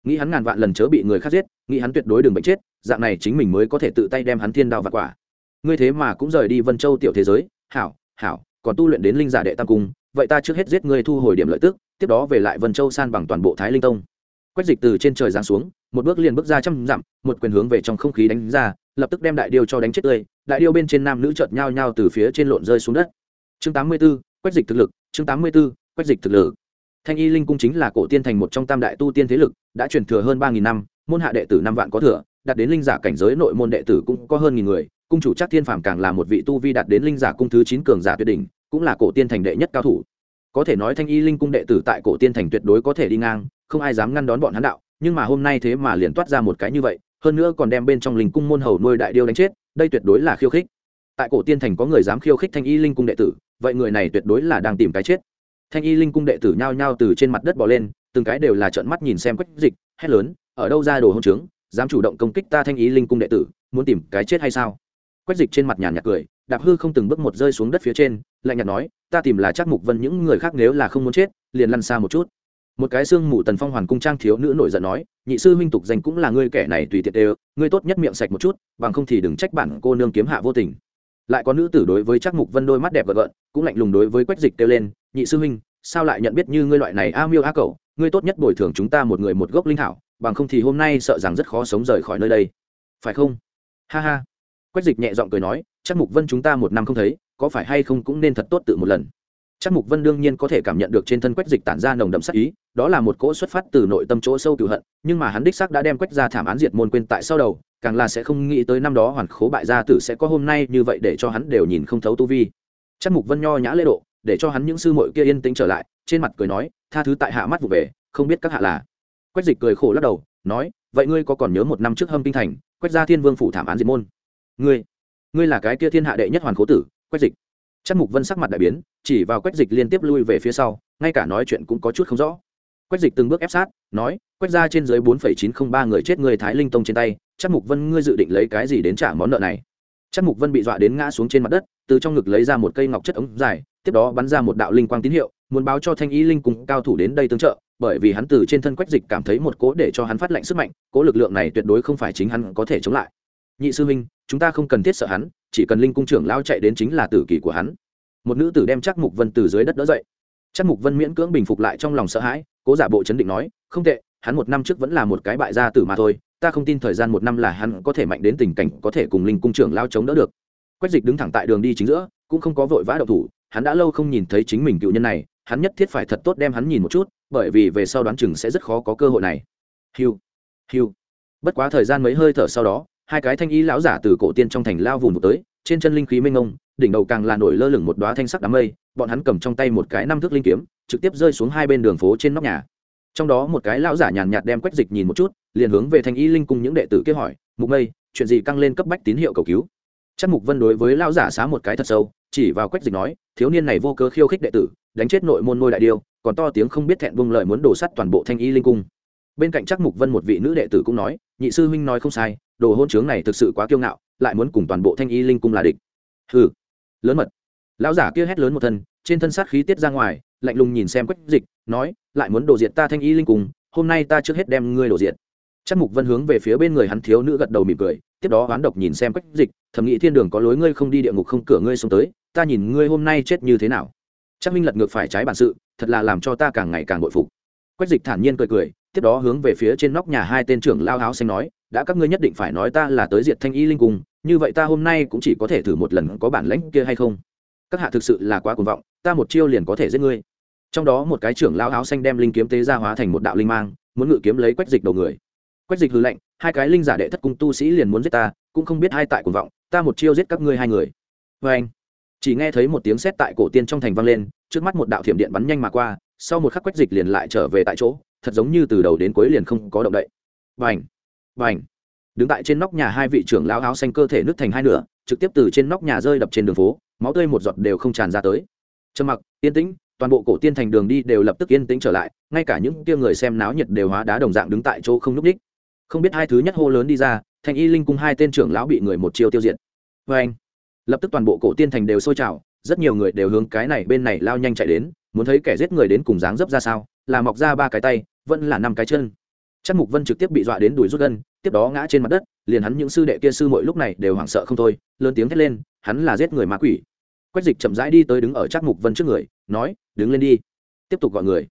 Nghĩ hắn ngàn vạn lần chớ bị người khác giết, nghĩ hắn tuyệt đối đừng bệnh chết, dạng này chính mình mới có thể tự tay đem hắn thiên đao và quả. Ngươi thế mà cũng rời đi vân châu tiểu thế giới, hảo hảo, còn tu luyện đến linh giả đệ tam cung, vậy ta trước hết giết ngươi thu hồi điểm lợi tức, tiếp đó về lại vân châu san bằng toàn bộ thái linh tông. Quách dịch từ trên trời giáng xuống, một bước liền bước ra trăm dặm, một quyền hướng về trong không khí đánh ra lập tức đem đại điêu cho đánh chết tươi đại điêu bên trên nam nữ chợt nhao nhao từ phía trên lộn rơi xuống đất. Chương tám mươi 84, quách dịch thực lực chương tám mươi 84, quách dịch thực lực. Thanh y linh cung chính là cổ tiên thành một trong tam đại tu tiên thế lực đã truyền thừa hơn ba nghìn năm môn hạ đệ tử năm vạn có thừa đạt đến linh giả cảnh giới nội môn đệ tử cũng có hơn nghìn người cung chủ chắc thiên phàm càng là một vị tu vi đạt đến linh giả cung thứ chín cường giả tuyệt đỉnh cũng là cổ tiên thành đệ nhất cao thủ. Có thể nói thanh y linh cung đệ tử tại cổ tiên thành tuyệt đối có thể đi ngang không ai dám ngăn đón bọn hắn đạo nhưng mà hôm nay thế mà liền toát ra một cái như vậy hơn nữa còn đem bên trong linh cung môn hầu nuôi đại điêu đánh chết, đây tuyệt đối là khiêu khích. Tại cổ tiên thành có người dám khiêu khích thanh y linh cung đệ tử, vậy người này tuyệt đối là đang tìm cái chết. Thanh y linh cung đệ tử nhao nhao từ trên mặt đất bỏ lên, từng cái đều là trợn mắt nhìn xem quách dịch, hét lớn, ở đâu ra đồ hông trướng, dám chủ động công kích ta thanh y linh cung đệ tử, muốn tìm cái chết hay sao? Quách dịch trên mặt nhàn nhạt cười, đạp hư không từng bước một rơi xuống đất phía trên, lạnh nhạt nói, ta tìm là chắc mục vân, những người khác nếu là không muốn chết, liền lăn xa một chút một cái xương mù tần phong hoàn cung trang thiếu nữ nổi giận nói, nhị sư huynh tục danh cũng là ngươi kẻ này tùy tiện đều, ngươi tốt nhất miệng sạch một chút, bằng không thì đừng trách bản cô nương kiếm hạ vô tình. Lại có nữ tử đối với trác mục vân đôi mắt đẹp gợn gợn, cũng lạnh lùng đối với quách dịch kêu lên, nhị sư huynh, sao lại nhận biết như ngươi loại này a miêu a cậu ngươi tốt nhất bồi thường chúng ta một người một gốc linh thảo, bằng không thì hôm nay sợ rằng rất khó sống rời khỏi nơi đây. Phải không? Ha ha. Quách dịch nhẹ giọng cười nói, trác mục vân chúng ta một năm không thấy, có phải hay không cũng nên thật tốt tự một lần chắc mục vân đương nhiên có thể cảm nhận được trên thân quách dịch tản ra nồng đậm sắc ý, đó là một cỗ xuất phát từ nội tâm chỗ sâu cựu hận, nhưng mà hắn đích xác đã đem quách ra thảm án diệt môn quên tại sau đầu, càng là sẽ không nghĩ tới năm đó hoàn khố bại gia tử sẽ có hôm nay như vậy để cho hắn đều nhìn không thấu tu vi. Chắc mục vân nho nhã lễ độ, để cho hắn những sư muội kia yên tĩnh trở lại, trên mặt cười nói, tha thứ tại hạ mắt vụ về, không biết các hạ là. Quách dịch cười khổ lắc đầu, nói, vậy ngươi có còn nhớ một năm trước hâm kinh thành, quách gia thiên vương phủ thảm án diệt môn? Ngươi ngươi là cái kia thiên hạ đệ nhất hoàn khố tử, quách dịch chắc mục vân sắc mặt đại biến, chỉ vào quách dịch liên tiếp lui về phía sau, ngay cả nói chuyện cũng có chút không rõ. Quách dịch từng bước ép sát, nói, quách ra trên dưới bốn phẩy chín không ba người chết người thái linh tông trên tay chắc mục vân ngươi dự định lấy cái gì đến trả món nợ này? Chắc mục vân bị dọa đến ngã xuống trên mặt đất, từ trong ngực lấy ra một cây ngọc chất ống dài, tiếp đó bắn ra một đạo linh quang tín hiệu, muốn báo cho thanh ý linh cùng cao thủ đến đây tương trợ, bởi vì hắn từ trên thân quách dịch cảm thấy một cố để cho hắn phát lệnh sức mạnh, cố lực lượng này tuyệt đối không phải chính hắn có thể chống lại. Nhị sư huynh, chúng ta không cần thiết sợ hắn chỉ cần linh cung trưởng lao chạy đến chính là tử kỳ của hắn. Một nữ tử đem chắc mục vân từ dưới đất đỡ dậy. Chắc mục vân miễn cưỡng bình phục lại trong lòng sợ hãi, cố giả bộ chấn định nói, không tệ, hắn một năm trước vẫn là một cái bại gia tử mà thôi, ta không tin thời gian một năm là hắn có thể mạnh đến tình cảnh có thể cùng linh cung trưởng lao chống đỡ được. Quách dịch đứng thẳng tại đường đi chính giữa, cũng không có vội vã đậu thủ, hắn đã lâu không nhìn thấy chính mình cựu nhân này, hắn nhất thiết phải thật tốt đem hắn nhìn một chút, bởi vì về sau đoán chừng sẽ rất khó có cơ hội này. Hiu hiu bất quá thời gian mấy hơi thở sau đó hai cái thanh ý lão giả từ cổ tiên trong thành lao vùng một tới, trên chân linh khí mênh ngông đỉnh đầu càng là nổi lơ lửng một đoá thanh sắc đám mây, bọn hắn cầm trong tay một cái năm thước linh kiếm, trực tiếp rơi xuống hai bên đường phố trên nóc nhà. Trong đó một cái lão giả nhàn nhạt đem quách dịch nhìn một chút, liền hướng về thanh y linh cùng những đệ tử kia hỏi, mục mây, chuyện gì căng lên cấp bách tín hiệu cầu cứu? Chắc mục vân đối với lão giả xá một cái thật sâu, chỉ vào quách dịch nói, thiếu niên này vô cớ khiêu khích đệ tử, đánh chết nội môn ngôi đại điêu, còn to tiếng không biết thẹn buông lời muốn đổ sắt toàn bộ thanh y linh cung. Bên cạnh chắc mục vân một vị nữ đệ tử cũng nói nhị sư huynh nói không sai, đồ hôn trướng này thực sự quá kiêu ngạo, lại muốn cùng toàn bộ thanh y linh cung là địch. Hừ. Lớn mật. Lão giả kia hét lớn một thân, trên thân sát khí tiết ra ngoài, lạnh lùng nhìn xem quách dịch, nói, lại muốn đổ diệt ta thanh y linh cung, hôm nay ta trước hết đem ngươi đổ diệt. Chắc mục vân hướng về phía bên người hắn thiếu nữ gật đầu mỉm cười, tiếp đó oán độc nhìn xem quách dịch thầm nghĩ thiên đường có lối ngươi không đi địa ngục không cửa ngươi xuống tới, ta nhìn ngươi hôm nay chết như thế nào. Chắc minh lật ngược phải trái bản sự, thật là làm cho ta càng ngày càng bội phục. Quách dịch thản nhiên cười cười tiếp đó hướng về phía trên nóc nhà hai tên trưởng lao áo xanh nói, đã các ngươi nhất định phải nói ta là tới diệt thanh y linh cung, như vậy ta hôm nay cũng chỉ có thể thử một lần có bản lãnh kia hay không? Các hạ thực sự là quá cuồng vọng, ta một chiêu liền có thể giết ngươi. Trong đó một cái trưởng lao áo xanh đem linh kiếm tế ra hóa thành một đạo linh mang, muốn ngự kiếm lấy quách dịch đầu người. Quách dịch hư lệnh hai cái linh giả đệ thất cung tu sĩ liền muốn giết ta, cũng không biết hai tại cuồng vọng, ta một chiêu giết các ngươi hai người. Vê anh, chỉ nghe thấy một tiếng sét tại cổ tiên trong thành vang lên, trước mắt một đạo thiểm điện bắn nhanh mà qua, sau một khắc quách dịch liền lại trở về tại chỗ thật giống như từ đầu đến cuối liền không có động đậy. Vành vành đứng tại trên nóc nhà hai vị trưởng lão áo xanh cơ thể nứt thành hai nửa, trực tiếp từ trên nóc nhà rơi đập trên đường phố, máu tươi một giọt đều không tràn ra tới. Trầm mặc, yên tĩnh, toàn bộ cổ tiên thành đường đi đều lập tức yên tĩnh trở lại, ngay cả những tia người xem náo nhiệt đều hóa đá đồng dạng đứng tại chỗ không n ú c ních không biết hai thứ nhất hô lớn đi ra thành y linh cung hai tên trưởng lão bị người một chiêu tiêu diệt. Vê anh lập tức toàn bộ cổ tiên thành đều sôi trào, rất nhiều người đều hướng cái này bên này lao nhanh chạy đến, muốn thấy kẻ giết người đến cùng dáng dấp ra sao là mọc ra ba cái tay, vẫn là năm cái chân. Chắc mục vân trực tiếp bị dọa đến đùi rút gân, tiếp đó ngã trên mặt đất, liền hắn những sư đệ kia sư mỗi lúc này đều hoảng sợ không thôi, lớn tiếng thét lên, hắn là giết người ma quỷ. Quách dịch chậm rãi đi tới đứng ở chắc mục vân trước người, nói, đứng lên đi. Tiếp tục gọi người.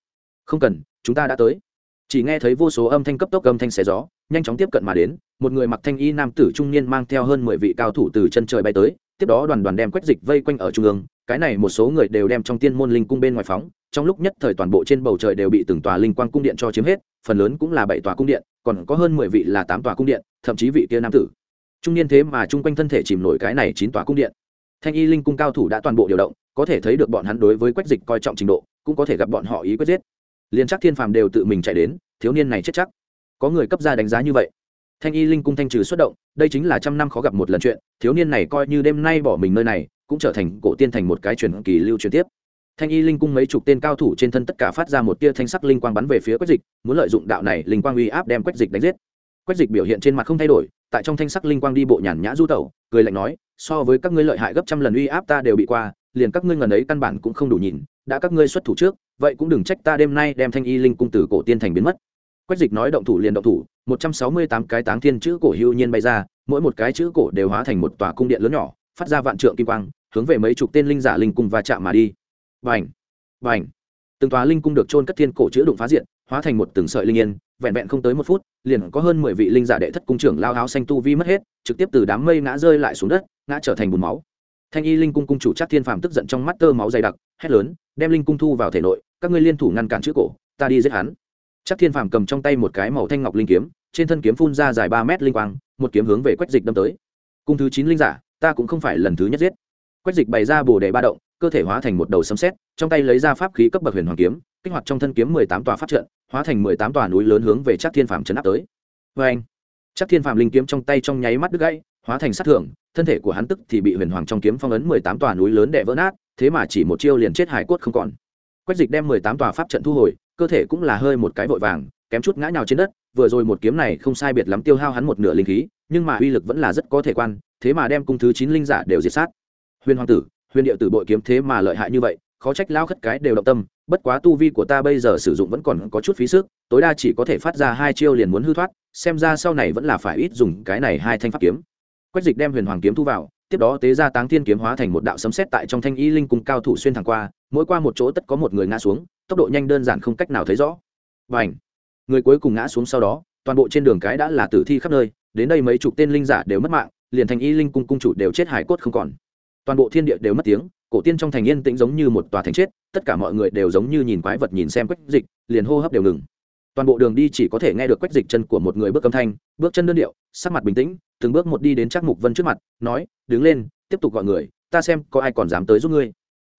Không cần, chúng ta đã tới. Chỉ nghe thấy vô số âm thanh cấp tốc âm thanh xé gió, nhanh chóng tiếp cận mà đến, một người mặc thanh y nam tử trung niên mang theo hơn mười vị cao thủ từ chân trời bay tới, tiếp đó đoàn đoàn đem quách dịch vây quanh ở trung ương, cái này một số người đều đem trong tiên môn linh cung bên ngoài phóng trong lúc nhất thời toàn bộ trên bầu trời đều bị từng tòa linh quang cung điện cho chiếm hết, phần lớn cũng là bảy tòa cung điện, còn có hơn mười vị là tám tòa cung điện, thậm chí vị kia nam tử. Trung niên thế mà chung quanh thân thể chìm nổi cái này chín tòa cung điện. Thanh y linh cung cao thủ đã toàn bộ điều động, có thể thấy được bọn hắn đối với quách dịch coi trọng trình độ, cũng có thể gặp bọn họ ý quyết giết. Liên chắc thiên phàm đều tự mình chạy đến, thiếu niên này chết chắc. Có người cấp ra đánh giá như vậy. Thanh y linh cung thanh trừ xuất động, đây chính là trăm năm khó gặp một lần chuyện, thiếu niên này coi như đêm nay bỏ mình nơi này, cũng trở thành cổ tiên thành một cái truyền kỳ lưu truyền tiếp thanh y linh cung mấy chục tên cao thủ trên thân tất cả phát ra một tia thanh sắc linh quang bắn về phía quách dịch, muốn lợi dụng đạo này linh quang uy áp đem quách dịch đánh giết. Quách dịch biểu hiện trên mặt không thay đổi, tại trong thanh sắc linh quang đi bộ nhàn nhã du tẩu, cười lạnh nói, so với các ngươi lợi hại gấp trăm lần uy áp ta đều bị qua, liền các ngươi ngần ấy căn bản cũng không đủ nhìn, đã các ngươi xuất thủ trước, vậy cũng đừng trách ta đêm nay đem thanh y linh cung từ cổ tiên thành biến mất. Quách dịch nói động thủ liền động thủ, một trăm sáu mươi tám cái táng thiên chữ cổ hưu nhiên bay ra, mỗi một cái chữ cổ đều hóa thành một tòa cung điện lớn nhỏ, phát ra vạn trượng kim quang, hướng về mấy chục tên linh giả linh cung va chạm mà đi vành vành từng tòa linh cung được trôn cất thiên cổ chữ đụng phá diện, hóa thành một từng sợi linh yên, vẹn vẹn không tới một phút, liền có hơn mười vị linh giả đệ thất cung trưởng lao áo xanh tu vi mất hết, trực tiếp từ đám mây ngã rơi lại xuống đất, ngã trở thành bùn máu. Thanh y linh cung cung chủ chắc thiên phàm tức giận trong mắt tơ máu dày đặc, hét lớn, đem linh cung thu vào thể nội, các ngươi liên thủ ngăn cản chữ cổ, ta đi giết hắn. Chắc thiên phàm cầm trong tay một cái màu thanh ngọc linh kiếm, trên thân kiếm phun ra dài ba mét linh quang, một kiếm hướng về quách dịch đâm tới. Cung thứ chín linh giả, ta cũng không phải lần thứ nhất giết. Quách dịch bày ra bồ đề ba động cơ thể hóa thành một đầu sấm sét, trong tay lấy ra pháp khí cấp bậc huyền hoàng kiếm kích hoạt trong thân kiếm mười tám tòa pháp trận hóa thành mười tám tòa núi lớn hướng về chắc thiên phàm chấn áp tới. Vê anh chắc thiên phàm linh kiếm trong tay trong nháy mắt đứt gãy hóa thành sát thưởng thân thể của hắn tức thì bị huyền hoàng trong kiếm phong ấn mười tám tòa núi lớn đè vỡ nát thế mà chỉ một chiêu liền chết hải cốt không còn. Quách dịch đem mười tám tòa pháp trận thu hồi cơ thể cũng là hơi một cái vội vàng kém chút ngã nhào trên đất vừa rồi một kiếm này không sai biệt lắm tiêu hao hắn một nửa linh khí nhưng mà uy lực vẫn là rất có thể quan thế mà đem cung thứ chín linh giả đều diệt sát. Huyền hoàng tử huyền điệu tử bội kiếm thế mà lợi hại như vậy, khó trách lao khất cái đều động tâm, bất quá tu vi của ta bây giờ sử dụng vẫn còn có chút phí sức, tối đa chỉ có thể phát ra hai chiêu liền muốn hư thoát, xem ra sau này vẫn là phải ít dùng cái này hai thanh pháp kiếm. Quách dịch đem huyền hoàng kiếm thu vào, tiếp đó tế ra táng thiên kiếm hóa thành một đạo sấm xét tại trong thanh y linh cùng cao thủ xuyên thẳng qua, mỗi qua một chỗ tất có một người ngã xuống, tốc độ nhanh đơn giản không cách nào thấy rõ. Và ảnh người cuối cùng ngã xuống sau đó, toàn bộ trên đường cái đã là tử thi khắp nơi, đến đây mấy chục tên linh giả đều mất mạng, liền thanh y linh cung cung chủ đều chết hải cốt không còn toàn bộ thiên địa đều mất tiếng, cổ tiên trong thành yên tĩnh giống như một tòa thành chết, tất cả mọi người đều giống như nhìn quái vật nhìn xem quách dịch, liền hô hấp đều ngừng toàn bộ đường đi chỉ có thể nghe được quách dịch chân của một người bước âm thanh, bước chân đơn điệu, sắc mặt bình tĩnh, từng bước một đi đến chắc mục vân trước mặt, nói, đứng lên, tiếp tục gọi người, ta xem có ai còn dám tới giúp ngươi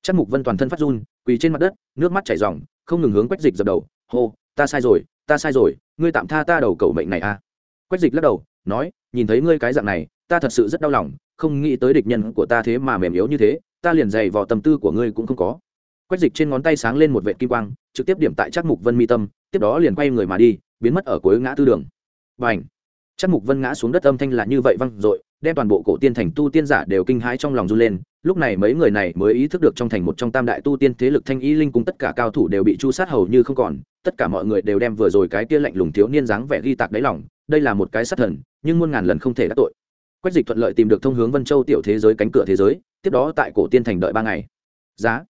chắc mục vân toàn thân phát run, quỳ trên mặt đất, nước mắt chảy ròng, không ngừng hướng quách dịch dập đầu, hô, ta sai rồi, ta sai rồi, ngươi tạm tha ta đầu cầu mệnh này a à. quách dịch lắc đầu, nói, nhìn thấy ngươi cái dạng này, ta thật sự rất đau lòng không nghĩ tới địch nhân của ta thế mà mềm yếu như thế, ta liền dày vào tâm tư của ngươi cũng không có. Quách dịch trên ngón tay sáng lên một vệ kim quang, trực tiếp điểm tại chắc mục vân mi tâm, tiếp đó liền quay người mà đi, biến mất ở cuối ngã tư đường. Và ảnh chắc mục vân ngã xuống đất âm thanh là như vậy văng r đem toàn bộ cổ tiên thành tu tiên giả đều kinh hãi trong lòng run lên. Lúc này mấy người này mới ý thức được trong thành một trong tam đại tu tiên thế lực thanh ý linh cùng tất cả cao thủ đều bị chu sát hầu như không còn, tất cả mọi người đều đem vừa rồi cái kia lạnh lùng thiếu niên dáng vẻ ghi tạc đáy lòng. Đây là một cái sát thần, nhưng muôn ngàn lần không thể đắc tội quách dịch thuận lợi tìm được thông hướng vân châu tiểu thế giới cánh cửa thế giới, tiếp đó tại cổ tiên thành đợi ba ngày. Giá.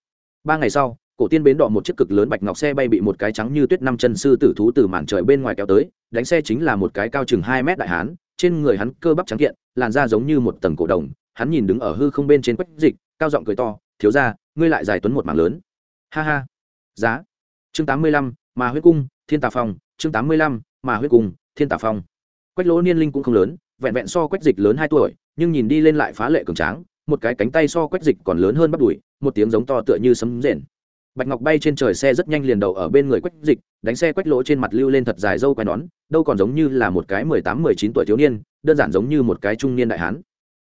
Ba ngày sau, cổ tiên bến đỏ một chiếc cực lớn bạch ngọc xe bay bị một cái trắng như tuyết năm chân sư tử thú từ màn trời bên ngoài kéo tới, đánh xe chính là một cái cao chừng hai mét đại hán, trên người hắn cơ bắp trắng kiện, làn da giống như một tầng cổ đồng, hắn nhìn đứng ở hư không bên trên quách dịch, cao giọng cười to, thiếu ra ngươi lại giải tuấn một mảng lớn. Ha ha. Giá. Chương tám mươi lăm, mà huyết cung, thiên tà phong, chương tám mươi lăm, mà huyết cung, thiên tà phong. Quách lỗ niên linh cũng không lớn vẹn vẹn so quách dịch lớn hai tuổi, nhưng nhìn đi lên lại phá lệ cường tráng, một cái cánh tay so quách dịch còn lớn hơn bắt đùi, một tiếng giống to tựa như sấm rền. Bạch ngọc bay trên trời xe rất nhanh liền đầu ở bên người quách dịch, đánh xe quách lỗ trên mặt lưu lên thật dài dâu quai nón, đâu còn giống như là một cái mười tám, mười chín tuổi thiếu niên, đơn giản giống như một cái trung niên đại hán.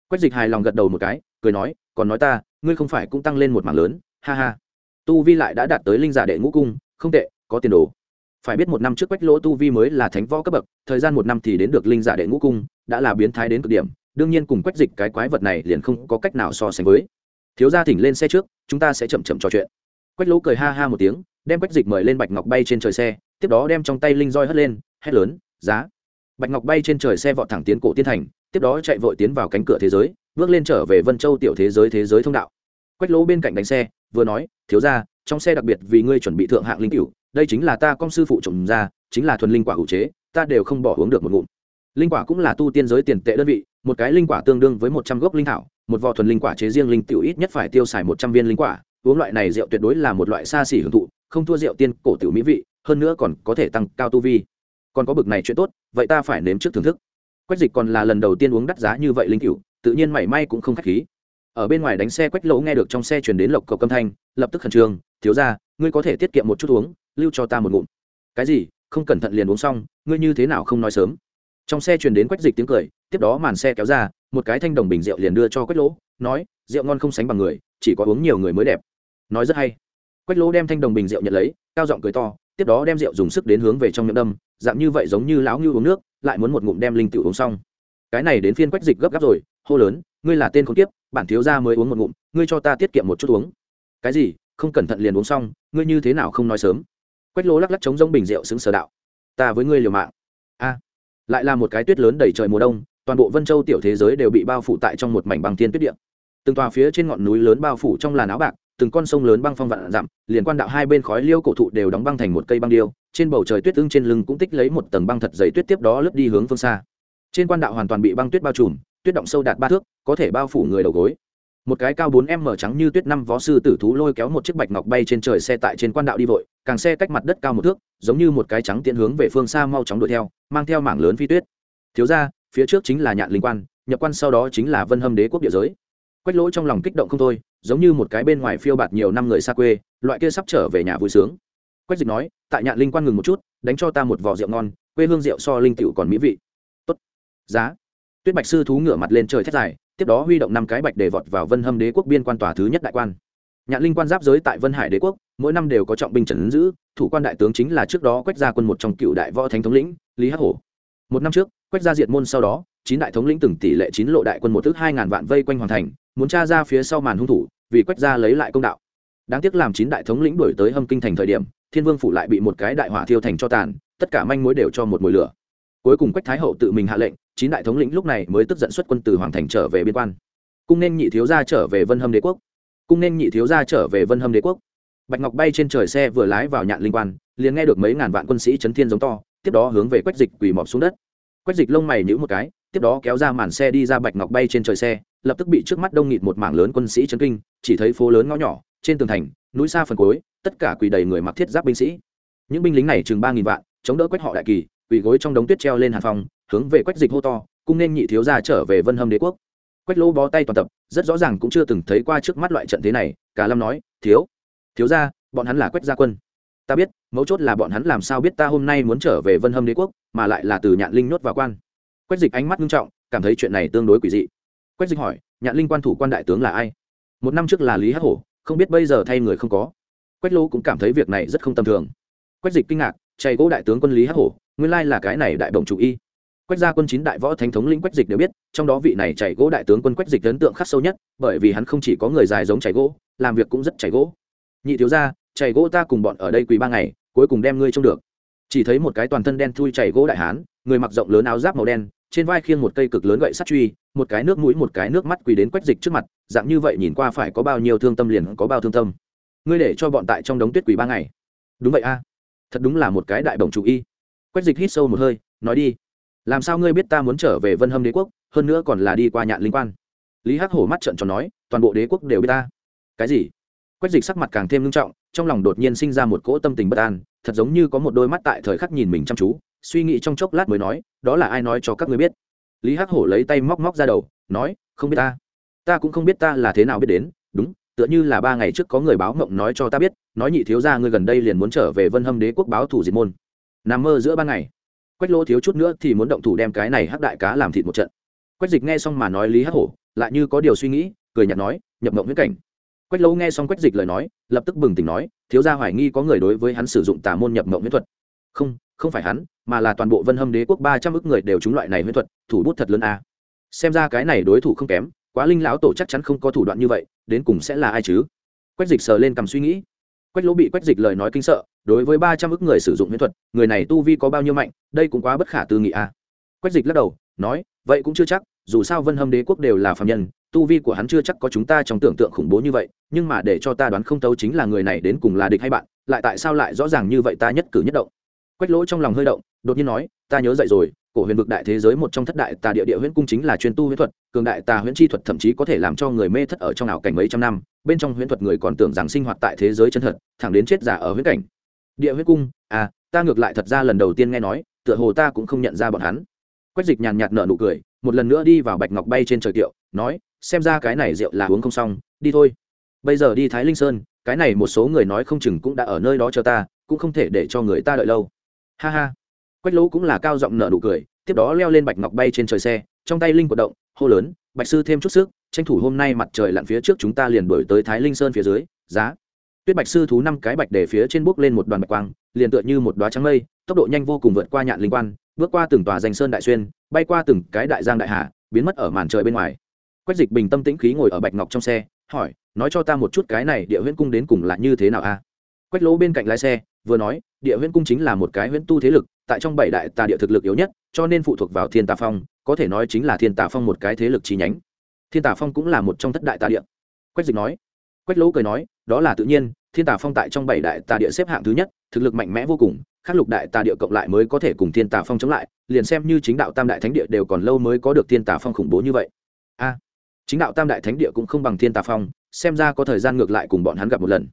Quách dịch hài lòng gật đầu một cái, cười nói, còn nói ta, ngươi không phải cũng tăng lên một mảng lớn, ha ha. Tu vi lại đã đạt tới linh giả đệ ngũ cung, không tệ, có tiền đồ. Phải biết một năm trước quách lỗ tu vi mới là thánh võ cấp bậc, thời gian một năm thì đến được linh giả đệ ngũ cung đã là biến thái đến cực điểm, đương nhiên cùng quách dịch cái quái vật này liền không có cách nào so sánh với. Thiếu gia thỉnh lên xe trước, chúng ta sẽ chậm chậm trò chuyện. Quách lỗ cười ha ha một tiếng, đem quách dịch mời lên bạch ngọc bay trên trời xe, tiếp đó đem trong tay linh roi hất lên, hét lớn, giá. Bạch ngọc bay trên trời xe vọt thẳng tiến cổ tiên thành, tiếp đó chạy vội tiến vào cánh cửa thế giới, bước lên trở về vân châu tiểu thế giới thế giới thông đạo. Quách lỗ bên cạnh đánh xe, vừa nói, thiếu ra trong xe đặc biệt vì ngươi chuẩn bị thượng hạng linh cựu đây chính là ta công sư phụ trồng ra, chính là thuần linh quả hữu chế, ta đều không bỏ uống được một ngụm linh quả cũng là tu tiên giới tiền tệ đơn vị, một cái linh quả tương đương với một trăm gốc linh thảo, một vò thuần linh quả chế riêng linh tiểu ít nhất phải tiêu xài một trăm viên linh quả, uống loại này rượu tuyệt đối là một loại xa xỉ hưởng thụ, không thua rượu tiên cổ tiểu mỹ vị, hơn nữa còn có thể tăng cao tu vi. Còn có bực này chuyện tốt, vậy ta phải nếm trước thưởng thức. Quách dịch còn là lần đầu tiên uống đắt giá như vậy linh cựu tự nhiên mảy may cũng không khách khí. Ở bên ngoài đánh xe quách lỗ nghe được trong xe chuyển đến lộc cầu âm thanh, lập tức khẩn trương, thiếu ra ngươi có thể tiết kiệm một chút uống, lưu cho ta một ngụm. Cái gì? Không cẩn thận liền uống xong, ngươi như thế nào không nói sớm? Trong xe truyền đến quách dịch tiếng cười, tiếp đó màn xe kéo ra, một cái thanh đồng bình rượu liền đưa cho quách lỗ, nói, rượu ngon không sánh bằng người, chỉ có uống nhiều người mới đẹp. Nói rất hay. Quách lỗ đem thanh đồng bình rượu nhận lấy, cao giọng cười to, tiếp đó đem rượu dùng sức đến hướng về trong miệng đâm, dạng như vậy giống như lão ngư uống nước, lại muốn một ngụm đem linh tiểu uống xong. Cái này đến phiên quách dịch gấp gáp rồi, hô lớn, ngươi là tên con tiếp bản thiếu gia mới uống một ngụm, ngươi cho ta tiết kiệm một chút uống. Cái gì? Không cẩn thận liền uống xong, ngươi như thế nào không nói sớm? Quách lỗ lắc lắc chống rông bình rượu xứng sở đạo. Ta với ngươi liều mạng. A lại là một cái tuyết lớn đầy trời mùa đông, toàn bộ vân châu tiểu thế giới đều bị bao phủ tại trong một mảnh băng thiên tuyết điện từng tòa phía trên ngọn núi lớn bao phủ trong làn áo bạc, từng con sông lớn băng phong vạn dặm, liền quan đạo hai bên khói liêu cổ thụ đều đóng băng thành một cây băng điêu, trên bầu trời tuyết ưng trên lưng cũng tích lấy một tầng băng thật dày tuyết tiếp đó lướt đi hướng phương xa. Trên quan đạo hoàn toàn bị băng tuyết bao trùm, tuyết động sâu đạt ba thước, có thể bao phủ người đầu gối một cái cao bốn em mở trắng như tuyết năm vó sư tử thú lôi kéo một chiếc bạch ngọc bay trên trời xe tại trên quan đạo đi vội, càng xe cách mặt đất cao một thước, giống như một cái trắng tiện hướng về phương xa mau chóng đuổi theo, mang theo mảng lớn phi tuyết. Thiếu ra phía trước chính là nhạn linh quan, nhập quan sau đó chính là vân hâm đế quốc địa giới. Quách lỗ trong lòng kích động không thôi, giống như một cái bên ngoài phiêu bạt nhiều năm người xa quê, loại kia sắp trở về nhà vui sướng. Quách dịch nói, tại nhạn linh quan ngừng một chút, đánh cho ta một vò rượu ngon, quê hương rượu so linh tựu còn mỹ vị. Tốt. Giá tuyết bạch sư thú ngửa mặt lên trời thét dài, tiếp đó huy động năm cái bạch để vọt vào vân hâm đế quốc biên quan tòa thứ nhất đại quan. Nhạn linh quan giáp giới tại vân hải đế quốc, mỗi năm đều có trọng binh trần giữ, thủ quan đại tướng chính là trước đó quách gia quân một trong cựu đại võ thánh thống lĩnh, lý hắc hổ. Một năm trước, quách gia diệt môn sau đó, chín đại thống lĩnh từng tỷ lệ chín lộ đại quân một thước hai ngàn vạn vây quanh hoàn thành, muốn tra ra phía sau màn hung thủ, vì quách gia lấy lại công đạo. Đáng tiếc làm chín đại thống lĩnh đổi tới hâm kinh thành thời điểm, thiên vương phủ lại bị một cái đại hỏa thiêu thành cho tàn, tất cả manh mối đều cho một mồi lửa cuối cùng quách thái hậu tự mình hạ lệnh, chín đại thống lĩnh lúc này mới tức giận xuất quân từ hoàng thành trở về biên quan. Cung nên nhị thiếu gia trở về vân hâm đế quốc. Cung nên nhị thiếu gia trở về vân hâm đế quốc. Bạch ngọc bay trên trời xe vừa lái vào nhạn linh quan, liền nghe được mấy ngàn vạn quân sĩ chấn thiên giống to, tiếp đó hướng về quách dịch quỳ mọp xuống đất. Quách dịch lông mày nhữ một cái, tiếp đó kéo ra màn xe đi ra bạch ngọc bay trên trời xe, lập tức bị trước mắt đông nghịt một mảng lớn quân sĩ chấn kinh, chỉ thấy phố lớn ngõ nhỏ, trên tường thành, núi xa phần cuối, tất cả quỳ đầy người mặc thiết giáp binh sĩ. Những binh lính này chừng ba nghìn vạn, chống đỡ quách họ đại kỳ quỳ gối trong đống tuyết treo lên hàn phòng hướng về quách dịch hô to, cung nên nhị thiếu gia trở về vân hâm đế quốc. Quách lỗ bó tay toàn tập, rất rõ ràng cũng chưa từng thấy qua trước mắt loại trận thế này cả lâm nói, thiếu thiếu gia, bọn hắn là quách gia quân. Ta biết, mấu chốt là bọn hắn làm sao biết ta hôm nay muốn trở về vân hâm đế quốc, mà lại là từ nhạn linh nhốt vào quan. Quách dịch ánh mắt nghiêm trọng, cảm thấy chuyện này tương đối quỷ dị. Quách dịch hỏi, nhạn linh quan thủ quan đại tướng là ai? Một năm trước là lý hắc hổ, không biết bây giờ thay người không có. Quách lỗ cũng cảm thấy việc này rất không tầm thường. Quách dịch kinh ngạc, chạy gỗ đại tướng quân lý hắc hổ nguyên lai là cái này đại bổng chủ y. Quách gia quân chín đại võ thánh thống lĩnh quách dịch đều biết, trong đó vị này chảy gỗ đại tướng quân quách dịch ấn tượng khắc sâu nhất, bởi vì hắn không chỉ có người dài giống chảy gỗ, làm việc cũng rất chảy gỗ. Nhị thiếu gia, chảy gỗ ta cùng bọn ở đây quỳ ba ngày, cuối cùng đem ngươi trông được. Chỉ thấy một cái toàn thân đen thui chảy gỗ đại hán, người mặc rộng lớn áo giáp màu đen, trên vai khiêng một cây cực lớn gậy sắt truy, một cái nước mũi, một cái nước mắt quỳ đến quách dịch trước mặt, dạng như vậy nhìn qua phải có bao nhiêu thương tâm liền có bao thương tâm. Ngươi để cho bọn tại trong đống tuyết quỳ ba ngày. Đúng vậy a. Thật đúng là một cái đại bổng chủ y quách dịch hít sâu một hơi, nói đi. Làm sao ngươi biết ta muốn trở về vân hâm đế quốc, hơn nữa còn là đi qua nhạn linh quan? Lý hắc hổ mắt trợn tròn nói, toàn bộ đế quốc đều biết ta. Cái gì? Quách dịch sắc mặt càng thêm nghiêm trọng, trong lòng đột nhiên sinh ra một cỗ tâm tình bất an, thật giống như có một đôi mắt tại thời khắc nhìn mình chăm chú, suy nghĩ trong chốc lát mới nói, đó là ai nói cho các ngươi biết? Lý hắc hổ lấy tay móc móc ra đầu, nói, không biết ta. Ta cũng không biết ta là thế nào biết đến, đúng, tựa như là ba ngày trước có người báo mộng nói cho ta biết, nói nhị thiếu gia ngươi gần đây liền muốn trở về vân hâm đế quốc báo thủ diệt môn nằm mơ giữa ban ngày. Quách lỗ thiếu chút nữa thì muốn động thủ đem cái này hắc đại cá làm thịt một trận. Quách dịch nghe xong mà nói lý hắc hổ, lại như có điều suy nghĩ, cười nhạt nói, nhập mộng huyễn cảnh. Quách lỗ nghe xong quách dịch lời nói, lập tức bừng tỉnh nói, thiếu gia hoài nghi có người đối với hắn sử dụng tà môn nhập mộng huyễn thuật. Không không phải hắn, mà là toàn bộ vân hâm đế quốc ba trăm ước người đều trúng loại này huyễn thuật, thủ bút thật lớn a. Xem ra cái này đối thủ không kém, quá linh lão tổ chắc chắn không có thủ đoạn như vậy, đến cùng sẽ là ai chứ? Quách dịch sờ lên cầm suy nghĩ quách lỗ bị quách dịch lời nói kinh sợ, đối với ba trăm ước người sử dụng huyền thuật, người này tu vi có bao nhiêu mạnh, đây cũng quá bất khả tư nghị a. Quách dịch lắc đầu, nói, vậy cũng chưa chắc, dù sao vân hâm đế quốc đều là phạm nhân, tu vi của hắn chưa chắc có chúng ta trong tưởng tượng khủng bố như vậy, nhưng mà để cho ta đoán không tấu chính là người này đến cùng là địch hay bạn, lại tại sao lại rõ ràng như vậy ta nhất cử nhất động. Quách lỗ trong lòng hơi động, đột nhiên nói, ta nhớ dậy rồi cổ huyền vực đại thế giới một trong thất đại tà địa địa huyễn cung chính là chuyên tu huyễn thuật, cường đại tà huyễn chi thuật thậm chí có thể làm cho người mê thất ở trong ảo cảnh mấy trăm năm, bên trong huyễn thuật người còn tưởng rằng sinh hoạt tại thế giới chân thật, thẳng đến chết giả ở huyễn cảnh. Địa huyễn cung à ta ngược lại thật ra lần đầu tiên nghe nói, tựa hồ ta cũng không nhận ra bọn hắn. Quách dịch nhàn nhạt nở nụ cười, một lần nữa đi vào bạch ngọc bay trên trời kiệu nói, xem ra cái này rượu là uống không xong, đi thôi. Bây giờ đi thái linh sơn, cái này một số người nói không chừng cũng đã ở nơi đó cho ta, cũng không thể để cho người ta đợi lâu. Ha ha quách lỗ cũng là cao giọng nở nụ cười, tiếp đó leo lên bạch ngọc bay trên trời xe, trong tay linh cổ động, hô lớn, bạch sư thêm chút sức, tranh thủ hôm nay mặt trời lặn phía trước chúng ta liền đổi tới thái linh sơn phía dưới, giá. Tuyết bạch sư thú năm cái bạch để phía trên bước lên một đoàn bạch quang, liền tựa như một đoá trắng mây, tốc độ nhanh vô cùng vượt qua nhạn linh quan, bước qua từng tòa danh sơn đại xuyên, bay qua từng cái đại giang đại hà, biến mất ở màn trời bên ngoài. Quách dịch bình tâm tĩnh khí ngồi ở bạch ngọc trong xe, hỏi, nói cho ta một chút cái này địa huyễn cung đến cùng là như thế nào a? Quách lỗ bên cạnh lái xe, vừa nói, địa huyễn cung chính là một cái huyễn tu thế lực tại trong bảy đại tà địa thực lực yếu nhất, cho nên phụ thuộc vào thiên tà phong, có thể nói chính là thiên tà phong một cái thế lực chi nhánh. Thiên tà phong cũng là một trong thất đại tà địa. Quách dịch nói, quách lỗ cười nói, đó là tự nhiên, thiên tà phong tại trong bảy đại tà địa xếp hạng thứ nhất, thực lực mạnh mẽ vô cùng khắc lục đại tà địa cộng lại mới có thể cùng thiên tà phong chống lại, liền xem như chính đạo tam đại thánh địa đều còn lâu mới có được thiên tà phong khủng bố như vậy. A, chính đạo tam đại thánh địa cũng không bằng thiên tà phong, xem ra có thời gian ngược lại cùng bọn hắn gặp một lần.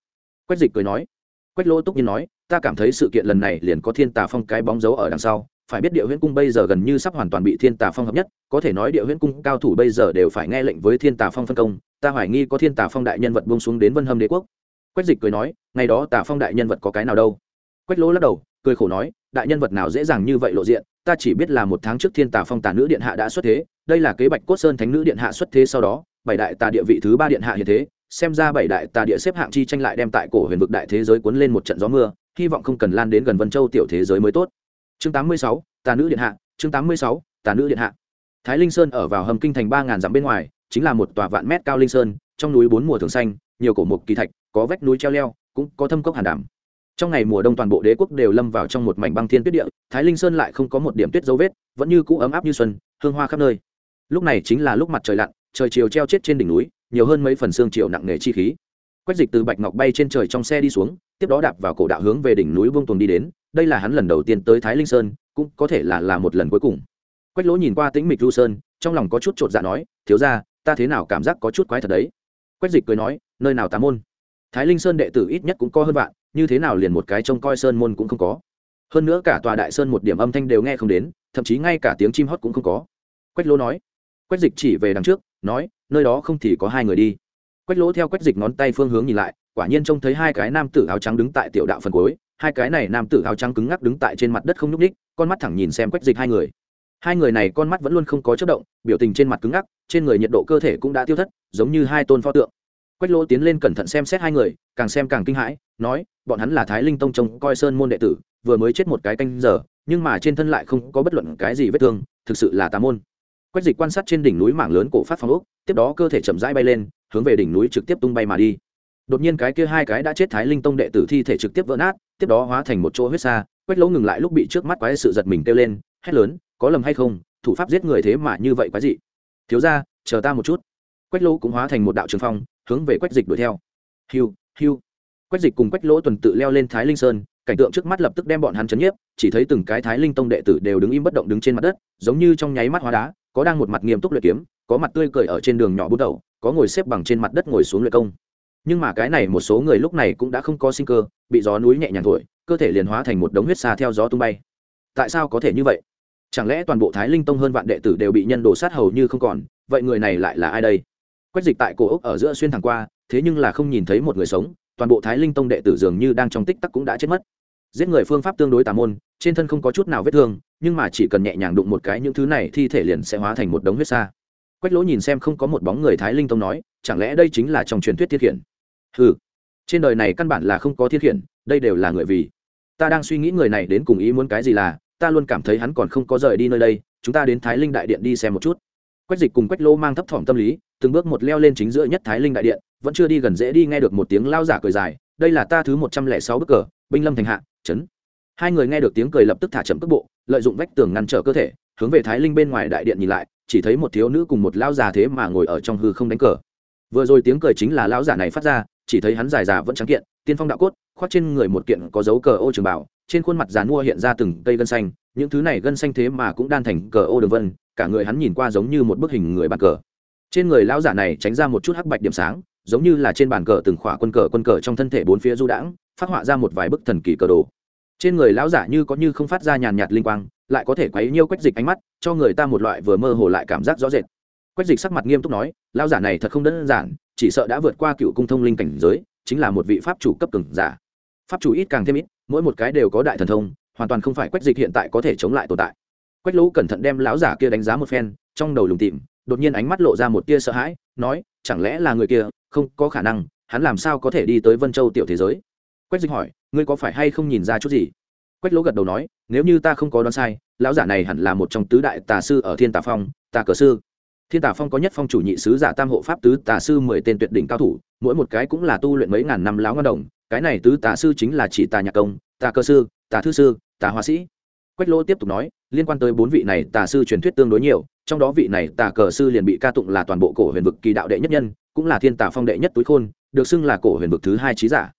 Quách dịch cười nói quách lỗ túc nhiên nói, ta cảm thấy sự kiện lần này liền có thiên tà phong cái bóng dấu ở đằng sau. Phải biết địa huyễn cung bây giờ gần như sắp hoàn toàn bị thiên tà phong hợp nhất, có thể nói địa huyễn cung cao thủ bây giờ đều phải nghe lệnh với thiên tà phong phân công. Ta hoài nghi có thiên tà phong đại nhân vật buông xuống đến vân hâm đế quốc. Quách dịch cười nói, ngày đó tà phong đại nhân vật có cái nào đâu? Quách lỗ lắc đầu, cười khổ nói, đại nhân vật nào dễ dàng như vậy lộ diện, ta chỉ biết là một tháng trước thiên tà phong tà nữ điện hạ đã xuất thế. Đây là kế bạch cốt sơn thánh nữ điện hạ xuất thế sau đó, bảy đại tà địa vị thứ ba điện hạ hiện thế xem ra bảy đại tà địa xếp hạng chi tranh lại đem tại cổ huyền vực đại thế giới cuốn lên một trận gió mưa hy vọng không cần lan đến gần vân châu tiểu thế giới mới tốt. Chương 86, tà nữ điện hạ chương 86, tà nữ điện hạ. Thái linh sơn ở vào hầm kinh thành ba ngàn dặm bên ngoài chính là một tòa vạn mét cao linh sơn trong núi bốn mùa thường xanh nhiều cổ mục kỳ thạch có vách núi treo leo cũng có thâm cốc hàn đảm. Trong ngày mùa đông toàn bộ đế quốc đều lâm vào trong một mảnh băng thiên tuyết địa thái linh sơn lại không có một điểm tuyết dấu vết vẫn như cũ ấm áp như xuân hương hoa khắp nơi. Lúc này chính là lúc mặt trời lặn trời chiều treo chết trên đỉnh núi nhiều hơn mấy phần xương chiều nặng nề chi khí. Quách dịch từ bạch ngọc bay trên trời trong xe đi xuống, tiếp đó đạp vào cổ đạo hướng về đỉnh núi vương tuần đi đến. Đây là hắn lần đầu tiên tới thái linh sơn, cũng có thể là là một lần cuối cùng. Quách lỗ nhìn qua tĩnh mịch lưu sơn, trong lòng có chút chột dạ nói, thiếu ra ta thế nào cảm giác có chút quái thật đấy? Quách dịch cười nói, nơi nào tà môn? Thái linh sơn đệ tử ít nhất cũng có hơn vạn, như thế nào liền một cái trông coi sơn môn cũng không có? Hơn nữa cả tòa đại sơn một điểm âm thanh đều nghe không đến, thậm chí ngay cả tiếng chim hót cũng không có. Quách lỗ nói. Quách dịch chỉ về đằng trước, nói nơi đó không thì có hai người đi. Quách lỗ theo quách dịch ngón tay phương hướng nhìn lại, quả nhiên trông thấy hai cái nam tử áo trắng đứng tại tiểu đạo phần cuối, hai cái này nam tử áo trắng cứng ngắc đứng tại trên mặt đất không nhúc ních con mắt thẳng nhìn xem quách dịch hai người. Hai người này con mắt vẫn luôn không có chất động, biểu tình trên mặt cứng ngắc, trên người nhiệt độ cơ thể cũng đã tiêu thất, giống như hai tôn pho tượng. Quách lỗ tiến lên cẩn thận xem xét hai người, càng xem càng kinh hãi, nói, bọn hắn là thái linh tông trông coi sơn môn đệ tử, vừa mới chết một cái canh giờ, nhưng mà trên thân lại không có bất luận cái gì vết thương, thực sự là tà môn quách dịch quan sát trên đỉnh núi mảng lớn cổ phát phong ốc, tiếp đó cơ thể chậm rãi bay lên, hướng về đỉnh núi trực tiếp tung bay mà đi. Đột nhiên cái kia hai cái đã chết thái linh tông đệ tử thi thể trực tiếp vỡ nát, tiếp đó hóa thành một chỗ huyết xa quách lỗ ngừng lại lúc bị trước mắt quái sự giật mình kêu lên, hét lớn, có lầm hay không? Thủ pháp giết người thế mà như vậy quái dị. Thiếu ra chờ ta một chút. Quách lỗ cũng hóa thành một đạo trường phong, hướng về quách dịch đuổi theo. Hiu hiu quách dịch cùng quách lỗ tuần tự leo lên thái linh sơn, cảnh tượng trước mắt lập tức đem bọn hắn chấn nhiếp, chỉ thấy từng cái thái linh tông đệ tử đều đứng im bất động đứng trên mặt đất, giống như trong nháy mắt hóa đá có đang một mặt nghiêm túc luyện kiếm, có mặt tươi cười ở trên đường nhỏ bút đầu, có ngồi xếp bằng trên mặt đất ngồi xuống luyện công. Nhưng mà cái này một số người lúc này cũng đã không có sinh cơ, bị gió núi nhẹ nhàng thổi, cơ thể liền hóa thành một đống huyết xa theo gió tung bay. Tại sao có thể như vậy? Chẳng lẽ toàn bộ thái linh tông hơn vạn đệ tử đều bị nhân đổ sát hầu như không còn, vậy người này lại là ai đây? Quách dịch tại cổ ốc ở giữa xuyên thẳng qua, thế nhưng là không nhìn thấy một người sống, toàn bộ thái linh tông đệ tử dường như đang trong tích tắc cũng đã chết mất giết người phương pháp tương đối tà môn, trên thân không có chút nào vết thương, nhưng mà chỉ cần nhẹ nhàng đụng một cái những thứ này thi thể liền sẽ hóa thành một đống huyết xa quách lỗ nhìn xem không có một bóng người thái linh tông nói, chẳng lẽ đây chính là trong truyền thuyết thiết khiển? Ừ trên đời này căn bản là không có thiết khiển, đây đều là người vì. Ta đang suy nghĩ người này đến cùng ý muốn cái gì là, ta luôn cảm thấy hắn còn không có rời đi nơi đây, chúng ta đến thái linh đại điện đi xem một chút. Quách dịch cùng quách lỗ mang thấp thỏm tâm lý, từng bước một leo lên chính giữa nhất thái linh đại điện, vẫn chưa đi gần dễ đi nghe được một tiếng lao giả cười dài, đây là ta thứ một trăm lẻ sáu bức cờ, binh lâm thành hạ chấn. Hai người nghe được tiếng cười lập tức thả chậm cước bộ, lợi dụng vách tường ngăn trở cơ thể, hướng về thái linh bên ngoài đại điện nhìn lại, chỉ thấy một thiếu nữ cùng một lão già thế mà ngồi ở trong hư không đánh cờ. Vừa rồi tiếng cười chính là lão giả này phát ra, chỉ thấy hắn dài già vẫn trắng kiện, tiên phong đạo cốt, khoác trên người một kiện có dấu cờ ô trường bảo, trên khuôn mặt dàn mua hiện ra từng cây gân xanh, những thứ này gân xanh thế mà cũng đan thành cờ ô đường vân, cả người hắn nhìn qua giống như một bức hình người bàn cờ. Trên người lão giả này tránh ra một chút hắc bạch điểm sáng, giống như là trên bàn cờ từng khỏa quân cờ quân cờ trong thân thể bốn phía du đãng phát họa ra một vài bức thần kỳ cờ đồ. Trên người lão giả như có như không phát ra nhàn nhạt linh quang, lại có thể quấy nhiêu quách dịch ánh mắt, cho người ta một loại vừa mơ hồ lại cảm giác rõ rệt. Quách dịch sắc mặt nghiêm túc nói, lão giả này thật không đơn giản, chỉ sợ đã vượt qua cựu cung thông linh cảnh giới, chính là một vị pháp chủ cấp cường giả. Pháp chủ ít càng thêm ít, mỗi một cái đều có đại thần thông, hoàn toàn không phải quách dịch hiện tại có thể chống lại tồn tại. Quách lũ cẩn thận đem lão giả kia đánh giá một phen, trong đầu lùng tìm đột nhiên ánh mắt lộ ra một tia sợ hãi, nói, chẳng lẽ là người kia, không có khả năng, hắn làm sao có thể đi tới vân châu tiểu thế giới? Quách dịch hỏi, ngươi có phải hay không nhìn ra chút gì? Quách lỗ gật đầu nói, nếu như ta không có đoán sai, lão giả này hẳn là một trong tứ đại tà sư ở thiên tà phong, tà cờ sư. Thiên tà phong có nhất phong chủ nhị sứ giả tam hộ pháp tứ tà sư mười tên tuyệt đỉnh cao thủ, mỗi một cái cũng là tu luyện mấy ngàn năm láo ngân đồng. Cái này tứ tà sư chính là chỉ tà nhạc công, tà cơ sư, tà thư sư, tà họa sĩ. Quách lỗ tiếp tục nói, liên quan tới bốn vị này tà sư truyền thuyết tương đối nhiều, trong đó vị này tà cờ sư liền bị ca tụng là toàn bộ cổ huyền vực kỳ đạo đệ nhất nhân, cũng là thiên tà phong đệ nhất túi khôn, được xưng là cổ huyền vực thứ hai trí giả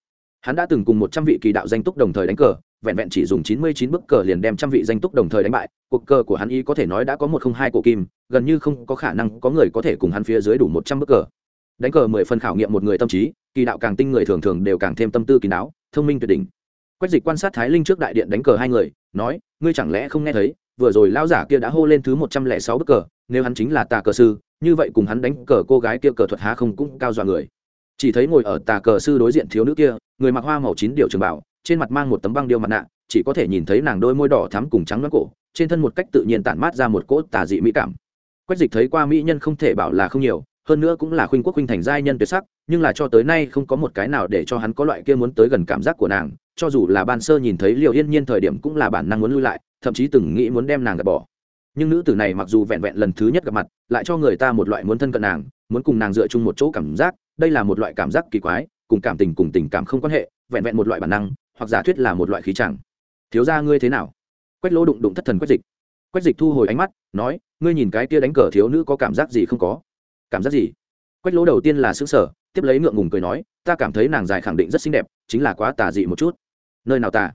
hắn đã từng cùng một trăm vị kỳ đạo danh túc đồng thời đánh cờ vẹn vẹn chỉ dùng chín mươi chín bức cờ liền đem trăm vị danh túc đồng thời đánh bại. Cuộc cờ của hắn y có thể nói đã có một không hai cổ kim gần như không có khả năng có người có thể cùng hắn phía dưới đủ một trăm bức cờ. Đánh cờ mười phần khảo nghiệm một người tâm trí kỳ đạo càng tinh người thường thường đều càng thêm tâm tư kỳ não, thông minh tuyệt đỉnh. Quách dịch quan sát thái linh trước đại điện đánh cờ hai người nói ngươi chẳng lẽ không nghe thấy vừa rồi lão giả kia đã hô lên thứ một trăm lẻ sáu bức cờ nếu hắn chính là tà cờ sư như vậy cùng hắn đánh cờ cô gái kia cờ thuật há không cũng cao dọa người chỉ thấy ngồi ở tà cờ sư đối diện thiếu nữ kia, người mặc hoa màu chín điều trường bảo, trên mặt mang một tấm băng điêu mặt nạ, chỉ có thể nhìn thấy nàng đôi môi đỏ thắm cùng trắng loáng cổ, trên thân một cách tự nhiên tản mát ra một cỗ tà dị mỹ cảm. Quách dịch thấy qua mỹ nhân không thể bảo là không nhiều, hơn nữa cũng là khuynh quốc khuynh thành giai nhân tuyệt sắc, nhưng là cho tới nay không có một cái nào để cho hắn có loại kia muốn tới gần cảm giác của nàng, cho dù là ban sơ nhìn thấy liệu yên nhiên thời điểm cũng là bản năng muốn lui lại, thậm chí từng nghĩ muốn đem nàng gạt bỏ. Nhưng nữ tử này mặc dù vẹn vẹn lần thứ nhất gặp mặt, lại cho người ta một loại muốn thân cận nàng muốn cùng nàng dựa chung một chỗ cảm giác, đây là một loại cảm giác kỳ quái, cùng cảm tình cùng tình cảm không quan hệ, vẹn vẹn một loại bản năng, hoặc giả thuyết là một loại khí chẳng. Thiếu ra ngươi thế nào? Quách lỗ đụng đụng thất thần quách dịch. Quách dịch thu hồi ánh mắt, nói, ngươi nhìn cái kia đánh cờ thiếu nữ có cảm giác gì không có? Cảm giác gì? Quách lỗ đầu tiên là xứng sở tiếp lấy ngượng ngùng cười nói, ta cảm thấy nàng dài khẳng định rất xinh đẹp, chính là quá tà dị một chút. Nơi nào tà?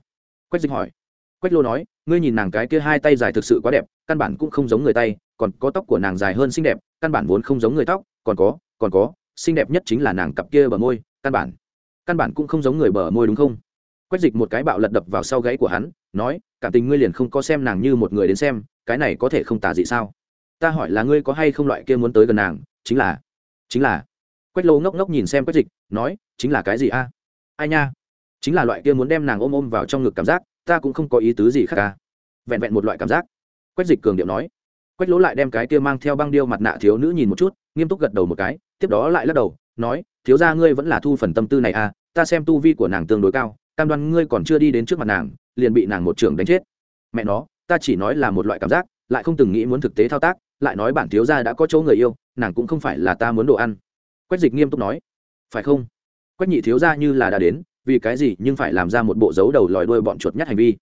Quách dịch hỏi. Quách lỗ nói, ngươi nhìn nàng cái kia hai tay dài thực sự quá đẹp, căn bản cũng không giống người tay còn có tóc của nàng dài hơn xinh đẹp, căn bản vốn không giống người tóc, còn có còn có, xinh đẹp nhất chính là nàng cặp kia bờ môi, căn bản. Căn bản cũng không giống người bờ môi đúng không? Quách dịch một cái bạo lật đập vào sau gáy của hắn, nói, cảm tình ngươi liền không có xem nàng như một người đến xem, cái này có thể không tả dị sao? Ta hỏi là ngươi có hay không loại kia muốn tới gần nàng, chính là chính là. Quách lô ngốc ngốc nhìn xem quách dịch, nói, chính là cái gì a? Ai nha? Chính là loại kia muốn đem nàng ôm ôm vào trong ngực cảm giác, ta cũng không có ý tứ gì khác ca vẹn vẹn một loại cảm giác. Quách dịch cường điệu nói quách lỗ lại đem cái kia mang theo băng điêu mặt nạ thiếu nữ nhìn một chút, nghiêm túc gật đầu một cái, tiếp đó lại lắc đầu, nói, thiếu ra ngươi vẫn là thu phần tâm tư này à ta xem tu vi của nàng tương đối cao, cam đoan ngươi còn chưa đi đến trước mặt nàng, liền bị nàng một trưởng đánh chết. Mẹ nó, ta chỉ nói là một loại cảm giác, lại không từng nghĩ muốn thực tế thao tác, lại nói bản thiếu gia đã có chỗ người yêu, nàng cũng không phải là ta muốn đồ ăn. Quách dịch nghiêm túc nói, phải không? Quách nhị thiếu gia như là đã đến, vì cái gì nhưng phải làm ra một bộ dấu đầu lòi đuôi bọn chuột nhắt hành vi.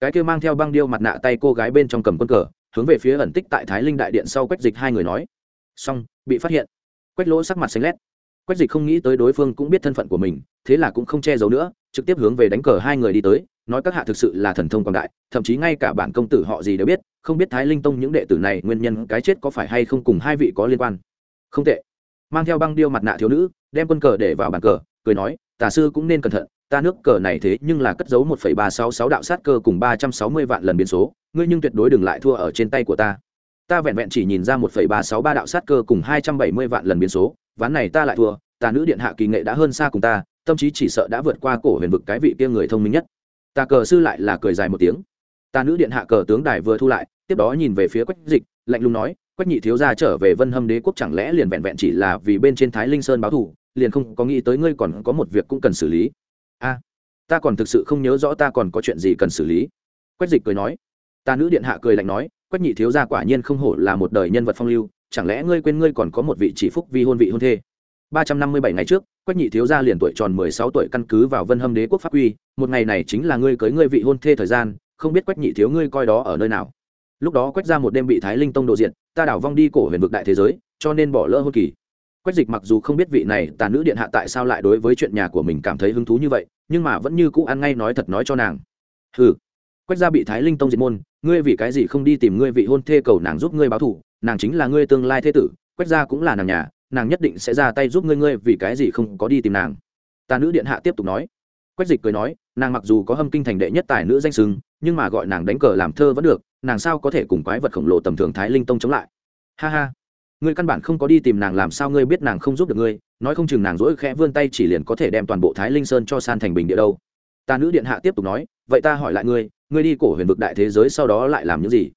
Cái kia mang theo băng điêu mặt nạ tay cô gái bên trong cầm quân cờ hướng về phía ẩn tích tại thái linh đại điện sau quách dịch hai người nói. Xong, bị phát hiện. Quách lỗ sắc mặt xanh lét. Quách dịch không nghĩ tới đối phương cũng biết thân phận của mình, thế là cũng không che giấu nữa, trực tiếp hướng về đánh cờ hai người đi tới, nói các hạ thực sự là thần thông quảng đại, thậm chí ngay cả bản công tử họ gì đều biết, không biết thái linh tông những đệ tử này nguyên nhân cái chết có phải hay không cùng hai vị có liên quan. Không tệ. Mang theo băng điêu mặt nạ thiếu nữ, đem quân cờ để vào bàn cờ, cười nói tà sư cũng nên cẩn thận, ta nước cờ này thế nhưng là cất giấu một phẩy ba sáu sáu đạo sát cơ cùng ba trăm sáu mươi vạn lần biến số, ngươi nhưng tuyệt đối đừng lại thua ở trên tay của ta. Ta vẹn vẹn chỉ nhìn ra một phẩy ba sáu ba đạo sát cơ cùng hai trăm bảy mươi vạn lần biến số, ván này ta lại thua, tà nữ điện hạ kỳ nghệ đã hơn xa cùng ta, tâm trí chỉ sợ đã vượt qua cổ huyền vực cái vị kia người thông minh nhất. Tà cờ sư lại là cười dài một tiếng. Tà nữ điện hạ cờ tướng đài vừa thu lại, tiếp đó nhìn về phía quách dịch, lạnh lùng nói, quách nhị thiếu gia trở về vân hâm đế quốc chẳng lẽ liền vẹn vẹn chỉ là vì bên trên thái linh sơn báo thù liền không có nghĩ tới ngươi còn có một việc cũng cần xử lý. A, ta còn thực sự không nhớ rõ ta còn có chuyện gì cần xử lý. Quách dịch cười nói. Ta nữ điện hạ cười lạnh nói, quách nhị thiếu gia quả nhiên không hổ là một đời nhân vật phong lưu, chẳng lẽ ngươi quên ngươi còn có một vị chỉ phúc vi hôn vị hôn thê? Ba trăm năm mươi bảy ngày trước, quách nhị thiếu gia liền tuổi tròn mười sáu tuổi căn cứ vào vân hâm đế quốc pháp quy, một ngày này chính là ngươi cưới ngươi vị hôn thê thời gian, không biết quách nhị thiếu ngươi coi đó ở nơi nào. Lúc đó quách ra một đêm bị thái linh tông độ diện ta đảo vong đi cổ huyền vực đại thế giới, cho nên bỏ lỡ hôn kỳ quách dịch mặc dù không biết vị này tà nữ điện hạ tại sao lại đối với chuyện nhà của mình cảm thấy hứng thú như vậy, nhưng mà vẫn như cũ ăn ngay nói thật nói cho nàng. Ừ quách gia bị thái linh tông diệt môn, ngươi vì cái gì không đi tìm ngươi vị hôn thê cầu nàng giúp ngươi báo thù, nàng chính là ngươi tương lai thế tử, quách gia cũng là nàng nhà, nàng nhất định sẽ ra tay giúp ngươi ngươi vì cái gì không có đi tìm nàng? Tà nữ điện hạ tiếp tục nói. Quách dịch cười nói, nàng mặc dù có hâm kinh thành đệ nhất tài nữ danh sưng nhưng mà gọi nàng đánh cờ làm thơ vẫn được, nàng sao có thể cùng quái vật khổng lồ tầm thường thái linh tông chống lại? Ha ha ngươi căn bản không có đi tìm nàng, làm sao ngươi biết nàng không giúp được ngươi? Nói không chừng nàng rỗi khẽ vươn tay chỉ liền có thể đem toàn bộ thái linh sơn cho san thành bình địa đâu. Ta nữ điện hạ tiếp tục nói, vậy ta hỏi lại ngươi ngươi đi cổ huyền vực đại thế giới sau đó lại làm những gì?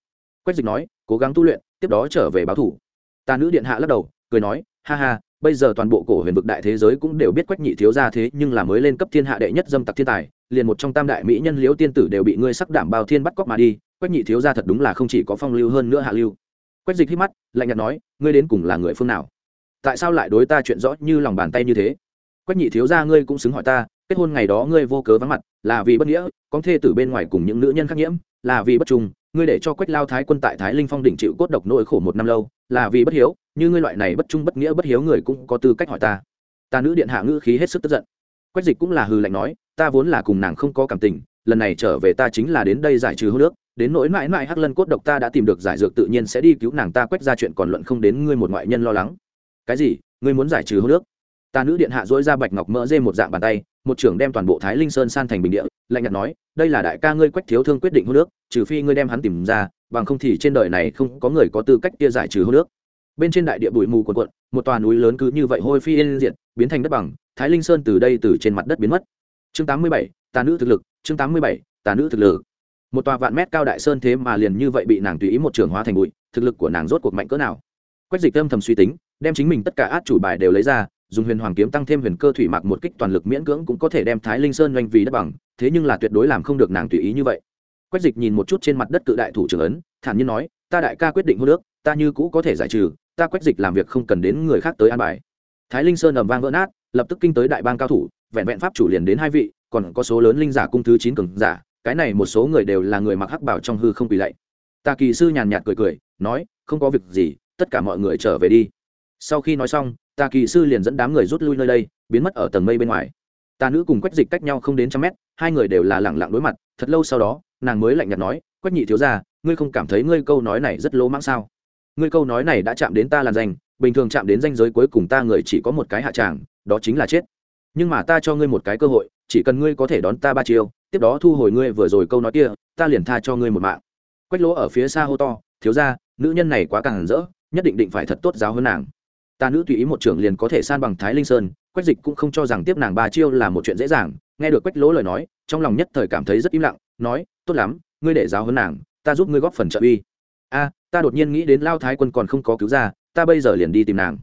Quách dịch nói, cố gắng tu luyện, tiếp đó trở về báo thủ. Ta nữ điện hạ lắc đầu, cười nói, ha ha, bây giờ toàn bộ cổ huyền vực đại thế giới cũng đều biết quách nhị thiếu ra thế, nhưng là mới lên cấp thiên hạ đệ nhất dâm tặc thiên tài, liền một trong tam đại mỹ nhân liễu tiên tử đều bị ngươi sắc đảm bao thiên bắt cóc mà đi. Quách nhị thiếu ra thật đúng là không chỉ có phong lưu hơn nữa hạ lưu quách dịch hít mắt, lạnh nhạt nói, ngươi đến cùng là người phương nào? Tại sao lại đối ta chuyện rõ như lòng bàn tay như thế? Quách nhị thiếu ra ngươi cũng xứng hỏi ta, kết hôn ngày đó ngươi vô cớ vắng mặt, là vì bất nghĩa, có thê tử bên ngoài cùng những nữ nhân khác nhiễm, là vì bất trung, ngươi để cho quách lao thái quân tại thái linh phong đỉnh chịu cốt độc nỗi khổ một năm lâu, là vì bất hiếu, như ngươi loại này bất trung bất nghĩa bất hiếu người cũng có tư cách hỏi ta. Ta nữ điện hạ ngữ khí hết sức tức giận. Quách dịch cũng là hư lạnh nói, ta vốn là cùng nàng không có cảm tình, lần này trở về ta chính là đến đây giải trừ hô nước đến nỗi mãi mãi hắc lân cốt độc ta đã tìm được giải dược tự nhiên sẽ đi cứu nàng ta quét ra chuyện còn luận không đến ngươi một ngoại nhân lo lắng. Cái gì? Ngươi muốn giải trừ hô nước? Ta nữ điện hạ dỗi ra bạch ngọc mỡ dê một dạng bàn tay một trưởng đem toàn bộ thái linh sơn san thành bình địa lạnh nhạt nói đây là đại ca ngươi quách thiếu thương quyết định hô nước trừ phi ngươi đem hắn tìm ra bằng không thì trên đời này không có người có tư cách kia giải trừ hô nước. Bên trên đại địa bụi mù quần quận một tòa núi lớn cứ như vậy hôi phi yên diệt biến thành đất bằng thái linh sơn từ đây từ trên mặt đất biến mất. Chương 87, tà nữ thực lực chương 87, tà nữ thực lực một tòa vạn mét cao đại sơn thế mà liền như vậy bị nàng tùy ý một trường hóa thành bụi, thực lực của nàng rốt cuộc mạnh cỡ nào. Quách dịch âm thầm suy tính, đem chính mình tất cả át chủ bài đều lấy ra, dùng huyền hoàng kiếm tăng thêm huyền cơ thủy mặc một kích toàn lực miễn cưỡng cũng có thể đem thái linh sơn doanh vì đất bằng, thế nhưng là tuyệt đối làm không được nàng tùy ý như vậy. Quách dịch nhìn một chút trên mặt đất cự đại thủ trưởng ấn, thản nhiên nói, ta đại ca quyết định hô nước ta như cũ có thể giải trừ, ta quách dịch làm việc không cần đến người khác tới an bài. Thái linh sơn ầm vang vỡ nát, lập tức kinh tới đại bang cao thủ, vẹn vẹn pháp chủ liền đến hai vị, còn có số lớn linh giả cung thứ chín cường giả cái này một số người đều là người mặc hắc bảo trong hư không quỳ lạy. Tà kỳ sư nhàn nhạt cười cười, nói, không có việc gì, tất cả mọi người trở về đi. Sau khi nói xong tà kỳ sư liền dẫn đám người rút lui nơi đây, biến mất ở tầng mây bên ngoài. Tà nữ cùng quách dịch cách nhau không đến trăm mét, hai người đều là lẳng lặng đối mặt, thật lâu sau đó, nàng mới lạnh nhạt nói, quách nhị thiếu ra ngươi không cảm thấy ngươi câu nói này rất lỗ mãng sao? Ngươi câu nói này đã chạm đến ta làn danh, bình thường chạm đến danh giới cuối cùng ta người chỉ có một cái hạ tràng, đó chính là chết. Nhưng mà ta cho ngươi một cái cơ hội, chỉ cần ngươi có thể đón ta ba chiêu tiếp đó thu hồi ngươi vừa rồi câu nói kia, ta liền tha cho ngươi một mạng. Quách lỗ ở phía xa hô to, thiếu ra nữ nhân này quá càng rỡ, nhất định định phải thật tốt giáo hơn nàng. Ta nữ tùy ý một trưởng liền có thể san bằng thái linh sơn, quách dịch cũng không cho rằng tiếp nàng ba chiêu là một chuyện dễ dàng. Nghe được quách lỗ lời nói, trong lòng nhất thời cảm thấy rất im lặng, nói, tốt lắm, ngươi để giáo hơn nàng, ta giúp ngươi góp phần trợ uy. A, ta đột nhiên nghĩ đến lao thái quân còn không có cứu ra, ta bây giờ liền đi tìm nàng.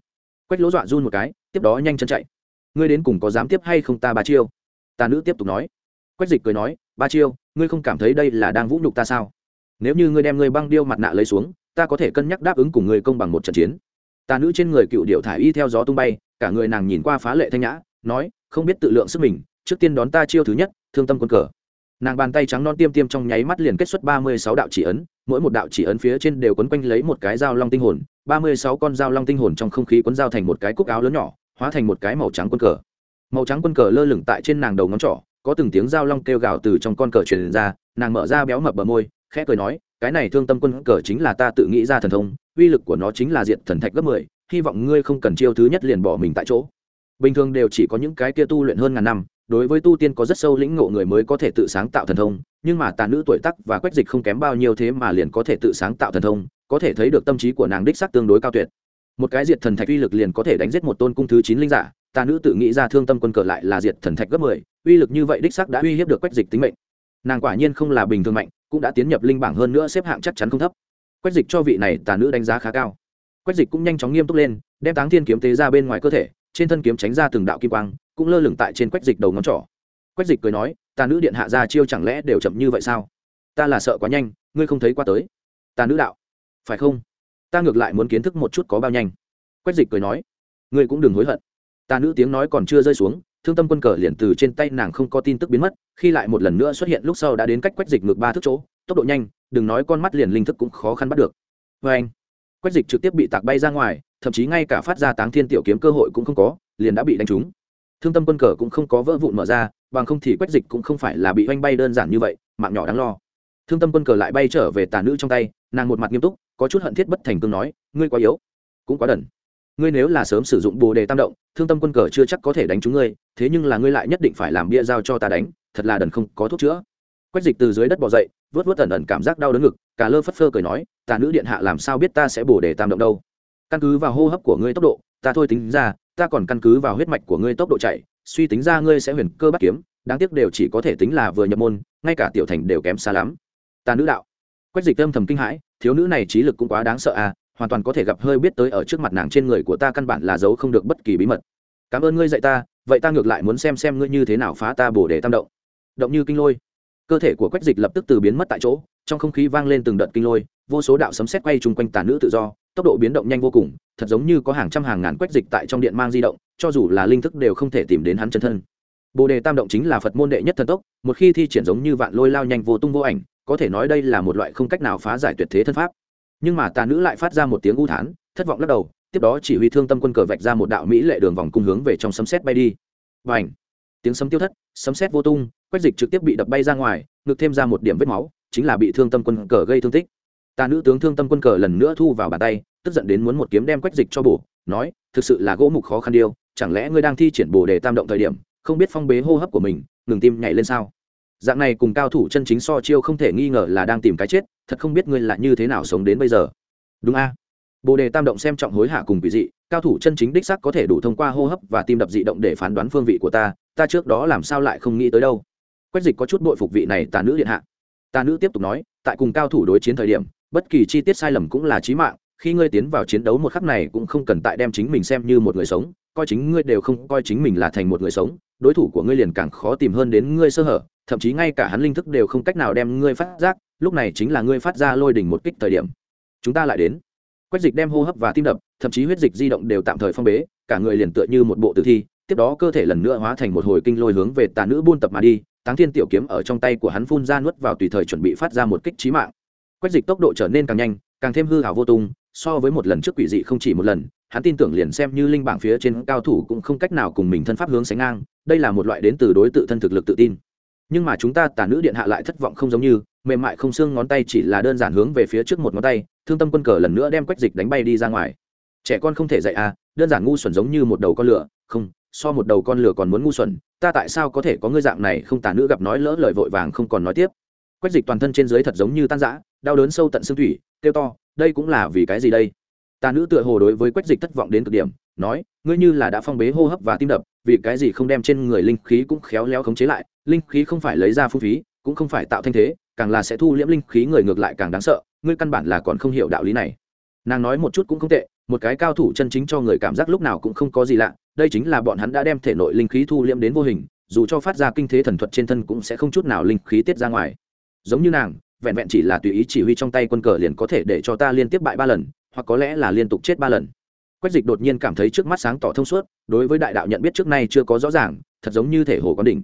Quách lỗ dọa run một cái, tiếp đó nhanh chân chạy. Ngươi đến cùng có dám tiếp hay không ta ba chiêu? Ta nữ tiếp tục nói quách dịch cười nói, ba chiêu, ngươi không cảm thấy đây là đang vũ nhục ta sao? Nếu như ngươi đem ngươi băng điêu mặt nạ lấy xuống, ta có thể cân nhắc đáp ứng cùng ngươi công bằng một trận chiến. Ta nữ trên người cựu điệu thả y theo gió tung bay, cả người nàng nhìn qua phá lệ thanh nhã, nói, không biết tự lượng sức mình, trước tiên đón ta chiêu thứ nhất, thương tâm quân cờ. Nàng bàn tay trắng non tiêm tiêm trong nháy mắt liền kết xuất ba mươi sáu đạo chỉ ấn, mỗi một đạo chỉ ấn phía trên đều quấn quanh lấy một cái dao long tinh hồn, ba mươi sáu con dao long tinh hồn trong không khí quấn dao thành một cái cúc áo lớn nhỏ, hóa thành một cái màu trắng quân cờ. Màu trắng quân cờ lơ lửng tại trên nàng đầu ngón trỏ có từng tiếng dao long kêu gào từ trong con cờ truyền ra, nàng mở ra béo mập bờ môi, khẽ cười nói, cái này thương tâm quân cờ chính là ta tự nghĩ ra thần thông, uy lực của nó chính là diện thần thạch gấp mười, hy vọng ngươi không cần chiêu thứ nhất liền bỏ mình tại chỗ. Bình thường đều chỉ có những cái kia tu luyện hơn ngàn năm, đối với tu tiên có rất sâu lĩnh ngộ người mới có thể tự sáng tạo thần thông, nhưng mà tà nữ tuổi tắc và quách dịch không kém bao nhiêu thế mà liền có thể tự sáng tạo thần thông, có thể thấy được tâm trí của nàng đích sắc tương đối cao tuyệt. Một cái diệt thần thạch uy lực liền có thể đánh giết một tôn cung thứ chín linh giả, tà nữ tự nghĩ ra thương tâm quân cờ lại là diệt thần thạch gấp mười uy lực như vậy đích sắc đã uy hiếp được quách dịch tính mệnh. Nàng quả nhiên không là bình thường mạnh, cũng đã tiến nhập linh bảng hơn nữa xếp hạng chắc chắn không thấp. Quách dịch cho vị này tà nữ đánh giá khá cao. Quách dịch cũng nhanh chóng nghiêm túc lên, đem táng thiên kiếm tế ra bên ngoài cơ thể, trên thân kiếm tránh ra từng đạo kim quang, cũng lơ lửng tại trên quách dịch đầu ngón trỏ. Quách dịch cười nói, tà nữ điện hạ ra chiêu chẳng lẽ đều chậm như vậy sao? Ta là sợ quá nhanh, ngươi không thấy qua tới. Tà nữ đạo, phải không? Ta ngược lại muốn kiến thức một chút có bao nhanh. Quách dịch cười nói, ngươi cũng đừng hối hận. Tà nữ tiếng nói còn chưa rơi xuống thương tâm quân cờ liền từ trên tay nàng không có tin tức biến mất, khi lại một lần nữa xuất hiện lúc sau đã đến cách quách dịch ngược ba thước chỗ, tốc độ nhanh, đừng nói con mắt liền linh thức cũng khó khăn bắt được. Vê anh, quách dịch trực tiếp bị tạc bay ra ngoài, thậm chí ngay cả phát ra táng thiên tiểu kiếm cơ hội cũng không có, liền đã bị đánh trúng. Thương tâm quân cờ cũng không có vỡ vụn mở ra, bằng không thì quách dịch cũng không phải là bị oanh bay đơn giản như vậy, mạng nhỏ đáng lo. Thương tâm quân cờ lại bay trở về tà nữ trong tay, nàng một mặt nghiêm túc, có chút hận thiết bất thành cương nói, ngươi quá yếu, cũng quá đần ngươi nếu là sớm sử dụng bồ đề tam động, thương tâm quân cờ chưa chắc có thể đánh chúng ngươi, thế nhưng là ngươi lại nhất định phải làm bia giao cho ta đánh, thật là đần không có thuốc chữa. Quách dịch từ dưới đất bỏ dậy, vớt vớt ẩn ẩn cảm giác đau đớn ngực, cả lơ phất phơ cười nói, tà nữ điện hạ làm sao biết ta sẽ bổ đề tam động đâu? Căn cứ vào hô hấp của ngươi tốc độ, ta thôi tính ra, ta còn căn cứ vào huyết mạch của ngươi tốc độ chạy, suy tính ra ngươi sẽ huyền cơ bắt kiếm, đáng tiếc đều chỉ có thể tính là vừa nhập môn, ngay cả tiểu thành đều kém xa lắm. Ta nữ đạo. Quách dịch âm thầm kinh hãi, thiếu nữ này trí lực cũng quá đáng sợ à hoàn toàn có thể gặp hơi biết tới ở trước mặt nàng trên người của ta căn bản là giấu không được bất kỳ bí mật. Cảm ơn ngươi dạy ta, vậy ta ngược lại muốn xem xem ngươi như thế nào phá ta bổ để tam động. Động như kinh lôi. Cơ thể của quách dịch lập tức từ biến mất tại chỗ, trong không khí vang lên từng đợt kinh lôi, vô số đạo sấm sét quay chung quanh tàn nữ tự do, tốc độ biến động nhanh vô cùng, thật giống như có hàng trăm hàng ngàn quách dịch tại trong điện mang di động, cho dù là linh thức đều không thể tìm đến hắn chân thân. Bồ đề tam động chính là phật môn đệ nhất thần tốc, một khi thi triển giống như vạn lôi lao nhanh vô tung vô ảnh, có thể nói đây là một loại không cách nào phá giải tuyệt thế thân pháp nhưng mà tà nữ lại phát ra một tiếng u thán, thất vọng lắc đầu, tiếp đó chỉ huy thương tâm quân cờ vạch ra một đạo mỹ lệ đường vòng cung hướng về trong sấm xét bay đi. Và ảnh tiếng sấm tiêu thất, sấm xét vô tung, quách dịch trực tiếp bị đập bay ra ngoài ngược thêm ra một điểm vết máu, chính là bị thương tâm quân cờ gây thương tích. Tà nữ tướng thương tâm quân cờ lần nữa thu vào bàn tay, tức giận đến muốn một kiếm đem quách dịch cho bổ, nói, thực sự là gỗ mục khó khăn điêu, chẳng lẽ ngươi đang thi triển bồ đề tam động thời điểm, không biết phong bế hô hấp của mình, ngừng tim nhảy lên sao? Dạng này cùng cao thủ chân chính so chiêu không thể nghi ngờ là đang tìm cái chết, thật không biết ngươi là như thế nào sống đến bây giờ. Đúng a. Bồ đề tam động xem trọng hối hạ cùng quỷ dị, cao thủ chân chính đích sắc có thể đủ thông qua hô hấp và tim đập dị động để phán đoán phương vị của ta ta trước đó làm sao lại không nghĩ tới đâu. Quách dịch có chút bội phục vị này tà nữ điện hạ. Tà nữ tiếp tục nói, tại cùng cao thủ đối chiến thời điểm, bất kỳ chi tiết sai lầm cũng là chí mạng, khi ngươi tiến vào chiến đấu một khắc này cũng không cần tại đem chính mình xem như một người sống coi chính ngươi đều không coi chính mình là thành một người sống, đối thủ của ngươi liền càng khó tìm hơn đến ngươi sơ hở, thậm chí ngay cả hắn linh thức đều không cách nào đem ngươi phát giác, lúc này chính là ngươi phát ra lôi đỉnh một kích thời điểm. Chúng ta lại đến. Quách dịch đem hô hấp và tim đập, thậm chí huyết dịch di động đều tạm thời phong bế, cả người liền tựa như một bộ tử thi, tiếp đó cơ thể lần nữa hóa thành một hồi kinh lôi hướng về tà nữ buôn tập mà đi, táng thiên tiểu kiếm ở trong tay của hắn phun ra nuốt vào tùy thời chuẩn bị phát ra một kích trí mạng. Quách dịch tốc độ trở nên càng nhanh, càng thêm hư hảo vô tung so với một lần trước quỷ dị không chỉ một lần, hắn tin tưởng liền xem như linh bảng phía trên cao thủ cũng không cách nào cùng mình thân pháp hướng sánh ngang, đây là một loại đến từ đối tự thân thực lực tự tin. Nhưng mà chúng ta tả nữ điện hạ lại thất vọng không giống như, mềm mại không xương ngón tay chỉ là đơn giản hướng về phía trước một ngón tay, thương tâm quân cờ lần nữa đem quách dịch đánh bay đi ra ngoài. Trẻ con không thể dạy à đơn giản ngu xuẩn giống như một đầu con lửa, không, so một đầu con lửa còn muốn ngu xuẩn, ta tại sao có thể có ngươi dạng này không tả nữ gặp nói lỡ lời vội vàng không còn nói tiếp. Quách dịch toàn thân trên dưới thật giống như tan rã, đau đớn sâu tận xương thủy, kêu to đây cũng là vì cái gì đây? Ta nữ tựa hồ đối với quách dịch thất vọng đến cực điểm, nói, ngươi như là đã phong bế hô hấp và tim đập, vì cái gì không đem trên người linh khí cũng khéo léo khống chế lại? Linh khí không phải lấy ra phung phí, cũng không phải tạo thanh thế, càng là sẽ thu liễm linh khí người ngược lại càng đáng sợ, ngươi căn bản là còn không hiểu đạo lý này. Nàng nói một chút cũng không tệ, một cái cao thủ chân chính cho người cảm giác lúc nào cũng không có gì lạ, đây chính là bọn hắn đã đem thể nội linh khí thu liễm đến vô hình, dù cho phát ra kinh thế thần thuật trên thân cũng sẽ không chút nào linh khí tiết ra ngoài. Giống như nàng vẹn vẹn chỉ là tùy ý chỉ huy trong tay quân cờ liền có thể để cho ta liên tiếp bại ba lần, hoặc có lẽ là liên tục chết ba lần. Quách dịch đột nhiên cảm thấy trước mắt sáng tỏ thông suốt, đối với đại đạo nhận biết trước nay chưa có rõ ràng, thật giống như thể hồ con đỉnh.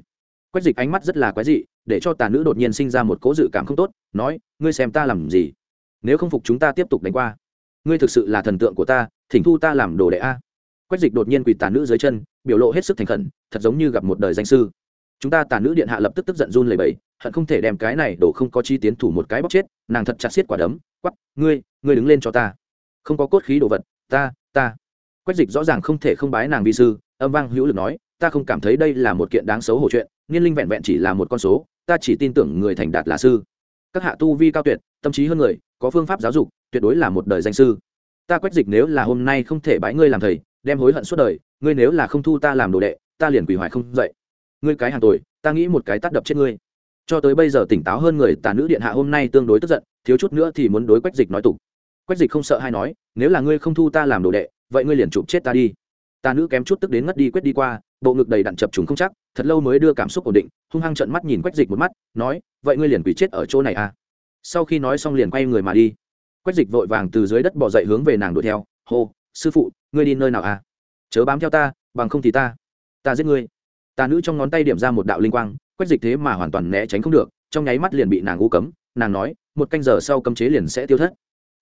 Quách dịch ánh mắt rất là quái dị, để cho tà nữ đột nhiên sinh ra một cố dự cảm không tốt, nói, ngươi xem ta làm gì? Nếu không phục chúng ta tiếp tục đánh qua. Ngươi thực sự là thần tượng của ta, thỉnh thu ta làm đồ đệ a. Quách dịch đột nhiên quỳ tà nữ dưới chân, biểu lộ hết sức thành khẩn, thật giống như gặp một đời danh sư chúng ta tàn nữ điện hạ lập tức tức giận run lẩy bẩy, hận không thể đem cái này đổ không có chi tiến thủ một cái bóc chết, nàng thật chặt xiết quả đấm quắp ngươi ngươi đứng lên cho ta. Không có cốt khí đồ vật, ta ta. Quách dịch rõ ràng không thể không bái nàng vi sư, âm vang hữu lực nói, ta không cảm thấy đây là một kiện đáng xấu hổ chuyện, niên linh vẹn vẹn chỉ là một con số, ta chỉ tin tưởng người thành đạt là sư. Các hạ tu vi cao tuyệt, tâm trí hơn người, có phương pháp giáo dục, tuyệt đối là một đời danh sư. Ta quách dịch nếu là hôm nay không thể bái ngươi làm thầy, đem hối hận suốt đời, ngươi nếu là không thu ta làm đồ đệ, ta liền quỷ hoài không dậy ngươi cái hàng tuổi ta nghĩ một cái tắt đập chết ngươi. Cho tới bây giờ tỉnh táo hơn người tà nữ điện hạ hôm nay tương đối tức giận, thiếu chút nữa thì muốn đối quách dịch nói tục. Quách dịch không sợ hay nói, nếu là ngươi không thu ta làm đồ đệ, vậy ngươi liền chụp chết ta đi. Tà nữ kém chút tức đến ngất đi quyết đi qua, bộ ngực đầy đặn chập trùng không chắc, thật lâu mới đưa cảm xúc ổn định, hung hăng trận mắt nhìn quách dịch một mắt, nói, vậy ngươi liền quỷ chết ở chỗ này à? Sau khi nói xong liền quay người mà đi. Quách dịch vội vàng từ dưới đất bỏ dậy hướng về nàng đuổi theo, hô, sư phụ, ngươi đi nơi nào à? Chớ bám theo ta, bằng không thì ta ta giết ngươi tà nữ trong ngón tay điểm ra một đạo linh quang quách dịch thế mà hoàn toàn né tránh không được, trong nháy mắt liền bị nàng u cấm, nàng nói, một canh giờ sau cấm chế liền sẽ tiêu thất.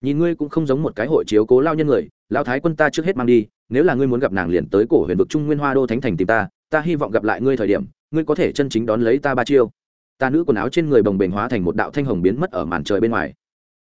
Nhìn ngươi cũng không giống một cái hội chiếu cố lao nhân người lao thái quân ta trước hết mang đi, nếu là ngươi muốn gặp nàng liền tới cổ huyền vực trung nguyên hoa đô thánh thành tìm ta ta hy vọng gặp lại ngươi thời điểm, ngươi có thể chân chính đón lấy ta ba chiêu. Ta nữ quần áo trên người bồng bềnh hóa thành một đạo thanh hồng biến mất ở màn trời bên ngoài.